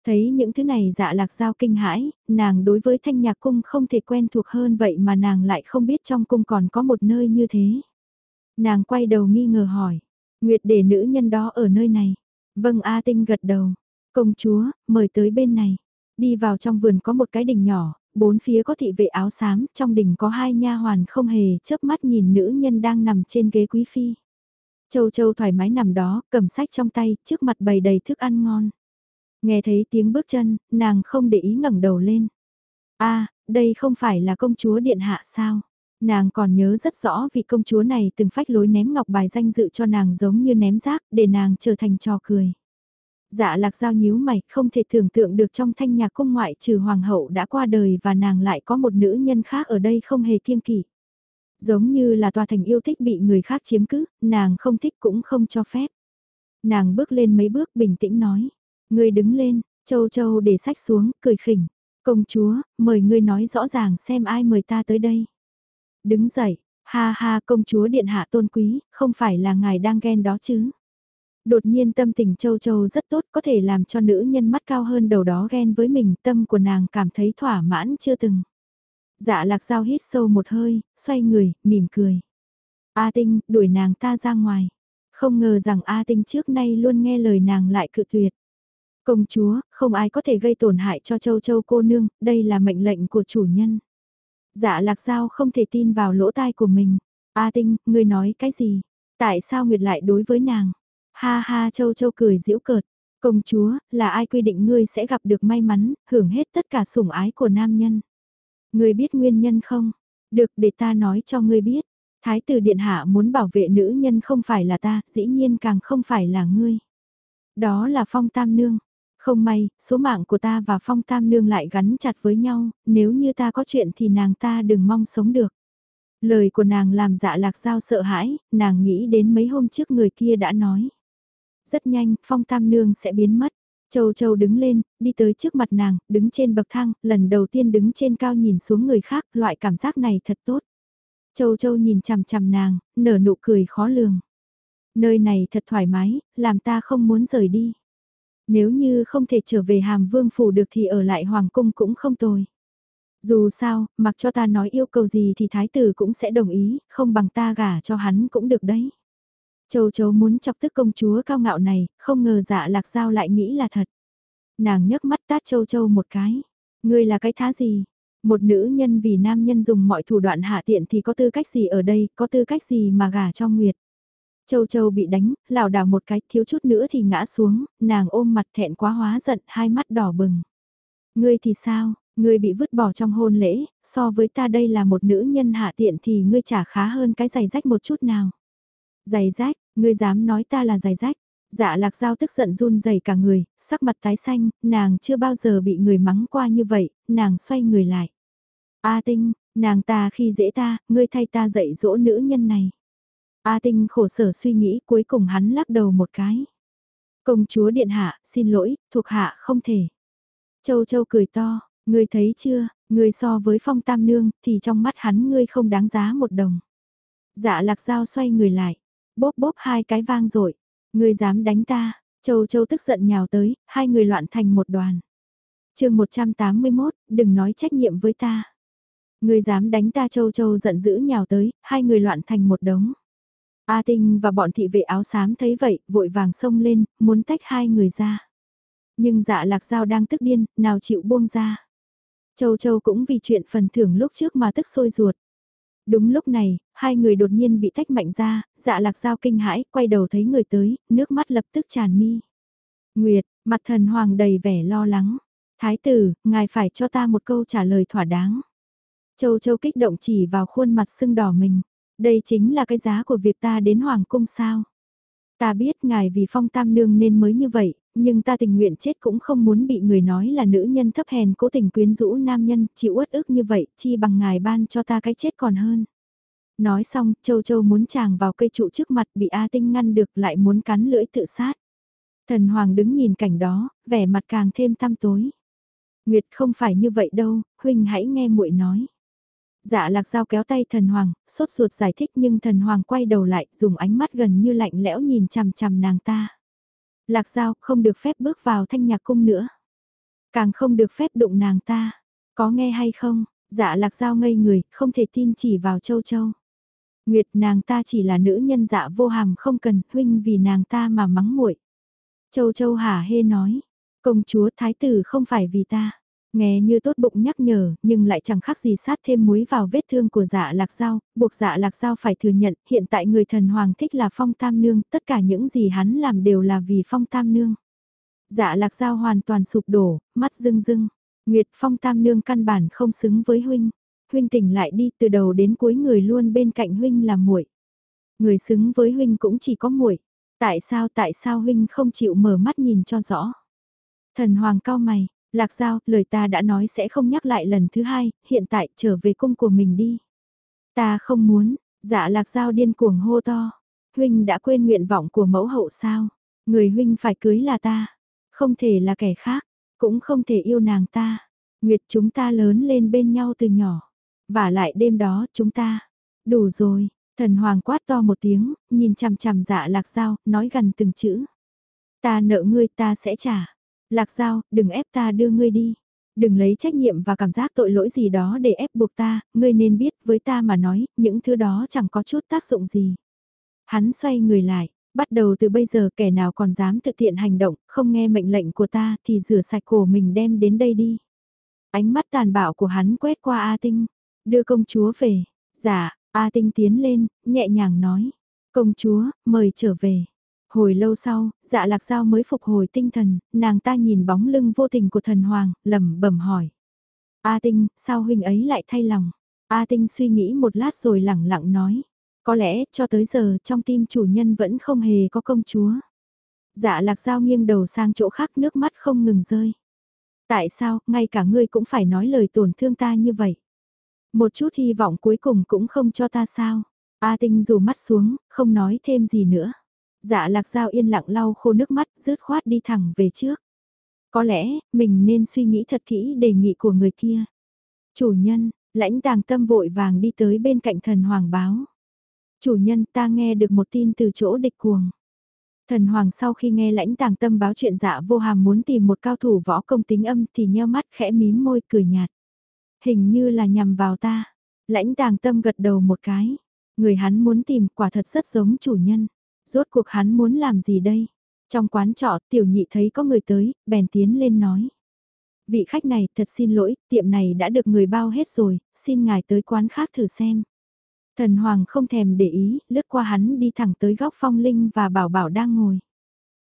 Thấy những thứ này dạ lạc giao kinh hãi, nàng đối với thanh nhạc cung không thể quen thuộc hơn vậy mà nàng lại không biết trong cung còn có một nơi như thế. Nàng quay đầu nghi ngờ hỏi, Nguyệt để nữ nhân đó ở nơi này. Vâng A Tinh gật đầu. Công chúa, mời tới bên này. Đi vào trong vườn có một cái đình nhỏ, bốn phía có thị vệ áo xám, trong đình có hai nha hoàn không hề chớp mắt nhìn nữ nhân đang nằm trên ghế quý phi. Châu Châu thoải mái nằm đó, cầm sách trong tay, trước mặt bày đầy thức ăn ngon. Nghe thấy tiếng bước chân, nàng không để ý ngẩng đầu lên. a đây không phải là công chúa điện hạ sao? Nàng còn nhớ rất rõ vị công chúa này từng phách lối ném ngọc bài danh dự cho nàng giống như ném rác để nàng trở thành trò cười. Dạ lạc giao nhíu mày không thể tưởng tượng được trong thanh nhạc cung ngoại trừ hoàng hậu đã qua đời và nàng lại có một nữ nhân khác ở đây không hề kiêng kỵ. Giống như là tòa thành yêu thích bị người khác chiếm cứ, nàng không thích cũng không cho phép. Nàng bước lên mấy bước bình tĩnh nói. Người đứng lên, châu châu để sách xuống, cười khỉnh. Công chúa, mời ngươi nói rõ ràng xem ai mời ta tới đây. Đứng dậy, ha ha công chúa điện hạ tôn quý, không phải là ngài đang ghen đó chứ. Đột nhiên tâm tình châu châu rất tốt có thể làm cho nữ nhân mắt cao hơn đầu đó ghen với mình tâm của nàng cảm thấy thỏa mãn chưa từng. Dạ lạc dao hít sâu một hơi, xoay người, mỉm cười. A tinh, đuổi nàng ta ra ngoài. Không ngờ rằng A tinh trước nay luôn nghe lời nàng lại cự tuyệt. Công chúa, không ai có thể gây tổn hại cho châu châu cô nương, đây là mệnh lệnh của chủ nhân. Dạ lạc giao không thể tin vào lỗ tai của mình. A tinh, ngươi nói cái gì? Tại sao Nguyệt lại đối với nàng? Ha ha châu châu cười giễu cợt. Công chúa, là ai quy định ngươi sẽ gặp được may mắn, hưởng hết tất cả sủng ái của nam nhân? Ngươi biết nguyên nhân không? Được để ta nói cho ngươi biết. Thái tử Điện Hạ muốn bảo vệ nữ nhân không phải là ta, dĩ nhiên càng không phải là ngươi. Đó là phong tam nương. Không may, số mạng của ta và phong tam nương lại gắn chặt với nhau, nếu như ta có chuyện thì nàng ta đừng mong sống được. Lời của nàng làm dạ lạc giao sợ hãi, nàng nghĩ đến mấy hôm trước người kia đã nói. Rất nhanh, phong tam nương sẽ biến mất. Châu Châu đứng lên, đi tới trước mặt nàng, đứng trên bậc thang, lần đầu tiên đứng trên cao nhìn xuống người khác, loại cảm giác này thật tốt. Châu Châu nhìn chằm chằm nàng, nở nụ cười khó lường. Nơi này thật thoải mái, làm ta không muốn rời đi. Nếu như không thể trở về hàm vương phủ được thì ở lại hoàng cung cũng không tồi. Dù sao, mặc cho ta nói yêu cầu gì thì thái tử cũng sẽ đồng ý, không bằng ta gả cho hắn cũng được đấy. Châu chấu muốn chọc tức công chúa cao ngạo này, không ngờ dạ lạc giao lại nghĩ là thật. Nàng nhấc mắt tát châu châu một cái. Ngươi là cái thá gì? Một nữ nhân vì nam nhân dùng mọi thủ đoạn hạ tiện thì có tư cách gì ở đây, có tư cách gì mà gả cho Nguyệt. Châu Châu bị đánh, lảo đảo một cái, thiếu chút nữa thì ngã xuống, nàng ôm mặt thẹn quá hóa giận, hai mắt đỏ bừng. Ngươi thì sao, ngươi bị vứt bỏ trong hôn lễ, so với ta đây là một nữ nhân hạ tiện thì ngươi chả khá hơn cái giày rách một chút nào. Giày rách, ngươi dám nói ta là giày rách. Dạ lạc giao tức giận run rẩy cả người, sắc mặt tái xanh, nàng chưa bao giờ bị người mắng qua như vậy, nàng xoay người lại. A Tinh, nàng ta khi dễ ta, ngươi thay ta dạy dỗ nữ nhân này. A Tinh khổ sở suy nghĩ cuối cùng hắn lắc đầu một cái. Công chúa điện hạ, xin lỗi, thuộc hạ không thể. Châu Châu cười to, ngươi thấy chưa, ngươi so với phong tam nương thì trong mắt hắn ngươi không đáng giá một đồng. Dạ lạc dao xoay người lại, bóp bóp hai cái vang rồi, ngươi dám đánh ta, Châu Châu tức giận nhào tới, hai người loạn thành một đoàn. chương 181, đừng nói trách nhiệm với ta. Ngươi dám đánh ta Châu Châu giận dữ nhào tới, hai người loạn thành một đống. A Tinh và bọn thị vệ áo xám thấy vậy, vội vàng xông lên, muốn tách hai người ra. Nhưng dạ lạc dao đang tức điên, nào chịu buông ra. Châu Châu cũng vì chuyện phần thưởng lúc trước mà tức sôi ruột. Đúng lúc này, hai người đột nhiên bị tách mạnh ra, dạ lạc dao kinh hãi, quay đầu thấy người tới, nước mắt lập tức tràn mi. Nguyệt, mặt thần hoàng đầy vẻ lo lắng. Thái tử, ngài phải cho ta một câu trả lời thỏa đáng. Châu Châu kích động chỉ vào khuôn mặt sưng đỏ mình. Đây chính là cái giá của việc ta đến Hoàng cung sao. Ta biết ngài vì phong tam nương nên mới như vậy, nhưng ta tình nguyện chết cũng không muốn bị người nói là nữ nhân thấp hèn cố tình quyến rũ nam nhân, chịu uất ức như vậy, chi bằng ngài ban cho ta cái chết còn hơn. Nói xong, Châu Châu muốn chàng vào cây trụ trước mặt bị A Tinh ngăn được lại muốn cắn lưỡi tự sát. Thần Hoàng đứng nhìn cảnh đó, vẻ mặt càng thêm tăm tối. Nguyệt không phải như vậy đâu, huynh hãy nghe muội nói. Dạ lạc dao kéo tay thần hoàng, sốt ruột giải thích nhưng thần hoàng quay đầu lại, dùng ánh mắt gần như lạnh lẽo nhìn chằm chằm nàng ta. Lạc Giao không được phép bước vào thanh nhạc cung nữa. Càng không được phép đụng nàng ta. Có nghe hay không? Dạ lạc Giao ngây người, không thể tin chỉ vào châu châu. Nguyệt nàng ta chỉ là nữ nhân dạ vô hàm không cần, huynh vì nàng ta mà mắng muội. Châu châu hả hê nói, công chúa thái tử không phải vì ta. Nghe như tốt bụng nhắc nhở, nhưng lại chẳng khác gì sát thêm muối vào vết thương của dạ lạc giao, buộc dạ lạc giao phải thừa nhận, hiện tại người thần hoàng thích là phong tam nương, tất cả những gì hắn làm đều là vì phong tam nương. Dạ lạc giao hoàn toàn sụp đổ, mắt rưng rưng, Nguyệt phong tam nương căn bản không xứng với huynh. Huynh tỉnh lại đi từ đầu đến cuối người luôn bên cạnh huynh là muội. Người xứng với huynh cũng chỉ có muội. Tại sao tại sao huynh không chịu mở mắt nhìn cho rõ? Thần hoàng cao mày, Lạc Giao, lời ta đã nói sẽ không nhắc lại lần thứ hai, hiện tại trở về cung của mình đi. Ta không muốn, dạ Lạc Giao điên cuồng hô to. Huynh đã quên nguyện vọng của mẫu hậu sao? Người huynh phải cưới là ta, không thể là kẻ khác, cũng không thể yêu nàng ta. Nguyệt chúng ta lớn lên bên nhau từ nhỏ, và lại đêm đó chúng ta, đủ rồi, thần hoàng quát to một tiếng, nhìn chằm chằm dạ lạc dao, nói gần từng chữ. Ta nợ ngươi ta sẽ trả, Lạc Giao, đừng ép ta đưa ngươi đi. Đừng lấy trách nhiệm và cảm giác tội lỗi gì đó để ép buộc ta, ngươi nên biết với ta mà nói, những thứ đó chẳng có chút tác dụng gì. Hắn xoay người lại, bắt đầu từ bây giờ kẻ nào còn dám thực hiện hành động, không nghe mệnh lệnh của ta thì rửa sạch cổ mình đem đến đây đi. Ánh mắt tàn bạo của hắn quét qua A Tinh, đưa công chúa về. Dạ, A Tinh tiến lên, nhẹ nhàng nói. Công chúa, mời trở về. Hồi lâu sau, dạ lạc giao mới phục hồi tinh thần, nàng ta nhìn bóng lưng vô tình của thần hoàng, lẩm bẩm hỏi. A tinh, sao huynh ấy lại thay lòng? A tinh suy nghĩ một lát rồi lẳng lặng nói. Có lẽ, cho tới giờ, trong tim chủ nhân vẫn không hề có công chúa. Dạ lạc giao nghiêng đầu sang chỗ khác nước mắt không ngừng rơi. Tại sao, ngay cả ngươi cũng phải nói lời tổn thương ta như vậy? Một chút hy vọng cuối cùng cũng không cho ta sao? A tinh dù mắt xuống, không nói thêm gì nữa. Dạ lạc dao yên lặng lau khô nước mắt, rứt khoát đi thẳng về trước. Có lẽ, mình nên suy nghĩ thật kỹ đề nghị của người kia. Chủ nhân, lãnh tàng tâm vội vàng đi tới bên cạnh thần hoàng báo. Chủ nhân ta nghe được một tin từ chỗ địch cuồng. Thần hoàng sau khi nghe lãnh tàng tâm báo chuyện dạ vô hàm muốn tìm một cao thủ võ công tính âm thì nheo mắt khẽ mím môi cười nhạt. Hình như là nhằm vào ta. Lãnh tàng tâm gật đầu một cái. Người hắn muốn tìm quả thật rất giống chủ nhân. Rốt cuộc hắn muốn làm gì đây? Trong quán trọ tiểu nhị thấy có người tới, bèn tiến lên nói. Vị khách này thật xin lỗi, tiệm này đã được người bao hết rồi, xin ngài tới quán khác thử xem. Thần Hoàng không thèm để ý, lướt qua hắn đi thẳng tới góc phong linh và bảo bảo đang ngồi.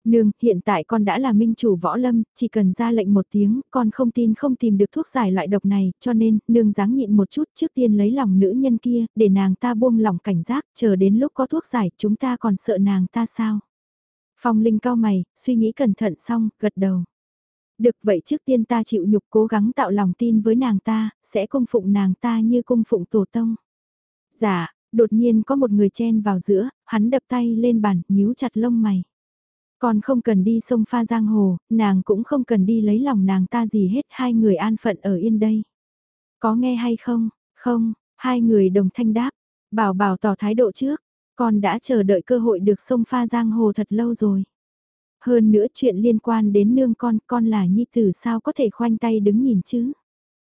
Nương, hiện tại con đã là minh chủ võ lâm, chỉ cần ra lệnh một tiếng, con không tin không tìm được thuốc giải loại độc này, cho nên, nương dáng nhịn một chút trước tiên lấy lòng nữ nhân kia, để nàng ta buông lòng cảnh giác, chờ đến lúc có thuốc giải, chúng ta còn sợ nàng ta sao? Phong Linh cao mày, suy nghĩ cẩn thận xong, gật đầu. Được vậy trước tiên ta chịu nhục cố gắng tạo lòng tin với nàng ta, sẽ cung phụng nàng ta như cung phụng tổ tông. Dạ, đột nhiên có một người chen vào giữa, hắn đập tay lên bàn, nhíu chặt lông mày. Còn không cần đi sông pha giang hồ, nàng cũng không cần đi lấy lòng nàng ta gì hết, hai người an phận ở yên đây. Có nghe hay không? Không, hai người đồng thanh đáp, bảo bảo tỏ thái độ trước, con đã chờ đợi cơ hội được sông pha giang hồ thật lâu rồi. Hơn nữa chuyện liên quan đến nương con, con là nhi tử sao có thể khoanh tay đứng nhìn chứ?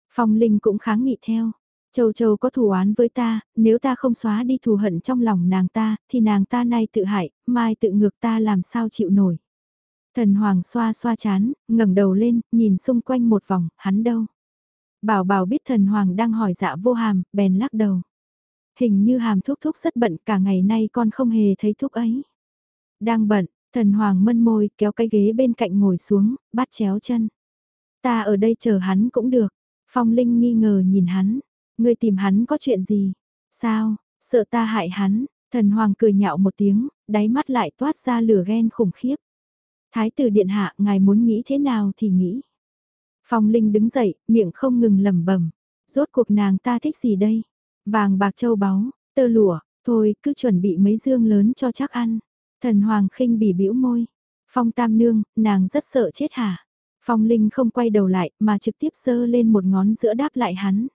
Phong Linh cũng kháng nghị theo. Châu Châu có thù oán với ta, nếu ta không xóa đi thù hận trong lòng nàng ta, thì nàng ta nay tự hại, mai tự ngược ta làm sao chịu nổi. Thần Hoàng xoa xoa chán, ngẩng đầu lên, nhìn xung quanh một vòng, hắn đâu. Bảo bảo biết thần Hoàng đang hỏi dạ vô hàm, bèn lắc đầu. Hình như hàm thúc thúc rất bận, cả ngày nay con không hề thấy thúc ấy. Đang bận, thần Hoàng mân môi, kéo cái ghế bên cạnh ngồi xuống, bắt chéo chân. Ta ở đây chờ hắn cũng được. Phong Linh nghi ngờ nhìn hắn. Ngươi tìm hắn có chuyện gì? Sao, sợ ta hại hắn? Thần Hoàng cười nhạo một tiếng, đáy mắt lại toát ra lửa ghen khủng khiếp. Thái tử điện hạ, ngài muốn nghĩ thế nào thì nghĩ. Phong Linh đứng dậy, miệng không ngừng lẩm bẩm. Rốt cuộc nàng ta thích gì đây? Vàng bạc châu báu, tơ lụa, thôi cứ chuẩn bị mấy dương lớn cho chắc ăn. Thần Hoàng khinh bỉ bĩu môi. Phong Tam Nương, nàng rất sợ chết hả? Phong Linh không quay đầu lại mà trực tiếp sơ lên một ngón giữa đáp lại hắn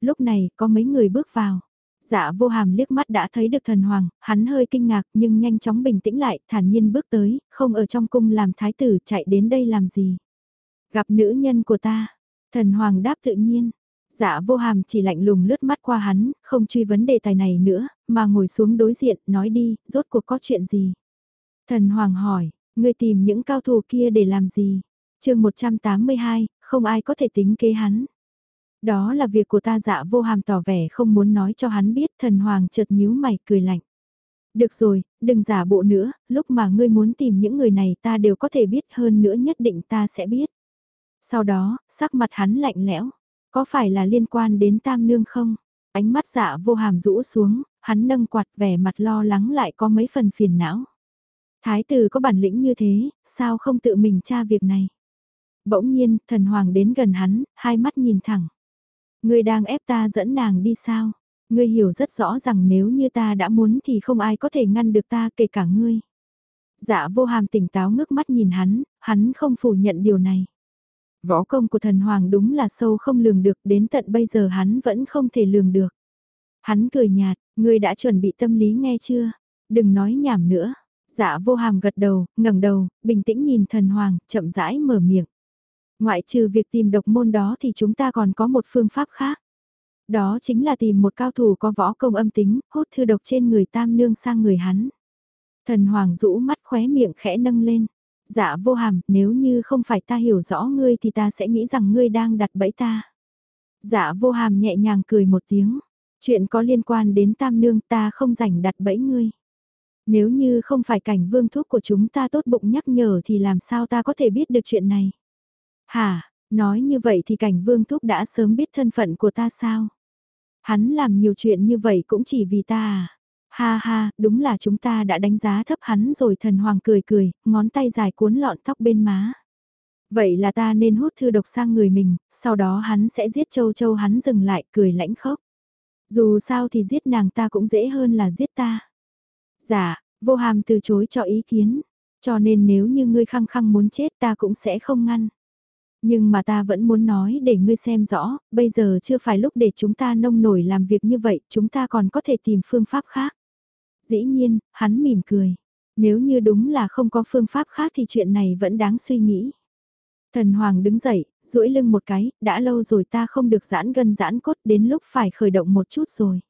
lúc này có mấy người bước vào. Dạ vô hàm liếc mắt đã thấy được thần hoàng, hắn hơi kinh ngạc nhưng nhanh chóng bình tĩnh lại, thản nhiên bước tới, không ở trong cung làm thái tử chạy đến đây làm gì. Gặp nữ nhân của ta, thần hoàng đáp tự nhiên. Dạ vô hàm chỉ lạnh lùng lướt mắt qua hắn, không truy vấn đề tài này nữa, mà ngồi xuống đối diện, nói đi, rốt cuộc có chuyện gì. Thần hoàng hỏi, ngươi tìm những cao thủ kia để làm gì? chương 182, không ai có thể tính kế hắn. Đó là việc của ta dạ vô hàm tỏ vẻ không muốn nói cho hắn biết thần hoàng chợt nhíu mày cười lạnh. Được rồi, đừng giả bộ nữa, lúc mà ngươi muốn tìm những người này ta đều có thể biết hơn nữa nhất định ta sẽ biết. Sau đó, sắc mặt hắn lạnh lẽo, có phải là liên quan đến tam nương không? Ánh mắt dạ vô hàm rũ xuống, hắn nâng quạt vẻ mặt lo lắng lại có mấy phần phiền não. Thái tử có bản lĩnh như thế, sao không tự mình tra việc này? Bỗng nhiên, thần hoàng đến gần hắn, hai mắt nhìn thẳng. Ngươi đang ép ta dẫn nàng đi sao? Ngươi hiểu rất rõ rằng nếu như ta đã muốn thì không ai có thể ngăn được ta kể cả ngươi. Dạ vô hàm tỉnh táo ngước mắt nhìn hắn, hắn không phủ nhận điều này. Võ công của thần hoàng đúng là sâu không lường được, đến tận bây giờ hắn vẫn không thể lường được. Hắn cười nhạt, ngươi đã chuẩn bị tâm lý nghe chưa? Đừng nói nhảm nữa. Dạ vô hàm gật đầu, ngẩng đầu, bình tĩnh nhìn thần hoàng, chậm rãi mở miệng. Ngoại trừ việc tìm độc môn đó thì chúng ta còn có một phương pháp khác. Đó chính là tìm một cao thủ có võ công âm tính, hút thư độc trên người tam nương sang người hắn. Thần Hoàng rũ mắt khóe miệng khẽ nâng lên. Dạ vô hàm, nếu như không phải ta hiểu rõ ngươi thì ta sẽ nghĩ rằng ngươi đang đặt bẫy ta. Dạ vô hàm nhẹ nhàng cười một tiếng. Chuyện có liên quan đến tam nương ta không rảnh đặt bẫy ngươi. Nếu như không phải cảnh vương thuốc của chúng ta tốt bụng nhắc nhở thì làm sao ta có thể biết được chuyện này. Hả, nói như vậy thì cảnh vương thúc đã sớm biết thân phận của ta sao? Hắn làm nhiều chuyện như vậy cũng chỉ vì ta à? Ha ha, đúng là chúng ta đã đánh giá thấp hắn rồi thần hoàng cười cười, ngón tay dài cuốn lọn tóc bên má. Vậy là ta nên hút thư độc sang người mình, sau đó hắn sẽ giết châu châu hắn dừng lại cười lãnh khốc. Dù sao thì giết nàng ta cũng dễ hơn là giết ta. Dạ, vô hàm từ chối cho ý kiến, cho nên nếu như ngươi khăng khăng muốn chết ta cũng sẽ không ngăn. Nhưng mà ta vẫn muốn nói để ngươi xem rõ, bây giờ chưa phải lúc để chúng ta nông nổi làm việc như vậy, chúng ta còn có thể tìm phương pháp khác. Dĩ nhiên, hắn mỉm cười. Nếu như đúng là không có phương pháp khác thì chuyện này vẫn đáng suy nghĩ. Thần Hoàng đứng dậy, duỗi lưng một cái, đã lâu rồi ta không được giãn gân giãn cốt đến lúc phải khởi động một chút rồi.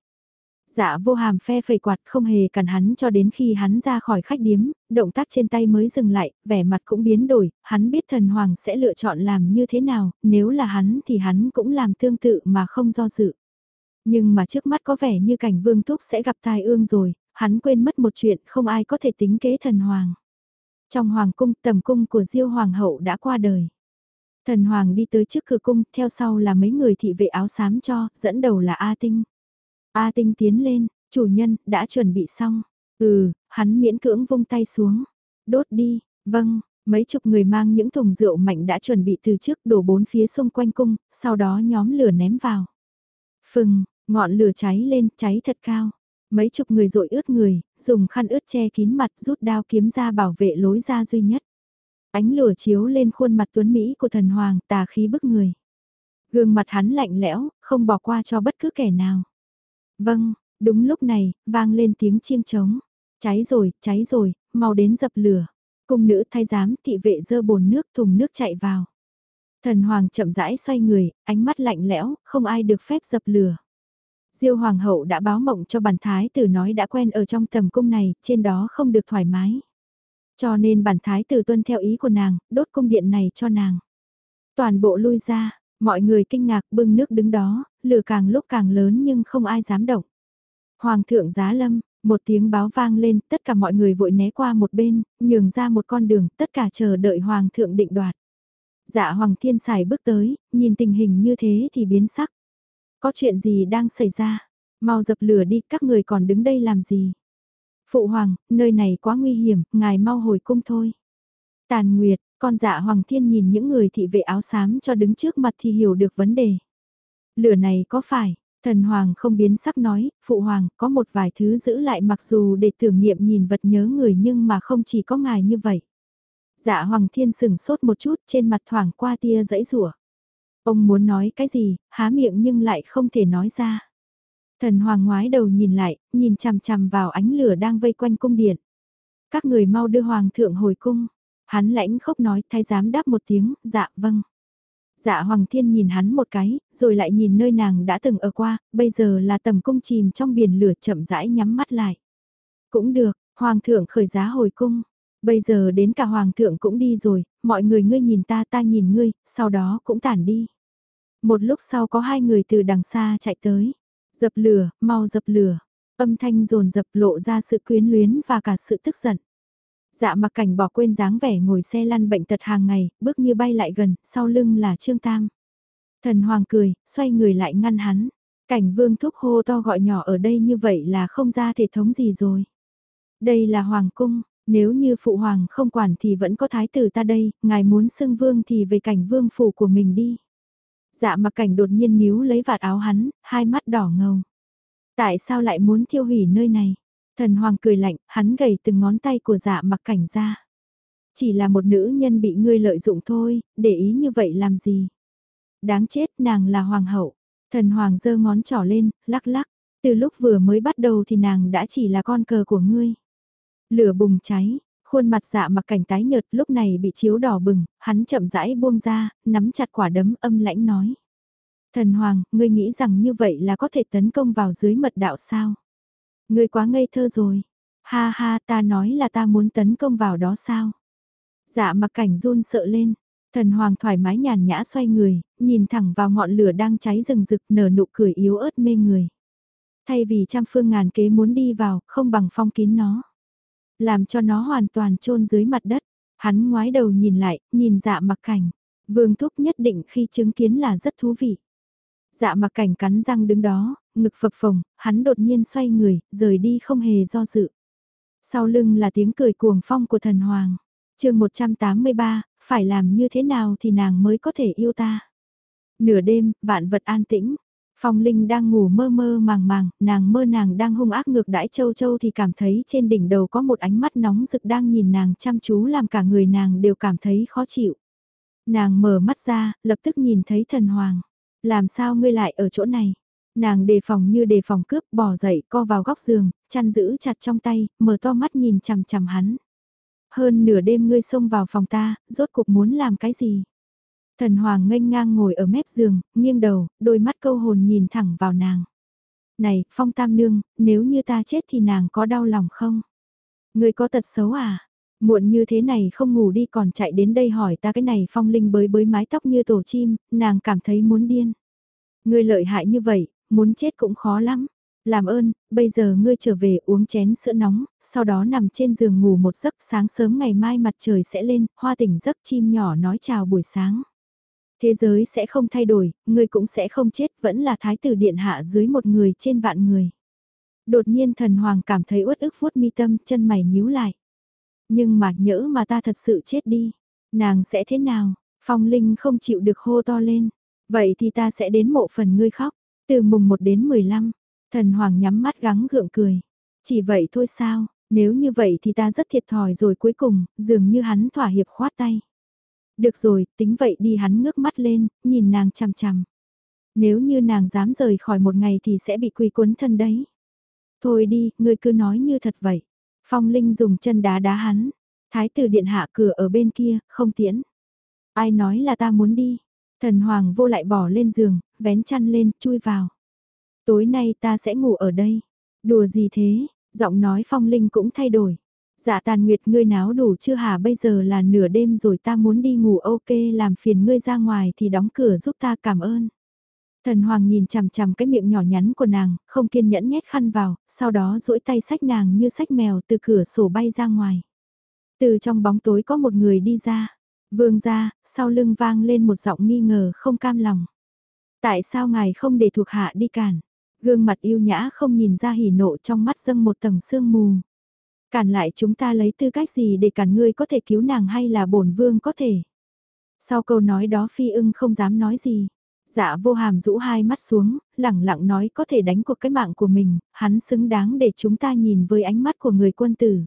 Dạ vô hàm phe phẩy quạt không hề cản hắn cho đến khi hắn ra khỏi khách điếm, động tác trên tay mới dừng lại, vẻ mặt cũng biến đổi, hắn biết thần hoàng sẽ lựa chọn làm như thế nào, nếu là hắn thì hắn cũng làm tương tự mà không do dự. Nhưng mà trước mắt có vẻ như cảnh vương thúc sẽ gặp tai ương rồi, hắn quên mất một chuyện không ai có thể tính kế thần hoàng. Trong hoàng cung tầm cung của diêu hoàng hậu đã qua đời. Thần hoàng đi tới trước cửa cung, theo sau là mấy người thị vệ áo xám cho, dẫn đầu là A Tinh. A Tinh tiến lên, chủ nhân, đã chuẩn bị xong. Ừ, hắn miễn cưỡng vung tay xuống. Đốt đi, vâng, Mấy chục người mang những thùng rượu mạnh đã chuẩn bị từ trước đổ bốn phía xung quanh cung, sau đó nhóm lửa ném vào. Phừng, ngọn lửa cháy lên, cháy thật cao. Mấy chục người rội ướt người, dùng khăn ướt che kín mặt rút đao kiếm ra bảo vệ lối ra duy nhất. Ánh lửa chiếu lên khuôn mặt tuấn Mỹ của thần hoàng tà khí bức người. Gương mặt hắn lạnh lẽo, không bỏ qua cho bất cứ kẻ nào. Vâng, đúng lúc này, vang lên tiếng chiêng trống. Cháy rồi, cháy rồi, mau đến dập lửa. Cung nữ thay giám thị vệ dơ bồn nước thùng nước chạy vào. Thần hoàng chậm rãi xoay người, ánh mắt lạnh lẽo, không ai được phép dập lửa. Diêu hoàng hậu đã báo mộng cho bản thái tử nói đã quen ở trong tầm cung này, trên đó không được thoải mái. Cho nên bản thái tử tuân theo ý của nàng, đốt cung điện này cho nàng. Toàn bộ lui ra, mọi người kinh ngạc bưng nước đứng đó, lửa càng lúc càng lớn nhưng không ai dám động. Hoàng thượng giá lâm, một tiếng báo vang lên, tất cả mọi người vội né qua một bên, nhường ra một con đường, tất cả chờ đợi Hoàng thượng định đoạt. Dạ Hoàng Thiên xài bước tới, nhìn tình hình như thế thì biến sắc. Có chuyện gì đang xảy ra? Mau dập lửa đi, các người còn đứng đây làm gì? Phụ Hoàng, nơi này quá nguy hiểm, ngài mau hồi cung thôi. Tàn Nguyệt, con dạ Hoàng Thiên nhìn những người thị vệ áo xám cho đứng trước mặt thì hiểu được vấn đề. Lửa này có phải, Thần Hoàng không biến sắc nói, Phụ Hoàng, có một vài thứ giữ lại mặc dù để tưởng niệm nhìn vật nhớ người nhưng mà không chỉ có ngài như vậy. Dạ Hoàng Thiên sừng sốt một chút trên mặt thoảng qua tia dãy rủa. Ông muốn nói cái gì, há miệng nhưng lại không thể nói ra. Thần Hoàng ngoái đầu nhìn lại, nhìn chằm chằm vào ánh lửa đang vây quanh cung điện. Các người mau đưa Hoàng thượng hồi cung. Hắn lãnh khốc nói, thái giám đáp một tiếng, dạ vâng. Dạ Hoàng Thiên nhìn hắn một cái, rồi lại nhìn nơi nàng đã từng ở qua, bây giờ là tầm cung chìm trong biển lửa chậm rãi nhắm mắt lại. Cũng được, Hoàng thượng khởi giá hồi cung. Bây giờ đến cả Hoàng thượng cũng đi rồi, mọi người ngươi nhìn ta ta nhìn ngươi, sau đó cũng tản đi. Một lúc sau có hai người từ đằng xa chạy tới. Dập lửa, mau dập lửa. Âm thanh rồn dập lộ ra sự quyến luyến và cả sự tức giận. Dạ mặc cảnh bỏ quên dáng vẻ ngồi xe lăn bệnh tật hàng ngày, bước như bay lại gần, sau lưng là Trương Tam. Thần Hoàng cười, xoay người lại ngăn hắn. Cảnh vương thúc hô to gọi nhỏ ở đây như vậy là không ra thể thống gì rồi. Đây là Hoàng cung, nếu như phụ hoàng không quản thì vẫn có thái tử ta đây, ngài muốn xưng vương thì về cảnh vương phủ của mình đi. Dạ mặc cảnh đột nhiên níu lấy vạt áo hắn, hai mắt đỏ ngầu. Tại sao lại muốn thiêu hủy nơi này? Thần hoàng cười lạnh, hắn gầy từng ngón tay của dạ mặc cảnh ra. Chỉ là một nữ nhân bị ngươi lợi dụng thôi, để ý như vậy làm gì? Đáng chết, nàng là hoàng hậu. Thần hoàng giơ ngón trỏ lên, lắc lắc. Từ lúc vừa mới bắt đầu thì nàng đã chỉ là con cờ của ngươi. Lửa bùng cháy, khuôn mặt dạ mặc cảnh tái nhợt lúc này bị chiếu đỏ bừng, hắn chậm rãi buông ra, nắm chặt quả đấm âm lãnh nói. Thần hoàng, ngươi nghĩ rằng như vậy là có thể tấn công vào dưới mật đạo sao? Người quá ngây thơ rồi. Ha ha ta nói là ta muốn tấn công vào đó sao? Dạ mặc cảnh run sợ lên. Thần hoàng thoải mái nhàn nhã xoay người, nhìn thẳng vào ngọn lửa đang cháy rừng rực nở nụ cười yếu ớt mê người. Thay vì trăm phương ngàn kế muốn đi vào, không bằng phong kín nó. Làm cho nó hoàn toàn chôn dưới mặt đất. Hắn ngoái đầu nhìn lại, nhìn dạ mặc cảnh. Vương thúc nhất định khi chứng kiến là rất thú vị. Dạ mặc cảnh cắn răng đứng đó, ngực phập phồng, hắn đột nhiên xoay người, rời đi không hề do dự. Sau lưng là tiếng cười cuồng phong của thần hoàng. chương 183, phải làm như thế nào thì nàng mới có thể yêu ta. Nửa đêm, vạn vật an tĩnh. Phong Linh đang ngủ mơ mơ màng màng, nàng mơ nàng đang hung ác ngược đãi châu châu thì cảm thấy trên đỉnh đầu có một ánh mắt nóng rực đang nhìn nàng chăm chú làm cả người nàng đều cảm thấy khó chịu. Nàng mở mắt ra, lập tức nhìn thấy thần hoàng. Làm sao ngươi lại ở chỗ này? Nàng đề phòng như đề phòng cướp bỏ dậy co vào góc giường, chăn giữ chặt trong tay, mở to mắt nhìn chằm chằm hắn. Hơn nửa đêm ngươi xông vào phòng ta, rốt cuộc muốn làm cái gì? Thần Hoàng nghênh ngang ngồi ở mép giường, nghiêng đầu, đôi mắt câu hồn nhìn thẳng vào nàng. Này, Phong Tam Nương, nếu như ta chết thì nàng có đau lòng không? Ngươi có tật xấu à? Muộn như thế này không ngủ đi còn chạy đến đây hỏi ta cái này Phong Linh bới bới mái tóc như tổ chim, nàng cảm thấy muốn điên. Ngươi lợi hại như vậy, muốn chết cũng khó lắm. Làm ơn, bây giờ ngươi trở về uống chén sữa nóng, sau đó nằm trên giường ngủ một giấc sáng sớm ngày mai mặt trời sẽ lên, hoa tỉnh giấc chim nhỏ nói chào buổi sáng. Thế giới sẽ không thay đổi, ngươi cũng sẽ không chết, vẫn là thái tử điện hạ dưới một người trên vạn người. Đột nhiên thần hoàng cảm thấy uất ức vuốt mi tâm, chân mày nhíu lại. Nhưng mà nhỡ mà ta thật sự chết đi, nàng sẽ thế nào? Phong Linh không chịu được hô to lên. Vậy thì ta sẽ đến mộ phần ngươi khóc, từ mùng 1 đến 15. Thần Hoàng nhắm mắt gắng gượng cười. Chỉ vậy thôi sao, nếu như vậy thì ta rất thiệt thòi rồi cuối cùng, dường như hắn thỏa hiệp khoát tay. Được rồi, tính vậy đi hắn ngước mắt lên, nhìn nàng chằm chằm. Nếu như nàng dám rời khỏi một ngày thì sẽ bị quy cuốn thân đấy. Thôi đi, ngươi cứ nói như thật vậy. Phong Linh dùng chân đá đá hắn. Thái tử điện hạ cửa ở bên kia, không tiễn. Ai nói là ta muốn đi. Thần Hoàng vô lại bỏ lên giường, vén chăn lên, chui vào. Tối nay ta sẽ ngủ ở đây. Đùa gì thế, giọng nói Phong Linh cũng thay đổi. Dạ tàn nguyệt ngươi náo đủ chưa hả bây giờ là nửa đêm rồi ta muốn đi ngủ ok làm phiền ngươi ra ngoài thì đóng cửa giúp ta cảm ơn. Thần Hoàng nhìn chằm chằm cái miệng nhỏ nhắn của nàng, không kiên nhẫn nhét khăn vào, sau đó duỗi tay sách nàng như sách mèo từ cửa sổ bay ra ngoài. Từ trong bóng tối có một người đi ra. Vương ra, sau lưng vang lên một giọng nghi ngờ không cam lòng. Tại sao ngài không để thuộc hạ đi cản? Gương mặt yêu nhã không nhìn ra hỉ nộ trong mắt dâng một tầng sương mù. Cản lại chúng ta lấy tư cách gì để cản ngươi có thể cứu nàng hay là bổn vương có thể? Sau câu nói đó phi ưng không dám nói gì. Dạ vô hàm rũ hai mắt xuống, lẳng lặng nói có thể đánh cuộc cái mạng của mình, hắn xứng đáng để chúng ta nhìn với ánh mắt của người quân tử.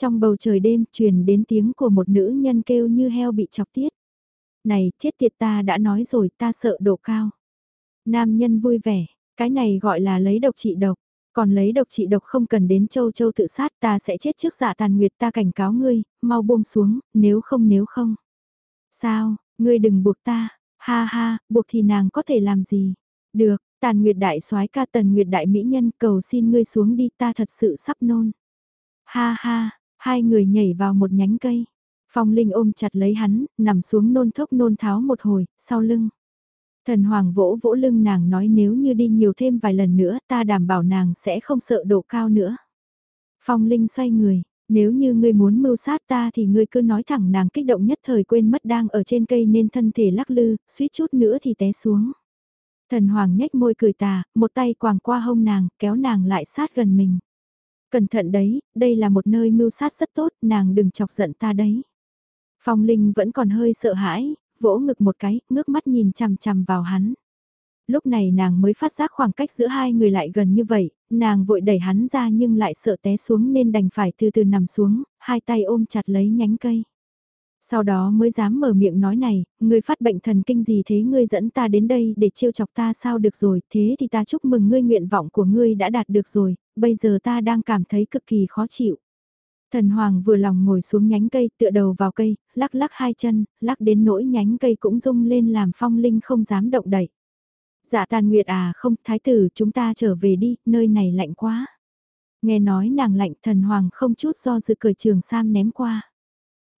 Trong bầu trời đêm truyền đến tiếng của một nữ nhân kêu như heo bị chọc tiết. Này, chết tiệt ta đã nói rồi ta sợ độ cao. Nam nhân vui vẻ, cái này gọi là lấy độc trị độc. Còn lấy độc trị độc không cần đến châu châu tự sát ta sẽ chết trước dạ tàn nguyệt ta cảnh cáo ngươi, mau buông xuống, nếu không nếu không. Sao, ngươi đừng buộc ta, ha ha, buộc thì nàng có thể làm gì? Được, tàn nguyệt đại soái ca tần nguyệt đại mỹ nhân cầu xin ngươi xuống đi ta thật sự sắp nôn. Ha ha, hai người nhảy vào một nhánh cây. Phong Linh ôm chặt lấy hắn, nằm xuống nôn thốc nôn tháo một hồi, sau lưng. Thần Hoàng vỗ vỗ lưng nàng nói nếu như đi nhiều thêm vài lần nữa ta đảm bảo nàng sẽ không sợ độ cao nữa. Phong Linh xoay người, nếu như ngươi muốn mưu sát ta thì ngươi cứ nói thẳng nàng kích động nhất thời quên mất đang ở trên cây nên thân thể lắc lư, suýt chút nữa thì té xuống. Thần Hoàng nhếch môi cười tà, một tay quàng qua hông nàng, kéo nàng lại sát gần mình. Cẩn thận đấy, đây là một nơi mưu sát rất tốt, nàng đừng chọc giận ta đấy. Phong Linh vẫn còn hơi sợ hãi, vỗ ngực một cái, ngước mắt nhìn chằm chằm vào hắn. Lúc này nàng mới phát giác khoảng cách giữa hai người lại gần như vậy, nàng vội đẩy hắn ra nhưng lại sợ té xuống nên đành phải từ từ nằm xuống, hai tay ôm chặt lấy nhánh cây. Sau đó mới dám mở miệng nói này, ngươi phát bệnh thần kinh gì thế ngươi dẫn ta đến đây để trêu chọc ta sao được rồi, thế thì ta chúc mừng ngươi nguyện vọng của ngươi đã đạt được rồi, bây giờ ta đang cảm thấy cực kỳ khó chịu. Thần Hoàng vừa lòng ngồi xuống nhánh cây tựa đầu vào cây, lắc lắc hai chân, lắc đến nỗi nhánh cây cũng rung lên làm phong linh không dám động đậy. Dạ tàn nguyệt à không, thái tử chúng ta trở về đi, nơi này lạnh quá. Nghe nói nàng lạnh thần Hoàng không chút do dự cởi trường sam ném qua.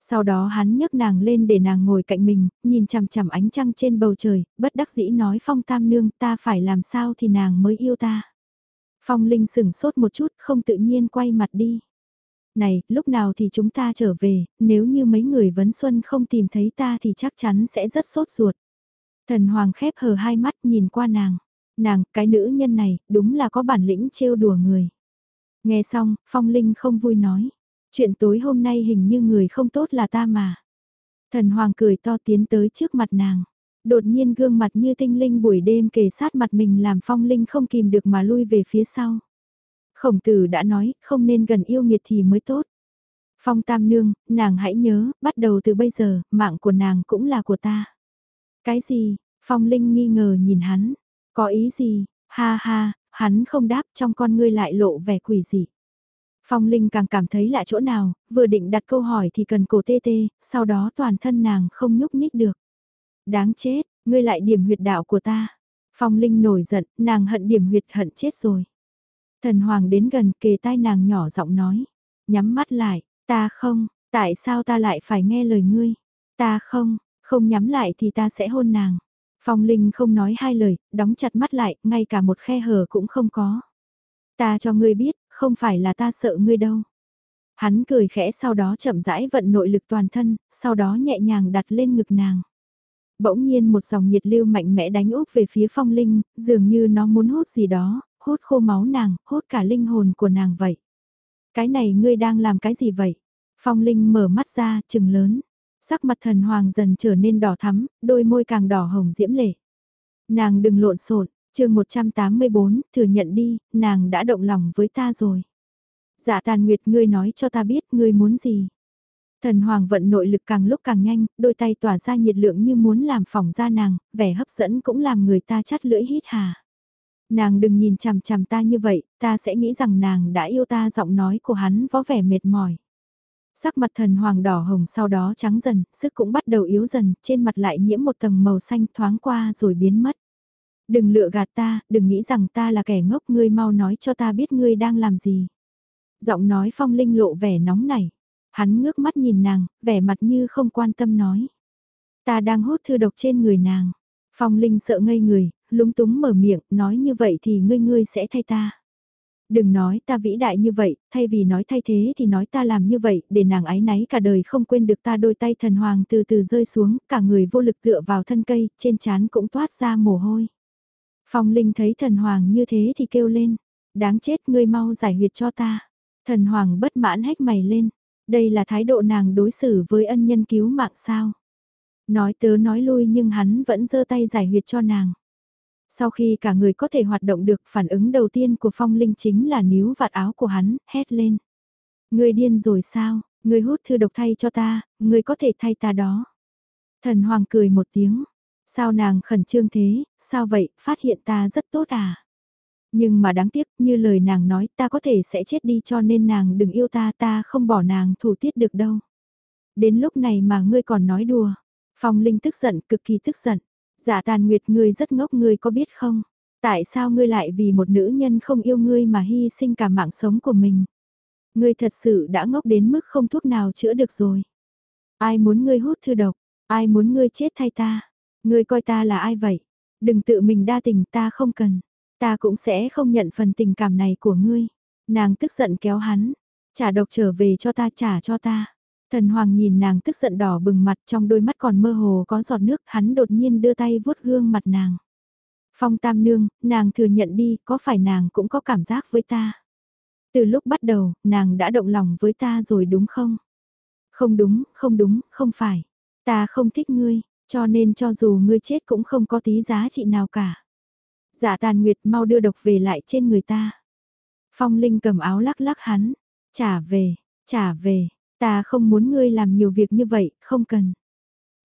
Sau đó hắn nhấc nàng lên để nàng ngồi cạnh mình, nhìn chằm chằm ánh trăng trên bầu trời, bất đắc dĩ nói phong tam nương ta phải làm sao thì nàng mới yêu ta. Phong Linh sửng sốt một chút không tự nhiên quay mặt đi. Này, lúc nào thì chúng ta trở về, nếu như mấy người vấn xuân không tìm thấy ta thì chắc chắn sẽ rất sốt ruột. Thần Hoàng khép hờ hai mắt nhìn qua nàng. Nàng, cái nữ nhân này, đúng là có bản lĩnh trêu đùa người. Nghe xong, Phong Linh không vui nói. Chuyện tối hôm nay hình như người không tốt là ta mà. Thần Hoàng cười to tiến tới trước mặt nàng. Đột nhiên gương mặt như tinh linh buổi đêm kề sát mặt mình làm Phong Linh không kìm được mà lui về phía sau. Khổng tử đã nói, không nên gần yêu nghiệt thì mới tốt. Phong Tam Nương, nàng hãy nhớ, bắt đầu từ bây giờ, mạng của nàng cũng là của ta. Cái gì? Phong Linh nghi ngờ nhìn hắn. Có ý gì? Ha ha, hắn không đáp trong con ngươi lại lộ vẻ quỷ dị. Phong Linh càng cảm thấy lạ chỗ nào, vừa định đặt câu hỏi thì cần cổ tê tê, sau đó toàn thân nàng không nhúc nhích được. Đáng chết, ngươi lại điểm huyệt đạo của ta. Phong Linh nổi giận, nàng hận điểm huyệt hận chết rồi. Thần Hoàng đến gần kề tai nàng nhỏ giọng nói. Nhắm mắt lại, ta không, tại sao ta lại phải nghe lời ngươi? Ta không, không nhắm lại thì ta sẽ hôn nàng. Phong Linh không nói hai lời, đóng chặt mắt lại, ngay cả một khe hở cũng không có. Ta cho ngươi biết, không phải là ta sợ ngươi đâu. Hắn cười khẽ sau đó chậm rãi vận nội lực toàn thân, sau đó nhẹ nhàng đặt lên ngực nàng. Bỗng nhiên một dòng nhiệt lưu mạnh mẽ đánh úp về phía phong linh, dường như nó muốn hút gì đó, hút khô máu nàng, hút cả linh hồn của nàng vậy. Cái này ngươi đang làm cái gì vậy? Phong Linh mở mắt ra, trừng lớn. Sắc mặt thần hoàng dần trở nên đỏ thắm, đôi môi càng đỏ hồng diễm lệ. Nàng đừng lộn xộn, chương 184, thừa nhận đi, nàng đã động lòng với ta rồi. Dạ tàn nguyệt ngươi nói cho ta biết ngươi muốn gì. Thần hoàng vận nội lực càng lúc càng nhanh, đôi tay tỏa ra nhiệt lượng như muốn làm phỏng ra nàng, vẻ hấp dẫn cũng làm người ta chắt lưỡi hít hà. Nàng đừng nhìn chằm chằm ta như vậy, ta sẽ nghĩ rằng nàng đã yêu ta giọng nói của hắn có vẻ mệt mỏi. Sắc mặt thần hoàng đỏ hồng sau đó trắng dần, sức cũng bắt đầu yếu dần, trên mặt lại nhiễm một tầng màu xanh thoáng qua rồi biến mất. Đừng lựa gạt ta, đừng nghĩ rằng ta là kẻ ngốc ngươi mau nói cho ta biết ngươi đang làm gì. Giọng nói phong linh lộ vẻ nóng nảy. Hắn ngước mắt nhìn nàng, vẻ mặt như không quan tâm nói. Ta đang hút thư độc trên người nàng. Phong linh sợ ngây người, lúng túng mở miệng, nói như vậy thì ngươi ngươi sẽ thay ta. Đừng nói ta vĩ đại như vậy, thay vì nói thay thế thì nói ta làm như vậy, để nàng ái náy cả đời không quên được ta đôi tay thần hoàng từ từ rơi xuống, cả người vô lực tựa vào thân cây, trên trán cũng toát ra mồ hôi. Phong Linh thấy thần hoàng như thế thì kêu lên, đáng chết ngươi mau giải huyệt cho ta. Thần hoàng bất mãn hét mày lên, đây là thái độ nàng đối xử với ân nhân cứu mạng sao. Nói tớ nói lui nhưng hắn vẫn giơ tay giải huyệt cho nàng. Sau khi cả người có thể hoạt động được phản ứng đầu tiên của phong linh chính là níu vạt áo của hắn, hét lên. Người điên rồi sao, người hút thư độc thay cho ta, người có thể thay ta đó. Thần hoàng cười một tiếng, sao nàng khẩn trương thế, sao vậy, phát hiện ta rất tốt à. Nhưng mà đáng tiếc, như lời nàng nói ta có thể sẽ chết đi cho nên nàng đừng yêu ta ta không bỏ nàng thủ tiết được đâu. Đến lúc này mà ngươi còn nói đùa. Phong Linh tức giận, cực kỳ tức giận. Dạ tàn nguyệt ngươi rất ngốc ngươi có biết không? Tại sao ngươi lại vì một nữ nhân không yêu ngươi mà hy sinh cả mạng sống của mình? Ngươi thật sự đã ngốc đến mức không thuốc nào chữa được rồi. Ai muốn ngươi hút thư độc? Ai muốn ngươi chết thay ta? Ngươi coi ta là ai vậy? Đừng tự mình đa tình ta không cần. Ta cũng sẽ không nhận phần tình cảm này của ngươi. Nàng tức giận kéo hắn. Trả độc trở về cho ta trả cho ta. Thần Hoàng nhìn nàng tức giận đỏ bừng mặt trong đôi mắt còn mơ hồ có giọt nước, hắn đột nhiên đưa tay vuốt gương mặt nàng. Phong Tam Nương, nàng thừa nhận đi, có phải nàng cũng có cảm giác với ta? Từ lúc bắt đầu, nàng đã động lòng với ta rồi đúng không? Không đúng, không đúng, không phải. Ta không thích ngươi, cho nên cho dù ngươi chết cũng không có tí giá trị nào cả. Dạ tàn nguyệt mau đưa độc về lại trên người ta. Phong Linh cầm áo lắc lắc hắn. Trả về, trả về, Ta không muốn ngươi làm nhiều việc như vậy, không cần.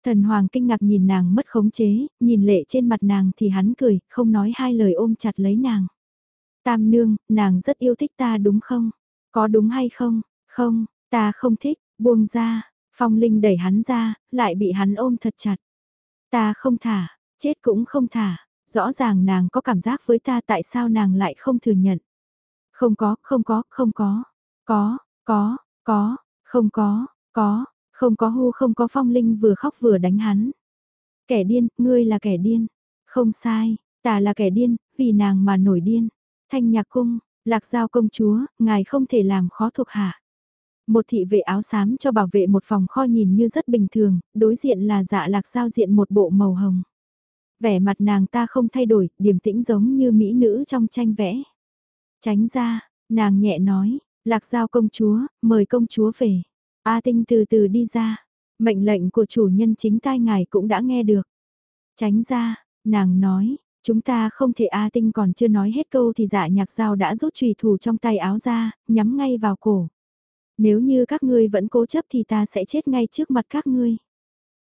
Thần Hoàng kinh ngạc nhìn nàng mất khống chế, nhìn lệ trên mặt nàng thì hắn cười, không nói hai lời ôm chặt lấy nàng. Tam nương, nàng rất yêu thích ta đúng không? Có đúng hay không? Không, ta không thích, buông ra, phong linh đẩy hắn ra, lại bị hắn ôm thật chặt. Ta không thả, chết cũng không thả, rõ ràng nàng có cảm giác với ta tại sao nàng lại không thừa nhận. Không có, không có, không có, có, có, có, không có, có, không có hu không có phong linh vừa khóc vừa đánh hắn. Kẻ điên, ngươi là kẻ điên. Không sai, ta là kẻ điên, vì nàng mà nổi điên. Thanh nhạc cung, lạc giao công chúa, ngài không thể làm khó thuộc hạ. Một thị vệ áo xám cho bảo vệ một phòng kho nhìn như rất bình thường, đối diện là dạ lạc giao diện một bộ màu hồng. Vẻ mặt nàng ta không thay đổi, điềm tĩnh giống như mỹ nữ trong tranh vẽ. Tránh ra, nàng nhẹ nói, Lạc giao công chúa, mời công chúa về. A tinh từ từ đi ra. Mệnh lệnh của chủ nhân chính tai ngài cũng đã nghe được. Tránh ra, nàng nói, chúng ta không thể A tinh còn chưa nói hết câu thì dạ nhạc dao đã rút trùy thủ trong tay áo ra, nhắm ngay vào cổ. Nếu như các ngươi vẫn cố chấp thì ta sẽ chết ngay trước mặt các ngươi.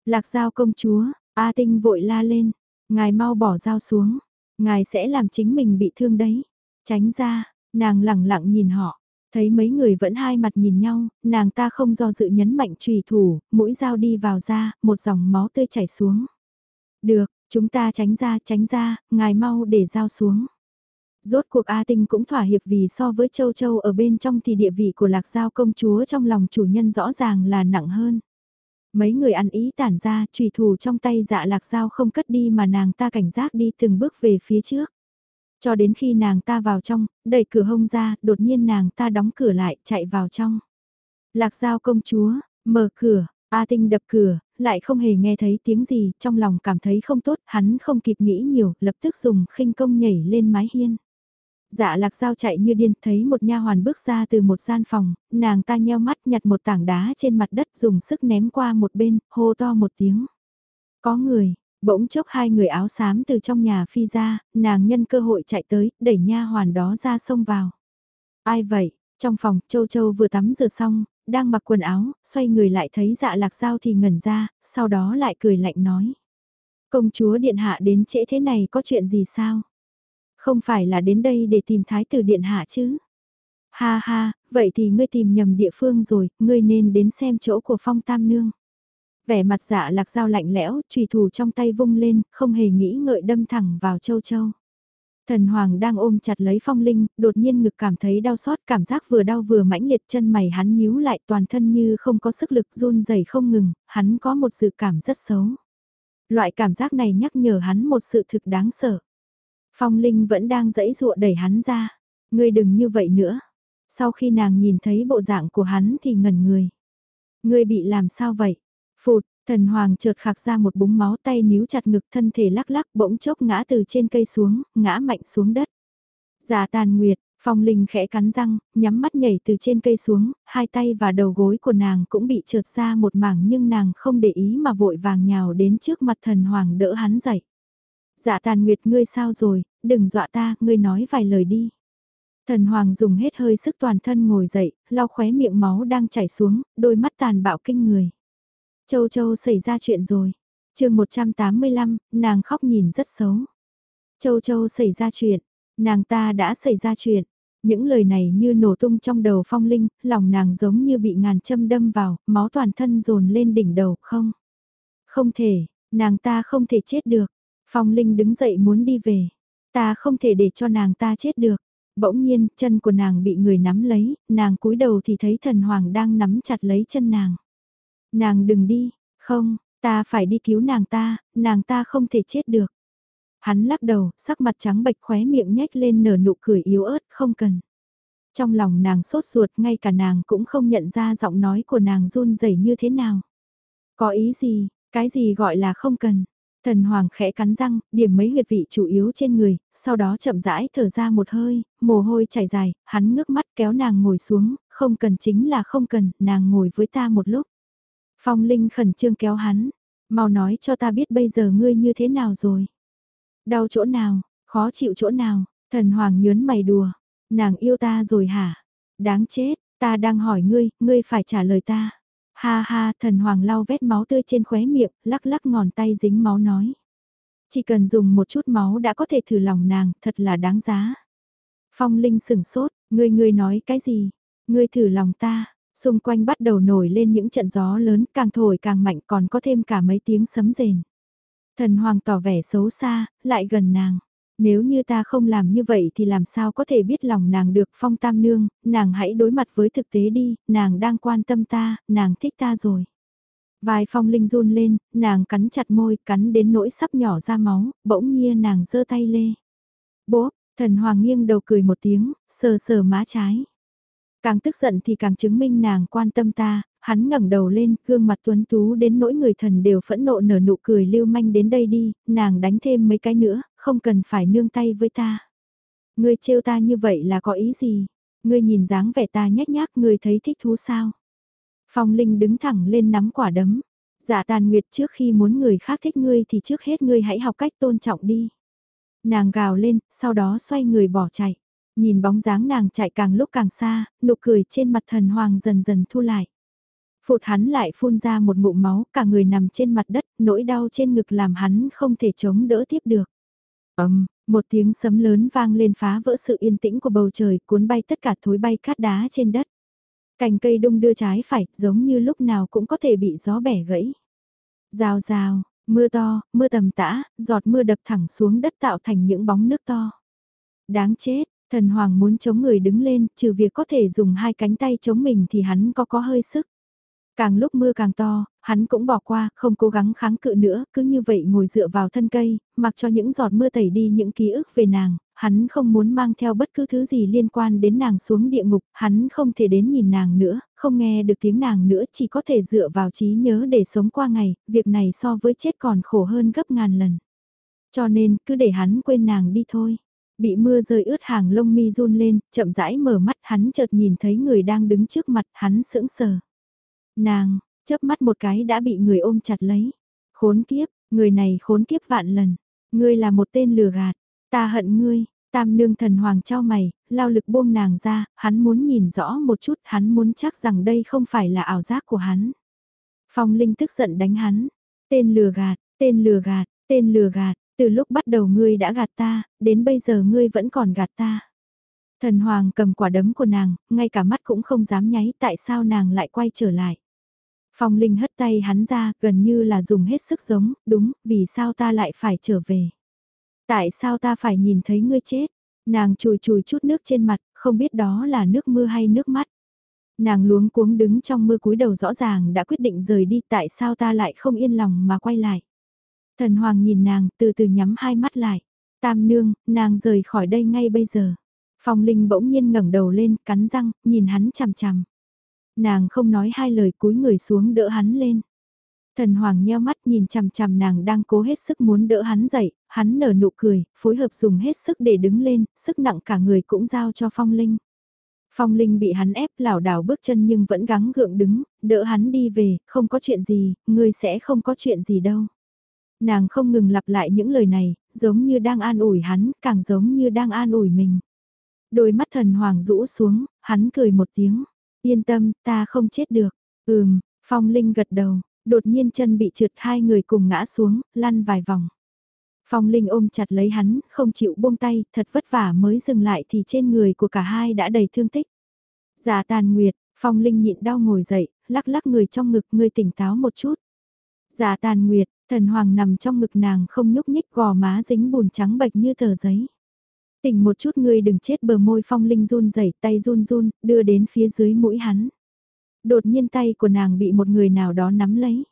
Lạc giao công chúa, A tinh vội la lên, ngài mau bỏ dao xuống, ngài sẽ làm chính mình bị thương đấy. Tránh ra, nàng lẳng lặng nhìn họ, Thấy mấy người vẫn hai mặt nhìn nhau, nàng ta không do dự nhấn mạnh trùy thủ, mũi dao đi vào da, một dòng máu tươi chảy xuống. Được, chúng ta tránh ra, tránh ra, ngài mau để dao xuống. Rốt cuộc A Tinh cũng thỏa hiệp vì so với Châu Châu ở bên trong thì địa vị của lạc giao công chúa trong lòng chủ nhân rõ ràng là nặng hơn. Mấy người ăn ý tản ra, trùy thủ trong tay dạ lạc giao không cất đi mà nàng ta cảnh giác đi từng bước về phía trước. Cho đến khi nàng ta vào trong, đẩy cửa hông ra, đột nhiên nàng ta đóng cửa lại, chạy vào trong. Lạc giao công chúa, mở cửa, A Tinh đập cửa, lại không hề nghe thấy tiếng gì, trong lòng cảm thấy không tốt, hắn không kịp nghĩ nhiều, lập tức dùng khinh công nhảy lên mái hiên. Dạ lạc dao chạy như điên thấy một nha hoàn bước ra từ một gian phòng, nàng ta nheo mắt nhặt một tảng đá trên mặt đất dùng sức ném qua một bên, hô to một tiếng. Có người, bỗng chốc hai người áo xám từ trong nhà phi ra, nàng nhân cơ hội chạy tới, đẩy nha hoàn đó ra sông vào. Ai vậy? Trong phòng, Châu Châu vừa tắm rửa xong, đang mặc quần áo, xoay người lại thấy dạ lạc dao thì ngẩn ra, sau đó lại cười lạnh nói. Công chúa điện hạ đến trễ thế này có chuyện gì sao? Không phải là đến đây để tìm thái tử điện hạ chứ? Ha ha, vậy thì ngươi tìm nhầm địa phương rồi, ngươi nên đến xem chỗ của phong tam nương. Vẻ mặt dạ lạc dao lạnh lẽo, trùy thủ trong tay vung lên, không hề nghĩ ngợi đâm thẳng vào châu châu. Thần Hoàng đang ôm chặt lấy phong linh, đột nhiên ngực cảm thấy đau xót, cảm giác vừa đau vừa mãnh liệt chân mày hắn nhíu lại toàn thân như không có sức lực run rẩy không ngừng, hắn có một sự cảm rất xấu. Loại cảm giác này nhắc nhở hắn một sự thực đáng sợ. Phong Linh vẫn đang dẫy dụa đẩy hắn ra. Ngươi đừng như vậy nữa. Sau khi nàng nhìn thấy bộ dạng của hắn thì ngẩn người. Ngươi bị làm sao vậy? Phụt, thần hoàng chợt khạc ra một búng máu tay níu chặt ngực thân thể lắc lắc bỗng chốc ngã từ trên cây xuống, ngã mạnh xuống đất. Giả tàn nguyệt, phong linh khẽ cắn răng, nhắm mắt nhảy từ trên cây xuống, hai tay và đầu gối của nàng cũng bị trượt ra một mảng nhưng nàng không để ý mà vội vàng nhào đến trước mặt thần hoàng đỡ hắn dậy. Dạ tàn nguyệt ngươi sao rồi, đừng dọa ta, ngươi nói vài lời đi. Thần hoàng dùng hết hơi sức toàn thân ngồi dậy, lau khóe miệng máu đang chảy xuống, đôi mắt tàn bạo kinh người. Châu Châu xảy ra chuyện rồi. chương 185, nàng khóc nhìn rất xấu. Châu Châu xảy ra chuyện, nàng ta đã xảy ra chuyện. Những lời này như nổ tung trong đầu phong linh, lòng nàng giống như bị ngàn châm đâm vào, máu toàn thân dồn lên đỉnh đầu, không? Không thể, nàng ta không thể chết được. Phong Linh đứng dậy muốn đi về. Ta không thể để cho nàng ta chết được. Bỗng nhiên, chân của nàng bị người nắm lấy, nàng cúi đầu thì thấy thần hoàng đang nắm chặt lấy chân nàng. Nàng đừng đi, không, ta phải đi cứu nàng ta, nàng ta không thể chết được. Hắn lắc đầu, sắc mặt trắng bệch khóe miệng nhếch lên nở nụ cười yếu ớt, không cần. Trong lòng nàng sốt ruột, ngay cả nàng cũng không nhận ra giọng nói của nàng run rẩy như thế nào. Có ý gì, cái gì gọi là không cần, Thần Hoàng khẽ cắn răng, điểm mấy huyệt vị chủ yếu trên người, sau đó chậm rãi thở ra một hơi, mồ hôi chảy dài, hắn ngước mắt kéo nàng ngồi xuống, không cần chính là không cần, nàng ngồi với ta một lúc. Phong Linh khẩn trương kéo hắn, mau nói cho ta biết bây giờ ngươi như thế nào rồi. Đau chỗ nào, khó chịu chỗ nào, thần Hoàng nhớn mày đùa, nàng yêu ta rồi hả? Đáng chết, ta đang hỏi ngươi, ngươi phải trả lời ta. Ha ha, thần hoàng lau vết máu tươi trên khóe miệng, lắc lắc ngón tay dính máu nói. Chỉ cần dùng một chút máu đã có thể thử lòng nàng, thật là đáng giá. Phong Linh sửng sốt, ngươi ngươi nói cái gì? Ngươi thử lòng ta, xung quanh bắt đầu nổi lên những trận gió lớn, càng thổi càng mạnh còn có thêm cả mấy tiếng sấm rền. Thần hoàng tỏ vẻ xấu xa, lại gần nàng. Nếu như ta không làm như vậy thì làm sao có thể biết lòng nàng được phong tam nương, nàng hãy đối mặt với thực tế đi, nàng đang quan tâm ta, nàng thích ta rồi. Vài phong linh run lên, nàng cắn chặt môi, cắn đến nỗi sắp nhỏ ra máu, bỗng nhiên nàng giơ tay lê. Bố, thần hoàng nghiêng đầu cười một tiếng, sờ sờ má trái. Càng tức giận thì càng chứng minh nàng quan tâm ta, hắn ngẩng đầu lên, gương mặt tuấn tú đến nỗi người thần đều phẫn nộ nở nụ cười lưu manh đến đây đi, nàng đánh thêm mấy cái nữa, không cần phải nương tay với ta. Ngươi trêu ta như vậy là có ý gì? Ngươi nhìn dáng vẻ ta nhếch nhác ngươi thấy thích thú sao? Phong Linh đứng thẳng lên nắm quả đấm. Dạ tàn nguyệt trước khi muốn người khác thích ngươi thì trước hết ngươi hãy học cách tôn trọng đi. Nàng gào lên, sau đó xoay người bỏ chạy. Nhìn bóng dáng nàng chạy càng lúc càng xa, nụ cười trên mặt thần hoàng dần dần thu lại. Phụt hắn lại phun ra một ngụm máu, cả người nằm trên mặt đất, nỗi đau trên ngực làm hắn không thể chống đỡ tiếp được ầm, một tiếng sấm lớn vang lên phá vỡ sự yên tĩnh của bầu trời, cuốn bay tất cả thối bay cát đá trên đất. Cành cây đung đưa trái phải, giống như lúc nào cũng có thể bị gió bẻ gãy. Rào rào, mưa to, mưa tầm tã, giọt mưa đập thẳng xuống đất tạo thành những bóng nước to. Đáng chết, thần hoàng muốn chống người đứng lên, trừ việc có thể dùng hai cánh tay chống mình thì hắn có có hơi sức. Càng lúc mưa càng to, hắn cũng bỏ qua, không cố gắng kháng cự nữa, cứ như vậy ngồi dựa vào thân cây, mặc cho những giọt mưa tẩy đi những ký ức về nàng, hắn không muốn mang theo bất cứ thứ gì liên quan đến nàng xuống địa ngục, hắn không thể đến nhìn nàng nữa, không nghe được tiếng nàng nữa, chỉ có thể dựa vào trí nhớ để sống qua ngày, việc này so với chết còn khổ hơn gấp ngàn lần. Cho nên, cứ để hắn quên nàng đi thôi. Bị mưa rơi ướt hàng lông mi run lên, chậm rãi mở mắt hắn chợt nhìn thấy người đang đứng trước mặt hắn sững sờ. Nàng, chớp mắt một cái đã bị người ôm chặt lấy. Khốn kiếp, người này khốn kiếp vạn lần. Ngươi là một tên lừa gạt, ta hận ngươi, tam nương thần hoàng trao mày, lao lực buông nàng ra, hắn muốn nhìn rõ một chút, hắn muốn chắc rằng đây không phải là ảo giác của hắn. Phong Linh tức giận đánh hắn, tên lừa gạt, tên lừa gạt, tên lừa gạt, từ lúc bắt đầu ngươi đã gạt ta, đến bây giờ ngươi vẫn còn gạt ta. Thần Hoàng cầm quả đấm của nàng, ngay cả mắt cũng không dám nháy tại sao nàng lại quay trở lại. Phong Linh hất tay hắn ra, gần như là dùng hết sức giống, đúng, vì sao ta lại phải trở về. Tại sao ta phải nhìn thấy ngươi chết? Nàng chùi chùi chút nước trên mặt, không biết đó là nước mưa hay nước mắt. Nàng luống cuống đứng trong mưa cúi đầu rõ ràng đã quyết định rời đi tại sao ta lại không yên lòng mà quay lại. Thần Hoàng nhìn nàng từ từ nhắm hai mắt lại. Tam nương, nàng rời khỏi đây ngay bây giờ. Phong Linh bỗng nhiên ngẩng đầu lên, cắn răng, nhìn hắn chằm chằm. Nàng không nói hai lời cúi người xuống đỡ hắn lên. Thần Hoàng nheo mắt nhìn chằm chằm nàng đang cố hết sức muốn đỡ hắn dậy, hắn nở nụ cười, phối hợp dùng hết sức để đứng lên, sức nặng cả người cũng giao cho Phong Linh. Phong Linh bị hắn ép lảo đảo bước chân nhưng vẫn gắng gượng đứng, đỡ hắn đi về, không có chuyện gì, ngươi sẽ không có chuyện gì đâu. Nàng không ngừng lặp lại những lời này, giống như đang an ủi hắn, càng giống như đang an ủi mình. Đôi mắt thần hoàng rũ xuống, hắn cười một tiếng. Yên tâm, ta không chết được. Ừm, Phong Linh gật đầu, đột nhiên chân bị trượt hai người cùng ngã xuống, lăn vài vòng. Phong Linh ôm chặt lấy hắn, không chịu buông tay, thật vất vả mới dừng lại thì trên người của cả hai đã đầy thương tích. Giả tàn nguyệt, Phong Linh nhịn đau ngồi dậy, lắc lắc người trong ngực người tỉnh táo một chút. Giả tàn nguyệt, thần hoàng nằm trong ngực nàng không nhúc nhích gò má dính bùn trắng bạch như tờ giấy. Tỉnh một chút ngươi đừng chết bờ môi Phong Linh run rẩy tay run run, đưa đến phía dưới mũi hắn. Đột nhiên tay của nàng bị một người nào đó nắm lấy.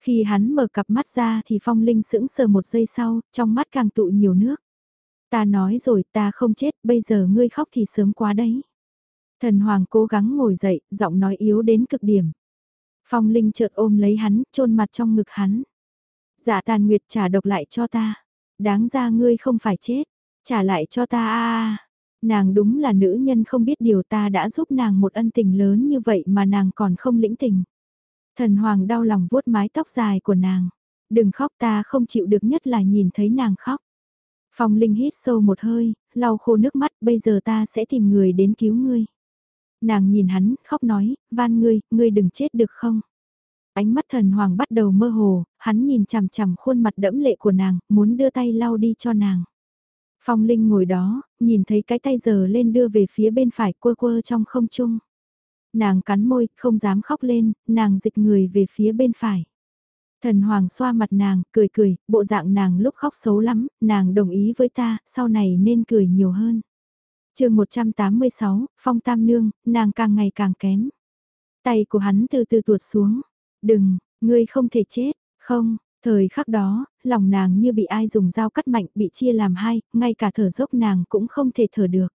Khi hắn mở cặp mắt ra thì Phong Linh sững sờ một giây sau, trong mắt càng tụ nhiều nước. Ta nói rồi ta không chết, bây giờ ngươi khóc thì sớm quá đấy. Thần Hoàng cố gắng ngồi dậy, giọng nói yếu đến cực điểm. Phong Linh chợt ôm lấy hắn, chôn mặt trong ngực hắn. Dạ tàn nguyệt trả độc lại cho ta. Đáng ra ngươi không phải chết. Trả lại cho ta a Nàng đúng là nữ nhân không biết điều ta đã giúp nàng một ân tình lớn như vậy mà nàng còn không lĩnh tình. Thần Hoàng đau lòng vuốt mái tóc dài của nàng. Đừng khóc ta không chịu được nhất là nhìn thấy nàng khóc. Phong Linh hít sâu một hơi, lau khô nước mắt, bây giờ ta sẽ tìm người đến cứu ngươi. Nàng nhìn hắn, khóc nói, van ngươi, ngươi đừng chết được không? Ánh mắt thần hoàng bắt đầu mơ hồ, hắn nhìn chằm chằm khuôn mặt đẫm lệ của nàng, muốn đưa tay lau đi cho nàng. Phong Linh ngồi đó, nhìn thấy cái tay giờ lên đưa về phía bên phải quơ quơ trong không trung. Nàng cắn môi, không dám khóc lên, nàng dịch người về phía bên phải. Thần Hoàng xoa mặt nàng, cười cười, bộ dạng nàng lúc khóc xấu lắm, nàng đồng ý với ta, sau này nên cười nhiều hơn. chương 186, Phong Tam Nương, nàng càng ngày càng kém. Tay của hắn từ từ tuột xuống. Đừng, ngươi không thể chết, không, thời khắc đó, lòng nàng như bị ai dùng dao cắt mạnh bị chia làm hai, ngay cả thở dốc nàng cũng không thể thở được.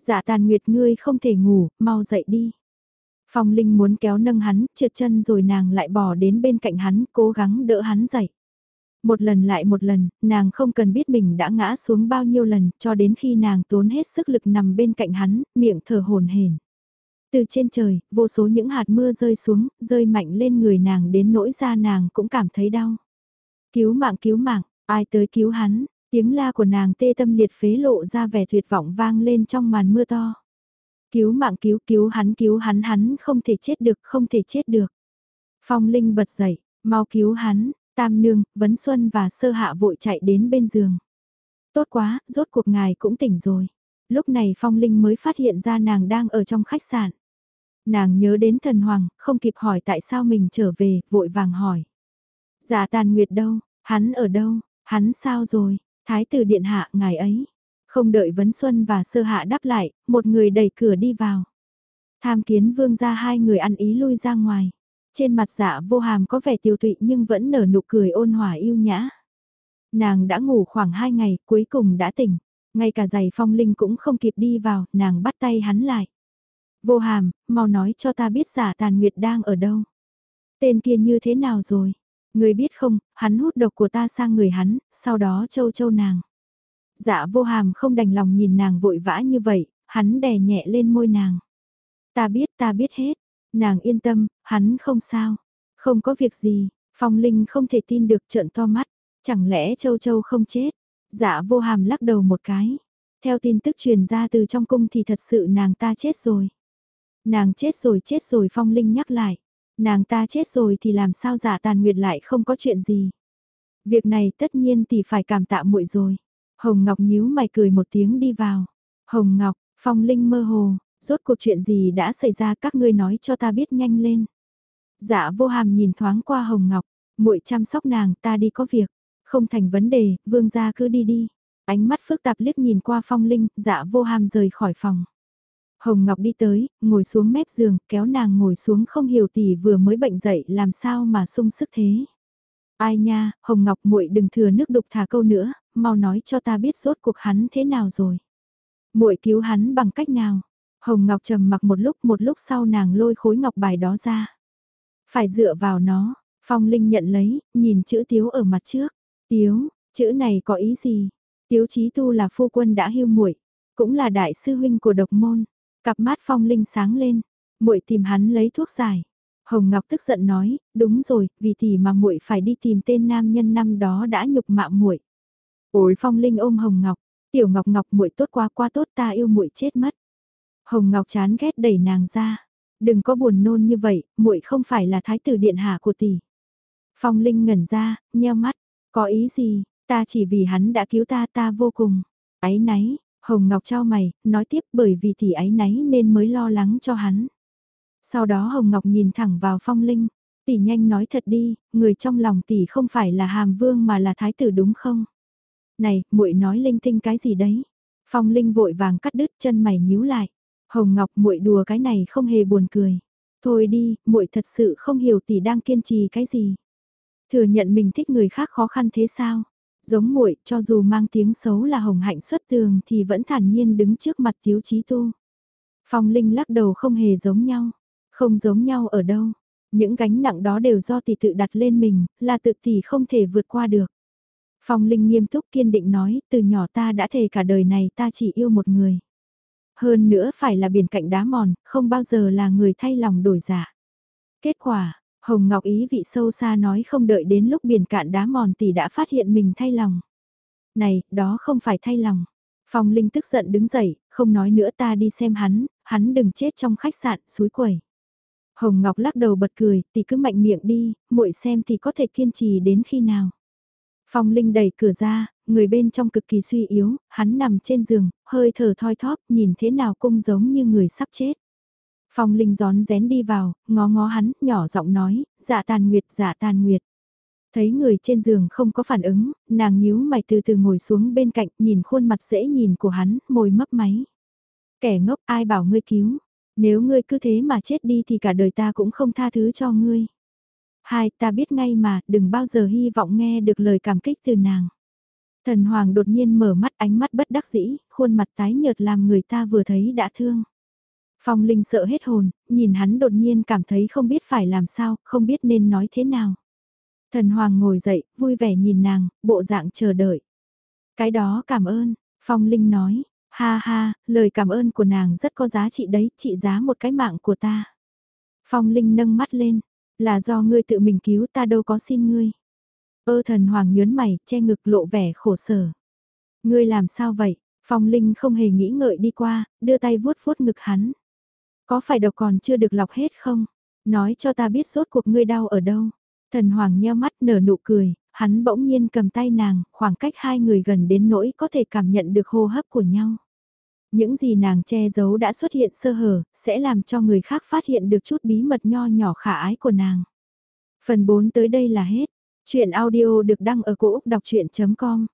Dạ tàn nguyệt ngươi không thể ngủ, mau dậy đi. Phong Linh muốn kéo nâng hắn, trượt chân rồi nàng lại bỏ đến bên cạnh hắn, cố gắng đỡ hắn dậy. Một lần lại một lần, nàng không cần biết mình đã ngã xuống bao nhiêu lần, cho đến khi nàng tốn hết sức lực nằm bên cạnh hắn, miệng thở hồn hển. Từ trên trời, vô số những hạt mưa rơi xuống, rơi mạnh lên người nàng đến nỗi da nàng cũng cảm thấy đau. Cứu mạng cứu mạng, ai tới cứu hắn, tiếng la của nàng tê tâm liệt phế lộ ra vẻ tuyệt vọng vang lên trong màn mưa to. Cứu mạng cứu cứu hắn cứu hắn hắn không thể chết được không thể chết được. Phong Linh bật dậy, mau cứu hắn, Tam Nương, Vấn Xuân và Sơ Hạ vội chạy đến bên giường. Tốt quá, rốt cuộc ngài cũng tỉnh rồi. Lúc này Phong Linh mới phát hiện ra nàng đang ở trong khách sạn. Nàng nhớ đến thần hoàng, không kịp hỏi tại sao mình trở về, vội vàng hỏi. giả tàn nguyệt đâu, hắn ở đâu, hắn sao rồi, thái tử điện hạ ngài ấy. Không đợi Vấn Xuân và Sơ Hạ đáp lại, một người đẩy cửa đi vào. Tham kiến vương ra hai người ăn ý lui ra ngoài. Trên mặt dạ vô hàm có vẻ tiêu tụy nhưng vẫn nở nụ cười ôn hòa yêu nhã. Nàng đã ngủ khoảng hai ngày, cuối cùng đã tỉnh. Ngay cả giày phong linh cũng không kịp đi vào, nàng bắt tay hắn lại. Vô hàm, mau nói cho ta biết giả tàn nguyệt đang ở đâu. Tên kia như thế nào rồi? Người biết không, hắn hút độc của ta sang người hắn, sau đó châu châu nàng. Dạ vô hàm không đành lòng nhìn nàng vội vã như vậy, hắn đè nhẹ lên môi nàng. Ta biết ta biết hết, nàng yên tâm, hắn không sao, không có việc gì, phong linh không thể tin được trợn to mắt, chẳng lẽ châu châu không chết, dạ vô hàm lắc đầu một cái. Theo tin tức truyền ra từ trong cung thì thật sự nàng ta chết rồi. Nàng chết rồi chết rồi phong linh nhắc lại. Nàng ta chết rồi thì làm sao giả tàn nguyệt lại không có chuyện gì. Việc này tất nhiên thì phải cảm tạ muội rồi. Hồng Ngọc nhíu mày cười một tiếng đi vào. Hồng Ngọc, phong linh mơ hồ, rốt cuộc chuyện gì đã xảy ra các ngươi nói cho ta biết nhanh lên. Dạ vô hàm nhìn thoáng qua Hồng Ngọc, muội chăm sóc nàng ta đi có việc. Không thành vấn đề, vương gia cứ đi đi. Ánh mắt phức tạp liếc nhìn qua phong linh, dạ vô hàm rời khỏi phòng. Hồng Ngọc đi tới, ngồi xuống mép giường, kéo nàng ngồi xuống không hiểu tỷ vừa mới bệnh dậy làm sao mà sung sức thế. Ai nha, Hồng Ngọc muội đừng thừa nước đục thả câu nữa, mau nói cho ta biết rốt cuộc hắn thế nào rồi. Muội cứu hắn bằng cách nào? Hồng Ngọc trầm mặc một lúc, một lúc sau nàng lôi khối ngọc bài đó ra. Phải dựa vào nó, Phong Linh nhận lấy, nhìn chữ Tiếu ở mặt trước. Tiếu, chữ này có ý gì? Tiếu Chí Tu là phu quân đã hưu muội, cũng là đại sư huynh của độc môn. Cặp mắt Phong Linh sáng lên, muội tìm hắn lấy thuốc giải. Hồng Ngọc tức giận nói, đúng rồi, vì thì mà muội phải đi tìm tên nam nhân năm đó đã nhục mạ muội. Ôi Phong Linh ôm Hồng Ngọc, "Tiểu Ngọc Ngọc muội tốt quá quá tốt, ta yêu muội chết mất." Hồng Ngọc chán ghét đẩy nàng ra, "Đừng có buồn nôn như vậy, muội không phải là thái tử điện hạ của tỷ." Phong Linh ngẩn ra, nheo mắt, "Có ý gì? Ta chỉ vì hắn đã cứu ta ta vô cùng áy náy." Hồng Ngọc trao mày, nói tiếp bởi vì tỷ ấy náy nên mới lo lắng cho hắn. Sau đó Hồng Ngọc nhìn thẳng vào Phong Linh, tỷ nhanh nói thật đi, người trong lòng tỷ không phải là Hàm Vương mà là Thái tử đúng không? Này, muội nói linh tinh cái gì đấy? Phong Linh vội vàng cắt đứt chân mày nhíu lại. Hồng Ngọc muội đùa cái này không hề buồn cười. Thôi đi, muội thật sự không hiểu tỷ đang kiên trì cái gì. Thừa nhận mình thích người khác khó khăn thế sao? Giống muội, cho dù mang tiếng xấu là hồng hạnh xuất tường thì vẫn thản nhiên đứng trước mặt thiếu chí tu. Phong Linh lắc đầu không hề giống nhau. Không giống nhau ở đâu. Những gánh nặng đó đều do tỷ tự đặt lên mình, là tự tỷ không thể vượt qua được. Phong Linh nghiêm túc kiên định nói, từ nhỏ ta đã thề cả đời này ta chỉ yêu một người. Hơn nữa phải là biển cạnh đá mòn, không bao giờ là người thay lòng đổi giả. Dạ. Kết quả, Hồng Ngọc ý vị sâu xa nói không đợi đến lúc biển cạn đá mòn tỷ đã phát hiện mình thay lòng. Này, đó không phải thay lòng. Phong Linh tức giận đứng dậy, không nói nữa ta đi xem hắn, hắn đừng chết trong khách sạn, suối quẩy. Hồng Ngọc lắc đầu bật cười, tỷ cứ mạnh miệng đi, muội xem thì có thể kiên trì đến khi nào. Phong Linh đẩy cửa ra, người bên trong cực kỳ suy yếu, hắn nằm trên giường, hơi thở thoi thóp, nhìn thế nào cũng giống như người sắp chết. Phong Linh gión rén đi vào, ngó ngó hắn, nhỏ giọng nói, dạ tàn nguyệt, dạ tàn nguyệt. Thấy người trên giường không có phản ứng, nàng nhíu mày từ từ ngồi xuống bên cạnh, nhìn khuôn mặt dễ nhìn của hắn, môi mấp máy. Kẻ ngốc ai bảo ngươi cứu, nếu ngươi cứ thế mà chết đi thì cả đời ta cũng không tha thứ cho ngươi. Hai, ta biết ngay mà, đừng bao giờ hy vọng nghe được lời cảm kích từ nàng. Thần Hoàng đột nhiên mở mắt ánh mắt bất đắc dĩ, khuôn mặt tái nhợt làm người ta vừa thấy đã thương. Phong Linh sợ hết hồn, nhìn hắn đột nhiên cảm thấy không biết phải làm sao, không biết nên nói thế nào. Thần Hoàng ngồi dậy, vui vẻ nhìn nàng, bộ dạng chờ đợi. Cái đó cảm ơn, Phong Linh nói, ha ha, lời cảm ơn của nàng rất có giá trị đấy, trị giá một cái mạng của ta. Phong Linh nâng mắt lên, là do ngươi tự mình cứu ta đâu có xin ngươi. Ơ thần hoàng nhớn mày, che ngực lộ vẻ khổ sở. Ngươi làm sao vậy? Phong Linh không hề nghĩ ngợi đi qua, đưa tay vuốt vuốt ngực hắn. Có phải độc còn chưa được lọc hết không? Nói cho ta biết rốt cuộc ngươi đau ở đâu. Thần hoàng nheo mắt nở nụ cười, hắn bỗng nhiên cầm tay nàng, khoảng cách hai người gần đến nỗi có thể cảm nhận được hô hấp của nhau. Những gì nàng che giấu đã xuất hiện sơ hở, sẽ làm cho người khác phát hiện được chút bí mật nho nhỏ khả ái của nàng. Phần 4 tới đây là hết. Chuyện audio được đăng ở cổ Úc đọc chuyện.com